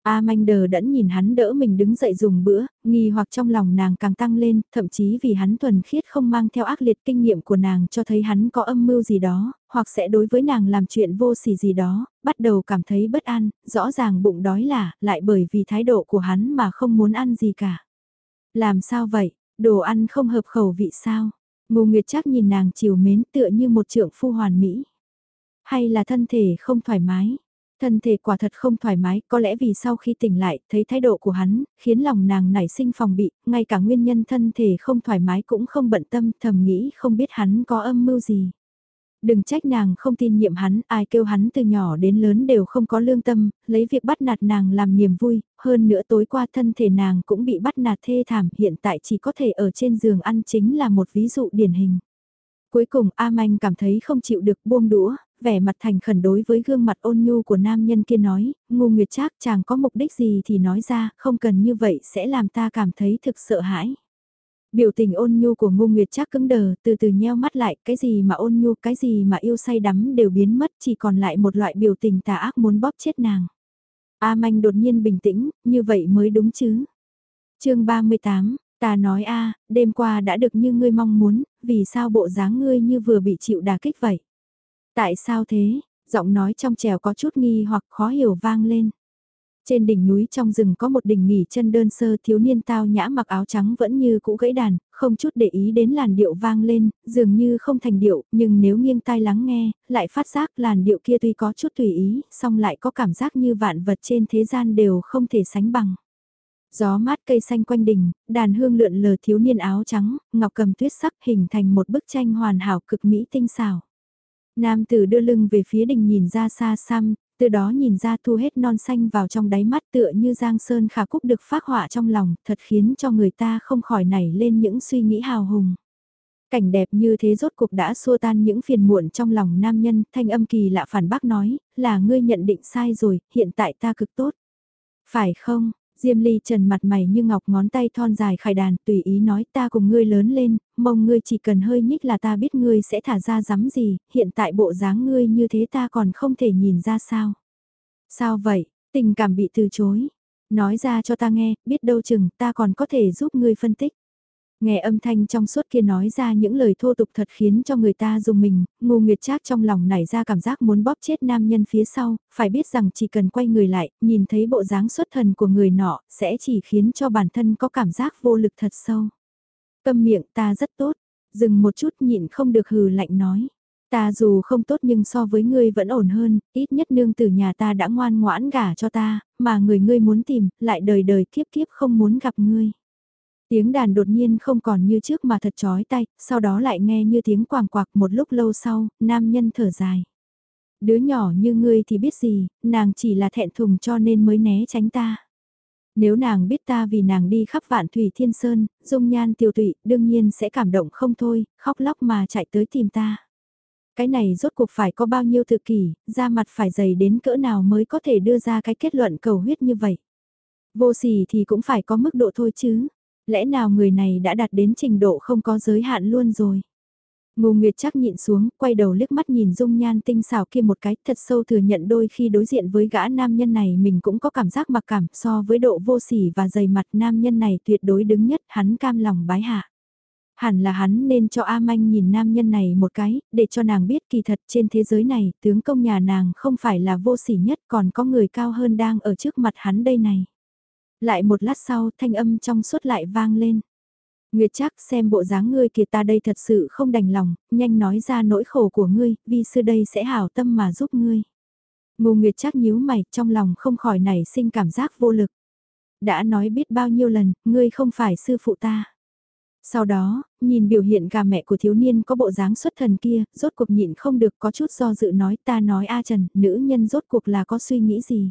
A manh đờ đẫn nhìn hắn đỡ mình đứng dậy dùng bữa, nghi hoặc trong lòng nàng càng tăng lên, thậm chí vì hắn thuần khiết không mang theo ác liệt kinh nghiệm của nàng cho thấy hắn có âm mưu gì đó, hoặc sẽ đối với nàng làm chuyện vô sỉ gì đó, bắt đầu cảm thấy bất an, rõ ràng bụng đói là, lại bởi vì thái độ của hắn mà không muốn ăn gì cả. Làm sao vậy, đồ ăn không hợp khẩu vị sao? Ngô Nguyệt chắc nhìn nàng chiều mến tựa như một trượng phu hoàn mỹ. Hay là thân thể không thoải mái? Thân thể quả thật không thoải mái, có lẽ vì sau khi tỉnh lại, thấy thái độ của hắn, khiến lòng nàng nảy sinh phòng bị, ngay cả nguyên nhân thân thể không thoải mái cũng không bận tâm, thầm nghĩ không biết hắn có âm mưu gì. Đừng trách nàng không tin nhiệm hắn, ai kêu hắn từ nhỏ đến lớn đều không có lương tâm, lấy việc bắt nạt nàng làm niềm vui, hơn nữa tối qua thân thể nàng cũng bị bắt nạt thê thảm, hiện tại chỉ có thể ở trên giường ăn chính là một ví dụ điển hình. Cuối cùng A Manh cảm thấy không chịu được buông đũa, vẻ mặt thành khẩn đối với gương mặt ôn nhu của nam nhân kia nói, ngu nguyệt trác chàng có mục đích gì thì nói ra, không cần như vậy sẽ làm ta cảm thấy thực sợ hãi. Biểu tình ôn nhu của ngu nguyệt trác cứng đờ, từ từ nheo mắt lại, cái gì mà ôn nhu, cái gì mà yêu say đắm đều biến mất, chỉ còn lại một loại biểu tình tà ác muốn bóp chết nàng. A manh đột nhiên bình tĩnh, như vậy mới đúng chứ. chương 38, ta nói a đêm qua đã được như ngươi mong muốn, vì sao bộ dáng ngươi như vừa bị chịu đà kích vậy? Tại sao thế? Giọng nói trong trèo có chút nghi hoặc khó hiểu vang lên. Trên đỉnh núi trong rừng có một đỉnh nghỉ chân đơn sơ thiếu niên tao nhã mặc áo trắng vẫn như cũ gãy đàn, không chút để ý đến làn điệu vang lên, dường như không thành điệu, nhưng nếu nghiêng tai lắng nghe, lại phát giác làn điệu kia tuy có chút tùy ý, song lại có cảm giác như vạn vật trên thế gian đều không thể sánh bằng. Gió mát cây xanh quanh đỉnh, đàn hương lượn lờ thiếu niên áo trắng, ngọc cầm tuyết sắc hình thành một bức tranh hoàn hảo cực mỹ tinh xảo. Nam tử đưa lưng về phía đình nhìn ra xa xăm, từ đó nhìn ra thu hết non xanh vào trong đáy mắt tựa như Giang Sơn khả cúc được phát họa trong lòng, thật khiến cho người ta không khỏi nảy lên những suy nghĩ hào hùng. Cảnh đẹp như thế rốt cuộc đã xua tan những phiền muộn trong lòng nam nhân, thanh âm kỳ lạ phản bác nói, là ngươi nhận định sai rồi, hiện tại ta cực tốt. Phải không, Diêm Ly trần mặt mày như ngọc ngón tay thon dài khải đàn tùy ý nói ta cùng ngươi lớn lên, mong ngươi chỉ cần hơi nhích là ta biết ngươi sẽ thả ra dám gì, hiện tại bộ dáng ngươi như thế ta còn không thể nhìn ra sao. Sao vậy, tình cảm bị từ chối. Nói ra cho ta nghe, biết đâu chừng ta còn có thể giúp ngươi phân tích. Nghe âm thanh trong suốt kia nói ra những lời thô tục thật khiến cho người ta dùng mình, ngu nguyệt trác trong lòng nảy ra cảm giác muốn bóp chết nam nhân phía sau, phải biết rằng chỉ cần quay người lại, nhìn thấy bộ dáng xuất thần của người nọ, sẽ chỉ khiến cho bản thân có cảm giác vô lực thật sâu. Câm miệng ta rất tốt, dừng một chút nhịn không được hừ lạnh nói. Ta dù không tốt nhưng so với ngươi vẫn ổn hơn, ít nhất nương tử nhà ta đã ngoan ngoãn gả cho ta, mà người ngươi muốn tìm, lại đời đời kiếp kiếp không muốn gặp ngươi. Tiếng đàn đột nhiên không còn như trước mà thật chói tay, sau đó lại nghe như tiếng quàng quạc một lúc lâu sau, nam nhân thở dài. Đứa nhỏ như ngươi thì biết gì, nàng chỉ là thẹn thùng cho nên mới né tránh ta. Nếu nàng biết ta vì nàng đi khắp vạn thủy thiên sơn, dung nhan tiêu tụy, đương nhiên sẽ cảm động không thôi, khóc lóc mà chạy tới tìm ta. Cái này rốt cuộc phải có bao nhiêu tự kỷ, da mặt phải dày đến cỡ nào mới có thể đưa ra cái kết luận cầu huyết như vậy. Vô sỉ thì cũng phải có mức độ thôi chứ. Lẽ nào người này đã đạt đến trình độ không có giới hạn luôn rồi? Ngô Nguyệt chắc nhịn xuống, quay đầu liếc mắt nhìn dung nhan tinh xảo kia một cái, thật sâu thừa nhận đôi khi đối diện với gã nam nhân này mình cũng có cảm giác mặc cảm so với độ vô sỉ và dày mặt nam nhân này tuyệt đối đứng nhất, hắn cam lòng bái hạ. Hẳn là hắn nên cho A Manh nhìn nam nhân này một cái, để cho nàng biết kỳ thật trên thế giới này, tướng công nhà nàng không phải là vô sỉ nhất còn có người cao hơn đang ở trước mặt hắn đây này. Lại một lát sau thanh âm trong suốt lại vang lên. Nguyệt chắc xem bộ dáng ngươi kìa ta đây thật sự không đành lòng, nhanh nói ra nỗi khổ của ngươi, vi sư đây sẽ hảo tâm mà giúp ngươi. Ngô Nguyệt chắc nhíu mày, trong lòng không khỏi nảy sinh cảm giác vô lực. Đã nói biết bao nhiêu lần, ngươi không phải sư phụ ta. Sau đó, nhìn biểu hiện gà mẹ của thiếu niên có bộ dáng xuất thần kia, rốt cuộc nhịn không được có chút do dự nói ta nói A Trần, nữ nhân rốt cuộc là có suy nghĩ gì.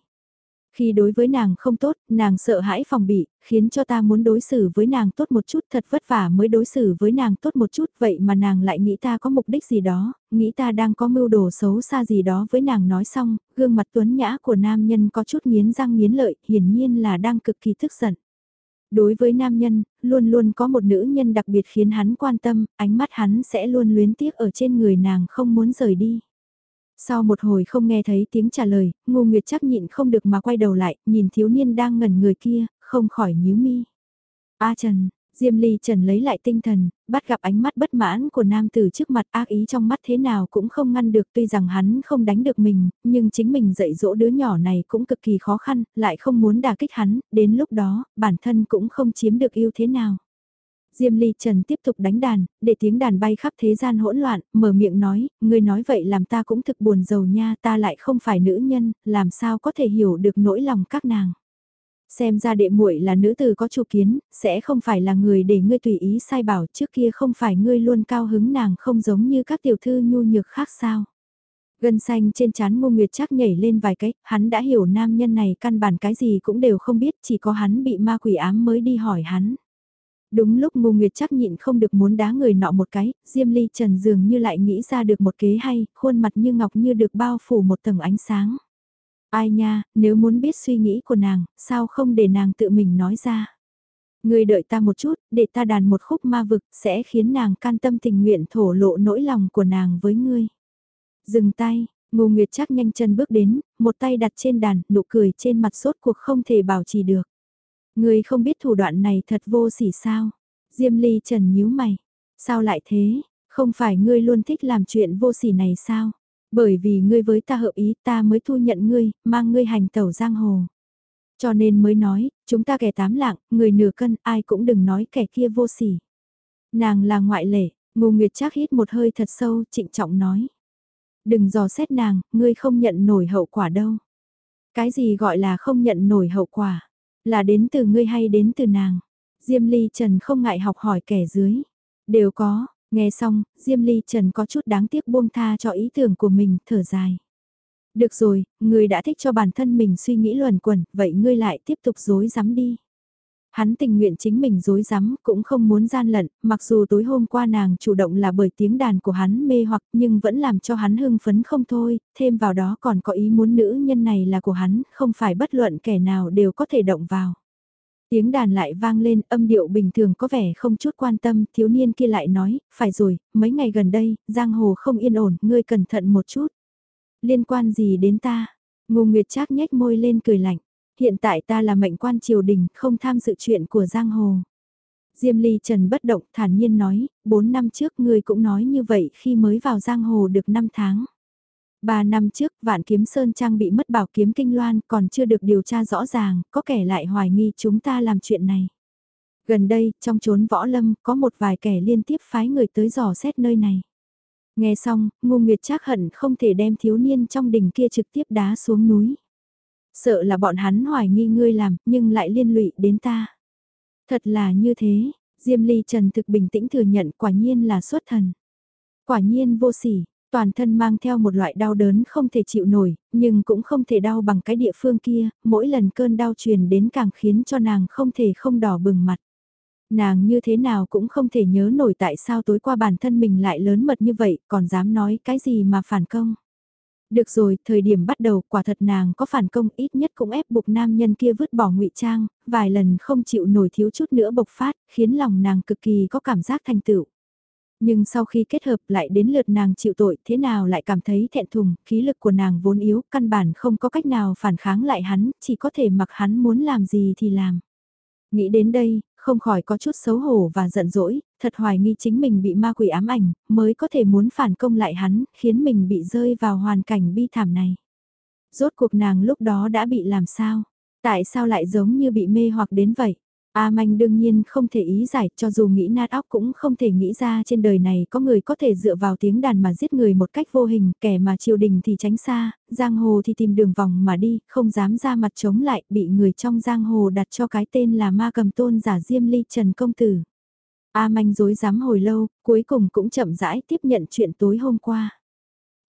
Khi đối với nàng không tốt, nàng sợ hãi phòng bị, khiến cho ta muốn đối xử với nàng tốt một chút thật vất vả mới đối xử với nàng tốt một chút vậy mà nàng lại nghĩ ta có mục đích gì đó, nghĩ ta đang có mưu đồ xấu xa gì đó với nàng nói xong, gương mặt tuấn nhã của nam nhân có chút nghiến răng nghiến lợi, hiển nhiên là đang cực kỳ tức giận. Đối với nam nhân, luôn luôn có một nữ nhân đặc biệt khiến hắn quan tâm, ánh mắt hắn sẽ luôn luyến tiếc ở trên người nàng không muốn rời đi. Sau một hồi không nghe thấy tiếng trả lời, Ngô Nguyệt chắc nhịn không được mà quay đầu lại, nhìn thiếu niên đang ngẩn người kia, không khỏi nhíu mi. A Trần, Diêm Ly Trần lấy lại tinh thần, bắt gặp ánh mắt bất mãn của nam tử trước mặt ác ý trong mắt thế nào cũng không ngăn được tuy rằng hắn không đánh được mình, nhưng chính mình dạy dỗ đứa nhỏ này cũng cực kỳ khó khăn, lại không muốn đả kích hắn, đến lúc đó, bản thân cũng không chiếm được yêu thế nào. Diêm Ly Trần tiếp tục đánh đàn, để tiếng đàn bay khắp thế gian hỗn loạn, mở miệng nói, người nói vậy làm ta cũng thực buồn giàu nha, ta lại không phải nữ nhân, làm sao có thể hiểu được nỗi lòng các nàng. Xem ra đệ muội là nữ tử có chủ kiến, sẽ không phải là người để ngươi tùy ý sai bảo trước kia không phải ngươi luôn cao hứng nàng không giống như các tiểu thư nhu nhược khác sao. Gân xanh trên chán ngô nguyệt chắc nhảy lên vài cái, hắn đã hiểu nam nhân này căn bản cái gì cũng đều không biết, chỉ có hắn bị ma quỷ ám mới đi hỏi hắn. Đúng lúc Ngô Nguyệt chắc nhịn không được muốn đá người nọ một cái, Diêm Ly Trần dường như lại nghĩ ra được một kế hay, khuôn mặt như ngọc như được bao phủ một tầng ánh sáng. Ai nha, nếu muốn biết suy nghĩ của nàng, sao không để nàng tự mình nói ra. Người đợi ta một chút, để ta đàn một khúc ma vực, sẽ khiến nàng can tâm tình nguyện thổ lộ nỗi lòng của nàng với ngươi. Dừng tay, Ngô Nguyệt chắc nhanh chân bước đến, một tay đặt trên đàn, nụ cười trên mặt sốt cuộc không thể bảo trì được. Ngươi không biết thủ đoạn này thật vô sỉ sao? Diêm Ly Trần nhíu mày. Sao lại thế? Không phải ngươi luôn thích làm chuyện vô sỉ này sao? Bởi vì ngươi với ta hợp ý ta mới thu nhận ngươi, mang ngươi hành tẩu giang hồ. Cho nên mới nói, chúng ta kẻ tám lạng, người nửa cân, ai cũng đừng nói kẻ kia vô sỉ. Nàng là ngoại lệ, ngô nguyệt chắc hít một hơi thật sâu, trịnh trọng nói. Đừng dò xét nàng, ngươi không nhận nổi hậu quả đâu. Cái gì gọi là không nhận nổi hậu quả? Là đến từ ngươi hay đến từ nàng? Diêm Ly Trần không ngại học hỏi kẻ dưới. Đều có, nghe xong, Diêm Ly Trần có chút đáng tiếc buông tha cho ý tưởng của mình, thở dài. Được rồi, ngươi đã thích cho bản thân mình suy nghĩ luẩn quẩn, vậy ngươi lại tiếp tục dối rắm đi. Hắn tình nguyện chính mình dối rắm cũng không muốn gian lận, mặc dù tối hôm qua nàng chủ động là bởi tiếng đàn của hắn mê hoặc nhưng vẫn làm cho hắn hưng phấn không thôi, thêm vào đó còn có ý muốn nữ nhân này là của hắn, không phải bất luận kẻ nào đều có thể động vào. Tiếng đàn lại vang lên, âm điệu bình thường có vẻ không chút quan tâm, thiếu niên kia lại nói, phải rồi, mấy ngày gần đây, giang hồ không yên ổn, ngươi cẩn thận một chút. Liên quan gì đến ta? Ngô Nguyệt Trác nhếch môi lên cười lạnh. Hiện tại ta là mệnh quan triều đình, không tham dự chuyện của giang hồ. Diêm Ly Trần bất động thản nhiên nói, 4 năm trước ngươi cũng nói như vậy khi mới vào giang hồ được 5 tháng. 3 năm trước vạn kiếm sơn trang bị mất bảo kiếm kinh loan còn chưa được điều tra rõ ràng, có kẻ lại hoài nghi chúng ta làm chuyện này. Gần đây, trong chốn võ lâm, có một vài kẻ liên tiếp phái người tới dò xét nơi này. Nghe xong, ngu nguyệt trác hận không thể đem thiếu niên trong đỉnh kia trực tiếp đá xuống núi. Sợ là bọn hắn hoài nghi ngươi làm, nhưng lại liên lụy đến ta. Thật là như thế, Diêm Ly Trần thực bình tĩnh thừa nhận quả nhiên là xuất thần. Quả nhiên vô sỉ, toàn thân mang theo một loại đau đớn không thể chịu nổi, nhưng cũng không thể đau bằng cái địa phương kia, mỗi lần cơn đau truyền đến càng khiến cho nàng không thể không đỏ bừng mặt. Nàng như thế nào cũng không thể nhớ nổi tại sao tối qua bản thân mình lại lớn mật như vậy, còn dám nói cái gì mà phản công. Được rồi, thời điểm bắt đầu quả thật nàng có phản công ít nhất cũng ép buộc nam nhân kia vứt bỏ ngụy trang, vài lần không chịu nổi thiếu chút nữa bộc phát, khiến lòng nàng cực kỳ có cảm giác thành tựu. Nhưng sau khi kết hợp lại đến lượt nàng chịu tội thế nào lại cảm thấy thẹn thùng, khí lực của nàng vốn yếu, căn bản không có cách nào phản kháng lại hắn, chỉ có thể mặc hắn muốn làm gì thì làm. Nghĩ đến đây, không khỏi có chút xấu hổ và giận dỗi, thật hoài nghi chính mình bị ma quỷ ám ảnh, mới có thể muốn phản công lại hắn, khiến mình bị rơi vào hoàn cảnh bi thảm này. Rốt cuộc nàng lúc đó đã bị làm sao? Tại sao lại giống như bị mê hoặc đến vậy? A Manh đương nhiên không thể ý giải cho dù nghĩ nát óc cũng không thể nghĩ ra trên đời này có người có thể dựa vào tiếng đàn mà giết người một cách vô hình, kẻ mà triều đình thì tránh xa, giang hồ thì tìm đường vòng mà đi, không dám ra mặt chống lại, bị người trong giang hồ đặt cho cái tên là ma cầm tôn giả Diêm Ly Trần Công Tử. A Manh dối dám hồi lâu, cuối cùng cũng chậm rãi tiếp nhận chuyện tối hôm qua.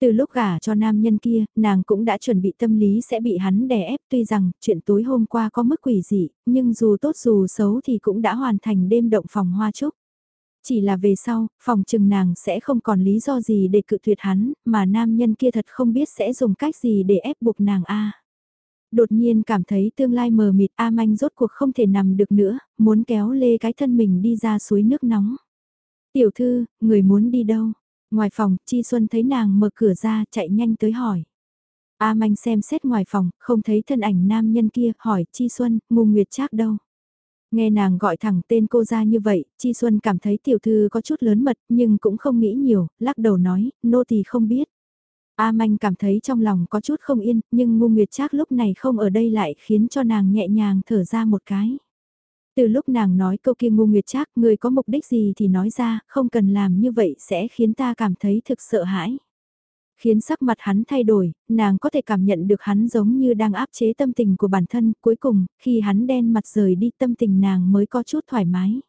Từ lúc gả cho nam nhân kia, nàng cũng đã chuẩn bị tâm lý sẽ bị hắn đè ép tuy rằng chuyện tối hôm qua có mức quỷ dị, nhưng dù tốt dù xấu thì cũng đã hoàn thành đêm động phòng hoa trúc. Chỉ là về sau, phòng trừng nàng sẽ không còn lý do gì để cự tuyệt hắn, mà nam nhân kia thật không biết sẽ dùng cách gì để ép buộc nàng a. Đột nhiên cảm thấy tương lai mờ mịt A Manh rốt cuộc không thể nằm được nữa, muốn kéo lê cái thân mình đi ra suối nước nóng. Tiểu thư, người muốn đi đâu? Ngoài phòng, Chi Xuân thấy nàng mở cửa ra, chạy nhanh tới hỏi. A Manh xem xét ngoài phòng, không thấy thân ảnh nam nhân kia, hỏi Chi Xuân, Ngô nguyệt trác đâu? Nghe nàng gọi thẳng tên cô ra như vậy, Chi Xuân cảm thấy tiểu thư có chút lớn mật, nhưng cũng không nghĩ nhiều, lắc đầu nói, nô tỳ không biết. A Manh cảm thấy trong lòng có chút không yên, nhưng Ngô nguyệt trác lúc này không ở đây lại khiến cho nàng nhẹ nhàng thở ra một cái. Từ lúc nàng nói câu kia ngu nguyệt chắc người có mục đích gì thì nói ra, không cần làm như vậy sẽ khiến ta cảm thấy thực sợ hãi. Khiến sắc mặt hắn thay đổi, nàng có thể cảm nhận được hắn giống như đang áp chế tâm tình của bản thân, cuối cùng, khi hắn đen mặt rời đi tâm tình nàng mới có chút thoải mái.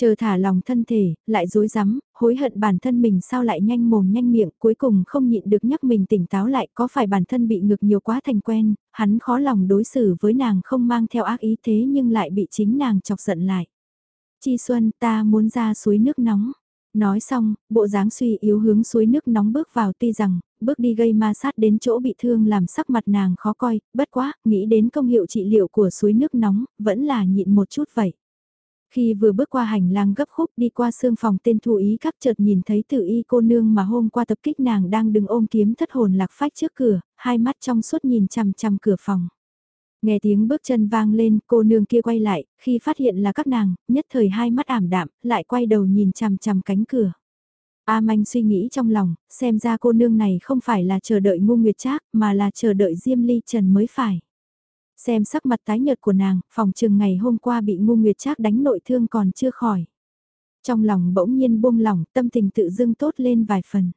Chờ thả lòng thân thể, lại dối rắm hối hận bản thân mình sao lại nhanh mồm nhanh miệng, cuối cùng không nhịn được nhắc mình tỉnh táo lại có phải bản thân bị ngược nhiều quá thành quen, hắn khó lòng đối xử với nàng không mang theo ác ý thế nhưng lại bị chính nàng chọc giận lại. Chi Xuân ta muốn ra suối nước nóng. Nói xong, bộ dáng suy yếu hướng suối nước nóng bước vào tuy rằng, bước đi gây ma sát đến chỗ bị thương làm sắc mặt nàng khó coi, bất quá, nghĩ đến công hiệu trị liệu của suối nước nóng, vẫn là nhịn một chút vậy. Khi vừa bước qua hành lang gấp khúc đi qua xương phòng tên thủ ý các chợt nhìn thấy tử y cô nương mà hôm qua tập kích nàng đang đứng ôm kiếm thất hồn lạc phách trước cửa, hai mắt trong suốt nhìn chằm chằm cửa phòng. Nghe tiếng bước chân vang lên, cô nương kia quay lại, khi phát hiện là các nàng, nhất thời hai mắt ảm đạm, lại quay đầu nhìn chằm chằm cánh cửa. A Manh suy nghĩ trong lòng, xem ra cô nương này không phải là chờ đợi ngu nguyệt trác, mà là chờ đợi Diêm Ly Trần mới phải. Xem sắc mặt tái nhợt của nàng, phòng trường ngày hôm qua bị ngu nguyệt trác đánh nội thương còn chưa khỏi. Trong lòng bỗng nhiên buông lỏng, tâm tình tự dưng tốt lên vài phần.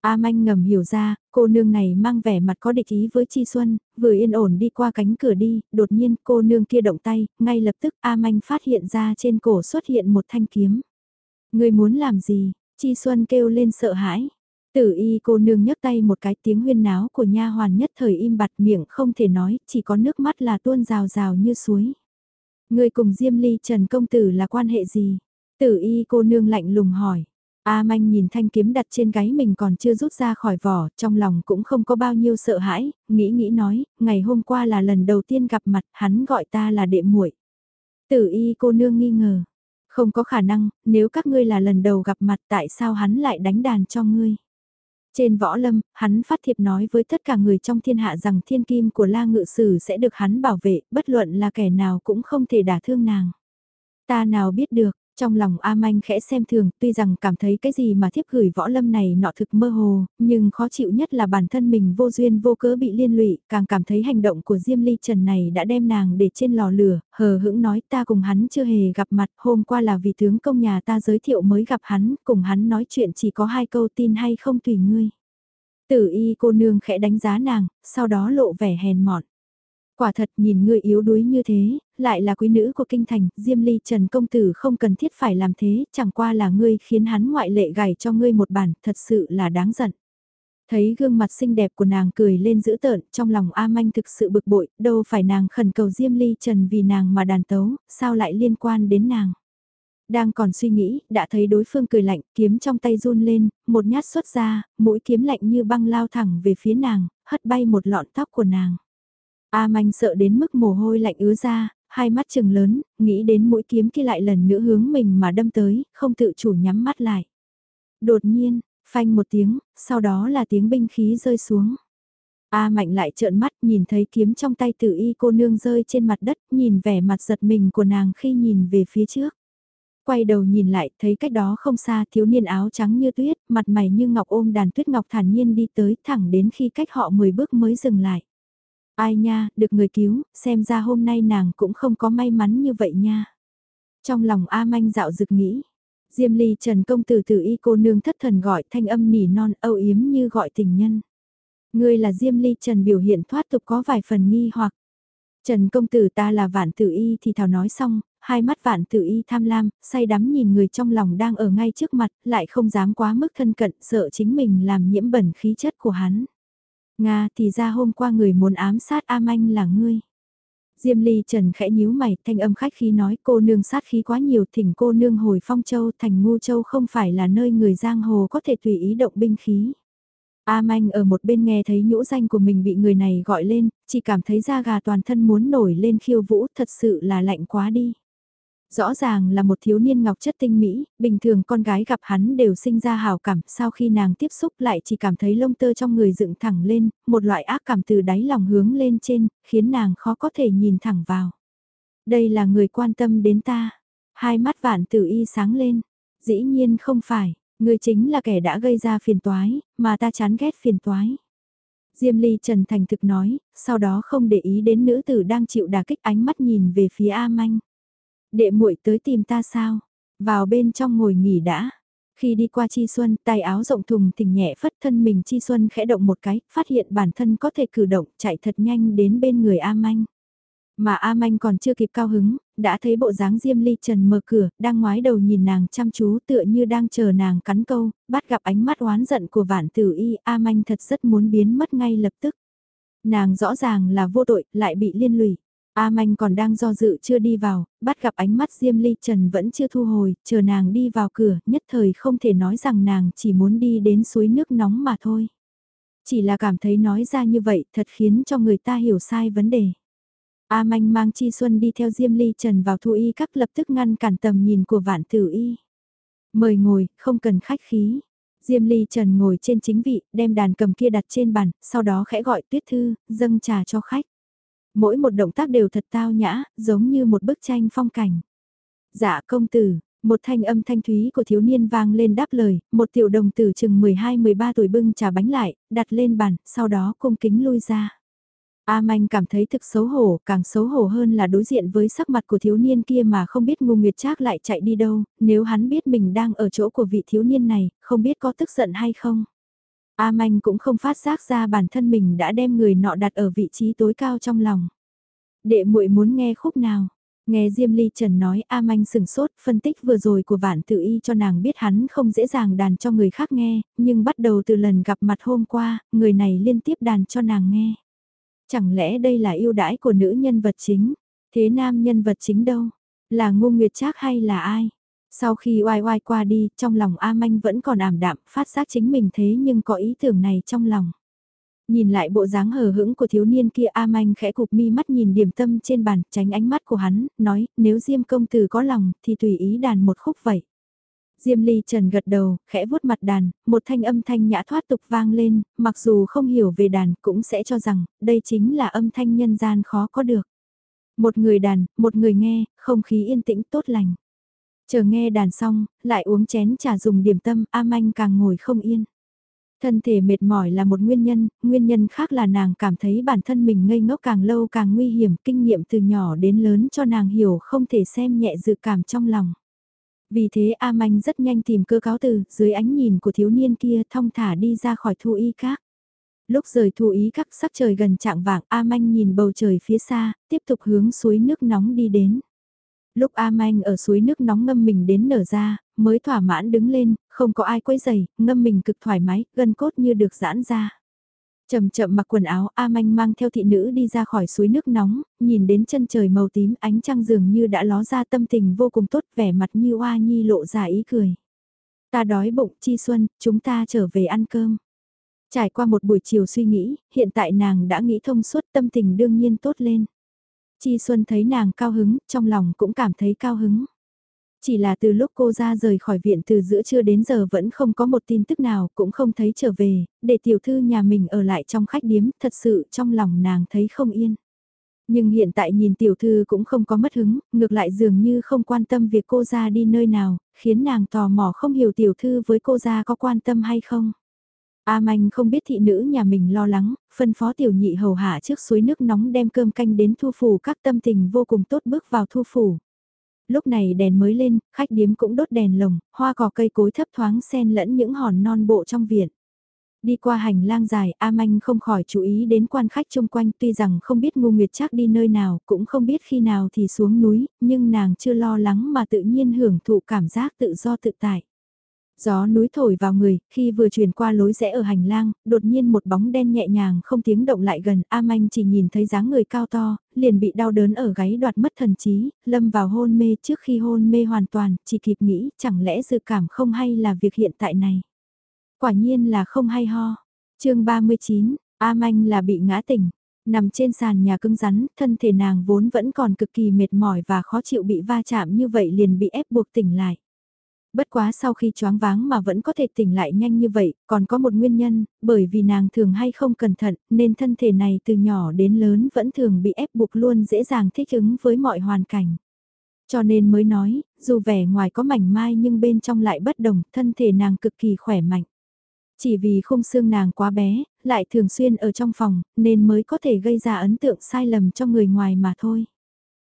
A Manh ngầm hiểu ra, cô nương này mang vẻ mặt có địch ý với Chi Xuân, vừa yên ổn đi qua cánh cửa đi, đột nhiên cô nương kia động tay, ngay lập tức A Manh phát hiện ra trên cổ xuất hiện một thanh kiếm. Người muốn làm gì? Chi Xuân kêu lên sợ hãi. Tử y cô nương nhấc tay một cái tiếng huyên náo của nha hoàn nhất thời im bặt miệng không thể nói, chỉ có nước mắt là tuôn rào rào như suối. Người cùng Diêm Ly Trần Công Tử là quan hệ gì? Tử y cô nương lạnh lùng hỏi. A manh nhìn thanh kiếm đặt trên gáy mình còn chưa rút ra khỏi vỏ, trong lòng cũng không có bao nhiêu sợ hãi, nghĩ nghĩ nói, ngày hôm qua là lần đầu tiên gặp mặt, hắn gọi ta là đệ muội. Tử y cô nương nghi ngờ, không có khả năng, nếu các ngươi là lần đầu gặp mặt tại sao hắn lại đánh đàn cho ngươi? Trên võ lâm, hắn phát thiệp nói với tất cả người trong thiên hạ rằng thiên kim của la ngự sử sẽ được hắn bảo vệ, bất luận là kẻ nào cũng không thể đả thương nàng. Ta nào biết được, trong lòng A Manh khẽ xem thường, tuy rằng cảm thấy cái gì mà thiếp gửi võ lâm này nọ thực mơ hồ, nhưng khó chịu nhất là bản thân mình vô duyên vô cớ bị liên lụy, càng cảm thấy hành động của Diêm Ly Trần này đã đem nàng để trên lò lửa, hờ hững nói ta cùng hắn chưa hề gặp mặt, hôm qua là vì tướng công nhà ta giới thiệu mới gặp hắn, cùng hắn nói chuyện chỉ có hai câu tin hay không tùy ngươi. Tử y cô nương khẽ đánh giá nàng, sau đó lộ vẻ hèn mọn. Quả thật nhìn ngươi yếu đuối như thế, lại là quý nữ của kinh thành, Diêm Ly Trần Công Tử không cần thiết phải làm thế, chẳng qua là ngươi khiến hắn ngoại lệ gảy cho ngươi một bản, thật sự là đáng giận. Thấy gương mặt xinh đẹp của nàng cười lên dữ tợn, trong lòng A Manh thực sự bực bội, đâu phải nàng khẩn cầu Diêm Ly Trần vì nàng mà đàn tấu, sao lại liên quan đến nàng. Đang còn suy nghĩ, đã thấy đối phương cười lạnh, kiếm trong tay run lên, một nhát xuất ra, mũi kiếm lạnh như băng lao thẳng về phía nàng, hất bay một lọn tóc của nàng. A manh sợ đến mức mồ hôi lạnh ứa ra, hai mắt trừng lớn, nghĩ đến mũi kiếm kia lại lần nữa hướng mình mà đâm tới, không tự chủ nhắm mắt lại. Đột nhiên, phanh một tiếng, sau đó là tiếng binh khí rơi xuống. A Mạnh lại trợn mắt nhìn thấy kiếm trong tay tử y cô nương rơi trên mặt đất, nhìn vẻ mặt giật mình của nàng khi nhìn về phía trước. Quay đầu nhìn lại, thấy cách đó không xa thiếu niên áo trắng như tuyết, mặt mày như ngọc ôm đàn tuyết ngọc thản nhiên đi tới thẳng đến khi cách họ 10 bước mới dừng lại. Ai nha, được người cứu, xem ra hôm nay nàng cũng không có may mắn như vậy nha. Trong lòng A Manh dạo dực nghĩ, Diêm ly Trần công tử tử y cô nương thất thần gọi thanh âm nỉ non âu yếm như gọi tình nhân. Ngươi là Diêm ly Trần biểu hiện thoát tục có vài phần nghi hoặc. Trần công tử ta là vạn tử y thì thảo nói xong, hai mắt vạn tử y tham lam, say đắm nhìn người trong lòng đang ở ngay trước mặt, lại không dám quá mức thân cận, sợ chính mình làm nhiễm bẩn khí chất của hắn. Nga thì ra hôm qua người muốn ám sát A Manh là ngươi. Diêm ly trần khẽ nhíu mày, thanh âm khách khí nói cô nương sát khí quá nhiều thỉnh cô nương hồi phong châu thành ngu châu không phải là nơi người giang hồ có thể tùy ý động binh khí. A Manh ở một bên nghe thấy nhũ danh của mình bị người này gọi lên, chỉ cảm thấy da gà toàn thân muốn nổi lên khiêu vũ thật sự là lạnh quá đi. Rõ ràng là một thiếu niên ngọc chất tinh mỹ, bình thường con gái gặp hắn đều sinh ra hào cảm, sau khi nàng tiếp xúc lại chỉ cảm thấy lông tơ trong người dựng thẳng lên, một loại ác cảm từ đáy lòng hướng lên trên, khiến nàng khó có thể nhìn thẳng vào. Đây là người quan tâm đến ta. Hai mắt vạn tử y sáng lên. Dĩ nhiên không phải, người chính là kẻ đã gây ra phiền toái, mà ta chán ghét phiền toái. Diêm Ly Trần Thành thực nói, sau đó không để ý đến nữ tử đang chịu đả kích ánh mắt nhìn về phía A Manh. Đệ muội tới tìm ta sao? Vào bên trong ngồi nghỉ đã. Khi đi qua Chi Xuân, tay áo rộng thùng thình nhẹ phất thân mình Chi Xuân khẽ động một cái, phát hiện bản thân có thể cử động, chạy thật nhanh đến bên người A Manh. Mà A Manh còn chưa kịp cao hứng, đã thấy bộ dáng Diêm Ly Trần mở cửa, đang ngoái đầu nhìn nàng chăm chú tựa như đang chờ nàng cắn câu, bắt gặp ánh mắt oán giận của vạn tử y, A Manh thật rất muốn biến mất ngay lập tức. Nàng rõ ràng là vô tội, lại bị liên lụy. A Manh còn đang do dự chưa đi vào, bắt gặp ánh mắt Diêm Ly Trần vẫn chưa thu hồi, chờ nàng đi vào cửa, nhất thời không thể nói rằng nàng chỉ muốn đi đến suối nước nóng mà thôi. Chỉ là cảm thấy nói ra như vậy thật khiến cho người ta hiểu sai vấn đề. A Manh mang Chi Xuân đi theo Diêm Ly Trần vào thu y các lập tức ngăn cản tầm nhìn của vạn tử y. Mời ngồi, không cần khách khí. Diêm Ly Trần ngồi trên chính vị, đem đàn cầm kia đặt trên bàn, sau đó khẽ gọi tuyết thư, dâng trà cho khách mỗi một động tác đều thật tao nhã, giống như một bức tranh phong cảnh. Dạ công tử, một thanh âm thanh thúy của thiếu niên vang lên đáp lời, một tiểu đồng tử chừng 12-13 tuổi bưng trà bánh lại, đặt lên bàn, sau đó cung kính lui ra. A Manh cảm thấy thực xấu hổ, càng xấu hổ hơn là đối diện với sắc mặt của thiếu niên kia mà không biết Ngô Nguyệt Trác lại chạy đi đâu, nếu hắn biết mình đang ở chỗ của vị thiếu niên này, không biết có tức giận hay không. A Manh cũng không phát giác ra bản thân mình đã đem người nọ đặt ở vị trí tối cao trong lòng. Đệ muội muốn nghe khúc nào? Nghe Diêm Ly Trần nói A Manh sừng sốt, phân tích vừa rồi của vạn tự y cho nàng biết hắn không dễ dàng đàn cho người khác nghe, nhưng bắt đầu từ lần gặp mặt hôm qua, người này liên tiếp đàn cho nàng nghe. Chẳng lẽ đây là yêu đãi của nữ nhân vật chính? Thế nam nhân vật chính đâu? Là Ngô nguyệt trác hay là ai? Sau khi oai oai qua đi, trong lòng A Manh vẫn còn ảm đạm, phát giác chính mình thế nhưng có ý tưởng này trong lòng. Nhìn lại bộ dáng hờ hững của thiếu niên kia A Manh khẽ cụp mi mắt nhìn điểm tâm trên bàn, tránh ánh mắt của hắn, nói, nếu Diêm công tử có lòng, thì tùy ý đàn một khúc vậy. Diêm Ly Trần gật đầu, khẽ vuốt mặt đàn, một thanh âm thanh nhã thoát tục vang lên, mặc dù không hiểu về đàn cũng sẽ cho rằng, đây chính là âm thanh nhân gian khó có được. Một người đàn, một người nghe, không khí yên tĩnh tốt lành. Chờ nghe đàn xong, lại uống chén trà dùng điểm tâm, A Manh càng ngồi không yên. Thân thể mệt mỏi là một nguyên nhân, nguyên nhân khác là nàng cảm thấy bản thân mình ngây ngốc càng lâu càng nguy hiểm, kinh nghiệm từ nhỏ đến lớn cho nàng hiểu không thể xem nhẹ dự cảm trong lòng. Vì thế A Manh rất nhanh tìm cơ cáo từ, dưới ánh nhìn của thiếu niên kia thong thả đi ra khỏi thu y các. Lúc rời thu ý các sắc trời gần trạng vạng A Manh nhìn bầu trời phía xa, tiếp tục hướng suối nước nóng đi đến. Lúc A Manh ở suối nước nóng ngâm mình đến nở ra, mới thỏa mãn đứng lên, không có ai quấy giày, ngâm mình cực thoải mái, gân cốt như được giãn ra. Chậm chậm mặc quần áo A Manh mang theo thị nữ đi ra khỏi suối nước nóng, nhìn đến chân trời màu tím ánh trăng dường như đã ló ra tâm tình vô cùng tốt vẻ mặt như oa nhi lộ ra ý cười. Ta đói bụng chi xuân, chúng ta trở về ăn cơm. Trải qua một buổi chiều suy nghĩ, hiện tại nàng đã nghĩ thông suốt tâm tình đương nhiên tốt lên. Chi Xuân thấy nàng cao hứng, trong lòng cũng cảm thấy cao hứng. Chỉ là từ lúc cô ra rời khỏi viện từ giữa trưa đến giờ vẫn không có một tin tức nào, cũng không thấy trở về, để tiểu thư nhà mình ở lại trong khách điếm, thật sự trong lòng nàng thấy không yên. Nhưng hiện tại nhìn tiểu thư cũng không có mất hứng, ngược lại dường như không quan tâm việc cô ra đi nơi nào, khiến nàng tò mò không hiểu tiểu thư với cô ra có quan tâm hay không. A Manh không biết thị nữ nhà mình lo lắng, phân phó tiểu nhị hầu hạ trước suối nước nóng đem cơm canh đến thu phủ các tâm tình vô cùng tốt bước vào thu phủ. Lúc này đèn mới lên, khách điếm cũng đốt đèn lồng, hoa cỏ cây cối thấp thoáng xen lẫn những hòn non bộ trong viện. Đi qua hành lang dài, A Manh không khỏi chú ý đến quan khách chung quanh tuy rằng không biết ngu nguyệt chắc đi nơi nào, cũng không biết khi nào thì xuống núi, nhưng nàng chưa lo lắng mà tự nhiên hưởng thụ cảm giác tự do tự tại. Gió núi thổi vào người, khi vừa chuyển qua lối rẽ ở hành lang, đột nhiên một bóng đen nhẹ nhàng không tiếng động lại gần, A Manh chỉ nhìn thấy dáng người cao to, liền bị đau đớn ở gáy đoạt mất thần trí, lâm vào hôn mê trước khi hôn mê hoàn toàn, chỉ kịp nghĩ chẳng lẽ dự cảm không hay là việc hiện tại này. Quả nhiên là không hay ho. chương 39, A Manh là bị ngã tỉnh. Nằm trên sàn nhà cứng rắn, thân thể nàng vốn vẫn còn cực kỳ mệt mỏi và khó chịu bị va chạm như vậy liền bị ép buộc tỉnh lại. Bất quá sau khi choáng váng mà vẫn có thể tỉnh lại nhanh như vậy, còn có một nguyên nhân, bởi vì nàng thường hay không cẩn thận, nên thân thể này từ nhỏ đến lớn vẫn thường bị ép buộc luôn dễ dàng thích ứng với mọi hoàn cảnh. Cho nên mới nói, dù vẻ ngoài có mảnh mai nhưng bên trong lại bất đồng, thân thể nàng cực kỳ khỏe mạnh. Chỉ vì khung xương nàng quá bé, lại thường xuyên ở trong phòng, nên mới có thể gây ra ấn tượng sai lầm cho người ngoài mà thôi.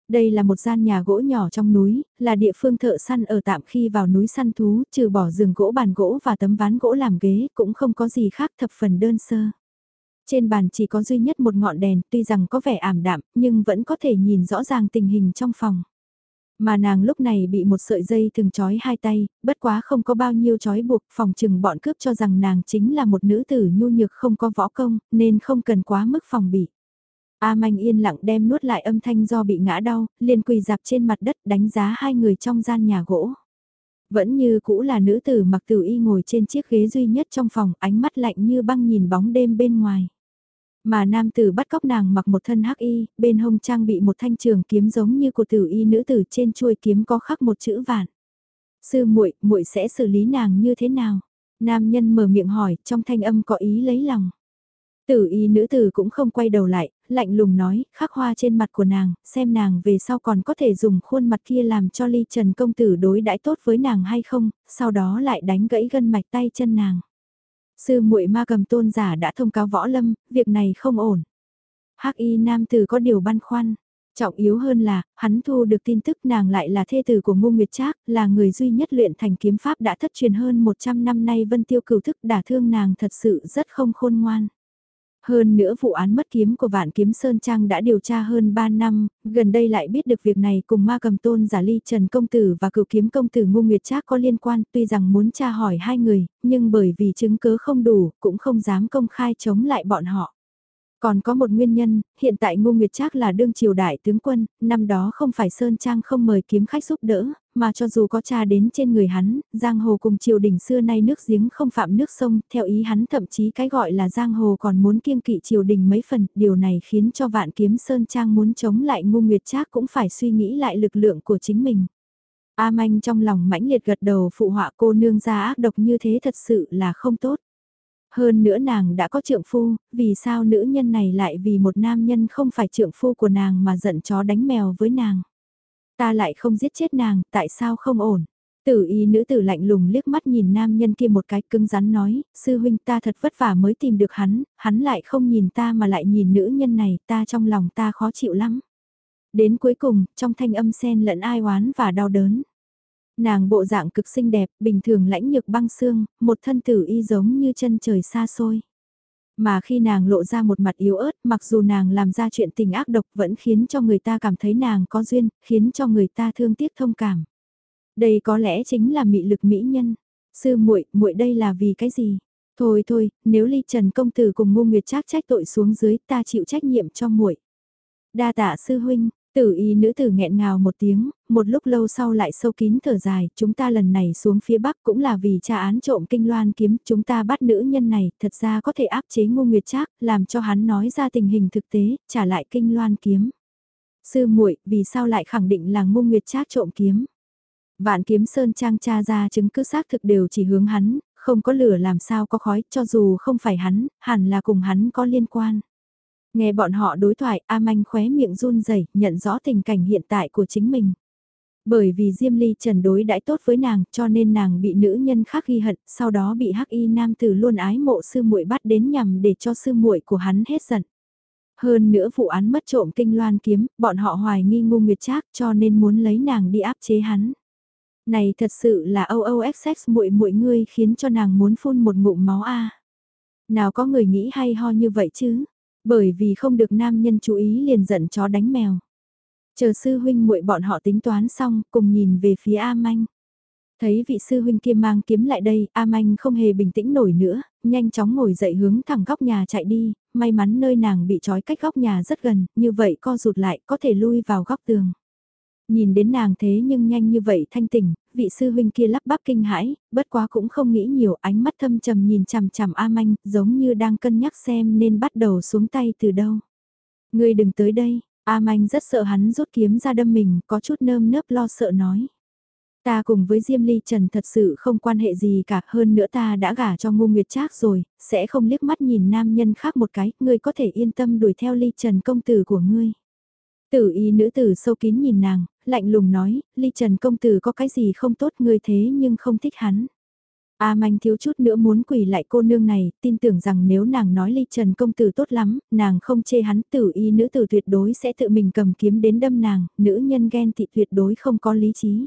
Đây là một gian nhà gỗ nhỏ trong núi, là địa phương thợ săn ở tạm khi vào núi săn thú, trừ bỏ giường gỗ bàn gỗ và tấm ván gỗ làm ghế, cũng không có gì khác thập phần đơn sơ. Trên bàn chỉ có duy nhất một ngọn đèn, tuy rằng có vẻ ảm đạm, nhưng vẫn có thể nhìn rõ ràng tình hình trong phòng. Mà nàng lúc này bị một sợi dây thường trói hai tay, bất quá không có bao nhiêu trói buộc, phòng trừng bọn cướp cho rằng nàng chính là một nữ tử nhu nhược không có võ công, nên không cần quá mức phòng bị. A Manh yên lặng đem nuốt lại âm thanh do bị ngã đau, liền quỳ dạp trên mặt đất đánh giá hai người trong gian nhà gỗ. Vẫn như cũ là nữ tử mặc tử y ngồi trên chiếc ghế duy nhất trong phòng, ánh mắt lạnh như băng nhìn bóng đêm bên ngoài. Mà nam tử bắt cóc nàng mặc một thân hắc y, bên hông trang bị một thanh trường kiếm giống như của tử y nữ tử trên chuôi kiếm có khắc một chữ vạn. Sư muội, muội sẽ xử lý nàng như thế nào? Nam nhân mở miệng hỏi, trong thanh âm có ý lấy lòng. Tử y nữ tử cũng không quay đầu lại, lạnh lùng nói, khắc hoa trên mặt của nàng, xem nàng về sau còn có thể dùng khuôn mặt kia làm cho ly trần công tử đối đãi tốt với nàng hay không, sau đó lại đánh gãy gân mạch tay chân nàng. Sư muội ma cầm tôn giả đã thông cáo võ lâm, việc này không ổn. hắc y nam tử có điều băn khoăn. Trọng yếu hơn là, hắn thu được tin tức nàng lại là thê tử của Ngô Nguyệt Trác, là người duy nhất luyện thành kiếm pháp đã thất truyền hơn 100 năm nay Vân Tiêu cửu thức đả thương nàng thật sự rất không khôn ngoan. Hơn nữa vụ án mất kiếm của Vạn Kiếm Sơn Trang đã điều tra hơn 3 năm, gần đây lại biết được việc này cùng ma cầm tôn giả ly Trần Công Tử và cựu kiếm công tử Ngu Nguyệt Trác có liên quan tuy rằng muốn tra hỏi hai người, nhưng bởi vì chứng cứ không đủ, cũng không dám công khai chống lại bọn họ. Còn có một nguyên nhân, hiện tại Ngô Nguyệt Trác là đương triều đại tướng quân, năm đó không phải Sơn Trang không mời kiếm khách giúp đỡ, mà cho dù có cha đến trên người hắn, giang hồ cùng triều đình xưa nay nước giếng không phạm nước sông, theo ý hắn thậm chí cái gọi là giang hồ còn muốn kiêng kỵ triều đình mấy phần, điều này khiến cho vạn kiếm Sơn Trang muốn chống lại ngu Nguyệt Trác cũng phải suy nghĩ lại lực lượng của chính mình. A Manh trong lòng mãnh liệt gật đầu phụ họa cô nương ra ác độc như thế thật sự là không tốt. Hơn nữa nàng đã có trượng phu, vì sao nữ nhân này lại vì một nam nhân không phải trượng phu của nàng mà giận chó đánh mèo với nàng. Ta lại không giết chết nàng, tại sao không ổn? Tử y nữ tử lạnh lùng liếc mắt nhìn nam nhân kia một cái cứng rắn nói, sư huynh ta thật vất vả mới tìm được hắn, hắn lại không nhìn ta mà lại nhìn nữ nhân này, ta trong lòng ta khó chịu lắm. Đến cuối cùng, trong thanh âm sen lẫn ai oán và đau đớn. Nàng bộ dạng cực xinh đẹp, bình thường lãnh nhược băng xương, một thân tử y giống như chân trời xa xôi. Mà khi nàng lộ ra một mặt yếu ớt, mặc dù nàng làm ra chuyện tình ác độc vẫn khiến cho người ta cảm thấy nàng có duyên, khiến cho người ta thương tiếc thông cảm. Đây có lẽ chính là mị lực mỹ nhân. Sư muội, muội đây là vì cái gì? Thôi thôi, nếu Ly Trần công tử cùng Ngô Nguyệt Trác trách tội xuống dưới, ta chịu trách nhiệm cho muội. Đa tạ sư huynh, Tử y nữ tử nghẹn ngào một tiếng, một lúc lâu sau lại sâu kín thở dài, chúng ta lần này xuống phía bắc cũng là vì tra án trộm kinh loan kiếm, chúng ta bắt nữ nhân này, thật ra có thể áp chế ngô nguyệt trác, làm cho hắn nói ra tình hình thực tế, trả lại kinh loan kiếm. Sư muội vì sao lại khẳng định là ngô nguyệt trác trộm kiếm? Vạn kiếm sơn trang cha ra chứng cứ xác thực đều chỉ hướng hắn, không có lửa làm sao có khói, cho dù không phải hắn, hẳn là cùng hắn có liên quan. Nghe bọn họ đối thoại, A Manh khóe miệng run rẩy nhận rõ tình cảnh hiện tại của chính mình. Bởi vì Diêm Ly Trần đối đãi tốt với nàng, cho nên nàng bị nữ nhân khác ghi hận, sau đó bị Hắc Y nam tử luôn ái mộ sư muội bắt đến nhằm để cho sư muội của hắn hết giận. Hơn nữa vụ án mất trộm kinh loan kiếm, bọn họ hoài nghi ngu nguyệt trác cho nên muốn lấy nàng đi áp chế hắn. Này thật sự là Âu Âu XX muội muội ngươi khiến cho nàng muốn phun một ngụm máu a. Nào có người nghĩ hay ho như vậy chứ? Bởi vì không được nam nhân chú ý liền giận chó đánh mèo. Chờ sư huynh muội bọn họ tính toán xong, cùng nhìn về phía A Manh. Thấy vị sư huynh kia mang kiếm lại đây, A Manh không hề bình tĩnh nổi nữa, nhanh chóng ngồi dậy hướng thẳng góc nhà chạy đi, may mắn nơi nàng bị trói cách góc nhà rất gần, như vậy co rụt lại có thể lui vào góc tường. Nhìn đến nàng thế nhưng nhanh như vậy thanh tỉnh, vị sư huynh kia lắp bắp kinh hãi, bất quá cũng không nghĩ nhiều ánh mắt thâm trầm nhìn chằm chằm A Manh, giống như đang cân nhắc xem nên bắt đầu xuống tay từ đâu. Ngươi đừng tới đây, A Manh rất sợ hắn rút kiếm ra đâm mình, có chút nơm nớp lo sợ nói. Ta cùng với Diêm Ly Trần thật sự không quan hệ gì cả, hơn nữa ta đã gả cho Ngô Nguyệt Trác rồi, sẽ không liếc mắt nhìn nam nhân khác một cái, ngươi có thể yên tâm đuổi theo Ly Trần công tử của ngươi. Tử y nữ tử sâu kín nhìn nàng, lạnh lùng nói, Ly Trần công tử có cái gì không tốt ngươi thế nhưng không thích hắn. A manh thiếu chút nữa muốn quỳ lại cô nương này, tin tưởng rằng nếu nàng nói ly trần công tử tốt lắm, nàng không chê hắn tử y nữ tử tuyệt đối sẽ tự mình cầm kiếm đến đâm nàng, nữ nhân ghen tị tuyệt đối không có lý trí.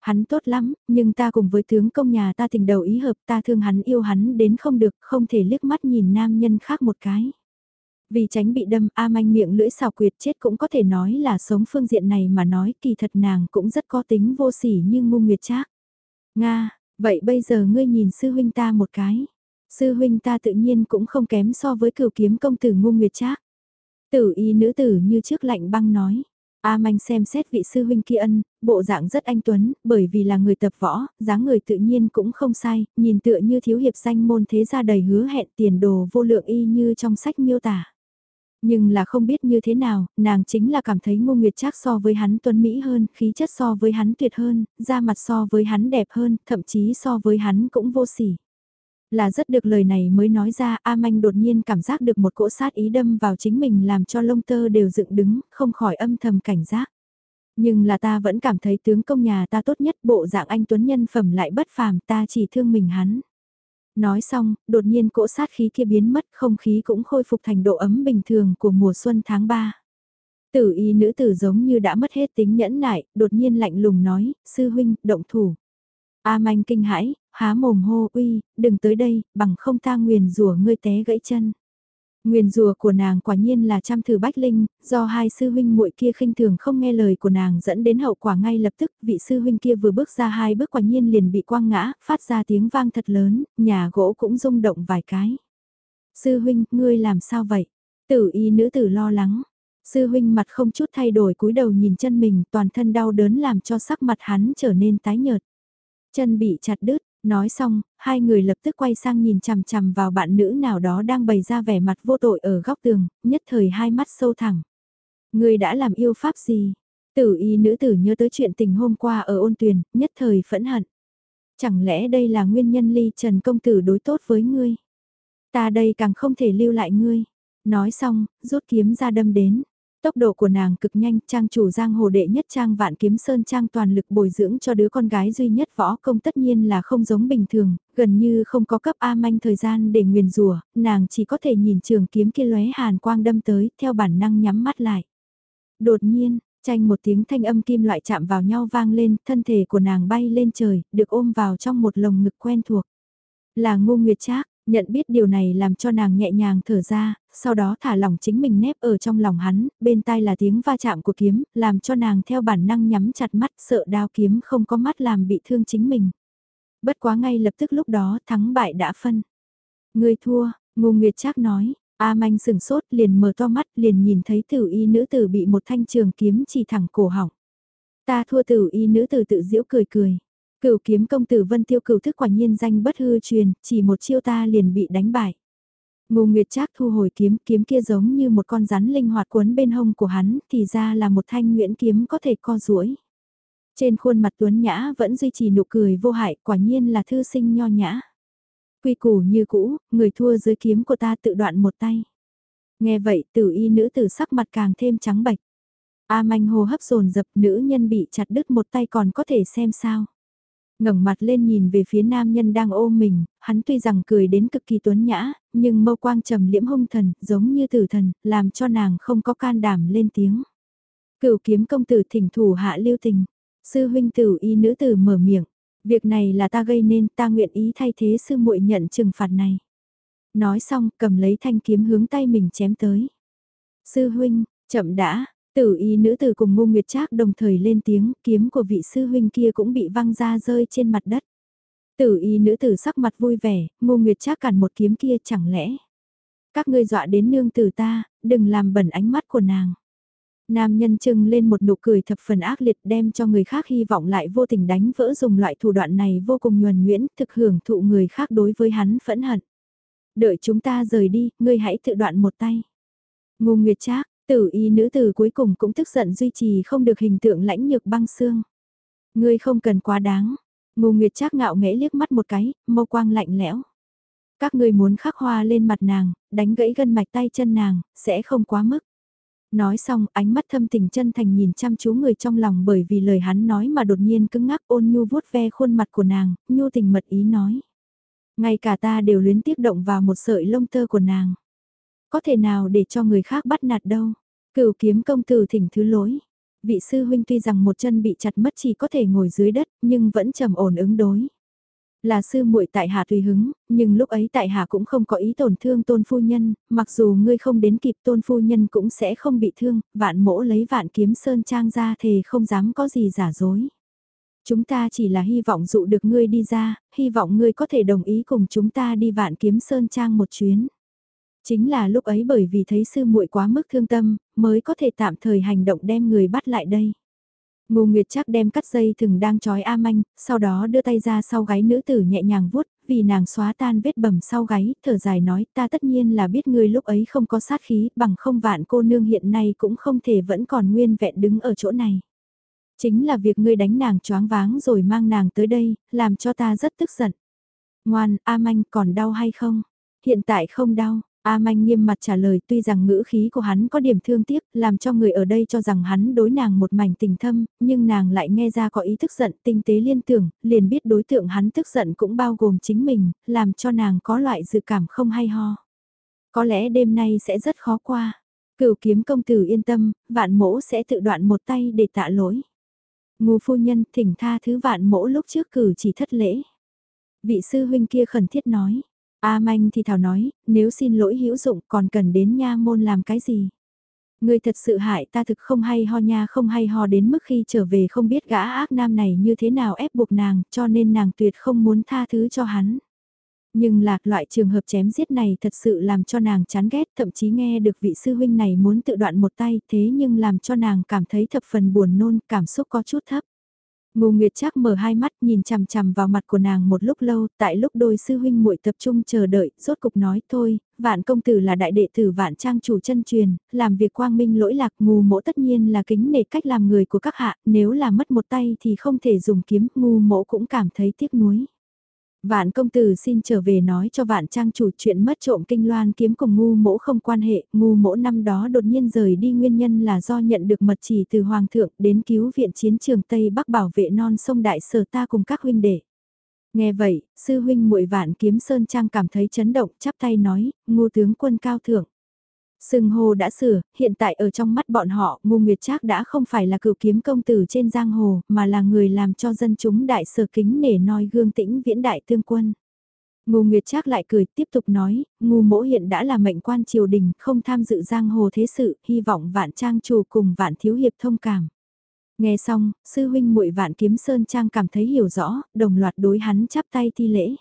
Hắn tốt lắm, nhưng ta cùng với tướng công nhà ta tình đầu ý hợp ta thương hắn yêu hắn đến không được, không thể liếc mắt nhìn nam nhân khác một cái. Vì tránh bị đâm A manh miệng lưỡi xào quyệt chết cũng có thể nói là sống phương diện này mà nói kỳ thật nàng cũng rất có tính vô sỉ như ngu nguyệt trác. Nga, vậy bây giờ ngươi nhìn sư huynh ta một cái. Sư huynh ta tự nhiên cũng không kém so với cửu kiếm công tử ngu nguyệt trác. Tử y nữ tử như trước lạnh băng nói. A Manh xem xét vị sư huynh kia ân, bộ dạng rất anh tuấn, bởi vì là người tập võ, dáng người tự nhiên cũng không sai, nhìn tựa như thiếu hiệp danh môn thế gia đầy hứa hẹn tiền đồ vô lượng y như trong sách miêu tả. Nhưng là không biết như thế nào, nàng chính là cảm thấy ngô nguyệt trác so với hắn tuấn Mỹ hơn, khí chất so với hắn tuyệt hơn, da mặt so với hắn đẹp hơn, thậm chí so với hắn cũng vô sỉ. Là rất được lời này mới nói ra A Manh đột nhiên cảm giác được một cỗ sát ý đâm vào chính mình làm cho lông tơ đều dựng đứng, không khỏi âm thầm cảnh giác. Nhưng là ta vẫn cảm thấy tướng công nhà ta tốt nhất bộ dạng anh Tuấn nhân phẩm lại bất phàm ta chỉ thương mình hắn. Nói xong, đột nhiên cỗ sát khí kia biến mất không khí cũng khôi phục thành độ ấm bình thường của mùa xuân tháng 3. Tử y nữ tử giống như đã mất hết tính nhẫn nại, đột nhiên lạnh lùng nói, sư huynh, động thủ. A manh kinh hãi, há mồm hô uy, đừng tới đây, bằng không ta nguyền rủa ngươi té gãy chân. Nguyền rùa của nàng quả nhiên là trăm thử bách linh, do hai sư huynh muội kia khinh thường không nghe lời của nàng dẫn đến hậu quả ngay lập tức, vị sư huynh kia vừa bước ra hai bước quả nhiên liền bị quăng ngã, phát ra tiếng vang thật lớn, nhà gỗ cũng rung động vài cái. Sư huynh, ngươi làm sao vậy? Tử y nữ tử lo lắng. Sư huynh mặt không chút thay đổi cúi đầu nhìn chân mình, toàn thân đau đớn làm cho sắc mặt hắn trở nên tái nhợt. Chân bị chặt đứt, Nói xong, hai người lập tức quay sang nhìn chằm chằm vào bạn nữ nào đó đang bày ra vẻ mặt vô tội ở góc tường, nhất thời hai mắt sâu thẳng. Người đã làm yêu pháp gì? Tử y nữ tử nhớ tới chuyện tình hôm qua ở ôn tuyền, nhất thời phẫn hận. Chẳng lẽ đây là nguyên nhân ly trần công tử đối tốt với ngươi? Ta đây càng không thể lưu lại ngươi. Nói xong, rút kiếm ra đâm đến. Tốc độ của nàng cực nhanh, trang chủ giang hồ đệ nhất trang vạn kiếm sơn trang toàn lực bồi dưỡng cho đứa con gái duy nhất võ công tất nhiên là không giống bình thường, gần như không có cấp A manh thời gian để nguyền rủa, nàng chỉ có thể nhìn trường kiếm kia lóe hàn quang đâm tới, theo bản năng nhắm mắt lại. Đột nhiên, tranh một tiếng thanh âm kim loại chạm vào nhau vang lên, thân thể của nàng bay lên trời, được ôm vào trong một lồng ngực quen thuộc. Là ngô nguyệt trác Nhận biết điều này làm cho nàng nhẹ nhàng thở ra, sau đó thả lỏng chính mình nép ở trong lòng hắn, bên tai là tiếng va chạm của kiếm, làm cho nàng theo bản năng nhắm chặt mắt sợ đao kiếm không có mắt làm bị thương chính mình. Bất quá ngay lập tức lúc đó thắng bại đã phân. Người thua, Ngô Nguyệt Trác nói, A Manh sừng sốt liền mở to mắt liền nhìn thấy tử y nữ tử bị một thanh trường kiếm chỉ thẳng cổ họng. Ta thua tử y nữ tử tự giễu cười cười. Cửu kiếm công tử Vân Tiêu cửu thức quả nhiên danh bất hư truyền, chỉ một chiêu ta liền bị đánh bại. Ngô Nguyệt Trác thu hồi kiếm, kiếm kia giống như một con rắn linh hoạt cuốn bên hông của hắn, thì ra là một thanh nguyễn kiếm có thể co duỗi. Trên khuôn mặt Tuấn Nhã vẫn duy trì nụ cười vô hại, quả nhiên là thư sinh nho nhã. Quy củ như cũ, người thua dưới kiếm của ta tự đoạn một tay. Nghe vậy tử y nữ tử sắc mặt càng thêm trắng bạch. A manh hồ hấp dồn dập nữ nhân bị chặt đứt một tay còn có thể xem sao ngẩng mặt lên nhìn về phía nam nhân đang ôm mình, hắn tuy rằng cười đến cực kỳ tuấn nhã, nhưng mâu quang trầm liễm hung thần, giống như tử thần, làm cho nàng không có can đảm lên tiếng. Cửu kiếm công tử thỉnh thủ hạ lưu tình, sư huynh tử y nữ tử mở miệng, việc này là ta gây nên ta nguyện ý thay thế sư muội nhận trừng phạt này. Nói xong cầm lấy thanh kiếm hướng tay mình chém tới. Sư huynh, chậm đã, Tử y nữ tử cùng Ngô Nguyệt Trác đồng thời lên tiếng, kiếm của vị sư huynh kia cũng bị văng ra rơi trên mặt đất. Tử y nữ tử sắc mặt vui vẻ, Ngô Nguyệt Trác cản một kiếm kia chẳng lẽ. Các ngươi dọa đến nương tử ta, đừng làm bẩn ánh mắt của nàng. Nam nhân trưng lên một nụ cười thập phần ác liệt đem cho người khác hy vọng lại vô tình đánh vỡ dùng loại thủ đoạn này vô cùng nhuần nhuyễn thực hưởng thụ người khác đối với hắn phẫn hận. Đợi chúng ta rời đi, ngươi hãy tự đoạn một tay. Ngô Nguyệt Trác, Tử y nữ tử cuối cùng cũng tức giận duy trì không được hình tượng lãnh nhược băng xương. Ngươi không cần quá đáng. Ngô Nguyệt Trác ngạo nghễ liếc mắt một cái, mâu quang lạnh lẽo. Các ngươi muốn khắc hoa lên mặt nàng, đánh gãy gân mạch tay chân nàng, sẽ không quá mức. Nói xong, ánh mắt thâm tình chân thành nhìn chăm chú người trong lòng bởi vì lời hắn nói mà đột nhiên cứng ngắc ôn nhu vuốt ve khuôn mặt của nàng, nhu tình mật ý nói. Ngay cả ta đều luyến tiếc động vào một sợi lông tơ của nàng. Có thể nào để cho người khác bắt nạt đâu. Cửu kiếm công tử thỉnh thứ lỗi. Vị sư huynh tuy rằng một chân bị chặt mất chỉ có thể ngồi dưới đất nhưng vẫn trầm ổn ứng đối. Là sư muội tại hạ tùy hứng, nhưng lúc ấy tại hạ cũng không có ý tổn thương tôn phu nhân, mặc dù ngươi không đến kịp tôn phu nhân cũng sẽ không bị thương, vạn mỗ lấy vạn kiếm sơn trang ra thề không dám có gì giả dối. Chúng ta chỉ là hy vọng dụ được ngươi đi ra, hy vọng ngươi có thể đồng ý cùng chúng ta đi vạn kiếm sơn trang một chuyến. Chính là lúc ấy bởi vì thấy sư muội quá mức thương tâm, mới có thể tạm thời hành động đem người bắt lại đây. Ngô Nguyệt chắc đem cắt dây thừng đang trói A Manh, sau đó đưa tay ra sau gáy nữ tử nhẹ nhàng vuốt, vì nàng xóa tan vết bầm sau gáy, thở dài nói ta tất nhiên là biết ngươi lúc ấy không có sát khí, bằng không vạn cô nương hiện nay cũng không thể vẫn còn nguyên vẹn đứng ở chỗ này. Chính là việc ngươi đánh nàng choáng váng rồi mang nàng tới đây, làm cho ta rất tức giận. Ngoan, A Manh còn đau hay không? Hiện tại không đau, A Manh nghiêm mặt trả lời tuy rằng ngữ khí của hắn có điểm thương tiếc, làm cho người ở đây cho rằng hắn đối nàng một mảnh tình thâm, nhưng nàng lại nghe ra có ý thức giận tinh tế liên tưởng, liền biết đối tượng hắn tức giận cũng bao gồm chính mình, làm cho nàng có loại dự cảm không hay ho. Có lẽ đêm nay sẽ rất khó qua. Cửu kiếm công tử yên tâm, vạn mỗ sẽ tự đoạn một tay để tạ lỗi. Ngô phu nhân thỉnh tha thứ vạn mỗ lúc trước cử chỉ thất lễ. Vị sư huynh kia khẩn thiết nói A Manh thì thảo nói, nếu xin lỗi hữu dụng còn cần đến nha môn làm cái gì? Người thật sự hại ta thực không hay ho nha không hay ho đến mức khi trở về không biết gã ác nam này như thế nào ép buộc nàng cho nên nàng tuyệt không muốn tha thứ cho hắn. Nhưng lạc loại trường hợp chém giết này thật sự làm cho nàng chán ghét thậm chí nghe được vị sư huynh này muốn tự đoạn một tay thế nhưng làm cho nàng cảm thấy thập phần buồn nôn cảm xúc có chút thấp. Ngô Nguyệt chắc mở hai mắt nhìn chằm chằm vào mặt của nàng một lúc lâu, tại lúc đôi sư huynh muội tập trung chờ đợi, rốt cục nói thôi, vạn công tử là đại đệ tử vạn trang chủ chân truyền, làm việc quang minh lỗi lạc ngu mỗ tất nhiên là kính nể cách làm người của các hạ, nếu là mất một tay thì không thể dùng kiếm, ngu mỗ cũng cảm thấy tiếc nuối. Vạn công tử xin trở về nói cho vạn trang chủ chuyện mất trộm kinh loan kiếm cùng ngu mỗ không quan hệ, ngu mỗ năm đó đột nhiên rời đi nguyên nhân là do nhận được mật chỉ từ Hoàng thượng đến cứu viện chiến trường Tây Bắc bảo vệ non sông Đại Sở ta cùng các huynh đệ. Nghe vậy, sư huynh muội vạn kiếm sơn trang cảm thấy chấn động chắp tay nói, ngu tướng quân cao thượng. Sừng hồ đã sửa, hiện tại ở trong mắt bọn họ, Ngô Nguyệt Trác đã không phải là cựu kiếm công tử trên giang hồ, mà là người làm cho dân chúng đại sở kính nể noi gương tĩnh viễn đại tương quân. Ngô Nguyệt Trác lại cười tiếp tục nói, Ngô Mỗ hiện đã là mệnh quan triều đình, không tham dự giang hồ thế sự, hy vọng vạn trang chủ cùng vạn thiếu hiệp thông cảm. Nghe xong, sư huynh muội vạn kiếm sơn trang cảm thấy hiểu rõ, đồng loạt đối hắn chắp tay thi lễ.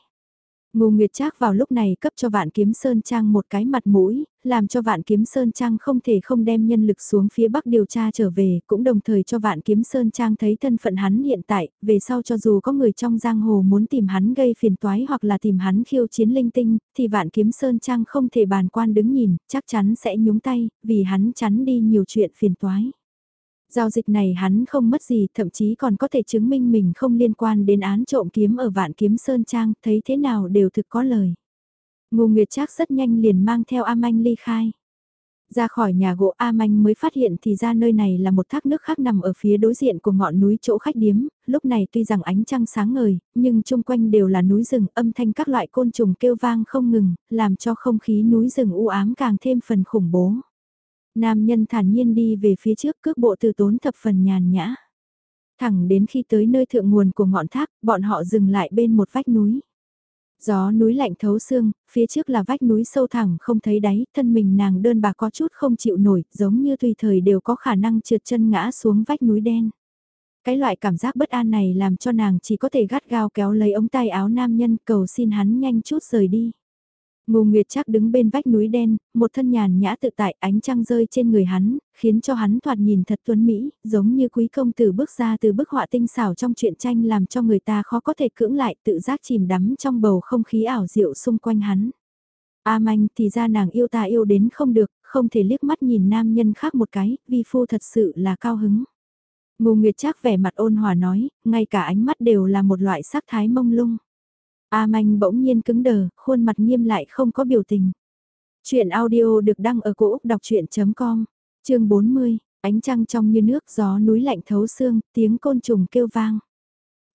Ngô Nguyệt Trác vào lúc này cấp cho Vạn Kiếm Sơn Trang một cái mặt mũi, làm cho Vạn Kiếm Sơn Trang không thể không đem nhân lực xuống phía Bắc điều tra trở về, cũng đồng thời cho Vạn Kiếm Sơn Trang thấy thân phận hắn hiện tại, về sau cho dù có người trong giang hồ muốn tìm hắn gây phiền toái hoặc là tìm hắn khiêu chiến linh tinh, thì Vạn Kiếm Sơn Trang không thể bàn quan đứng nhìn, chắc chắn sẽ nhúng tay, vì hắn chắn đi nhiều chuyện phiền toái. Giao dịch này hắn không mất gì, thậm chí còn có thể chứng minh mình không liên quan đến án trộm kiếm ở Vạn Kiếm Sơn Trang, thấy thế nào đều thực có lời. Ngô Nguyệt Trác rất nhanh liền mang theo A Manh ly khai. Ra khỏi nhà gỗ A Manh mới phát hiện thì ra nơi này là một thác nước khác nằm ở phía đối diện của ngọn núi chỗ khách điếm, lúc này tuy rằng ánh trăng sáng ngời, nhưng chung quanh đều là núi rừng âm thanh các loại côn trùng kêu vang không ngừng, làm cho không khí núi rừng u ám càng thêm phần khủng bố. Nam nhân thản nhiên đi về phía trước cước bộ từ tốn thập phần nhàn nhã. Thẳng đến khi tới nơi thượng nguồn của ngọn thác, bọn họ dừng lại bên một vách núi. Gió núi lạnh thấu xương, phía trước là vách núi sâu thẳng không thấy đáy, thân mình nàng đơn bà có chút không chịu nổi, giống như tùy thời đều có khả năng trượt chân ngã xuống vách núi đen. Cái loại cảm giác bất an này làm cho nàng chỉ có thể gắt gao kéo lấy ống tay áo nam nhân cầu xin hắn nhanh chút rời đi. Ngô Nguyệt chắc đứng bên vách núi đen, một thân nhàn nhã tự tại ánh trăng rơi trên người hắn, khiến cho hắn thoạt nhìn thật tuấn Mỹ, giống như quý công tử bước ra từ bức họa tinh xảo trong truyện tranh làm cho người ta khó có thể cưỡng lại tự giác chìm đắm trong bầu không khí ảo diệu xung quanh hắn. A manh thì ra nàng yêu ta yêu đến không được, không thể liếc mắt nhìn nam nhân khác một cái, vi phu thật sự là cao hứng. Ngô Nguyệt Trác vẻ mặt ôn hòa nói, ngay cả ánh mắt đều là một loại sắc thái mông lung. A Manh bỗng nhiên cứng đờ, khuôn mặt nghiêm lại không có biểu tình. Chuyện audio được đăng ở cổ Úc đọc chuyện.com, chương 40, ánh trăng trong như nước gió núi lạnh thấu xương, tiếng côn trùng kêu vang.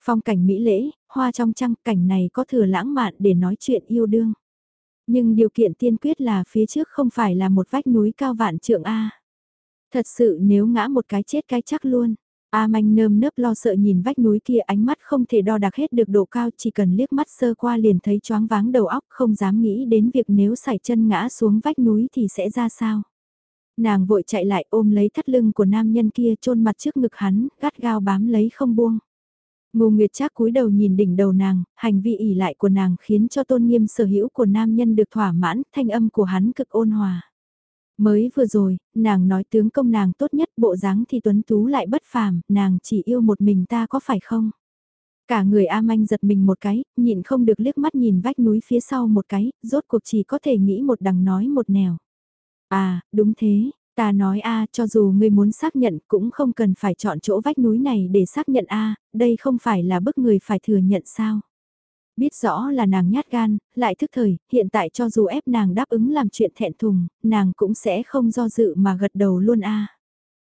Phong cảnh mỹ lễ, hoa trong trăng cảnh này có thừa lãng mạn để nói chuyện yêu đương. Nhưng điều kiện tiên quyết là phía trước không phải là một vách núi cao vạn trượng A. Thật sự nếu ngã một cái chết cái chắc luôn. A manh nơm nớp lo sợ nhìn vách núi kia ánh mắt không thể đo đạc hết được độ cao chỉ cần liếc mắt sơ qua liền thấy choáng váng đầu óc không dám nghĩ đến việc nếu sải chân ngã xuống vách núi thì sẽ ra sao. Nàng vội chạy lại ôm lấy thắt lưng của nam nhân kia chôn mặt trước ngực hắn, gắt gao bám lấy không buông. Ngô Nguyệt Trác cúi đầu nhìn đỉnh đầu nàng, hành vi ỉ lại của nàng khiến cho tôn nghiêm sở hữu của nam nhân được thỏa mãn, thanh âm của hắn cực ôn hòa. Mới vừa rồi, nàng nói tướng công nàng tốt nhất bộ dáng thì tuấn tú lại bất phàm, nàng chỉ yêu một mình ta có phải không? Cả người A Manh giật mình một cái, nhịn không được liếc mắt nhìn vách núi phía sau một cái, rốt cuộc chỉ có thể nghĩ một đằng nói một nẻo. À, đúng thế, ta nói A cho dù ngươi muốn xác nhận cũng không cần phải chọn chỗ vách núi này để xác nhận A, đây không phải là bức người phải thừa nhận sao. Biết rõ là nàng nhát gan, lại thức thời, hiện tại cho dù ép nàng đáp ứng làm chuyện thẹn thùng, nàng cũng sẽ không do dự mà gật đầu luôn a.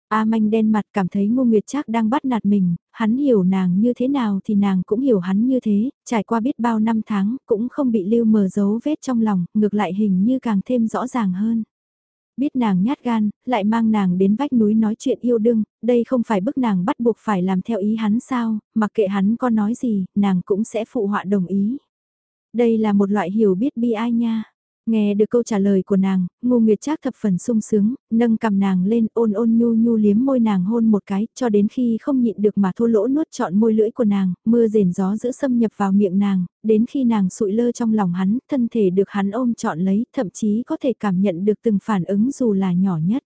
A manh đen mặt cảm thấy Ngô Nguyệt Trác đang bắt nạt mình, hắn hiểu nàng như thế nào thì nàng cũng hiểu hắn như thế, trải qua biết bao năm tháng, cũng không bị lưu mờ dấu vết trong lòng, ngược lại hình như càng thêm rõ ràng hơn. Biết nàng nhát gan, lại mang nàng đến vách núi nói chuyện yêu đương, đây không phải bức nàng bắt buộc phải làm theo ý hắn sao, mặc kệ hắn có nói gì, nàng cũng sẽ phụ họa đồng ý. Đây là một loại hiểu biết bi ai nha. Nghe được câu trả lời của nàng, Ngô Nguyệt Trác thập phần sung sướng, nâng cầm nàng lên ôn ôn nhu nhu liếm môi nàng hôn một cái, cho đến khi không nhịn được mà thô lỗ nuốt trọn môi lưỡi của nàng, mưa rền gió giữ xâm nhập vào miệng nàng, đến khi nàng sụi lơ trong lòng hắn, thân thể được hắn ôm trọn lấy, thậm chí có thể cảm nhận được từng phản ứng dù là nhỏ nhất.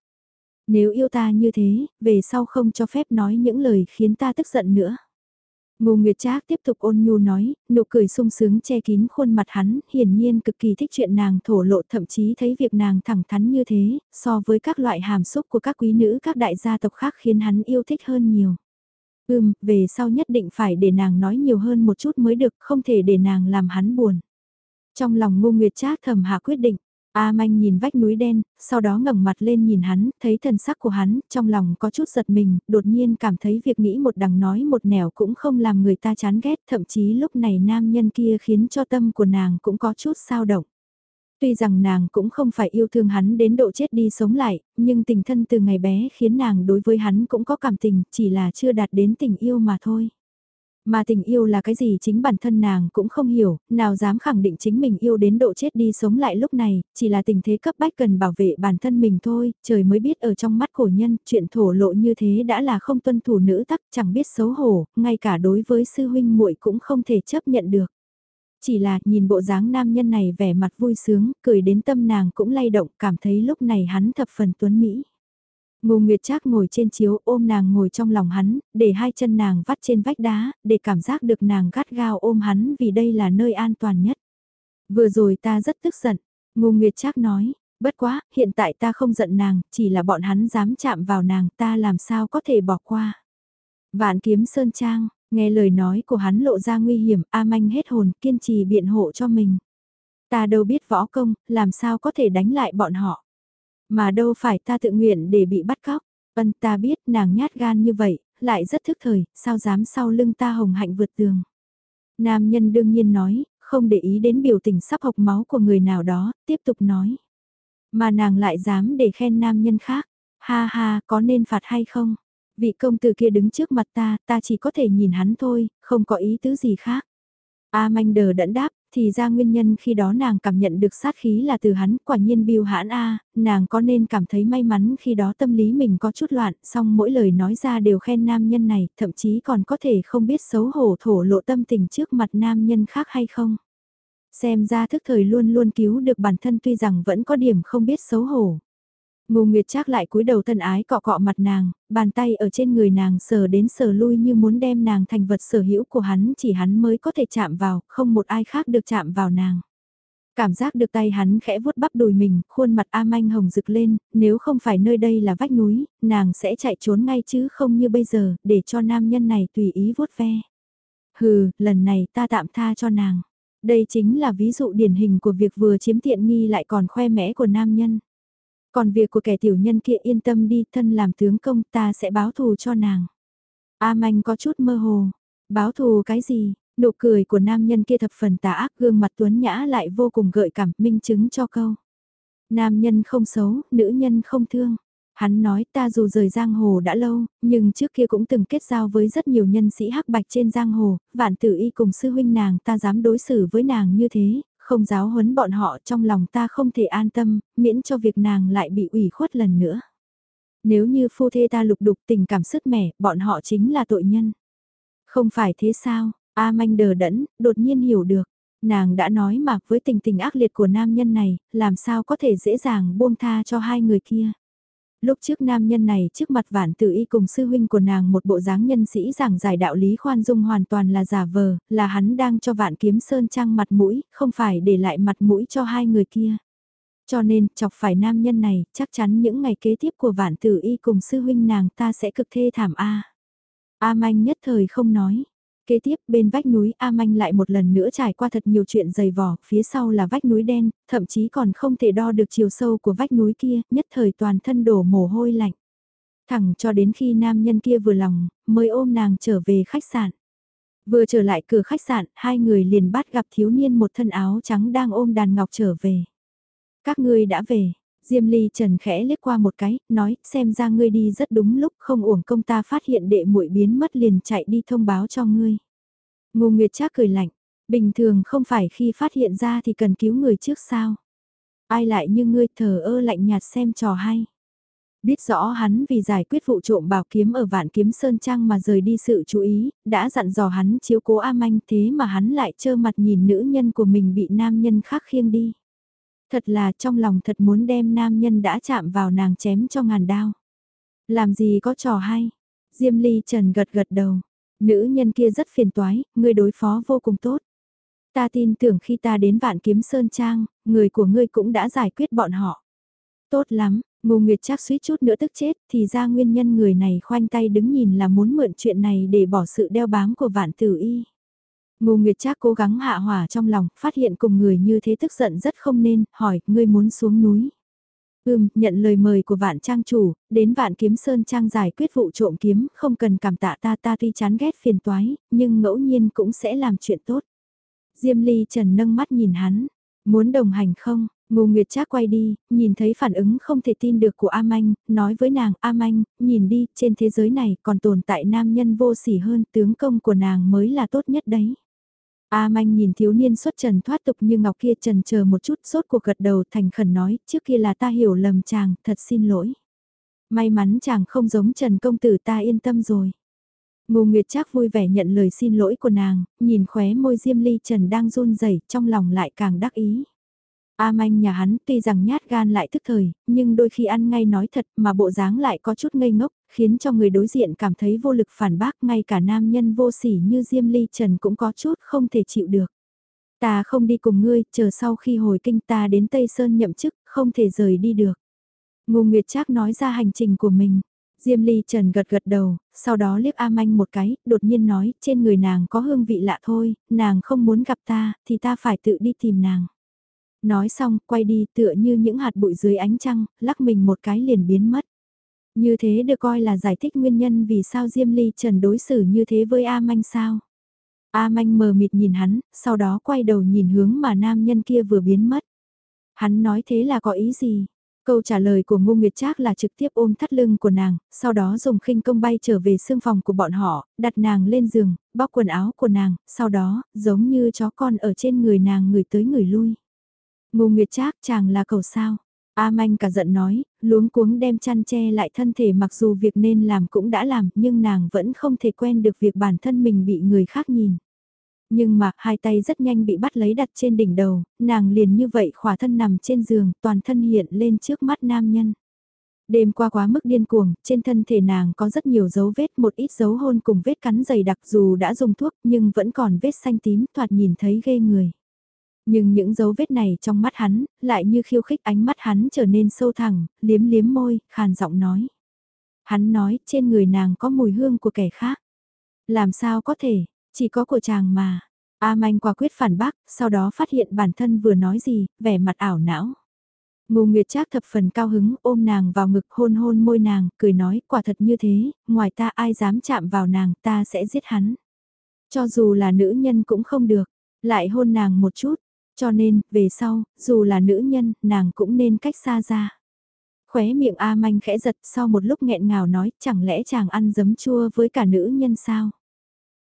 Nếu yêu ta như thế, về sau không cho phép nói những lời khiến ta tức giận nữa. Ngô Nguyệt Trác tiếp tục ôn nhu nói, nụ cười sung sướng che kín khuôn mặt hắn, hiển nhiên cực kỳ thích chuyện nàng thổ lộ thậm chí thấy việc nàng thẳng thắn như thế, so với các loại hàm xúc của các quý nữ các đại gia tộc khác khiến hắn yêu thích hơn nhiều. Ừm, về sau nhất định phải để nàng nói nhiều hơn một chút mới được, không thể để nàng làm hắn buồn. Trong lòng Ngô Nguyệt Trác thầm hạ quyết định, A manh nhìn vách núi đen, sau đó ngẩng mặt lên nhìn hắn, thấy thần sắc của hắn, trong lòng có chút giật mình, đột nhiên cảm thấy việc nghĩ một đằng nói một nẻo cũng không làm người ta chán ghét, thậm chí lúc này nam nhân kia khiến cho tâm của nàng cũng có chút sao động. Tuy rằng nàng cũng không phải yêu thương hắn đến độ chết đi sống lại, nhưng tình thân từ ngày bé khiến nàng đối với hắn cũng có cảm tình, chỉ là chưa đạt đến tình yêu mà thôi. Mà tình yêu là cái gì chính bản thân nàng cũng không hiểu, nào dám khẳng định chính mình yêu đến độ chết đi sống lại lúc này, chỉ là tình thế cấp bách cần bảo vệ bản thân mình thôi, trời mới biết ở trong mắt cổ nhân, chuyện thổ lộ như thế đã là không tuân thủ nữ tắc, chẳng biết xấu hổ, ngay cả đối với sư huynh muội cũng không thể chấp nhận được. Chỉ là nhìn bộ dáng nam nhân này vẻ mặt vui sướng, cười đến tâm nàng cũng lay động, cảm thấy lúc này hắn thập phần tuấn Mỹ. Ngô Nguyệt Trác ngồi trên chiếu ôm nàng ngồi trong lòng hắn, để hai chân nàng vắt trên vách đá, để cảm giác được nàng gắt gao ôm hắn vì đây là nơi an toàn nhất. Vừa rồi ta rất tức giận, Ngô Nguyệt Trác nói, Bất quá, hiện tại ta không giận nàng, chỉ là bọn hắn dám chạm vào nàng ta làm sao có thể bỏ qua. Vạn kiếm sơn trang, nghe lời nói của hắn lộ ra nguy hiểm, A Manh hết hồn, kiên trì biện hộ cho mình. Ta đâu biết võ công, làm sao có thể đánh lại bọn họ. Mà đâu phải ta tự nguyện để bị bắt cóc. Vân ta biết nàng nhát gan như vậy, lại rất thức thời, sao dám sau lưng ta hồng hạnh vượt tường. Nam nhân đương nhiên nói, không để ý đến biểu tình sắp học máu của người nào đó, tiếp tục nói. Mà nàng lại dám để khen nam nhân khác. Ha ha, có nên phạt hay không? Vị công tử kia đứng trước mặt ta, ta chỉ có thể nhìn hắn thôi, không có ý tứ gì khác. A manh đờ đẫn đáp, thì ra nguyên nhân khi đó nàng cảm nhận được sát khí là từ hắn, quả nhiên biêu hãn A, nàng có nên cảm thấy may mắn khi đó tâm lý mình có chút loạn, song mỗi lời nói ra đều khen nam nhân này, thậm chí còn có thể không biết xấu hổ thổ lộ tâm tình trước mặt nam nhân khác hay không. Xem ra thức thời luôn luôn cứu được bản thân tuy rằng vẫn có điểm không biết xấu hổ. Ngô Nguyệt Trác lại cúi đầu thân ái cọ cọ mặt nàng, bàn tay ở trên người nàng sờ đến sờ lui như muốn đem nàng thành vật sở hữu của hắn chỉ hắn mới có thể chạm vào, không một ai khác được chạm vào nàng. Cảm giác được tay hắn khẽ vuốt bắp đùi mình, khuôn mặt A Manh hồng rực lên, nếu không phải nơi đây là vách núi, nàng sẽ chạy trốn ngay chứ không như bây giờ, để cho nam nhân này tùy ý vuốt ve. Hừ, lần này ta tạm tha cho nàng. Đây chính là ví dụ điển hình của việc vừa chiếm tiện nghi lại còn khoe mẽ của nam nhân. Còn việc của kẻ tiểu nhân kia yên tâm đi, thân làm tướng công ta sẽ báo thù cho nàng. A manh có chút mơ hồ. Báo thù cái gì? Nụ cười của nam nhân kia thập phần tà ác gương mặt tuấn nhã lại vô cùng gợi cảm minh chứng cho câu. Nam nhân không xấu, nữ nhân không thương. Hắn nói ta dù rời giang hồ đã lâu, nhưng trước kia cũng từng kết giao với rất nhiều nhân sĩ hắc bạch trên giang hồ, vạn tử y cùng sư huynh nàng ta dám đối xử với nàng như thế, không giáo huấn bọn họ trong lòng ta không thể an tâm, miễn cho việc nàng lại bị ủy khuất lần nữa. Nếu như phu thê ta lục đục tình cảm sức mẻ, bọn họ chính là tội nhân. Không phải thế sao, A manh đờ đẫn, đột nhiên hiểu được. Nàng đã nói mà với tình tình ác liệt của nam nhân này, làm sao có thể dễ dàng buông tha cho hai người kia. Lúc trước nam nhân này trước mặt vạn tử y cùng sư huynh của nàng một bộ dáng nhân sĩ giảng giải đạo lý khoan dung hoàn toàn là giả vờ, là hắn đang cho vạn kiếm sơn trang mặt mũi, không phải để lại mặt mũi cho hai người kia. Cho nên, chọc phải nam nhân này, chắc chắn những ngày kế tiếp của vạn tử y cùng sư huynh nàng ta sẽ cực thê thảm A. A manh nhất thời không nói. Kế tiếp bên vách núi A Manh lại một lần nữa trải qua thật nhiều chuyện dày vỏ, phía sau là vách núi đen, thậm chí còn không thể đo được chiều sâu của vách núi kia, nhất thời toàn thân đổ mồ hôi lạnh. Thẳng cho đến khi nam nhân kia vừa lòng, mới ôm nàng trở về khách sạn. Vừa trở lại cửa khách sạn, hai người liền bắt gặp thiếu niên một thân áo trắng đang ôm đàn ngọc trở về. Các ngươi đã về, Diêm Ly Trần khẽ liếc qua một cái, nói, xem ra ngươi đi rất đúng lúc, không uổng công ta phát hiện đệ muội biến mất liền chạy đi thông báo cho ngươi. Ngô Nguyệt Trác cười lạnh, bình thường không phải khi phát hiện ra thì cần cứu người trước sao? Ai lại như ngươi thờ ơ lạnh nhạt xem trò hay. Biết rõ hắn vì giải quyết vụ trộm bảo kiếm ở vạn kiếm sơn trang mà rời đi sự chú ý, đã dặn dò hắn chiếu cố A Manh thế mà hắn lại trơ mặt nhìn nữ nhân của mình bị nam nhân khác khiêng đi. Thật là trong lòng thật muốn đem nam nhân đã chạm vào nàng chém cho ngàn đao. Làm gì có trò hay. Diêm ly trần gật gật đầu. Nữ nhân kia rất phiền toái, ngươi đối phó vô cùng tốt. Ta tin tưởng khi ta đến vạn kiếm sơn trang, người của ngươi cũng đã giải quyết bọn họ. Tốt lắm, Ngô Nguyệt chắc suýt chút nữa tức chết, thì ra nguyên nhân người này khoanh tay đứng nhìn là muốn mượn chuyện này để bỏ sự đeo bám của vạn tử y. Ngô Nguyệt Trác cố gắng hạ hỏa trong lòng, phát hiện cùng người như thế tức giận rất không nên, hỏi, ngươi muốn xuống núi. Ừm, nhận lời mời của vạn trang chủ, đến vạn kiếm sơn trang giải quyết vụ trộm kiếm, không cần cảm tạ ta ta tuy chán ghét phiền toái, nhưng ngẫu nhiên cũng sẽ làm chuyện tốt. Diêm Ly Trần nâng mắt nhìn hắn, muốn đồng hành không? Ngô Nguyệt Trác quay đi, nhìn thấy phản ứng không thể tin được của A Manh, nói với nàng, A Manh, nhìn đi, trên thế giới này còn tồn tại nam nhân vô sỉ hơn, tướng công của nàng mới là tốt nhất đấy. A manh nhìn thiếu niên xuất trần thoát tục như ngọc kia trần chờ một chút sốt cuộc gật đầu thành khẩn nói, trước kia là ta hiểu lầm chàng, thật xin lỗi. May mắn chàng không giống trần công tử ta yên tâm rồi. Ngô Nguyệt Trác vui vẻ nhận lời xin lỗi của nàng, nhìn khóe môi Diêm Ly Trần đang run rẩy, trong lòng lại càng đắc ý. A manh nhà hắn tuy rằng nhát gan lại thức thời, nhưng đôi khi ăn ngay nói thật mà bộ dáng lại có chút ngây ngốc, khiến cho người đối diện cảm thấy vô lực phản bác ngay cả nam nhân vô sỉ như Diêm Ly Trần cũng có chút không thể chịu được. Ta không đi cùng ngươi, chờ sau khi hồi kinh ta đến Tây Sơn nhậm chức, không thể rời đi được. Ngô Nguyệt Trác nói ra hành trình của mình. Diêm Ly Trần gật gật đầu, sau đó liếc A Manh một cái, đột nhiên nói, trên người nàng có hương vị lạ thôi, nàng không muốn gặp ta, thì ta phải tự đi tìm nàng. Nói xong, quay đi tựa như những hạt bụi dưới ánh trăng, lắc mình một cái liền biến mất. Như thế được coi là giải thích nguyên nhân vì sao Diêm Ly Trần đối xử như thế với A Manh sao. A Manh mờ mịt nhìn hắn, sau đó quay đầu nhìn hướng mà nam nhân kia vừa biến mất. Hắn nói thế là có ý gì? Câu trả lời của Ngô Nguyệt Trác là trực tiếp ôm thắt lưng của nàng, sau đó dùng khinh công bay trở về xương phòng của bọn họ, đặt nàng lên giường, bóc quần áo của nàng, sau đó, giống như chó con ở trên người nàng người tới người lui. Ngô Nguyệt Trác chàng là cầu sao? A Manh cả giận nói, luống cuống đem chăn che lại thân thể mặc dù việc nên làm cũng đã làm nhưng nàng vẫn không thể quen được việc bản thân mình bị người khác nhìn. Nhưng mà hai tay rất nhanh bị bắt lấy đặt trên đỉnh đầu, nàng liền như vậy khỏa thân nằm trên giường toàn thân hiện lên trước mắt nam nhân. Đêm qua quá mức điên cuồng, trên thân thể nàng có rất nhiều dấu vết, một ít dấu hôn cùng vết cắn dày đặc dù đã dùng thuốc nhưng vẫn còn vết xanh tím thoạt nhìn thấy ghê người. Nhưng những dấu vết này trong mắt hắn, lại như khiêu khích ánh mắt hắn trở nên sâu thẳng, liếm liếm môi, khàn giọng nói. Hắn nói, trên người nàng có mùi hương của kẻ khác. Làm sao có thể, chỉ có của chàng mà. A Manh quả quyết phản bác, sau đó phát hiện bản thân vừa nói gì, vẻ mặt ảo não. Ngô Nguyệt Trác thập phần cao hứng ôm nàng vào ngực hôn hôn môi nàng, cười nói quả thật như thế, ngoài ta ai dám chạm vào nàng ta sẽ giết hắn. Cho dù là nữ nhân cũng không được, lại hôn nàng một chút, cho nên, về sau, dù là nữ nhân, nàng cũng nên cách xa ra. Khóe miệng A manh khẽ giật sau một lúc nghẹn ngào nói, chẳng lẽ chàng ăn giấm chua với cả nữ nhân sao?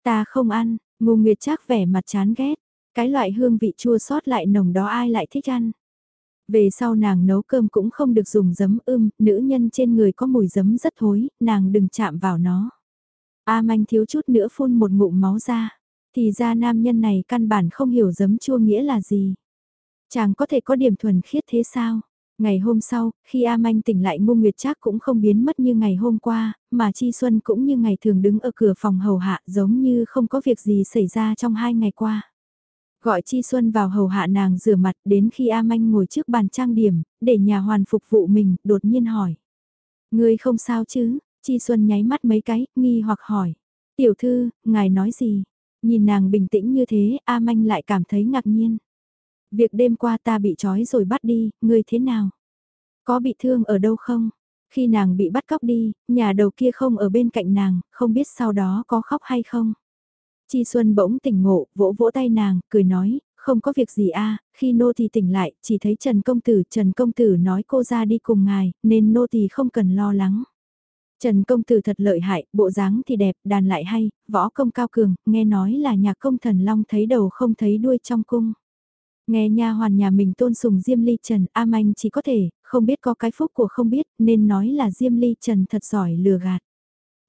Ta không ăn, ngu nguyệt chắc vẻ mặt chán ghét, cái loại hương vị chua sót lại nồng đó ai lại thích ăn. Về sau nàng nấu cơm cũng không được dùng giấm ưm, nữ nhân trên người có mùi giấm rất thối, nàng đừng chạm vào nó. A manh thiếu chút nữa phun một ngụm máu ra. Thì ra nam nhân này căn bản không hiểu giấm chua nghĩa là gì. Chàng có thể có điểm thuần khiết thế sao? Ngày hôm sau, khi A Manh tỉnh lại Ngô Nguyệt Trác cũng không biến mất như ngày hôm qua, mà Chi Xuân cũng như ngày thường đứng ở cửa phòng hầu hạ giống như không có việc gì xảy ra trong hai ngày qua. Gọi Chi Xuân vào hầu hạ nàng rửa mặt đến khi A Manh ngồi trước bàn trang điểm, để nhà hoàn phục vụ mình, đột nhiên hỏi. Ngươi không sao chứ? Chi Xuân nháy mắt mấy cái, nghi hoặc hỏi. Tiểu thư, ngài nói gì? Nhìn nàng bình tĩnh như thế, A Manh lại cảm thấy ngạc nhiên. Việc đêm qua ta bị trói rồi bắt đi, ngươi thế nào? Có bị thương ở đâu không? Khi nàng bị bắt cóc đi, nhà đầu kia không ở bên cạnh nàng, không biết sau đó có khóc hay không? Chi Xuân bỗng tỉnh ngộ, vỗ vỗ tay nàng, cười nói, không có việc gì a khi nô thì tỉnh lại, chỉ thấy Trần Công Tử, Trần Công Tử nói cô ra đi cùng ngài, nên nô thì không cần lo lắng. Trần công tử thật lợi hại, bộ dáng thì đẹp, đàn lại hay, võ công cao cường, nghe nói là nhà công thần long thấy đầu không thấy đuôi trong cung. Nghe nha hoàn nhà mình tôn sùng Diêm Ly Trần, A Manh chỉ có thể, không biết có cái phúc của không biết, nên nói là Diêm Ly Trần thật giỏi lừa gạt.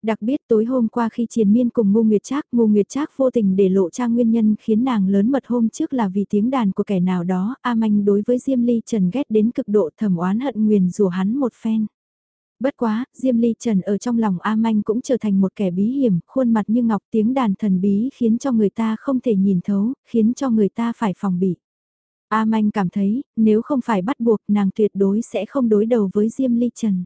Đặc biệt tối hôm qua khi triền miên cùng Ngô Nguyệt Trác, Ngô Nguyệt Trác vô tình để lộ ra nguyên nhân khiến nàng lớn mật hôm trước là vì tiếng đàn của kẻ nào đó, A Manh đối với Diêm Ly Trần ghét đến cực độ thầm oán hận nguyền rủa hắn một phen. Bất quá, Diêm Ly Trần ở trong lòng A Manh cũng trở thành một kẻ bí hiểm, khuôn mặt như ngọc tiếng đàn thần bí khiến cho người ta không thể nhìn thấu, khiến cho người ta phải phòng bị. A Manh cảm thấy, nếu không phải bắt buộc nàng tuyệt đối sẽ không đối đầu với Diêm Ly Trần.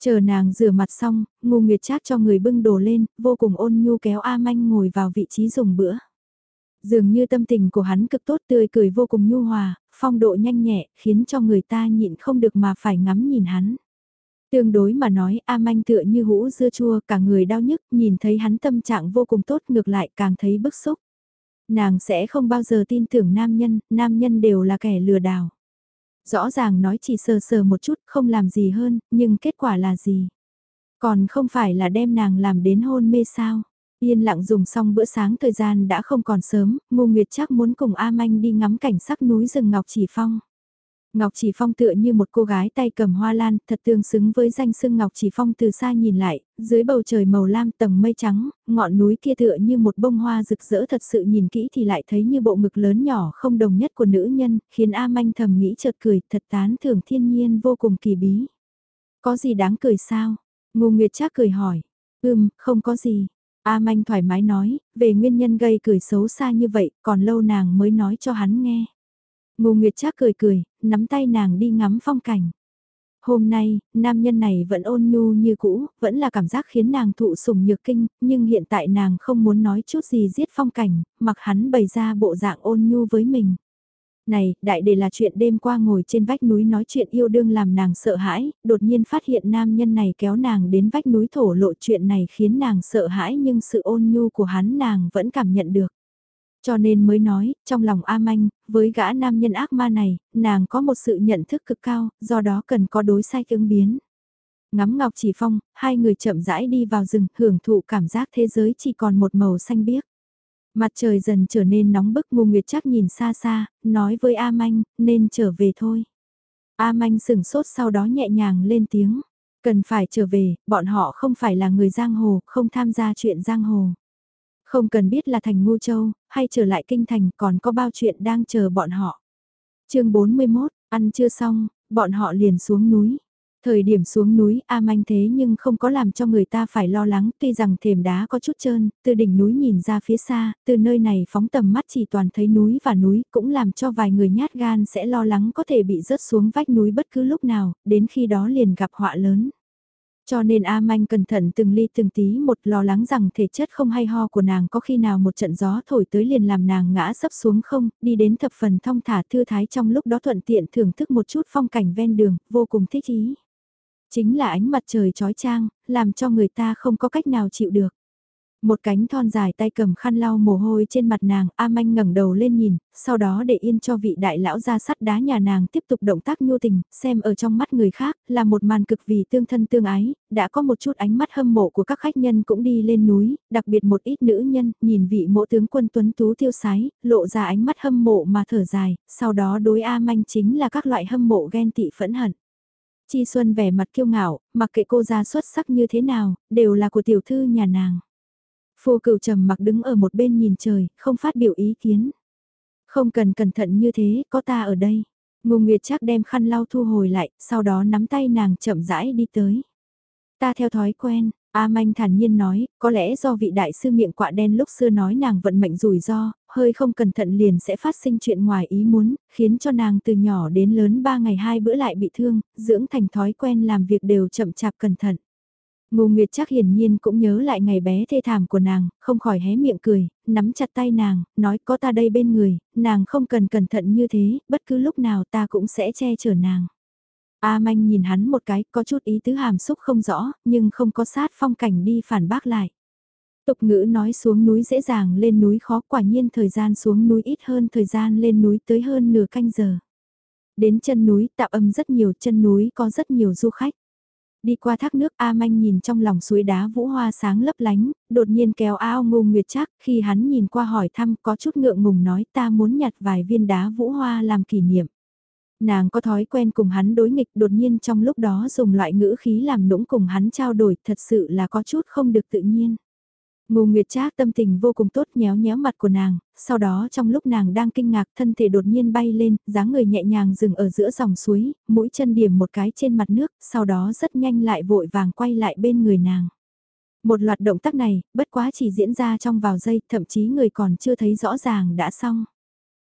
Chờ nàng rửa mặt xong, ngô nguyệt chát cho người bưng đồ lên, vô cùng ôn nhu kéo A Manh ngồi vào vị trí dùng bữa. Dường như tâm tình của hắn cực tốt tươi cười vô cùng nhu hòa, phong độ nhanh nhẹ, khiến cho người ta nhịn không được mà phải ngắm nhìn hắn. Tương đối mà nói A Manh tựa như hũ dưa chua cả người đau nhức nhìn thấy hắn tâm trạng vô cùng tốt ngược lại càng thấy bức xúc. Nàng sẽ không bao giờ tin tưởng nam nhân, nam nhân đều là kẻ lừa đảo. Rõ ràng nói chỉ sờ sờ một chút không làm gì hơn, nhưng kết quả là gì? Còn không phải là đem nàng làm đến hôn mê sao? Yên lặng dùng xong bữa sáng thời gian đã không còn sớm, Ngô Nguyệt chắc muốn cùng A Manh đi ngắm cảnh sắc núi rừng Ngọc Chỉ Phong. Ngọc Chỉ Phong tựa như một cô gái tay cầm hoa lan, thật tương xứng với danh xưng Ngọc Chỉ Phong từ xa nhìn lại, dưới bầu trời màu lam tầng mây trắng, ngọn núi kia tựa như một bông hoa rực rỡ thật sự nhìn kỹ thì lại thấy như bộ ngực lớn nhỏ không đồng nhất của nữ nhân, khiến A Manh thầm nghĩ chợt cười, thật tán thưởng thiên nhiên vô cùng kỳ bí. Có gì đáng cười sao? Ngô Nguyệt Trác cười hỏi. Ừm, không có gì. A Manh thoải mái nói, về nguyên nhân gây cười xấu xa như vậy, còn lâu nàng mới nói cho hắn nghe. Ngô Nguyệt Trác cười cười, nắm tay nàng đi ngắm phong cảnh. Hôm nay, nam nhân này vẫn ôn nhu như cũ, vẫn là cảm giác khiến nàng thụ sủng nhược kinh, nhưng hiện tại nàng không muốn nói chút gì giết phong cảnh, mặc hắn bày ra bộ dạng ôn nhu với mình. Này, đại để là chuyện đêm qua ngồi trên vách núi nói chuyện yêu đương làm nàng sợ hãi, đột nhiên phát hiện nam nhân này kéo nàng đến vách núi thổ lộ chuyện này khiến nàng sợ hãi nhưng sự ôn nhu của hắn nàng vẫn cảm nhận được. Cho nên mới nói, trong lòng A Manh, với gã nam nhân ác ma này, nàng có một sự nhận thức cực cao, do đó cần có đối sai ứng biến. Ngắm Ngọc Chỉ Phong, hai người chậm rãi đi vào rừng, hưởng thụ cảm giác thế giới chỉ còn một màu xanh biếc. Mặt trời dần trở nên nóng bức Ngô Nguyệt chắc nhìn xa xa, nói với A Manh, nên trở về thôi. A Manh sửng sốt sau đó nhẹ nhàng lên tiếng. Cần phải trở về, bọn họ không phải là người giang hồ, không tham gia chuyện giang hồ. Không cần biết là thành ngu châu, hay trở lại kinh thành còn có bao chuyện đang chờ bọn họ. chương 41, ăn chưa xong, bọn họ liền xuống núi. Thời điểm xuống núi A Manh thế nhưng không có làm cho người ta phải lo lắng tuy rằng thềm đá có chút trơn, từ đỉnh núi nhìn ra phía xa, từ nơi này phóng tầm mắt chỉ toàn thấy núi và núi cũng làm cho vài người nhát gan sẽ lo lắng có thể bị rớt xuống vách núi bất cứ lúc nào, đến khi đó liền gặp họa lớn. Cho nên A Manh cẩn thận từng ly từng tí một lo lắng rằng thể chất không hay ho của nàng có khi nào một trận gió thổi tới liền làm nàng ngã sấp xuống không, đi đến thập phần thong thả thư thái trong lúc đó thuận tiện thưởng thức một chút phong cảnh ven đường, vô cùng thích ý. Chính là ánh mặt trời trói trang, làm cho người ta không có cách nào chịu được. Một cánh thon dài tay cầm khăn lau mồ hôi trên mặt nàng, A Manh ngẩng đầu lên nhìn, sau đó để yên cho vị đại lão ra sắt đá nhà nàng tiếp tục động tác nhu tình, xem ở trong mắt người khác, là một màn cực vì tương thân tương ái, đã có một chút ánh mắt hâm mộ của các khách nhân cũng đi lên núi, đặc biệt một ít nữ nhân, nhìn vị mộ tướng quân tuấn tú tiêu sái, lộ ra ánh mắt hâm mộ mà thở dài, sau đó đối A Manh chính là các loại hâm mộ ghen tị phẫn hận. Chi Xuân vẻ mặt kiêu ngạo, mặc kệ cô ra xuất sắc như thế nào, đều là của tiểu thư nhà nàng. Phù cửu trầm mặc đứng ở một bên nhìn trời, không phát biểu ý kiến. Không cần cẩn thận như thế, có ta ở đây. Ngô Nguyệt chắc đem khăn lau thu hồi lại, sau đó nắm tay nàng chậm rãi đi tới. Ta theo thói quen, A Manh thản nhiên nói, có lẽ do vị đại sư miệng quạ đen lúc xưa nói nàng vận mệnh rủi ro, hơi không cẩn thận liền sẽ phát sinh chuyện ngoài ý muốn, khiến cho nàng từ nhỏ đến lớn ba ngày hai bữa lại bị thương, dưỡng thành thói quen làm việc đều chậm chạp cẩn thận. Ngô Nguyệt chắc hiển nhiên cũng nhớ lại ngày bé thê thảm của nàng, không khỏi hé miệng cười, nắm chặt tay nàng, nói có ta đây bên người, nàng không cần cẩn thận như thế, bất cứ lúc nào ta cũng sẽ che chở nàng. A Manh nhìn hắn một cái, có chút ý tứ hàm xúc không rõ, nhưng không có sát phong cảnh đi phản bác lại. Tục ngữ nói xuống núi dễ dàng lên núi khó quả nhiên thời gian xuống núi ít hơn thời gian lên núi tới hơn nửa canh giờ. Đến chân núi tạo âm rất nhiều chân núi có rất nhiều du khách. Đi qua thác nước A Manh nhìn trong lòng suối đá vũ hoa sáng lấp lánh, đột nhiên kéo ao ngô nguyệt chắc khi hắn nhìn qua hỏi thăm có chút ngượng ngùng nói ta muốn nhặt vài viên đá vũ hoa làm kỷ niệm. Nàng có thói quen cùng hắn đối nghịch đột nhiên trong lúc đó dùng loại ngữ khí làm nũng cùng hắn trao đổi thật sự là có chút không được tự nhiên. Ngô Nguyệt Trác tâm tình vô cùng tốt nhéo nhéo mặt của nàng, sau đó trong lúc nàng đang kinh ngạc thân thể đột nhiên bay lên, dáng người nhẹ nhàng dừng ở giữa dòng suối, mũi chân điểm một cái trên mặt nước, sau đó rất nhanh lại vội vàng quay lại bên người nàng. Một loạt động tác này, bất quá chỉ diễn ra trong vào giây, thậm chí người còn chưa thấy rõ ràng đã xong.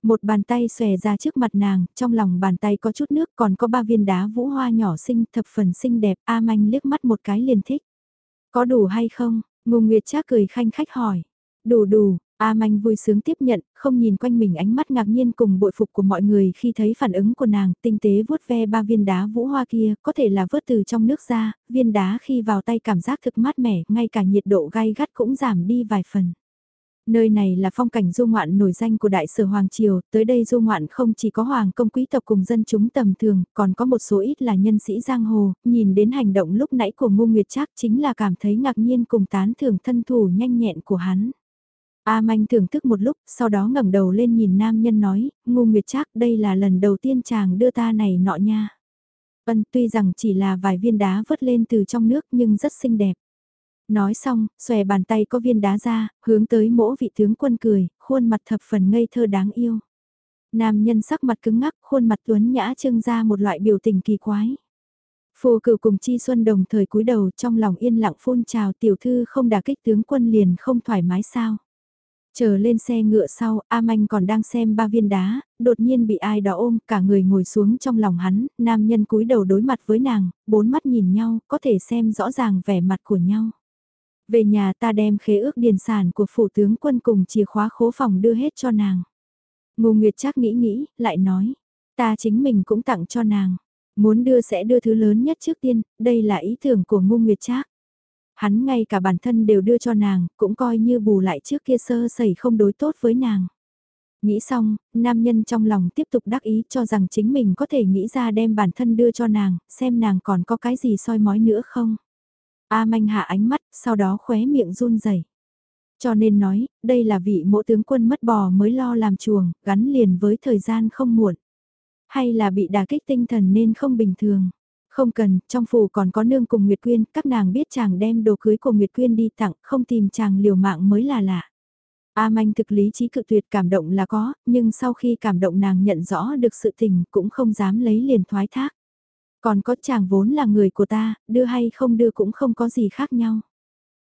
Một bàn tay xòe ra trước mặt nàng, trong lòng bàn tay có chút nước còn có ba viên đá vũ hoa nhỏ xinh thập phần xinh đẹp, A Manh liếc mắt một cái liền thích. Có đủ hay không? Ngô Nguyệt Trác cười khanh khách hỏi. Đủ đủ, A Manh vui sướng tiếp nhận, không nhìn quanh mình ánh mắt ngạc nhiên cùng bội phục của mọi người khi thấy phản ứng của nàng, tinh tế vuốt ve ba viên đá vũ hoa kia, có thể là vớt từ trong nước ra, viên đá khi vào tay cảm giác thực mát mẻ, ngay cả nhiệt độ gai gắt cũng giảm đi vài phần. Nơi này là phong cảnh du ngoạn nổi danh của đại sở Hoàng Triều, tới đây du ngoạn không chỉ có hoàng công quý tộc cùng dân chúng tầm thường, còn có một số ít là nhân sĩ giang hồ, nhìn đến hành động lúc nãy của Ngô Nguyệt Trác chính là cảm thấy ngạc nhiên cùng tán thưởng thân thủ nhanh nhẹn của hắn. A Manh thưởng thức một lúc, sau đó ngẩng đầu lên nhìn nam nhân nói, Ngô Nguyệt Trác đây là lần đầu tiên chàng đưa ta này nọ nha. Vân tuy rằng chỉ là vài viên đá vớt lên từ trong nước nhưng rất xinh đẹp. Nói xong, xòe bàn tay có viên đá ra, hướng tới mỗ vị tướng quân cười, khuôn mặt thập phần ngây thơ đáng yêu. Nam nhân sắc mặt cứng ngắc, khuôn mặt tuấn nhã trưng ra một loại biểu tình kỳ quái. Phù cửu cùng Chi Xuân đồng thời cúi đầu trong lòng yên lặng phun trào tiểu thư không đả kích tướng quân liền không thoải mái sao. Chờ lên xe ngựa sau, A Manh còn đang xem ba viên đá, đột nhiên bị ai đó ôm, cả người ngồi xuống trong lòng hắn, nam nhân cúi đầu đối mặt với nàng, bốn mắt nhìn nhau, có thể xem rõ ràng vẻ mặt của nhau. Về nhà ta đem khế ước điền sản của phủ tướng quân cùng chìa khóa khố phòng đưa hết cho nàng. Ngô Nguyệt chắc nghĩ nghĩ, lại nói, ta chính mình cũng tặng cho nàng. Muốn đưa sẽ đưa thứ lớn nhất trước tiên, đây là ý tưởng của Ngô Nguyệt Trác. Hắn ngay cả bản thân đều đưa cho nàng, cũng coi như bù lại trước kia sơ sẩy không đối tốt với nàng. Nghĩ xong, nam nhân trong lòng tiếp tục đắc ý cho rằng chính mình có thể nghĩ ra đem bản thân đưa cho nàng, xem nàng còn có cái gì soi mói nữa không. A manh hạ ánh mắt, sau đó khóe miệng run rẩy. Cho nên nói, đây là vị mộ tướng quân mất bò mới lo làm chuồng, gắn liền với thời gian không muộn. Hay là bị đả kích tinh thần nên không bình thường. Không cần, trong phủ còn có nương cùng Nguyệt Quyên, các nàng biết chàng đem đồ cưới của Nguyệt Quyên đi tặng, không tìm chàng liều mạng mới là lạ. A manh thực lý trí cự tuyệt cảm động là có, nhưng sau khi cảm động nàng nhận rõ được sự tình cũng không dám lấy liền thoái thác. Còn có chàng vốn là người của ta, đưa hay không đưa cũng không có gì khác nhau.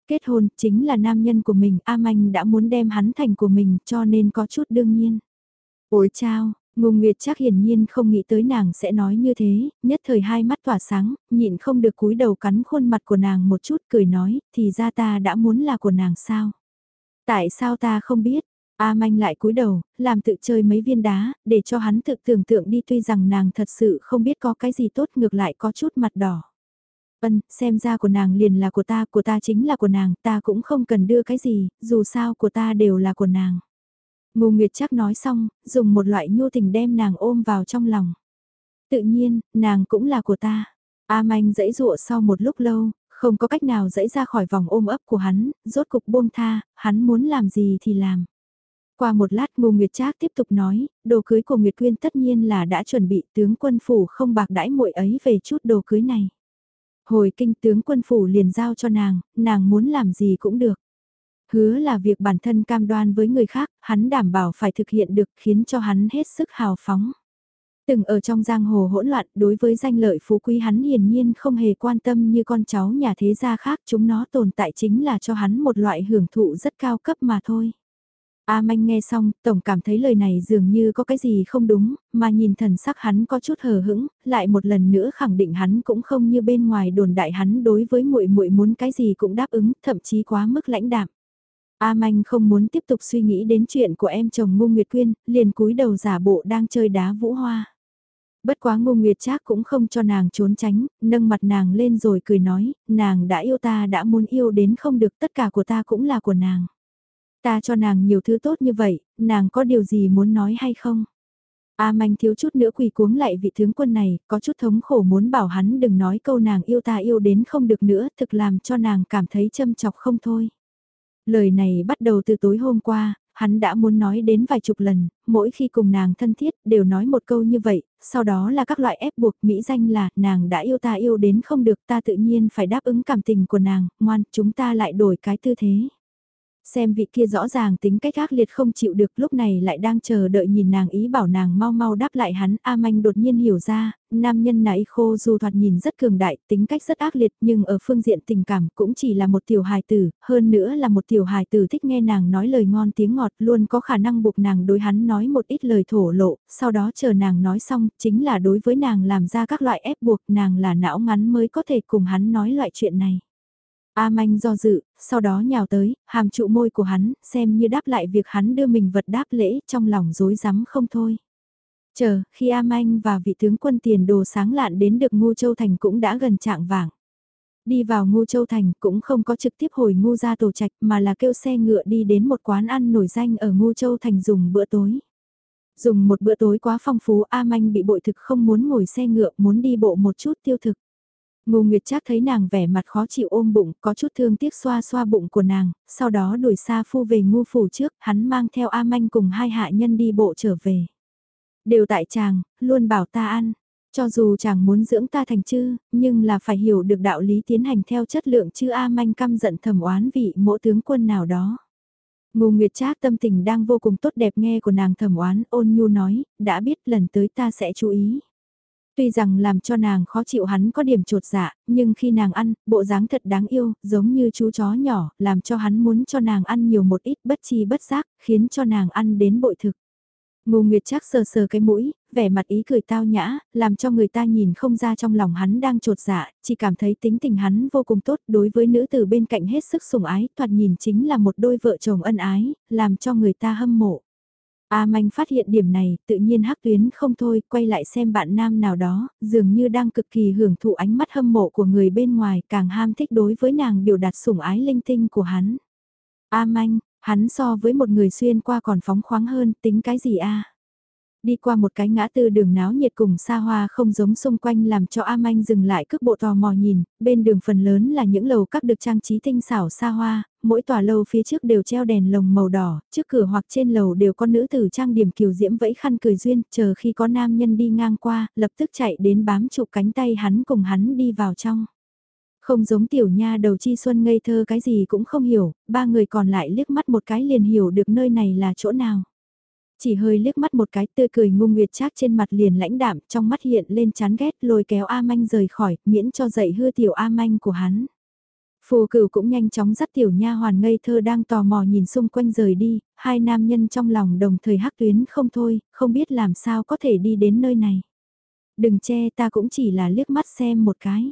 Kết hôn chính là nam nhân của mình, A manh đã muốn đem hắn thành của mình cho nên có chút đương nhiên. Ôi chao, Ngô Nguyệt chắc hiển nhiên không nghĩ tới nàng sẽ nói như thế, nhất thời hai mắt tỏa sáng, nhịn không được cúi đầu cắn khuôn mặt của nàng một chút cười nói, thì ra ta đã muốn là của nàng sao? Tại sao ta không biết? A manh lại cúi đầu, làm tự chơi mấy viên đá, để cho hắn tự tưởng tượng đi tuy rằng nàng thật sự không biết có cái gì tốt ngược lại có chút mặt đỏ. Vân, xem ra của nàng liền là của ta, của ta chính là của nàng, ta cũng không cần đưa cái gì, dù sao của ta đều là của nàng. Ngô Nguyệt chắc nói xong, dùng một loại nhu tình đem nàng ôm vào trong lòng. Tự nhiên, nàng cũng là của ta. A manh dãy dụa sau một lúc lâu, không có cách nào dãy ra khỏi vòng ôm ấp của hắn, rốt cục buông tha, hắn muốn làm gì thì làm. Qua một lát Ngô Nguyệt Trác tiếp tục nói, đồ cưới của Nguyệt Quyên tất nhiên là đã chuẩn bị tướng quân phủ không bạc đãi muội ấy về chút đồ cưới này. Hồi kinh tướng quân phủ liền giao cho nàng, nàng muốn làm gì cũng được. Hứa là việc bản thân cam đoan với người khác, hắn đảm bảo phải thực hiện được khiến cho hắn hết sức hào phóng. Từng ở trong giang hồ hỗn loạn đối với danh lợi phú quý hắn hiển nhiên không hề quan tâm như con cháu nhà thế gia khác chúng nó tồn tại chính là cho hắn một loại hưởng thụ rất cao cấp mà thôi. A Manh nghe xong, tổng cảm thấy lời này dường như có cái gì không đúng, mà nhìn thần sắc hắn có chút hờ hững, lại một lần nữa khẳng định hắn cũng không như bên ngoài đồn đại hắn đối với muội muội muốn cái gì cũng đáp ứng, thậm chí quá mức lãnh đạm. A Manh không muốn tiếp tục suy nghĩ đến chuyện của em chồng Ngô Nguyệt Quyên, liền cúi đầu giả bộ đang chơi đá vũ hoa. Bất quá Ngô Nguyệt Trác cũng không cho nàng trốn tránh, nâng mặt nàng lên rồi cười nói, nàng đã yêu ta đã muốn yêu đến không được tất cả của ta cũng là của nàng. Ta cho nàng nhiều thứ tốt như vậy, nàng có điều gì muốn nói hay không? A manh thiếu chút nữa quỳ cuống lại vị tướng quân này, có chút thống khổ muốn bảo hắn đừng nói câu nàng yêu ta yêu đến không được nữa, thực làm cho nàng cảm thấy châm chọc không thôi. Lời này bắt đầu từ tối hôm qua, hắn đã muốn nói đến vài chục lần, mỗi khi cùng nàng thân thiết đều nói một câu như vậy, sau đó là các loại ép buộc mỹ danh là nàng đã yêu ta yêu đến không được ta tự nhiên phải đáp ứng cảm tình của nàng, ngoan chúng ta lại đổi cái tư thế. Xem vị kia rõ ràng tính cách ác liệt không chịu được lúc này lại đang chờ đợi nhìn nàng ý bảo nàng mau mau đáp lại hắn. A manh đột nhiên hiểu ra, nam nhân này khô dù thoạt nhìn rất cường đại, tính cách rất ác liệt nhưng ở phương diện tình cảm cũng chỉ là một tiểu hài tử, hơn nữa là một tiểu hài tử thích nghe nàng nói lời ngon tiếng ngọt luôn có khả năng buộc nàng đối hắn nói một ít lời thổ lộ, sau đó chờ nàng nói xong chính là đối với nàng làm ra các loại ép buộc nàng là não ngắn mới có thể cùng hắn nói loại chuyện này. A manh do dự, sau đó nhào tới, hàm trụ môi của hắn, xem như đáp lại việc hắn đưa mình vật đáp lễ trong lòng rối rắm không thôi. Chờ, khi A manh và vị tướng quân tiền đồ sáng lạn đến được Ngu Châu Thành cũng đã gần trạng vàng. Đi vào Ngu Châu Thành cũng không có trực tiếp hồi Ngu ra tổ trạch mà là kêu xe ngựa đi đến một quán ăn nổi danh ở Ngu Châu Thành dùng bữa tối. Dùng một bữa tối quá phong phú A manh bị bội thực không muốn ngồi xe ngựa muốn đi bộ một chút tiêu thực. Ngô Nguyệt Trác thấy nàng vẻ mặt khó chịu ôm bụng, có chút thương tiếc xoa xoa bụng của nàng, sau đó đuổi Sa Phu về ngu phủ trước, hắn mang theo A Manh cùng hai hạ nhân đi bộ trở về. Đều tại chàng, luôn bảo ta ăn, cho dù chàng muốn dưỡng ta thành chư, nhưng là phải hiểu được đạo lý tiến hành theo chất lượng chứ A Manh căm giận thầm oán vị mỗ tướng quân nào đó. Ngô Nguyệt Trác tâm tình đang vô cùng tốt đẹp nghe của nàng thầm oán ôn nhu nói, đã biết lần tới ta sẽ chú ý. Tuy rằng làm cho nàng khó chịu hắn có điểm trột dạ, nhưng khi nàng ăn, bộ dáng thật đáng yêu, giống như chú chó nhỏ, làm cho hắn muốn cho nàng ăn nhiều một ít bất chi bất giác, khiến cho nàng ăn đến bội thực. Ngô Nguyệt chắc sờ sờ cái mũi, vẻ mặt ý cười tao nhã, làm cho người ta nhìn không ra trong lòng hắn đang trột dạ, chỉ cảm thấy tính tình hắn vô cùng tốt đối với nữ tử bên cạnh hết sức sủng ái, thoạt nhìn chính là một đôi vợ chồng ân ái, làm cho người ta hâm mộ. A Manh phát hiện điểm này, tự nhiên hắc tuyến không thôi, quay lại xem bạn nam nào đó, dường như đang cực kỳ hưởng thụ ánh mắt hâm mộ của người bên ngoài, càng ham thích đối với nàng biểu đạt sủng ái linh tinh của hắn. A Manh, hắn so với một người xuyên qua còn phóng khoáng hơn, tính cái gì a? Đi qua một cái ngã tư đường náo nhiệt cùng xa hoa không giống xung quanh làm cho A Manh dừng lại cước bộ tò mò nhìn, bên đường phần lớn là những lầu các được trang trí tinh xảo xa hoa, mỗi tòa lầu phía trước đều treo đèn lồng màu đỏ, trước cửa hoặc trên lầu đều có nữ tử trang điểm kiều diễm vẫy khăn cười duyên, chờ khi có nam nhân đi ngang qua, lập tức chạy đến bám chụp cánh tay hắn cùng hắn đi vào trong. Không giống tiểu nha đầu chi xuân ngây thơ cái gì cũng không hiểu, ba người còn lại liếc mắt một cái liền hiểu được nơi này là chỗ nào. Chỉ hơi liếc mắt một cái tươi cười ngu nguyệt trác trên mặt liền lãnh đạm, trong mắt hiện lên chán ghét lôi kéo A Manh rời khỏi, miễn cho dậy hư tiểu A Manh của hắn. Phù cửu cũng nhanh chóng dắt tiểu nha hoàn ngây thơ đang tò mò nhìn xung quanh rời đi, hai nam nhân trong lòng đồng thời hắc tuyến không thôi, không biết làm sao có thể đi đến nơi này. Đừng che ta cũng chỉ là liếc mắt xem một cái.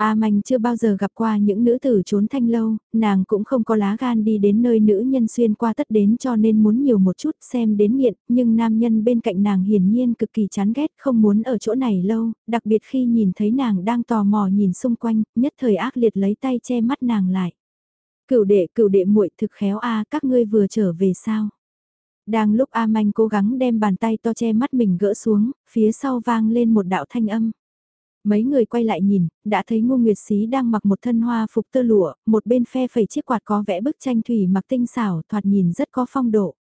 A Manh chưa bao giờ gặp qua những nữ tử trốn thanh lâu, nàng cũng không có lá gan đi đến nơi nữ nhân xuyên qua tất đến cho nên muốn nhiều một chút xem đến nghiện, nhưng nam nhân bên cạnh nàng hiển nhiên cực kỳ chán ghét không muốn ở chỗ này lâu, đặc biệt khi nhìn thấy nàng đang tò mò nhìn xung quanh, nhất thời ác liệt lấy tay che mắt nàng lại. Cửu đệ cửu đệ muội thực khéo a các ngươi vừa trở về sao? Đang lúc A Manh cố gắng đem bàn tay to che mắt mình gỡ xuống, phía sau vang lên một đạo thanh âm. Mấy người quay lại nhìn, đã thấy Ngô Nguyệt Xí đang mặc một thân hoa phục tơ lụa, một bên phe phẩy chiếc quạt có vẽ bức tranh thủy mặc tinh xảo, thoạt nhìn rất có phong độ.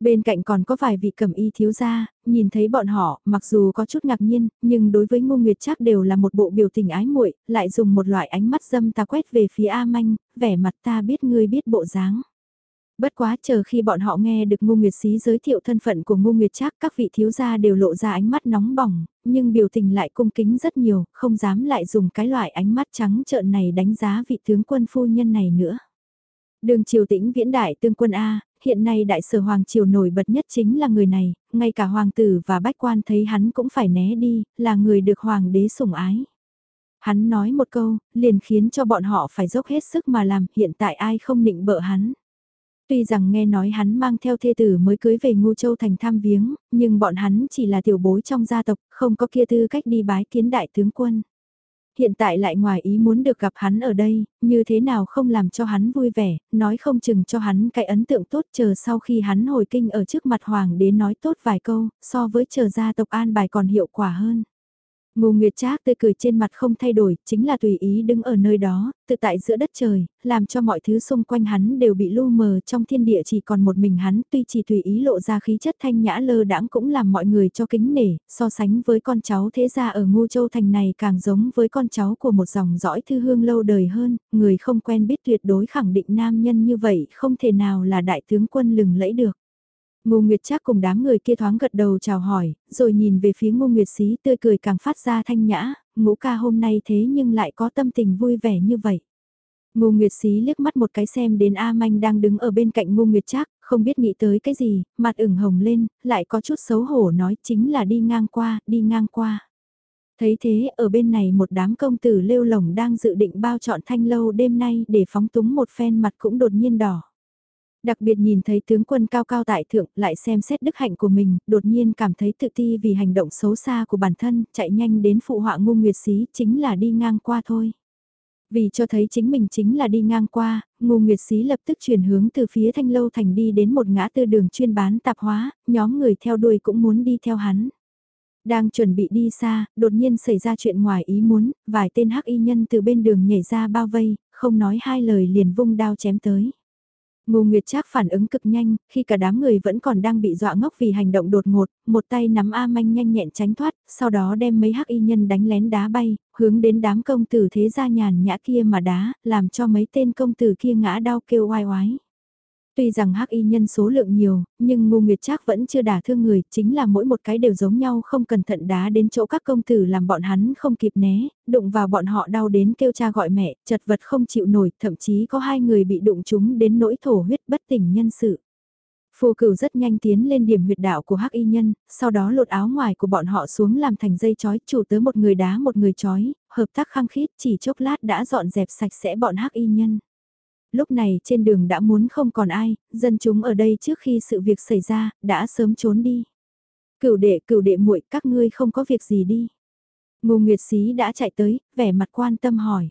Bên cạnh còn có vài vị cẩm y thiếu gia, nhìn thấy bọn họ, mặc dù có chút ngạc nhiên, nhưng đối với Ngô Nguyệt chắc đều là một bộ biểu tình ái muội, lại dùng một loại ánh mắt dâm ta quét về phía A Manh, vẻ mặt ta biết ngươi biết bộ dáng. Bất quá chờ khi bọn họ nghe được Ngô Nguyệt Xí giới thiệu thân phận của Ngô Nguyệt Trác các vị thiếu gia đều lộ ra ánh mắt nóng bỏng, nhưng biểu tình lại cung kính rất nhiều, không dám lại dùng cái loại ánh mắt trắng trợn này đánh giá vị tướng quân phu nhân này nữa. Đường triều tĩnh viễn đại tương quân A, hiện nay đại sở hoàng triều nổi bật nhất chính là người này, ngay cả hoàng tử và bách quan thấy hắn cũng phải né đi, là người được hoàng đế sủng ái. Hắn nói một câu, liền khiến cho bọn họ phải dốc hết sức mà làm, hiện tại ai không nịnh bợ hắn. Tuy rằng nghe nói hắn mang theo thê tử mới cưới về Ngu Châu thành tham viếng, nhưng bọn hắn chỉ là tiểu bối trong gia tộc, không có kia tư cách đi bái kiến đại tướng quân. Hiện tại lại ngoài ý muốn được gặp hắn ở đây, như thế nào không làm cho hắn vui vẻ, nói không chừng cho hắn cái ấn tượng tốt chờ sau khi hắn hồi kinh ở trước mặt hoàng đế nói tốt vài câu, so với chờ gia tộc an bài còn hiệu quả hơn. Ngô Nguyệt Trác tươi cười trên mặt không thay đổi, chính là tùy ý đứng ở nơi đó, tự tại giữa đất trời, làm cho mọi thứ xung quanh hắn đều bị lu mờ trong thiên địa chỉ còn một mình hắn, tuy chỉ tùy ý lộ ra khí chất thanh nhã lơ đãng cũng làm mọi người cho kính nể, so sánh với con cháu thế gia ở Ngô Châu Thành này càng giống với con cháu của một dòng dõi thư hương lâu đời hơn, người không quen biết tuyệt đối khẳng định nam nhân như vậy không thể nào là đại tướng quân lừng lẫy được. Ngô Nguyệt Trác cùng đám người kia thoáng gật đầu chào hỏi, rồi nhìn về phía Ngô Nguyệt Xí tươi cười càng phát ra thanh nhã, ngũ ca hôm nay thế nhưng lại có tâm tình vui vẻ như vậy. Ngô Nguyệt Xí liếc mắt một cái xem đến A Manh đang đứng ở bên cạnh Ngô Nguyệt Trác, không biết nghĩ tới cái gì, mặt ửng hồng lên, lại có chút xấu hổ nói chính là đi ngang qua, đi ngang qua. Thấy thế ở bên này một đám công tử lêu lồng đang dự định bao chọn thanh lâu đêm nay để phóng túng một phen mặt cũng đột nhiên đỏ. Đặc biệt nhìn thấy tướng quân cao cao tại thượng lại xem xét đức hạnh của mình, đột nhiên cảm thấy tự ti vì hành động xấu xa của bản thân, chạy nhanh đến phụ họa ngu nguyệt xí chính là đi ngang qua thôi. Vì cho thấy chính mình chính là đi ngang qua, ngu nguyệt xí lập tức chuyển hướng từ phía thanh lâu thành đi đến một ngã tư đường chuyên bán tạp hóa, nhóm người theo đuôi cũng muốn đi theo hắn. Đang chuẩn bị đi xa, đột nhiên xảy ra chuyện ngoài ý muốn, vài tên hắc y nhân từ bên đường nhảy ra bao vây, không nói hai lời liền vung đao chém tới. Ngô Nguyệt Trác phản ứng cực nhanh, khi cả đám người vẫn còn đang bị dọa ngốc vì hành động đột ngột, một tay nắm A Manh nhanh nhẹn tránh thoát, sau đó đem mấy hắc y nhân đánh lén đá bay, hướng đến đám công tử thế gia nhàn nhã kia mà đá, làm cho mấy tên công tử kia ngã đau kêu oai oái. Tuy rằng hắc y nhân số lượng nhiều, nhưng ngu nguyệt trác vẫn chưa đả thương người, chính là mỗi một cái đều giống nhau không cẩn thận đá đến chỗ các công tử làm bọn hắn không kịp né, đụng vào bọn họ đau đến kêu cha gọi mẹ, chật vật không chịu nổi, thậm chí có hai người bị đụng chúng đến nỗi thổ huyết bất tỉnh nhân sự. Phù cửu rất nhanh tiến lên điểm huyệt đạo của hắc y nhân, sau đó lột áo ngoài của bọn họ xuống làm thành dây chói, chủ tớ một người đá một người chói, hợp tác khăng khít chỉ chốc lát đã dọn dẹp sạch sẽ bọn hắc y nhân. Lúc này trên đường đã muốn không còn ai, dân chúng ở đây trước khi sự việc xảy ra, đã sớm trốn đi. Cửu đệ cửu đệ muội các ngươi không có việc gì đi. Ngô Nguyệt Xí đã chạy tới, vẻ mặt quan tâm hỏi.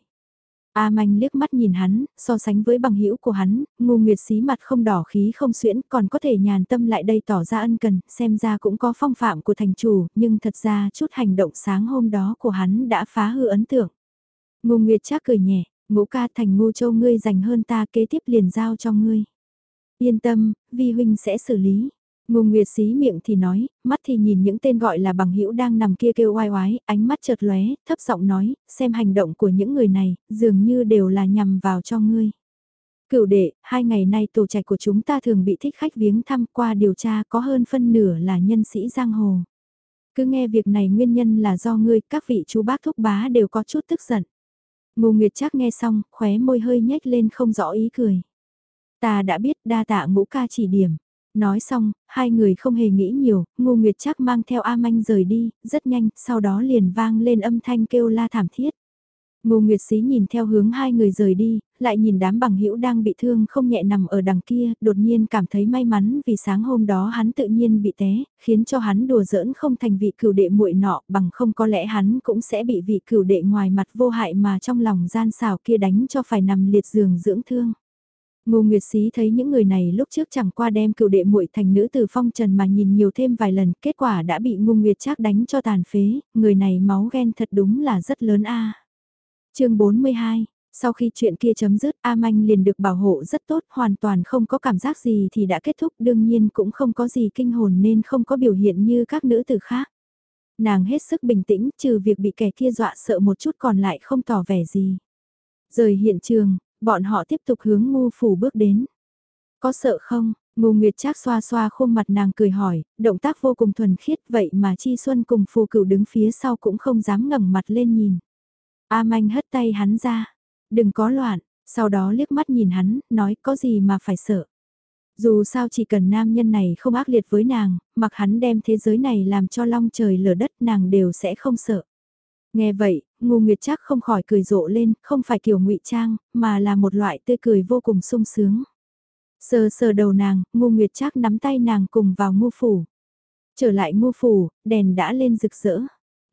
A Manh liếc mắt nhìn hắn, so sánh với bằng hữu của hắn, ngu nguyệt xí mặt không đỏ khí không xuyễn, còn có thể nhàn tâm lại đây tỏ ra ân cần, xem ra cũng có phong phạm của thành chủ, nhưng thật ra chút hành động sáng hôm đó của hắn đã phá hư ấn tượng. Ngu nguyệt chắc cười nhẹ, ngũ ca thành ngu châu ngươi dành hơn ta kế tiếp liền giao cho ngươi. Yên tâm, vi huynh sẽ xử lý. Ngô Nguyệt xí miệng thì nói, mắt thì nhìn những tên gọi là bằng hữu đang nằm kia kêu oai oái, ánh mắt chợt lóe, thấp giọng nói, xem hành động của những người này, dường như đều là nhằm vào cho ngươi. Cửu đệ, hai ngày nay tổ trạch của chúng ta thường bị thích khách viếng thăm qua điều tra có hơn phân nửa là nhân sĩ giang hồ. Cứ nghe việc này nguyên nhân là do ngươi, các vị chú bác thúc bá đều có chút tức giận. Ngô Nguyệt Trác nghe xong, khóe môi hơi nhếch lên không rõ ý cười. Ta đã biết đa tạ ngũ ca chỉ điểm. Nói xong, hai người không hề nghĩ nhiều, Ngô Nguyệt Trác mang theo A Manh rời đi, rất nhanh, sau đó liền vang lên âm thanh kêu la thảm thiết. Ngô Nguyệt Sĩ nhìn theo hướng hai người rời đi, lại nhìn đám bằng hữu đang bị thương không nhẹ nằm ở đằng kia, đột nhiên cảm thấy may mắn vì sáng hôm đó hắn tự nhiên bị té, khiến cho hắn đùa giỡn không thành vị cửu đệ muội nọ, bằng không có lẽ hắn cũng sẽ bị vị cửu đệ ngoài mặt vô hại mà trong lòng gian xảo kia đánh cho phải nằm liệt giường dưỡng thương. Ngô Nguyệt Sĩ thấy những người này lúc trước chẳng qua đem cựu đệ muội thành nữ từ phong trần mà nhìn nhiều thêm vài lần, kết quả đã bị Ngô Nguyệt Trác đánh cho tàn phế, người này máu ghen thật đúng là rất lớn a. À. Chương 42 sau khi chuyện kia chấm dứt, A Manh liền được bảo hộ rất tốt, hoàn toàn không có cảm giác gì thì đã kết thúc, đương nhiên cũng không có gì kinh hồn nên không có biểu hiện như các nữ tử khác. Nàng hết sức bình tĩnh, trừ việc bị kẻ kia dọa sợ một chút còn lại không tỏ vẻ gì. Rời hiện trường, bọn họ tiếp tục hướng ngu phủ bước đến. Có sợ không? Ngô Nguyệt Trác xoa xoa khuôn mặt nàng cười hỏi, động tác vô cùng thuần khiết vậy mà Chi Xuân cùng phù cửu đứng phía sau cũng không dám ngẩng mặt lên nhìn. A Manh hất tay hắn ra, đừng có loạn, sau đó liếc mắt nhìn hắn, nói có gì mà phải sợ. Dù sao chỉ cần nam nhân này không ác liệt với nàng, mặc hắn đem thế giới này làm cho long trời lở đất nàng đều sẽ không sợ. Nghe vậy, Ngô Nguyệt chắc không khỏi cười rộ lên, không phải kiểu ngụy trang, mà là một loại tươi cười vô cùng sung sướng. Sờ sờ đầu nàng, Ngô Nguyệt chắc nắm tay nàng cùng vào ngô phủ. Trở lại ngô phủ, đèn đã lên rực rỡ.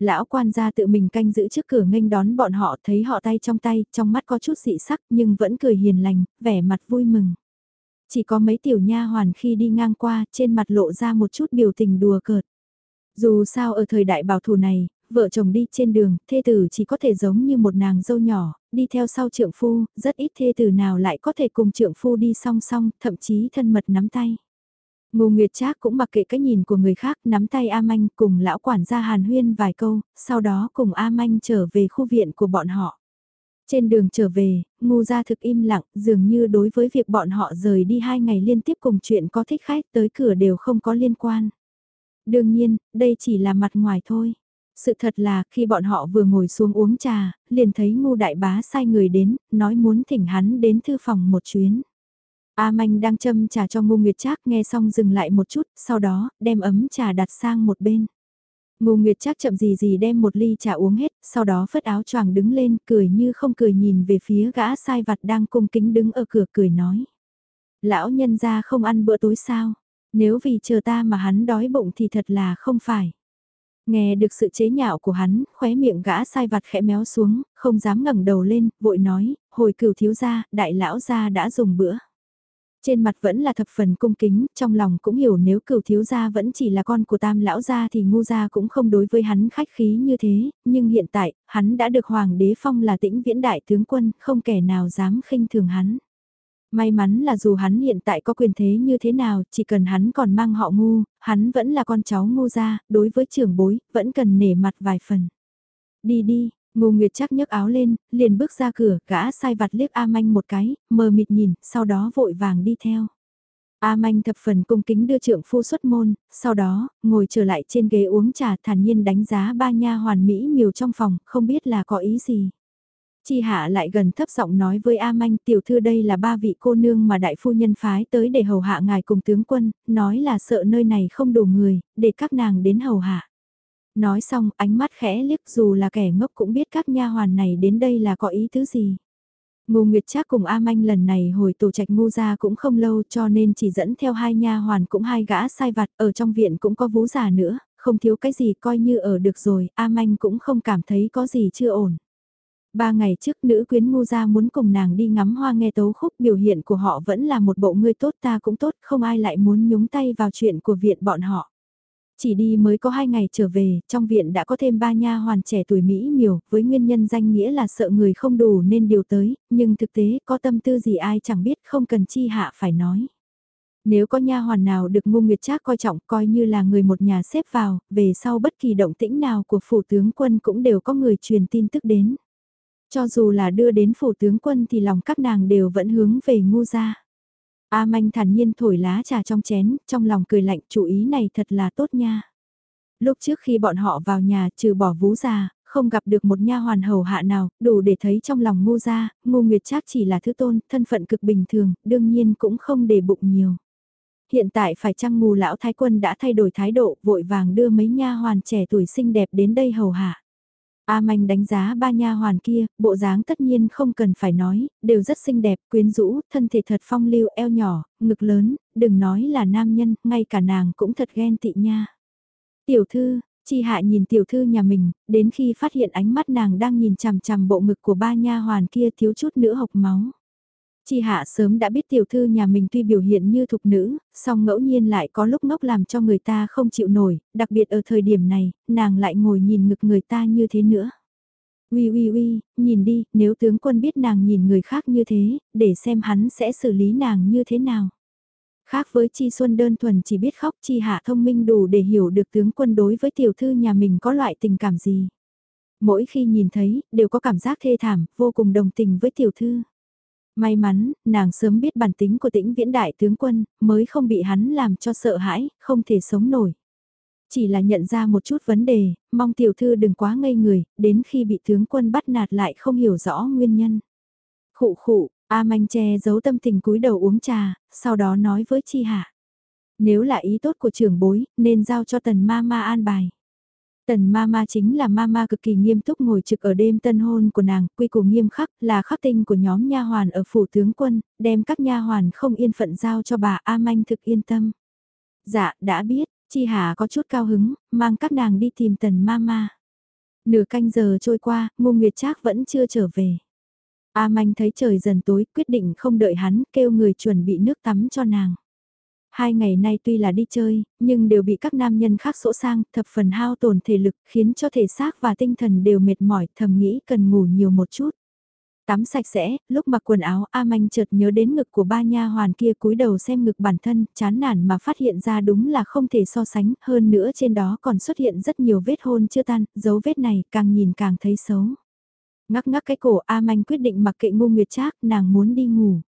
Lão quan gia tự mình canh giữ trước cửa nghênh đón bọn họ thấy họ tay trong tay, trong mắt có chút dị sắc nhưng vẫn cười hiền lành, vẻ mặt vui mừng. Chỉ có mấy tiểu nha hoàn khi đi ngang qua, trên mặt lộ ra một chút biểu tình đùa cợt. Dù sao ở thời đại bảo thủ này, vợ chồng đi trên đường, thê tử chỉ có thể giống như một nàng dâu nhỏ, đi theo sau trượng phu, rất ít thê tử nào lại có thể cùng trượng phu đi song song, thậm chí thân mật nắm tay. Ngô Nguyệt Trác cũng mặc kệ cái nhìn của người khác, nắm tay A Manh cùng lão quản gia Hàn Huyên vài câu, sau đó cùng A Manh trở về khu viện của bọn họ. Trên đường trở về, ngu gia thực im lặng, dường như đối với việc bọn họ rời đi hai ngày liên tiếp cùng chuyện có thích khách tới cửa đều không có liên quan. Đương nhiên, đây chỉ là mặt ngoài thôi. Sự thật là khi bọn họ vừa ngồi xuống uống trà, liền thấy ngu đại bá sai người đến, nói muốn thỉnh hắn đến thư phòng một chuyến. A Manh đang châm trà cho Ngô Nguyệt Trác nghe xong dừng lại một chút, sau đó đem ấm trà đặt sang một bên. Ngô Nguyệt Trác chậm gì gì đem một ly trà uống hết, sau đó phất áo choàng đứng lên, cười như không cười nhìn về phía gã sai vặt đang cung kính đứng ở cửa cười nói. Lão nhân gia không ăn bữa tối sao? Nếu vì chờ ta mà hắn đói bụng thì thật là không phải. Nghe được sự chế nhạo của hắn, khóe miệng gã sai vặt khẽ méo xuống, không dám ngẩng đầu lên, vội nói, hồi cửu thiếu gia, đại lão gia đã dùng bữa. Trên mặt vẫn là thập phần cung kính, trong lòng cũng hiểu nếu cửu thiếu gia vẫn chỉ là con của tam lão gia thì ngu gia cũng không đối với hắn khách khí như thế, nhưng hiện tại, hắn đã được hoàng đế phong là tĩnh viễn đại tướng quân, không kẻ nào dám khinh thường hắn. May mắn là dù hắn hiện tại có quyền thế như thế nào, chỉ cần hắn còn mang họ ngu, hắn vẫn là con cháu ngu gia, đối với trưởng bối, vẫn cần nể mặt vài phần. Đi đi, Ngô Nguyệt chắc nhấc áo lên, liền bước ra cửa, gã sai vặt liếc A Manh một cái, mờ mịt nhìn, sau đó vội vàng đi theo. A Manh thập phần cung kính đưa trượng phu xuất môn, sau đó, ngồi trở lại trên ghế uống trà thản nhiên đánh giá ba nha hoàn mỹ miều trong phòng, không biết là có ý gì. Chi hạ lại gần thấp giọng nói với A Manh tiểu thư đây là ba vị cô nương mà đại phu nhân phái tới để hầu hạ ngài cùng tướng quân, nói là sợ nơi này không đủ người, để các nàng đến hầu hạ. Nói xong ánh mắt khẽ liếc dù là kẻ ngốc cũng biết các nha hoàn này đến đây là có ý tứ gì. Ngô Nguyệt Trác cùng A Manh lần này hồi tổ trạch ngu ra cũng không lâu cho nên chỉ dẫn theo hai nha hoàn cũng hai gã sai vặt, ở trong viện cũng có vú già nữa, không thiếu cái gì coi như ở được rồi, A Manh cũng không cảm thấy có gì chưa ổn. Ba ngày trước nữ quyến ngu ra muốn cùng nàng đi ngắm hoa nghe tấu khúc biểu hiện của họ vẫn là một bộ ngươi tốt ta cũng tốt không ai lại muốn nhúng tay vào chuyện của viện bọn họ. Chỉ đi mới có hai ngày trở về, trong viện đã có thêm ba nha hoàn trẻ tuổi Mỹ miều, với nguyên nhân danh nghĩa là sợ người không đủ nên điều tới, nhưng thực tế có tâm tư gì ai chẳng biết không cần chi hạ phải nói. Nếu có nha hoàn nào được ngu nguyệt trác coi trọng coi như là người một nhà xếp vào, về sau bất kỳ động tĩnh nào của phủ tướng quân cũng đều có người truyền tin tức đến. Cho dù là đưa đến phủ tướng quân thì lòng các nàng đều vẫn hướng về ngu gia. A manh thản nhiên thổi lá trà trong chén, trong lòng cười lạnh chủ ý này thật là tốt nha. Lúc trước khi bọn họ vào nhà trừ bỏ vú già, không gặp được một nha hoàn hầu hạ nào, đủ để thấy trong lòng ngu gia, ngu nguyệt trác chỉ là thứ tôn, thân phận cực bình thường, đương nhiên cũng không để bụng nhiều. Hiện tại phải chăng ngu lão thái quân đã thay đổi thái độ, vội vàng đưa mấy nha hoàn trẻ tuổi xinh đẹp đến đây hầu hạ. A Manh đánh giá ba nha hoàn kia, bộ dáng tất nhiên không cần phải nói, đều rất xinh đẹp, quyến rũ, thân thể thật phong lưu, eo nhỏ, ngực lớn, đừng nói là nam nhân, ngay cả nàng cũng thật ghen tị nha. Tiểu thư, chi hạ nhìn tiểu thư nhà mình, đến khi phát hiện ánh mắt nàng đang nhìn chằm chằm bộ ngực của ba nha hoàn kia thiếu chút nữa hộc máu. Chi hạ sớm đã biết tiểu thư nhà mình tuy biểu hiện như thục nữ, song ngẫu nhiên lại có lúc ngốc làm cho người ta không chịu nổi, đặc biệt ở thời điểm này, nàng lại ngồi nhìn ngực người ta như thế nữa. Ui ui ui, nhìn đi, nếu tướng quân biết nàng nhìn người khác như thế, để xem hắn sẽ xử lý nàng như thế nào. Khác với Chi Xuân đơn thuần chỉ biết khóc Chi Hạ thông minh đủ để hiểu được tướng quân đối với tiểu thư nhà mình có loại tình cảm gì. Mỗi khi nhìn thấy, đều có cảm giác thê thảm, vô cùng đồng tình với tiểu thư. May mắn, nàng sớm biết bản tính của tĩnh viễn đại tướng quân, mới không bị hắn làm cho sợ hãi, không thể sống nổi. Chỉ là nhận ra một chút vấn đề, mong tiểu thư đừng quá ngây người, đến khi bị tướng quân bắt nạt lại không hiểu rõ nguyên nhân. Khụ khụ, A Manh che giấu tâm tình cúi đầu uống trà, sau đó nói với Chi Hạ. Nếu là ý tốt của trưởng bối, nên giao cho tần ma ma an bài. Tần Mama chính là Mama cực kỳ nghiêm túc ngồi trực ở đêm tân hôn của nàng, quy củ nghiêm khắc, là khắc tinh của nhóm nha hoàn ở phủ tướng quân, đem các nha hoàn không yên phận giao cho bà A Manh thực yên tâm. Dạ, đã biết, Chi Hà có chút cao hứng, mang các nàng đi tìm Tần Mama. Nửa canh giờ trôi qua, Ngô Nguyệt Trác vẫn chưa trở về. A Manh thấy trời dần tối, quyết định không đợi hắn, kêu người chuẩn bị nước tắm cho nàng. Hai ngày nay tuy là đi chơi, nhưng đều bị các nam nhân khác sỗ sang, thập phần hao tổn thể lực, khiến cho thể xác và tinh thần đều mệt mỏi, thầm nghĩ cần ngủ nhiều một chút. Tắm sạch sẽ, lúc mặc quần áo A Manh chợt nhớ đến ngực của ba nha hoàn kia cúi đầu xem ngực bản thân, chán nản mà phát hiện ra đúng là không thể so sánh, hơn nữa trên đó còn xuất hiện rất nhiều vết hôn chưa tan, dấu vết này càng nhìn càng thấy xấu. Ngắc ngắc cái cổ A Manh quyết định mặc kệ ngu nguyệt trác, nàng muốn đi ngủ.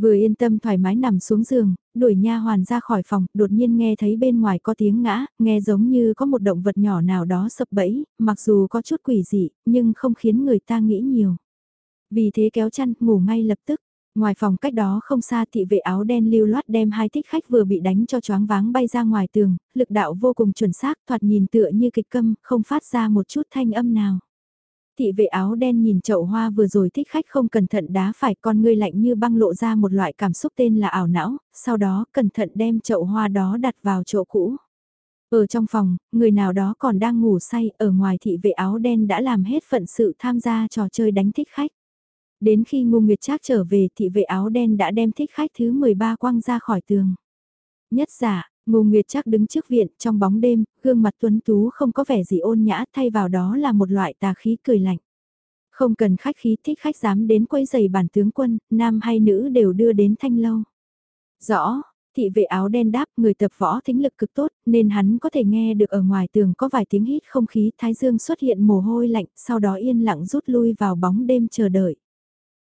Vừa yên tâm thoải mái nằm xuống giường, đuổi nha hoàn ra khỏi phòng, đột nhiên nghe thấy bên ngoài có tiếng ngã, nghe giống như có một động vật nhỏ nào đó sập bẫy, mặc dù có chút quỷ dị, nhưng không khiến người ta nghĩ nhiều. Vì thế kéo chăn, ngủ ngay lập tức. Ngoài phòng cách đó không xa thị vệ áo đen lưu loát đem hai thích khách vừa bị đánh cho choáng váng bay ra ngoài tường, lực đạo vô cùng chuẩn xác thoạt nhìn tựa như kịch câm, không phát ra một chút thanh âm nào thị vệ áo đen nhìn chậu hoa vừa rồi thích khách không cẩn thận đá phải con ngươi lạnh như băng lộ ra một loại cảm xúc tên là ảo não, sau đó cẩn thận đem chậu hoa đó đặt vào chỗ cũ. Ở trong phòng, người nào đó còn đang ngủ say, ở ngoài thị vệ áo đen đã làm hết phận sự tham gia trò chơi đánh thích khách. Đến khi Ngô Nguyệt Trác trở về thị vệ áo đen đã đem thích khách thứ 13 quăng ra khỏi tường. Nhất giả, Ngô Nguyệt chắc đứng trước viện, trong bóng đêm, gương mặt tuấn tú không có vẻ gì ôn nhã, thay vào đó là một loại tà khí cười lạnh. Không cần khách khí thích khách dám đến quấy giày bản tướng quân, nam hay nữ đều đưa đến thanh lâu. Rõ, thị vệ áo đen đáp người tập võ thính lực cực tốt, nên hắn có thể nghe được ở ngoài tường có vài tiếng hít không khí thái dương xuất hiện mồ hôi lạnh, sau đó yên lặng rút lui vào bóng đêm chờ đợi.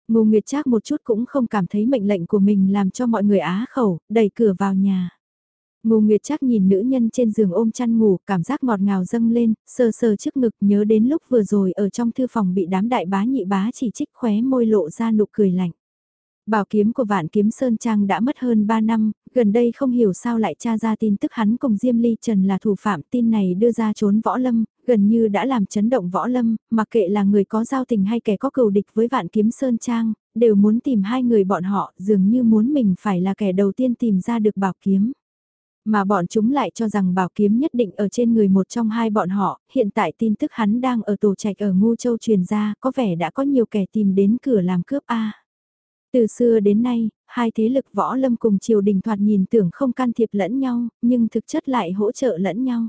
Ngô Nguyệt Trác một chút cũng không cảm thấy mệnh lệnh của mình làm cho mọi người á khẩu, đẩy cửa vào nhà. Ngô Nguyệt Trác nhìn nữ nhân trên giường ôm chăn ngủ, cảm giác ngọt ngào dâng lên, sờ sờ trước ngực nhớ đến lúc vừa rồi ở trong thư phòng bị đám đại bá nhị bá chỉ trích khóe môi lộ ra nụ cười lạnh. Bảo kiếm của Vạn Kiếm Sơn Trang đã mất hơn 3 năm, gần đây không hiểu sao lại tra ra tin tức hắn cùng Diêm Ly Trần là thủ phạm tin này đưa ra trốn võ lâm, gần như đã làm chấn động võ lâm, mặc kệ là người có giao tình hay kẻ có cừu địch với Vạn Kiếm Sơn Trang, đều muốn tìm hai người bọn họ dường như muốn mình phải là kẻ đầu tiên tìm ra được bảo kiếm. Mà bọn chúng lại cho rằng bảo kiếm nhất định ở trên người một trong hai bọn họ, hiện tại tin tức hắn đang ở tổ trạch ở Ngu Châu truyền ra, có vẻ đã có nhiều kẻ tìm đến cửa làm cướp A. Từ xưa đến nay, hai thế lực võ lâm cùng triều đình thoạt nhìn tưởng không can thiệp lẫn nhau, nhưng thực chất lại hỗ trợ lẫn nhau.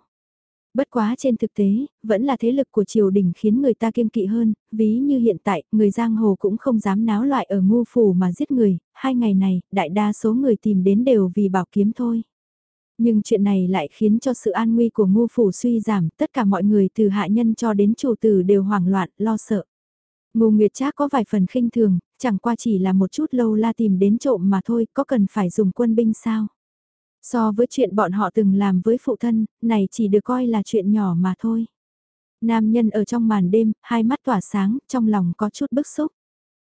Bất quá trên thực tế, vẫn là thế lực của triều đình khiến người ta kiêng kỵ hơn, ví như hiện tại, người giang hồ cũng không dám náo loại ở ngu phủ mà giết người, hai ngày này, đại đa số người tìm đến đều vì bảo kiếm thôi. Nhưng chuyện này lại khiến cho sự an nguy của ngu phủ suy giảm, tất cả mọi người từ hạ nhân cho đến chủ tử đều hoảng loạn, lo sợ. Ngô Nguyệt Trác có vài phần khinh thường, chẳng qua chỉ là một chút lâu la tìm đến trộm mà thôi, có cần phải dùng quân binh sao? So với chuyện bọn họ từng làm với phụ thân, này chỉ được coi là chuyện nhỏ mà thôi. Nam nhân ở trong màn đêm, hai mắt tỏa sáng, trong lòng có chút bức xúc.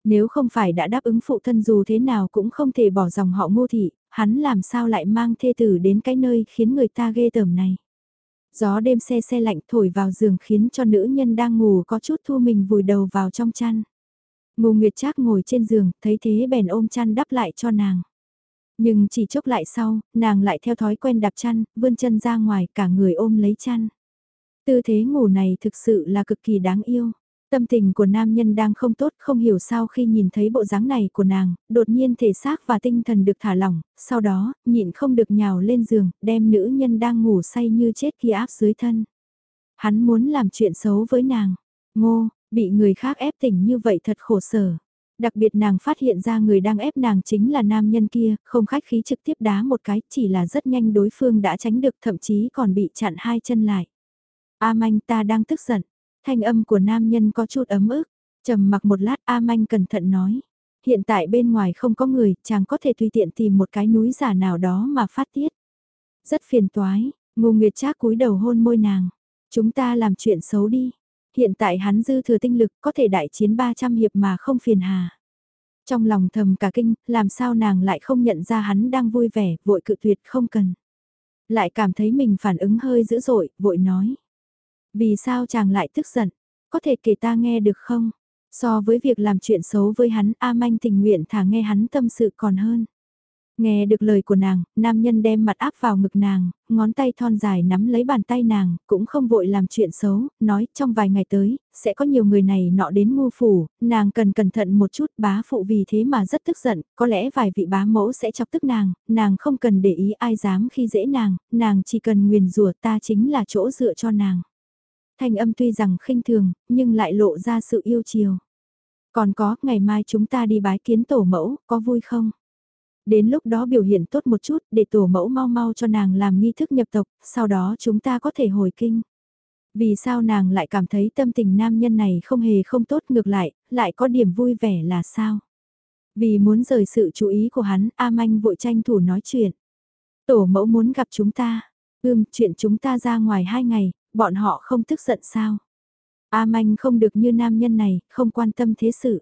Nếu không phải đã đáp ứng phụ thân dù thế nào cũng không thể bỏ dòng họ ngô thị, hắn làm sao lại mang thê tử đến cái nơi khiến người ta ghê tởm này. Gió đêm xe xe lạnh thổi vào giường khiến cho nữ nhân đang ngủ có chút thu mình vùi đầu vào trong chăn. Ngô Nguyệt Trác ngồi trên giường, thấy thế bèn ôm chăn đắp lại cho nàng. Nhưng chỉ chốc lại sau, nàng lại theo thói quen đạp chăn, vươn chân ra ngoài, cả người ôm lấy chăn. Tư thế ngủ này thực sự là cực kỳ đáng yêu. Tâm tình của nam nhân đang không tốt không hiểu sao khi nhìn thấy bộ dáng này của nàng, đột nhiên thể xác và tinh thần được thả lỏng, sau đó, nhịn không được nhào lên giường, đem nữ nhân đang ngủ say như chết kia áp dưới thân. Hắn muốn làm chuyện xấu với nàng. Ngô, bị người khác ép tỉnh như vậy thật khổ sở. Đặc biệt nàng phát hiện ra người đang ép nàng chính là nam nhân kia, không khách khí trực tiếp đá một cái, chỉ là rất nhanh đối phương đã tránh được thậm chí còn bị chặn hai chân lại. A manh ta đang tức giận, thanh âm của nam nhân có chút ấm ức, trầm mặc một lát A manh cẩn thận nói. Hiện tại bên ngoài không có người, chàng có thể tùy tiện tìm một cái núi giả nào đó mà phát tiết. Rất phiền toái, ngô nguyệt trác cúi đầu hôn môi nàng. Chúng ta làm chuyện xấu đi hiện tại hắn dư thừa tinh lực có thể đại chiến 300 hiệp mà không phiền hà. Trong lòng thầm cả kinh, làm sao nàng lại không nhận ra hắn đang vui vẻ, vội cự tuyệt không cần. Lại cảm thấy mình phản ứng hơi dữ dội, vội nói. Vì sao chàng lại tức giận, có thể kể ta nghe được không? So với việc làm chuyện xấu với hắn, A Manh tình nguyện thả nghe hắn tâm sự còn hơn. Nghe được lời của nàng, nam nhân đem mặt áp vào ngực nàng, ngón tay thon dài nắm lấy bàn tay nàng, cũng không vội làm chuyện xấu, nói trong vài ngày tới, sẽ có nhiều người này nọ đến ngu phủ, nàng cần cẩn thận một chút bá phụ vì thế mà rất tức giận, có lẽ vài vị bá mẫu sẽ chọc tức nàng, nàng không cần để ý ai dám khi dễ nàng, nàng chỉ cần nguyền rủa ta chính là chỗ dựa cho nàng. Thanh âm tuy rằng khinh thường, nhưng lại lộ ra sự yêu chiều. Còn có, ngày mai chúng ta đi bái kiến tổ mẫu, có vui không? Đến lúc đó biểu hiện tốt một chút để tổ mẫu mau mau cho nàng làm nghi thức nhập tộc, sau đó chúng ta có thể hồi kinh. Vì sao nàng lại cảm thấy tâm tình nam nhân này không hề không tốt ngược lại, lại có điểm vui vẻ là sao? Vì muốn rời sự chú ý của hắn, A Manh vội tranh thủ nói chuyện. Tổ mẫu muốn gặp chúng ta. Ưm, chuyện chúng ta ra ngoài hai ngày, bọn họ không tức giận sao? A Manh không được như nam nhân này, không quan tâm thế sự.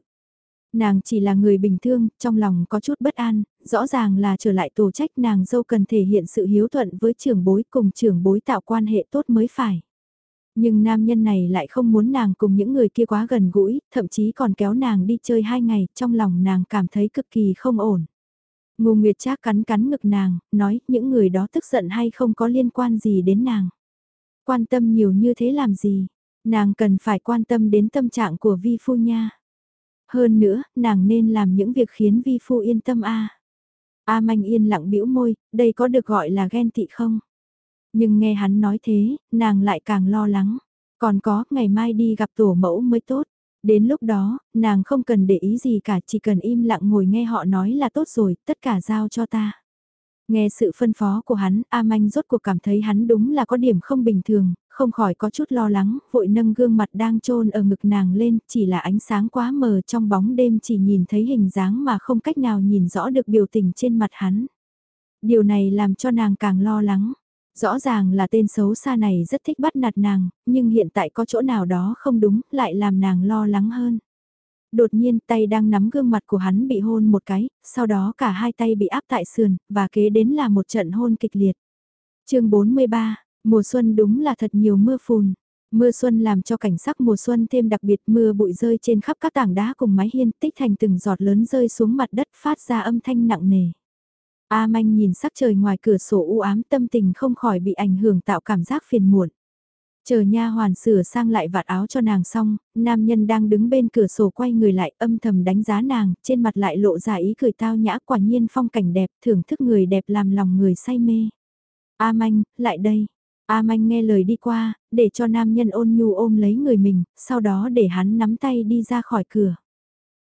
Nàng chỉ là người bình thường, trong lòng có chút bất an, rõ ràng là trở lại tổ trách nàng dâu cần thể hiện sự hiếu thuận với trưởng bối cùng trưởng bối tạo quan hệ tốt mới phải. Nhưng nam nhân này lại không muốn nàng cùng những người kia quá gần gũi, thậm chí còn kéo nàng đi chơi hai ngày, trong lòng nàng cảm thấy cực kỳ không ổn. Ngô Nguyệt Trác cắn cắn ngực nàng, nói những người đó tức giận hay không có liên quan gì đến nàng. Quan tâm nhiều như thế làm gì, nàng cần phải quan tâm đến tâm trạng của vi phu nha. Hơn nữa, nàng nên làm những việc khiến vi phu yên tâm a. A manh yên lặng bĩu môi, đây có được gọi là ghen tị không? Nhưng nghe hắn nói thế, nàng lại càng lo lắng. Còn có, ngày mai đi gặp tổ mẫu mới tốt. Đến lúc đó, nàng không cần để ý gì cả, chỉ cần im lặng ngồi nghe họ nói là tốt rồi, tất cả giao cho ta. Nghe sự phân phó của hắn, A Manh rốt cuộc cảm thấy hắn đúng là có điểm không bình thường, không khỏi có chút lo lắng, vội nâng gương mặt đang trôn ở ngực nàng lên, chỉ là ánh sáng quá mờ trong bóng đêm chỉ nhìn thấy hình dáng mà không cách nào nhìn rõ được biểu tình trên mặt hắn. Điều này làm cho nàng càng lo lắng. Rõ ràng là tên xấu xa này rất thích bắt nạt nàng, nhưng hiện tại có chỗ nào đó không đúng, lại làm nàng lo lắng hơn. Đột nhiên tay đang nắm gương mặt của hắn bị hôn một cái, sau đó cả hai tay bị áp tại sườn, và kế đến là một trận hôn kịch liệt. chương 43, mùa xuân đúng là thật nhiều mưa phùn. Mưa xuân làm cho cảnh sắc mùa xuân thêm đặc biệt mưa bụi rơi trên khắp các tảng đá cùng mái hiên tích thành từng giọt lớn rơi xuống mặt đất phát ra âm thanh nặng nề. A manh nhìn sắc trời ngoài cửa sổ u ám tâm tình không khỏi bị ảnh hưởng tạo cảm giác phiền muộn. Chờ nha hoàn sửa sang lại vạt áo cho nàng xong, nam nhân đang đứng bên cửa sổ quay người lại âm thầm đánh giá nàng, trên mặt lại lộ ra ý cười tao nhã quả nhiên phong cảnh đẹp, thưởng thức người đẹp làm lòng người say mê. A manh, lại đây. A manh nghe lời đi qua, để cho nam nhân ôn nhu ôm lấy người mình, sau đó để hắn nắm tay đi ra khỏi cửa.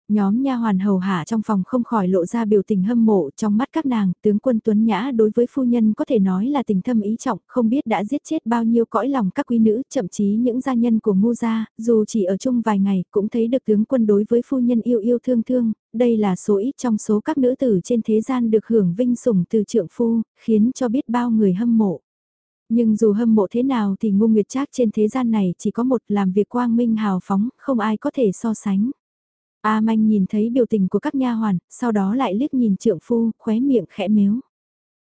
Nhóm nha hoàn hầu hạ trong phòng không khỏi lộ ra biểu tình hâm mộ trong mắt các nàng, tướng quân Tuấn Nhã đối với phu nhân có thể nói là tình thâm ý trọng, không biết đã giết chết bao nhiêu cõi lòng các quý nữ, thậm chí những gia nhân của ngu gia, dù chỉ ở chung vài ngày, cũng thấy được tướng quân đối với phu nhân yêu yêu thương thương, đây là số ít trong số các nữ tử trên thế gian được hưởng vinh sủng từ trượng phu, khiến cho biết bao người hâm mộ. Nhưng dù hâm mộ thế nào thì ngu nguyệt trác trên thế gian này chỉ có một làm việc quang minh hào phóng, không ai có thể so sánh. A Manh nhìn thấy biểu tình của các nha hoàn, sau đó lại liếc nhìn trượng phu, khóe miệng khẽ mếu.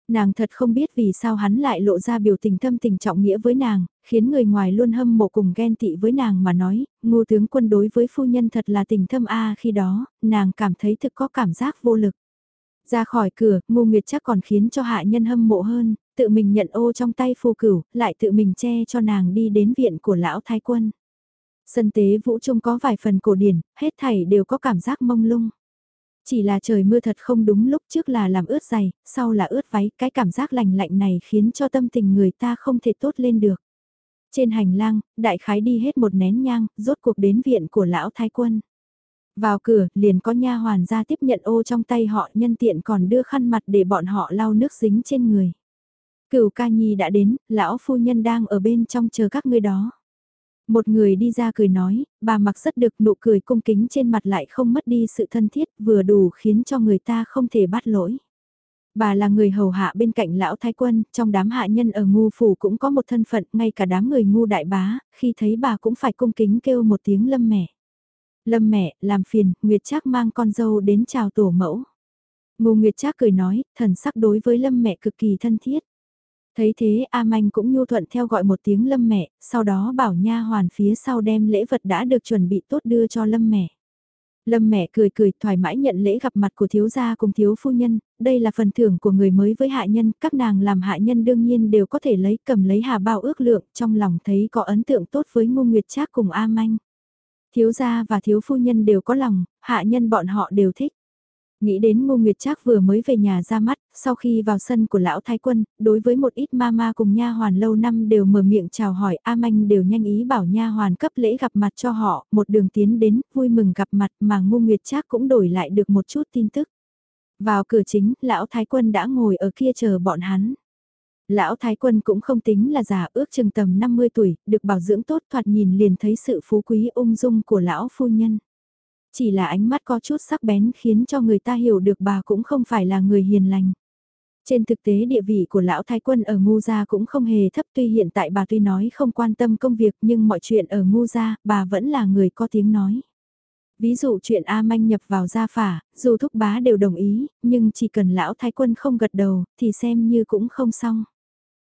Nàng thật không biết vì sao hắn lại lộ ra biểu tình thâm tình trọng nghĩa với nàng, khiến người ngoài luôn hâm mộ cùng ghen tị với nàng mà nói, ngô tướng quân đối với phu nhân thật là tình thâm A khi đó, nàng cảm thấy thực có cảm giác vô lực. Ra khỏi cửa, ngô nguyệt chắc còn khiến cho hạ nhân hâm mộ hơn, tự mình nhận ô trong tay phù cửu, lại tự mình che cho nàng đi đến viện của lão thái quân. Sân tế vũ trung có vài phần cổ điển, hết thảy đều có cảm giác mông lung. Chỉ là trời mưa thật không đúng lúc trước là làm ướt giày, sau là ướt váy, cái cảm giác lành lạnh này khiến cho tâm tình người ta không thể tốt lên được. Trên hành lang, đại khái đi hết một nén nhang, rốt cuộc đến viện của lão thái quân. Vào cửa, liền có nha hoàn ra tiếp nhận ô trong tay họ nhân tiện còn đưa khăn mặt để bọn họ lau nước dính trên người. Cửu ca nhi đã đến, lão phu nhân đang ở bên trong chờ các ngươi đó. Một người đi ra cười nói, bà mặc rất được nụ cười cung kính trên mặt lại không mất đi sự thân thiết vừa đủ khiến cho người ta không thể bắt lỗi. Bà là người hầu hạ bên cạnh lão thái quân, trong đám hạ nhân ở ngu phủ cũng có một thân phận, ngay cả đám người ngu đại bá, khi thấy bà cũng phải cung kính kêu một tiếng lâm mẹ. Lâm mẹ, làm phiền, Nguyệt Trác mang con dâu đến chào tổ mẫu. Ngô Nguyệt Trác cười nói, thần sắc đối với lâm mẹ cực kỳ thân thiết. Thấy thế A Manh cũng nhu thuận theo gọi một tiếng lâm mẹ, sau đó bảo nha hoàn phía sau đem lễ vật đã được chuẩn bị tốt đưa cho lâm mẹ. Lâm mẹ cười cười thoải mái nhận lễ gặp mặt của thiếu gia cùng thiếu phu nhân, đây là phần thưởng của người mới với hạ nhân, các nàng làm hạ nhân đương nhiên đều có thể lấy cầm lấy hà bao ước lượng, trong lòng thấy có ấn tượng tốt với Ngô Nguyệt Trác cùng A Manh. Thiếu gia và thiếu phu nhân đều có lòng, hạ nhân bọn họ đều thích. Nghĩ đến Ngô Nguyệt Trác vừa mới về nhà ra mắt, sau khi vào sân của lão thái quân, đối với một ít mama cùng nha hoàn lâu năm đều mở miệng chào hỏi, A Manh đều nhanh ý bảo nha hoàn cấp lễ gặp mặt cho họ, một đường tiến đến, vui mừng gặp mặt mà Ngô Nguyệt Trác cũng đổi lại được một chút tin tức. Vào cửa chính, lão thái quân đã ngồi ở kia chờ bọn hắn. Lão thái quân cũng không tính là già ước chừng tầm 50 tuổi, được bảo dưỡng tốt thoạt nhìn liền thấy sự phú quý ung dung của lão phu nhân. Chỉ là ánh mắt có chút sắc bén khiến cho người ta hiểu được bà cũng không phải là người hiền lành. Trên thực tế địa vị của lão thái quân ở ngu gia cũng không hề thấp tuy hiện tại bà tuy nói không quan tâm công việc nhưng mọi chuyện ở ngu gia bà vẫn là người có tiếng nói. Ví dụ chuyện A Manh nhập vào gia phả, dù thúc bá đều đồng ý, nhưng chỉ cần lão thái quân không gật đầu thì xem như cũng không xong.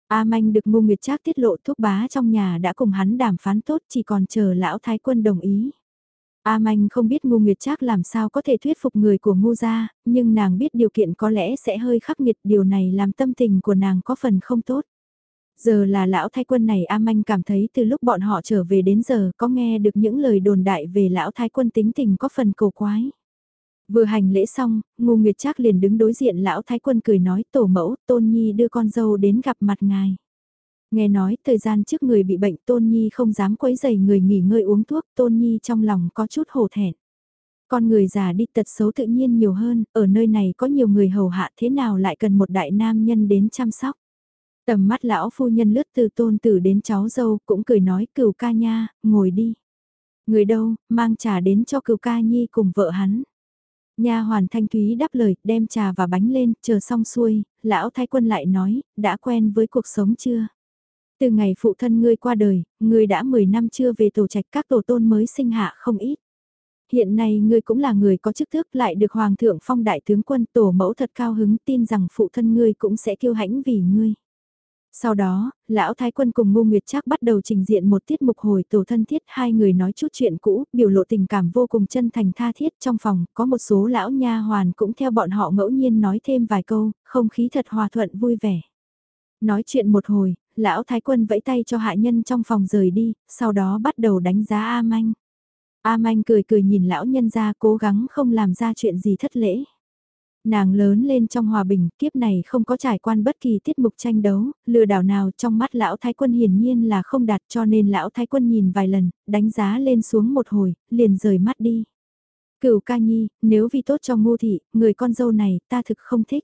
A Manh được Ngô Nguyệt Trác tiết lộ thúc bá trong nhà đã cùng hắn đàm phán tốt chỉ còn chờ lão thái quân đồng ý. A Manh không biết Ngô Nguyệt Trác làm sao có thể thuyết phục người của Ngô gia, nhưng nàng biết điều kiện có lẽ sẽ hơi khắc nghiệt, điều này làm tâm tình của nàng có phần không tốt. Giờ là lão thái quân này A Manh cảm thấy từ lúc bọn họ trở về đến giờ có nghe được những lời đồn đại về lão thái quân tính tình có phần cầu quái. Vừa hành lễ xong, Ngô Nguyệt Trác liền đứng đối diện lão thái quân cười nói tổ mẫu, Tôn Nhi đưa con dâu đến gặp mặt ngài. Nghe nói thời gian trước người bị bệnh Tôn Nhi không dám quấy dày người nghỉ ngơi uống thuốc, Tôn Nhi trong lòng có chút hổ thẹn. Con người già đi tật xấu tự nhiên nhiều hơn, ở nơi này có nhiều người hầu hạ thế nào lại cần một đại nam nhân đến chăm sóc. Tầm mắt lão phu nhân lướt từ tôn tử đến cháu dâu cũng cười nói cửu ca nha, ngồi đi. Người đâu, mang trà đến cho cửu ca nhi cùng vợ hắn. Nha hoàn thanh thúy đáp lời, đem trà và bánh lên, chờ xong xuôi, lão thái quân lại nói, đã quen với cuộc sống chưa? Từ ngày phụ thân ngươi qua đời, ngươi đã 10 năm chưa về tổ trạch các tổ tôn mới sinh hạ không ít. Hiện nay ngươi cũng là người có chức tước lại được Hoàng thượng phong đại tướng quân tổ mẫu thật cao hứng tin rằng phụ thân ngươi cũng sẽ kiêu hãnh vì ngươi. Sau đó, lão thái quân cùng Ngô Nguyệt Trác bắt đầu trình diện một tiết mục hồi tổ thân thiết hai người nói chút chuyện cũ, biểu lộ tình cảm vô cùng chân thành tha thiết trong phòng, có một số lão nha hoàn cũng theo bọn họ ngẫu nhiên nói thêm vài câu, không khí thật hòa thuận vui vẻ. Nói chuyện một hồi, lão thái quân vẫy tay cho hạ nhân trong phòng rời đi, sau đó bắt đầu đánh giá A Manh. A Manh cười cười nhìn lão nhân ra cố gắng không làm ra chuyện gì thất lễ. Nàng lớn lên trong hòa bình, kiếp này không có trải quan bất kỳ tiết mục tranh đấu, lừa đảo nào trong mắt lão thái quân hiển nhiên là không đạt cho nên lão thái quân nhìn vài lần, đánh giá lên xuống một hồi, liền rời mắt đi. Cửu ca nhi, nếu vì tốt cho ngô thị, người con dâu này ta thực không thích.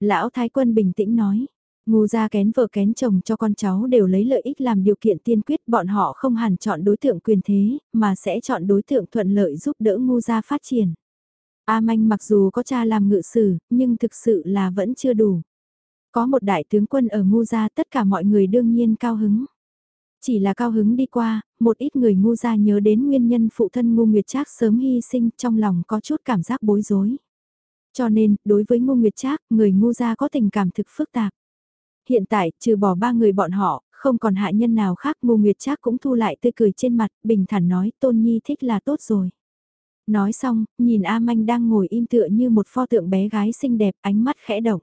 Lão thái quân bình tĩnh nói, ngu gia kén vợ kén chồng cho con cháu đều lấy lợi ích làm điều kiện tiên quyết bọn họ không hẳn chọn đối tượng quyền thế, mà sẽ chọn đối tượng thuận lợi giúp đỡ ngu gia phát triển. A Manh mặc dù có cha làm ngự sử, nhưng thực sự là vẫn chưa đủ. Có một đại tướng quân ở ngu gia tất cả mọi người đương nhiên cao hứng. Chỉ là cao hứng đi qua, một ít người ngu gia nhớ đến nguyên nhân phụ thân ngu nguyệt trác sớm hy sinh trong lòng có chút cảm giác bối rối. Cho nên, đối với ngu nguyệt trác, người ngu gia có tình cảm thực phức tạp. Hiện tại, trừ bỏ ba người bọn họ, không còn hạ nhân nào khác Ngô nguyệt trác cũng thu lại tươi cười trên mặt, bình thản nói tôn nhi thích là tốt rồi. Nói xong, nhìn A Manh đang ngồi im tựa như một pho tượng bé gái xinh đẹp ánh mắt khẽ động.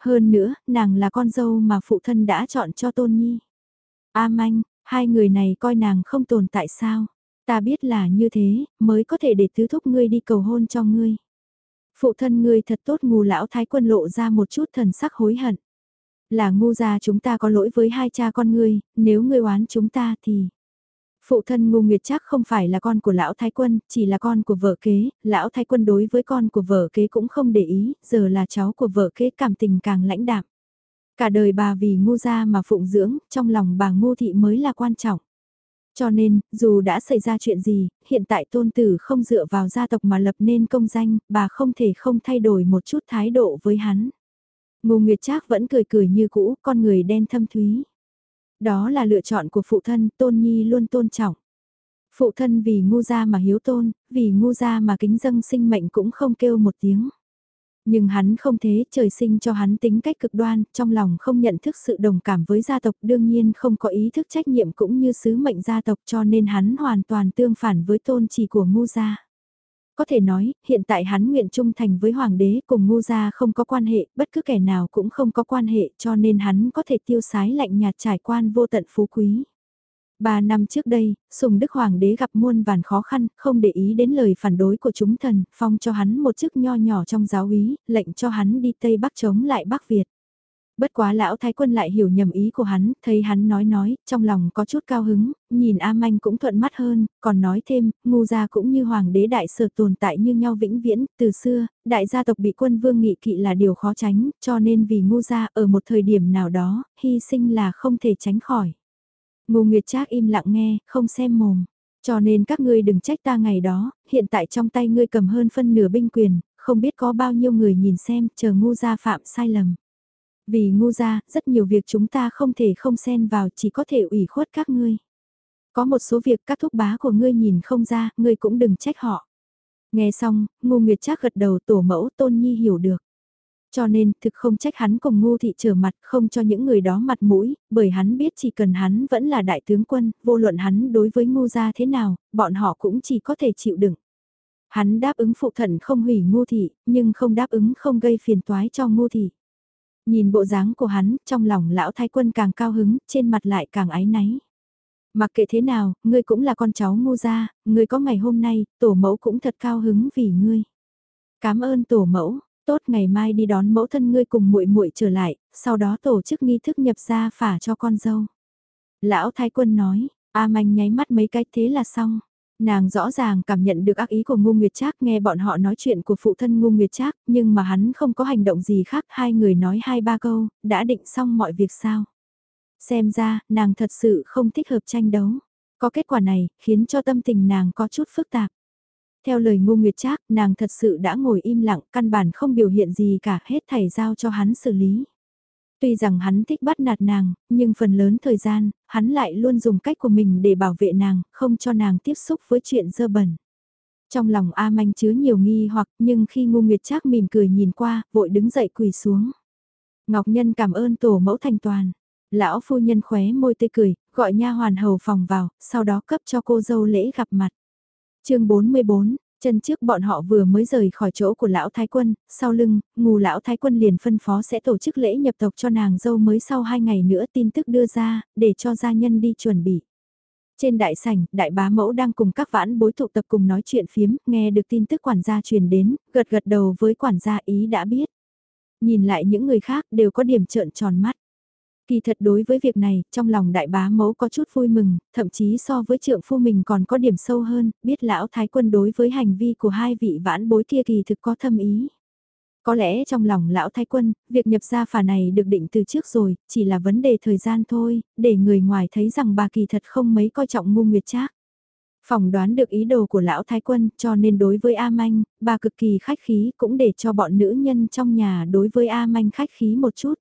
Hơn nữa, nàng là con dâu mà phụ thân đã chọn cho Tôn Nhi. A Manh, hai người này coi nàng không tồn tại sao? Ta biết là như thế, mới có thể để tứ thúc ngươi đi cầu hôn cho ngươi. Phụ thân ngươi thật tốt ngù lão thái quân lộ ra một chút thần sắc hối hận. Là ngu gia chúng ta có lỗi với hai cha con ngươi, nếu ngươi oán chúng ta thì... Phụ thân ngu nguyệt chắc không phải là con của lão thái quân, chỉ là con của vợ kế, lão thái quân đối với con của vợ kế cũng không để ý, giờ là cháu của vợ kế cảm tình càng lãnh đạm. Cả đời bà vì ngu gia mà phụng dưỡng, trong lòng bà ngu thị mới là quan trọng. Cho nên, dù đã xảy ra chuyện gì, hiện tại tôn tử không dựa vào gia tộc mà lập nên công danh, bà không thể không thay đổi một chút thái độ với hắn. Ngô Nguyệt Trác vẫn cười cười như cũ, con người đen thâm thúy. Đó là lựa chọn của phụ thân, Tôn Nhi luôn tôn trọng. Phụ thân vì ngu gia mà hiếu tôn, vì ngu gia mà kính dâng sinh mệnh cũng không kêu một tiếng. Nhưng hắn không thế, trời sinh cho hắn tính cách cực đoan, trong lòng không nhận thức sự đồng cảm với gia tộc đương nhiên không có ý thức trách nhiệm cũng như sứ mệnh gia tộc cho nên hắn hoàn toàn tương phản với tôn trì của ngu gia. Có thể nói, hiện tại hắn nguyện trung thành với hoàng đế cùng ngu gia không có quan hệ, bất cứ kẻ nào cũng không có quan hệ cho nên hắn có thể tiêu sái lạnh nhạt trải quan vô tận phú quý. Ba năm trước đây, Sùng Đức Hoàng đế gặp muôn vàn khó khăn, không để ý đến lời phản đối của chúng thần, phong cho hắn một chức nho nhỏ trong giáo úy, lệnh cho hắn đi Tây Bắc chống lại Bắc Việt. Bất quá lão thái quân lại hiểu nhầm ý của hắn, thấy hắn nói nói, trong lòng có chút cao hứng, nhìn A Manh cũng thuận mắt hơn, còn nói thêm, ngu gia cũng như hoàng đế đại sở tồn tại như nhau vĩnh viễn, từ xưa, đại gia tộc bị quân vương nghị kỵ là điều khó tránh, cho nên vì ngu gia ở một thời điểm nào đó, hy sinh là không thể tránh khỏi. Ngô Nguyệt Trác im lặng nghe, không xem mồm. Cho nên các ngươi đừng trách ta ngày đó, hiện tại trong tay ngươi cầm hơn phân nửa binh quyền, không biết có bao nhiêu người nhìn xem, chờ ngu gia phạm sai lầm. Vì ngu ra, rất nhiều việc chúng ta không thể không xen vào chỉ có thể ủy khuất các ngươi. Có một số việc các thúc bá của ngươi nhìn không ra, ngươi cũng đừng trách họ. Nghe xong, ngu nguyệt chắc gật đầu tổ mẫu tôn nhi hiểu được. Cho nên, thực không trách hắn cùng ngu thị trở mặt không cho những người đó mặt mũi, bởi hắn biết chỉ cần hắn vẫn là đại tướng quân, vô luận hắn đối với ngu gia thế nào, bọn họ cũng chỉ có thể chịu đựng. Hắn đáp ứng phụ thần không hủy ngu thị, nhưng không đáp ứng không gây phiền toái cho ngu thị. Nhìn bộ dáng của hắn, trong lòng lão thái quân càng cao hứng, trên mặt lại càng ái náy. Mặc kệ thế nào, ngươi cũng là con cháu ngu gia, ngươi có ngày hôm nay, tổ mẫu cũng thật cao hứng vì ngươi. Cảm ơn tổ mẫu, tốt ngày mai đi đón mẫu thân ngươi cùng muội muội trở lại, sau đó tổ chức nghi thức nhập gia phả cho con dâu. Lão thái quân nói, A manh nháy mắt mấy cái thế là xong. Nàng rõ ràng cảm nhận được ác ý của Ngô Nguyệt Trác nghe bọn họ nói chuyện của phụ thân Ngô Nguyệt Trác, nhưng mà hắn không có hành động gì khác, hai người nói hai ba câu, đã định xong mọi việc sao. Xem ra, nàng thật sự không thích hợp tranh đấu. Có kết quả này, khiến cho tâm tình nàng có chút phức tạp. Theo lời Ngô Nguyệt Trác, nàng thật sự đã ngồi im lặng, căn bản không biểu hiện gì cả, hết thảy giao cho hắn xử lý. Tuy rằng hắn thích bắt nạt nàng, nhưng phần lớn thời gian, hắn lại luôn dùng cách của mình để bảo vệ nàng, không cho nàng tiếp xúc với chuyện dơ bẩn. Trong lòng A Manh chứa nhiều nghi hoặc nhưng khi ngu Nguyệt Trác mỉm cười nhìn qua, vội đứng dậy quỳ xuống. Ngọc Nhân cảm ơn tổ mẫu thành toàn. Lão phu nhân khóe môi tươi cười, gọi nha hoàn hầu phòng vào, sau đó cấp cho cô dâu lễ gặp mặt. chương 44, Chân trước bọn họ vừa mới rời khỏi chỗ của lão thái quân, sau lưng, ngù lão thái quân liền phân phó sẽ tổ chức lễ nhập tộc cho nàng dâu mới sau hai ngày nữa tin tức đưa ra, để cho gia nhân đi chuẩn bị. Trên đại sảnh, đại bá mẫu đang cùng các vãn bối tụ tập cùng nói chuyện phiếm, nghe được tin tức quản gia truyền đến, gật gật đầu với quản gia ý đã biết. Nhìn lại những người khác đều có điểm trợn tròn mắt. Kỳ thật đối với việc này, trong lòng đại bá mẫu có chút vui mừng, thậm chí so với trượng phu mình còn có điểm sâu hơn, biết lão thái quân đối với hành vi của hai vị vãn bối kia kỳ thực có thâm ý. Có lẽ trong lòng lão thái quân, việc nhập gia phả này được định từ trước rồi, chỉ là vấn đề thời gian thôi, để người ngoài thấy rằng bà kỳ thật không mấy coi trọng ngu nguyệt trác. Phòng đoán được ý đồ của lão thái quân cho nên đối với A Manh, bà cực kỳ khách khí cũng để cho bọn nữ nhân trong nhà đối với A Manh khách khí một chút.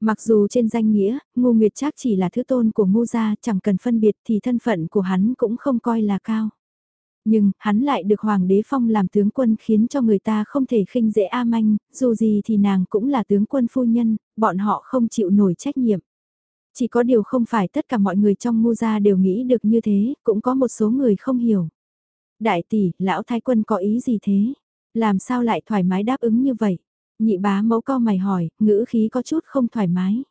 Mặc dù trên danh nghĩa, Ngô Nguyệt Trác chỉ là thứ tôn của Ngô gia, chẳng cần phân biệt thì thân phận của hắn cũng không coi là cao. Nhưng, hắn lại được Hoàng đế Phong làm tướng quân khiến cho người ta không thể khinh dễ A Manh, dù gì thì nàng cũng là tướng quân phu nhân, bọn họ không chịu nổi trách nhiệm. Chỉ có điều không phải tất cả mọi người trong Ngô gia đều nghĩ được như thế, cũng có một số người không hiểu. Đại tỷ, lão thái quân có ý gì thế? Làm sao lại thoải mái đáp ứng như vậy? Nhị bá mẫu cao mày hỏi, ngữ khí có chút không thoải mái.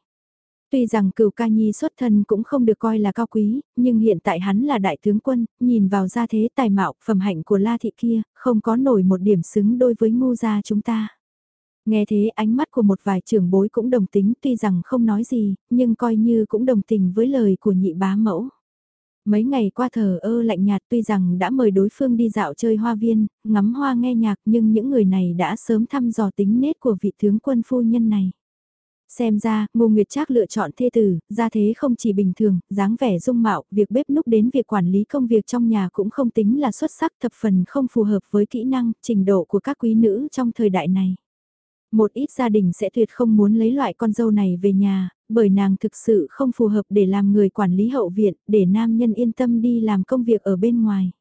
Tuy rằng cửu ca nhi xuất thân cũng không được coi là cao quý, nhưng hiện tại hắn là đại tướng quân, nhìn vào gia thế tài mạo, phẩm hạnh của la thị kia, không có nổi một điểm xứng đôi với ngu gia chúng ta. Nghe thế ánh mắt của một vài trưởng bối cũng đồng tính tuy rằng không nói gì, nhưng coi như cũng đồng tình với lời của nhị bá mẫu. Mấy ngày qua thờ ơ lạnh nhạt tuy rằng đã mời đối phương đi dạo chơi hoa viên, ngắm hoa nghe nhạc nhưng những người này đã sớm thăm dò tính nết của vị tướng quân phu nhân này. Xem ra, Ngô Nguyệt Trác lựa chọn thê tử, ra thế không chỉ bình thường, dáng vẻ dung mạo, việc bếp núc đến việc quản lý công việc trong nhà cũng không tính là xuất sắc thập phần không phù hợp với kỹ năng, trình độ của các quý nữ trong thời đại này. Một ít gia đình sẽ tuyệt không muốn lấy loại con dâu này về nhà, bởi nàng thực sự không phù hợp để làm người quản lý hậu viện, để nam nhân yên tâm đi làm công việc ở bên ngoài.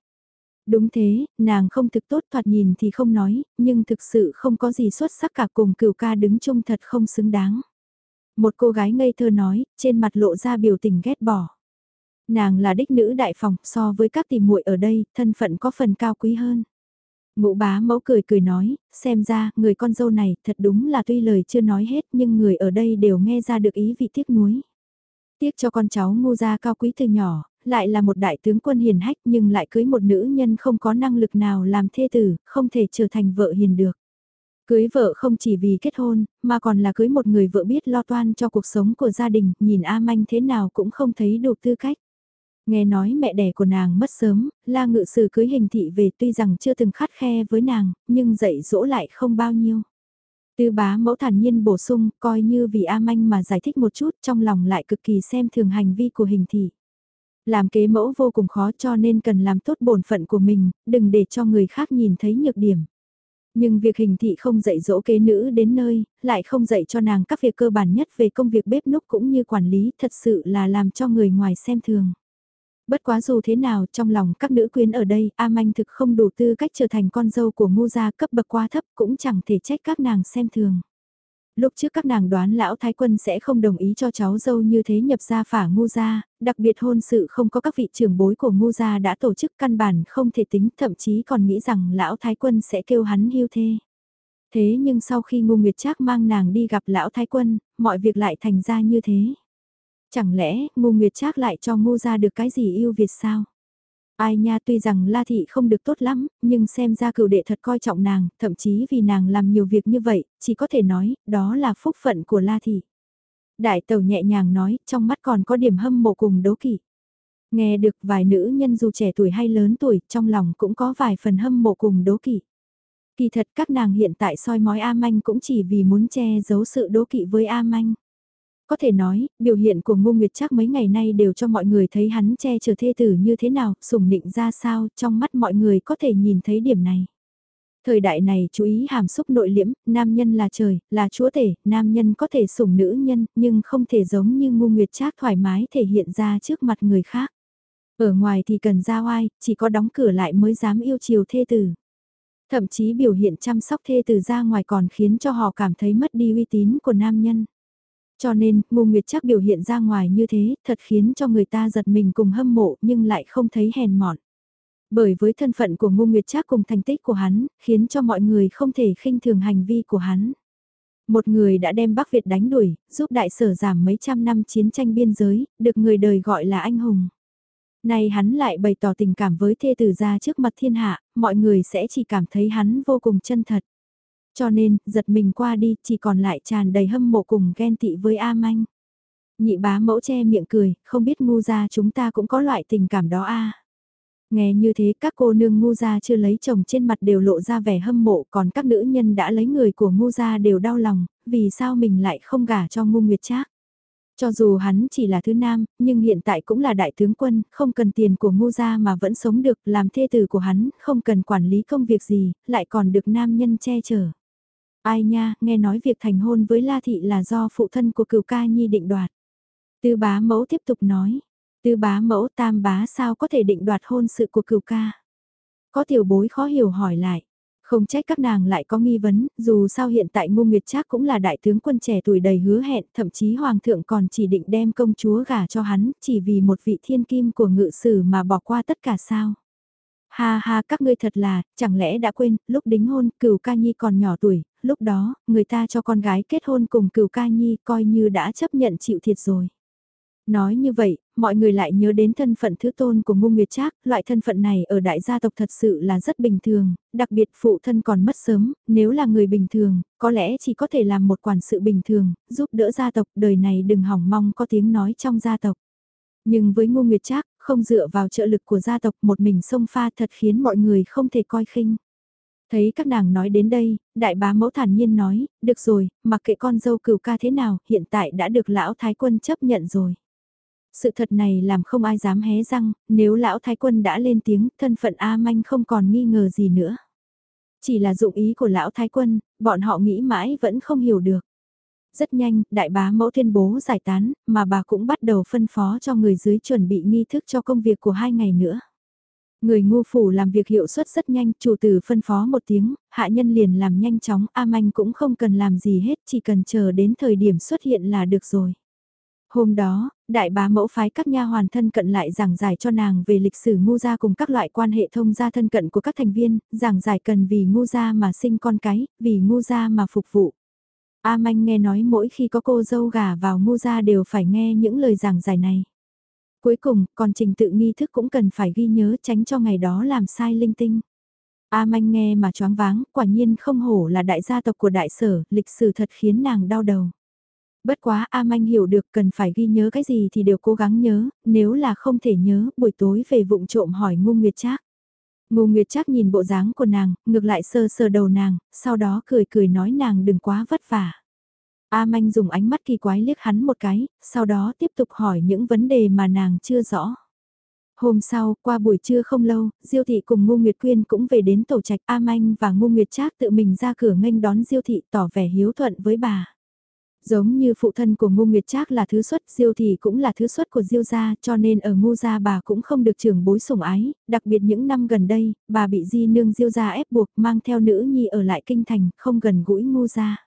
Đúng thế, nàng không thực tốt thoạt nhìn thì không nói, nhưng thực sự không có gì xuất sắc cả cùng cửu ca đứng chung thật không xứng đáng. Một cô gái ngây thơ nói, trên mặt lộ ra biểu tình ghét bỏ. Nàng là đích nữ đại phòng, so với các tỷ muội ở đây, thân phận có phần cao quý hơn. Ngũ bá mẫu cười cười nói, xem ra, người con dâu này thật đúng là tuy lời chưa nói hết nhưng người ở đây đều nghe ra được ý vị tiếc nuối. Tiếc cho con cháu ngu gia cao quý từ nhỏ, lại là một đại tướng quân hiền hách nhưng lại cưới một nữ nhân không có năng lực nào làm thê tử, không thể trở thành vợ hiền được. Cưới vợ không chỉ vì kết hôn, mà còn là cưới một người vợ biết lo toan cho cuộc sống của gia đình, nhìn A Manh thế nào cũng không thấy đủ tư cách. Nghe nói mẹ đẻ của nàng mất sớm, la ngự sử cưới hình thị về tuy rằng chưa từng khát khe với nàng, nhưng dạy dỗ lại không bao nhiêu. Tư bá mẫu thản nhiên bổ sung, coi như vì A Manh mà giải thích một chút trong lòng lại cực kỳ xem thường hành vi của hình thị. Làm kế mẫu vô cùng khó cho nên cần làm tốt bổn phận của mình, đừng để cho người khác nhìn thấy nhược điểm. Nhưng việc hình thị không dạy dỗ kế nữ đến nơi, lại không dạy cho nàng các việc cơ bản nhất về công việc bếp núc cũng như quản lý thật sự là làm cho người ngoài xem thường. Bất quá dù thế nào trong lòng các nữ quyến ở đây, A Manh thực không đủ tư cách trở thành con dâu của ngu gia cấp bậc quá thấp cũng chẳng thể trách các nàng xem thường. Lúc trước các nàng đoán lão thái quân sẽ không đồng ý cho cháu dâu như thế nhập gia phả ngu gia, đặc biệt hôn sự không có các vị trưởng bối của ngu gia đã tổ chức căn bản không thể tính thậm chí còn nghĩ rằng lão thái quân sẽ kêu hắn hưu thê. Thế nhưng sau khi ngu nguyệt trác mang nàng đi gặp lão thái quân, mọi việc lại thành ra như thế. Chẳng lẽ, ngu nguyệt trác lại cho ngu ra được cái gì yêu Việt sao? Ai nha tuy rằng La Thị không được tốt lắm, nhưng xem ra cựu đệ thật coi trọng nàng, thậm chí vì nàng làm nhiều việc như vậy, chỉ có thể nói, đó là phúc phận của La Thị. Đại tàu nhẹ nhàng nói, trong mắt còn có điểm hâm mộ cùng đố kỵ. Nghe được vài nữ nhân dù trẻ tuổi hay lớn tuổi, trong lòng cũng có vài phần hâm mộ cùng đố kỵ. Kỳ thật các nàng hiện tại soi mói A Manh cũng chỉ vì muốn che giấu sự đố kỵ với A Manh. Có thể nói, biểu hiện của Ngô Nguyệt chắc mấy ngày nay đều cho mọi người thấy hắn che chở thê tử như thế nào, sủng nịnh ra sao, trong mắt mọi người có thể nhìn thấy điểm này. Thời đại này chú ý hàm xúc nội liễm, nam nhân là trời, là chúa thể, nam nhân có thể sủng nữ nhân, nhưng không thể giống như Ngô nguyệt trác thoải mái thể hiện ra trước mặt người khác. Ở ngoài thì cần ra oai, chỉ có đóng cửa lại mới dám yêu chiều thê tử. Thậm chí biểu hiện chăm sóc thê tử ra ngoài còn khiến cho họ cảm thấy mất đi uy tín của nam nhân. Cho nên, Ngô Nguyệt chắc biểu hiện ra ngoài như thế, thật khiến cho người ta giật mình cùng hâm mộ nhưng lại không thấy hèn mọn. Bởi với thân phận của Ngô Nguyệt Trác cùng thành tích của hắn, khiến cho mọi người không thể khinh thường hành vi của hắn. Một người đã đem Bắc Việt đánh đuổi, giúp đại sở giảm mấy trăm năm chiến tranh biên giới, được người đời gọi là anh hùng. Nay hắn lại bày tỏ tình cảm với thê tử ra trước mặt thiên hạ, mọi người sẽ chỉ cảm thấy hắn vô cùng chân thật. Cho nên, giật mình qua đi, chỉ còn lại tràn đầy hâm mộ cùng ghen tị với A Manh. Nhị bá mẫu che miệng cười, không biết ngu ra chúng ta cũng có loại tình cảm đó a Nghe như thế các cô nương ngu gia chưa lấy chồng trên mặt đều lộ ra vẻ hâm mộ còn các nữ nhân đã lấy người của ngu gia đều đau lòng, vì sao mình lại không gả cho ngu nguyệt trác. Cho dù hắn chỉ là thứ nam, nhưng hiện tại cũng là đại tướng quân, không cần tiền của ngu gia mà vẫn sống được, làm thê tử của hắn, không cần quản lý công việc gì, lại còn được nam nhân che chở. Ai nha, nghe nói việc thành hôn với La Thị là do phụ thân của cửu ca nhi định đoạt. Tư bá mẫu tiếp tục nói, Tư bá mẫu tam bá sao có thể định đoạt hôn sự của cửu ca. Có tiểu bối khó hiểu hỏi lại. Không trách các nàng lại có nghi vấn, dù sao hiện tại Ngô Nguyệt Trác cũng là đại tướng quân trẻ tuổi đầy hứa hẹn, thậm chí hoàng thượng còn chỉ định đem công chúa gả cho hắn, chỉ vì một vị thiên kim của ngự sử mà bỏ qua tất cả sao. Ha ha các ngươi thật là, chẳng lẽ đã quên, lúc đính hôn, cửu ca nhi còn nhỏ tuổi, lúc đó, người ta cho con gái kết hôn cùng cửu ca nhi coi như đã chấp nhận chịu thiệt rồi. Nói như vậy, mọi người lại nhớ đến thân phận thứ tôn của Ngô Nguyệt Trác, loại thân phận này ở đại gia tộc thật sự là rất bình thường, đặc biệt phụ thân còn mất sớm, nếu là người bình thường, có lẽ chỉ có thể làm một quản sự bình thường, giúp đỡ gia tộc, đời này đừng hỏng mong có tiếng nói trong gia tộc. Nhưng với Ngô Nguyệt Trác, không dựa vào trợ lực của gia tộc một mình sông pha thật khiến mọi người không thể coi khinh. Thấy các nàng nói đến đây, đại bá mẫu thản nhiên nói, được rồi, mặc kệ con dâu cửu ca thế nào, hiện tại đã được lão thái quân chấp nhận rồi. Sự thật này làm không ai dám hé răng, nếu lão thái quân đã lên tiếng, thân phận A Manh không còn nghi ngờ gì nữa. Chỉ là dụng ý của lão thái quân, bọn họ nghĩ mãi vẫn không hiểu được. Rất nhanh, đại bá mẫu tuyên bố giải tán, mà bà cũng bắt đầu phân phó cho người dưới chuẩn bị nghi thức cho công việc của hai ngày nữa. Người ngu phủ làm việc hiệu suất rất nhanh, chủ tử phân phó một tiếng, hạ nhân liền làm nhanh chóng, A Manh cũng không cần làm gì hết, chỉ cần chờ đến thời điểm xuất hiện là được rồi. Hôm đó, đại bá mẫu phái các nha hoàn thân cận lại giảng giải cho nàng về lịch sử ngu gia cùng các loại quan hệ thông gia thân cận của các thành viên, giảng giải cần vì ngu gia mà sinh con cái, vì ngu gia mà phục vụ. A Manh nghe nói mỗi khi có cô dâu gả vào ngu gia đều phải nghe những lời giảng giải này. Cuối cùng, còn trình tự nghi thức cũng cần phải ghi nhớ tránh cho ngày đó làm sai linh tinh. A Manh nghe mà choáng váng, quả nhiên không hổ là đại gia tộc của đại sở, lịch sử thật khiến nàng đau đầu. Bất quá A Manh hiểu được cần phải ghi nhớ cái gì thì đều cố gắng nhớ, nếu là không thể nhớ, buổi tối về vụng trộm hỏi Ngu Nguyệt Trác. Ngô Nguyệt Trác nhìn bộ dáng của nàng, ngược lại sơ sơ đầu nàng, sau đó cười cười nói nàng đừng quá vất vả. A Manh dùng ánh mắt kỳ quái liếc hắn một cái, sau đó tiếp tục hỏi những vấn đề mà nàng chưa rõ. Hôm sau, qua buổi trưa không lâu, Diêu thị cùng Ngô Nguyệt Quyên cũng về đến tổ trạch A Manh và Ngô Nguyệt Trác tự mình ra cửa nghênh đón Diêu thị tỏ vẻ hiếu thuận với bà. Giống như phụ thân của Ngô Nguyệt Trác là thứ xuất, Diêu thì cũng là thứ xuất của Diêu gia, cho nên ở Ngô gia bà cũng không được trưởng bối sủng ái, đặc biệt những năm gần đây, bà bị Di nương Diêu gia ép buộc mang theo nữ nhi ở lại kinh thành, không gần gũi Ngô gia.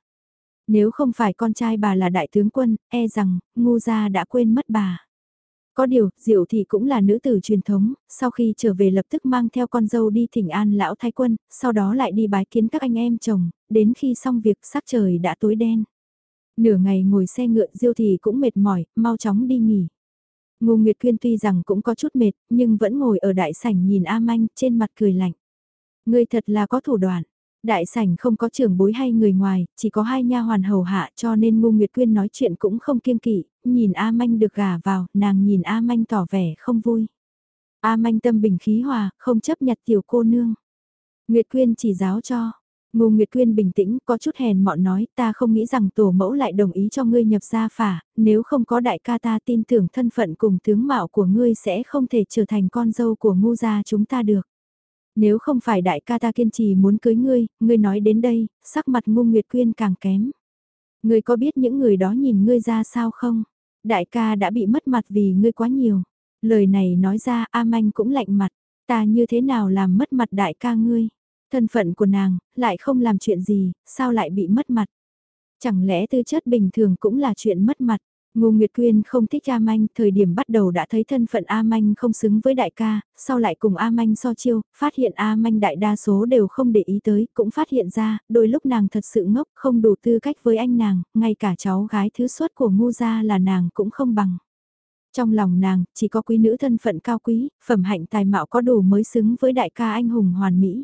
Nếu không phải con trai bà là đại tướng quân, e rằng Ngô gia đã quên mất bà. Có điều, Diệu thì cũng là nữ tử truyền thống, sau khi trở về lập tức mang theo con dâu đi thỉnh an lão thái quân, sau đó lại đi bái kiến các anh em chồng, đến khi xong việc sắc trời đã tối đen. Nửa ngày ngồi xe ngựa diêu thì cũng mệt mỏi, mau chóng đi nghỉ. Ngô Nguyệt Quyên tuy rằng cũng có chút mệt, nhưng vẫn ngồi ở đại sảnh nhìn A Manh trên mặt cười lạnh. Người thật là có thủ đoạn. Đại sảnh không có trưởng bối hay người ngoài, chỉ có hai nha hoàn hầu hạ cho nên Ngô Nguyệt Quyên nói chuyện cũng không kiêng kỵ, nhìn A Manh được gả vào, nàng nhìn A Manh tỏ vẻ không vui. A manh tâm bình khí hòa, không chấp nhặt tiểu cô nương. Nguyệt Quyên chỉ giáo cho. Ngô Nguyệt Quyên bình tĩnh, có chút hèn mọn nói, ta không nghĩ rằng tổ mẫu lại đồng ý cho ngươi nhập gia phả, nếu không có đại ca ta tin tưởng thân phận cùng tướng mạo của ngươi sẽ không thể trở thành con dâu của ngu gia chúng ta được. Nếu không phải đại ca ta kiên trì muốn cưới ngươi, ngươi nói đến đây, sắc mặt Ngô Nguyệt Quyên càng kém. Ngươi có biết những người đó nhìn ngươi ra sao không? Đại ca đã bị mất mặt vì ngươi quá nhiều. Lời này nói ra A Manh cũng lạnh mặt, ta như thế nào làm mất mặt đại ca ngươi? Thân phận của nàng, lại không làm chuyện gì, sao lại bị mất mặt? Chẳng lẽ tư chất bình thường cũng là chuyện mất mặt? Ngô Nguyệt Quyên không thích A Manh, thời điểm bắt đầu đã thấy thân phận A Manh không xứng với đại ca, sau lại cùng A Manh so chiêu, phát hiện A Manh đại đa số đều không để ý tới, cũng phát hiện ra, đôi lúc nàng thật sự ngốc, không đủ tư cách với anh nàng, ngay cả cháu gái thứ suất của Ngô gia là nàng cũng không bằng. Trong lòng nàng, chỉ có quý nữ thân phận cao quý, phẩm hạnh tài mạo có đủ mới xứng với đại ca anh hùng hoàn mỹ.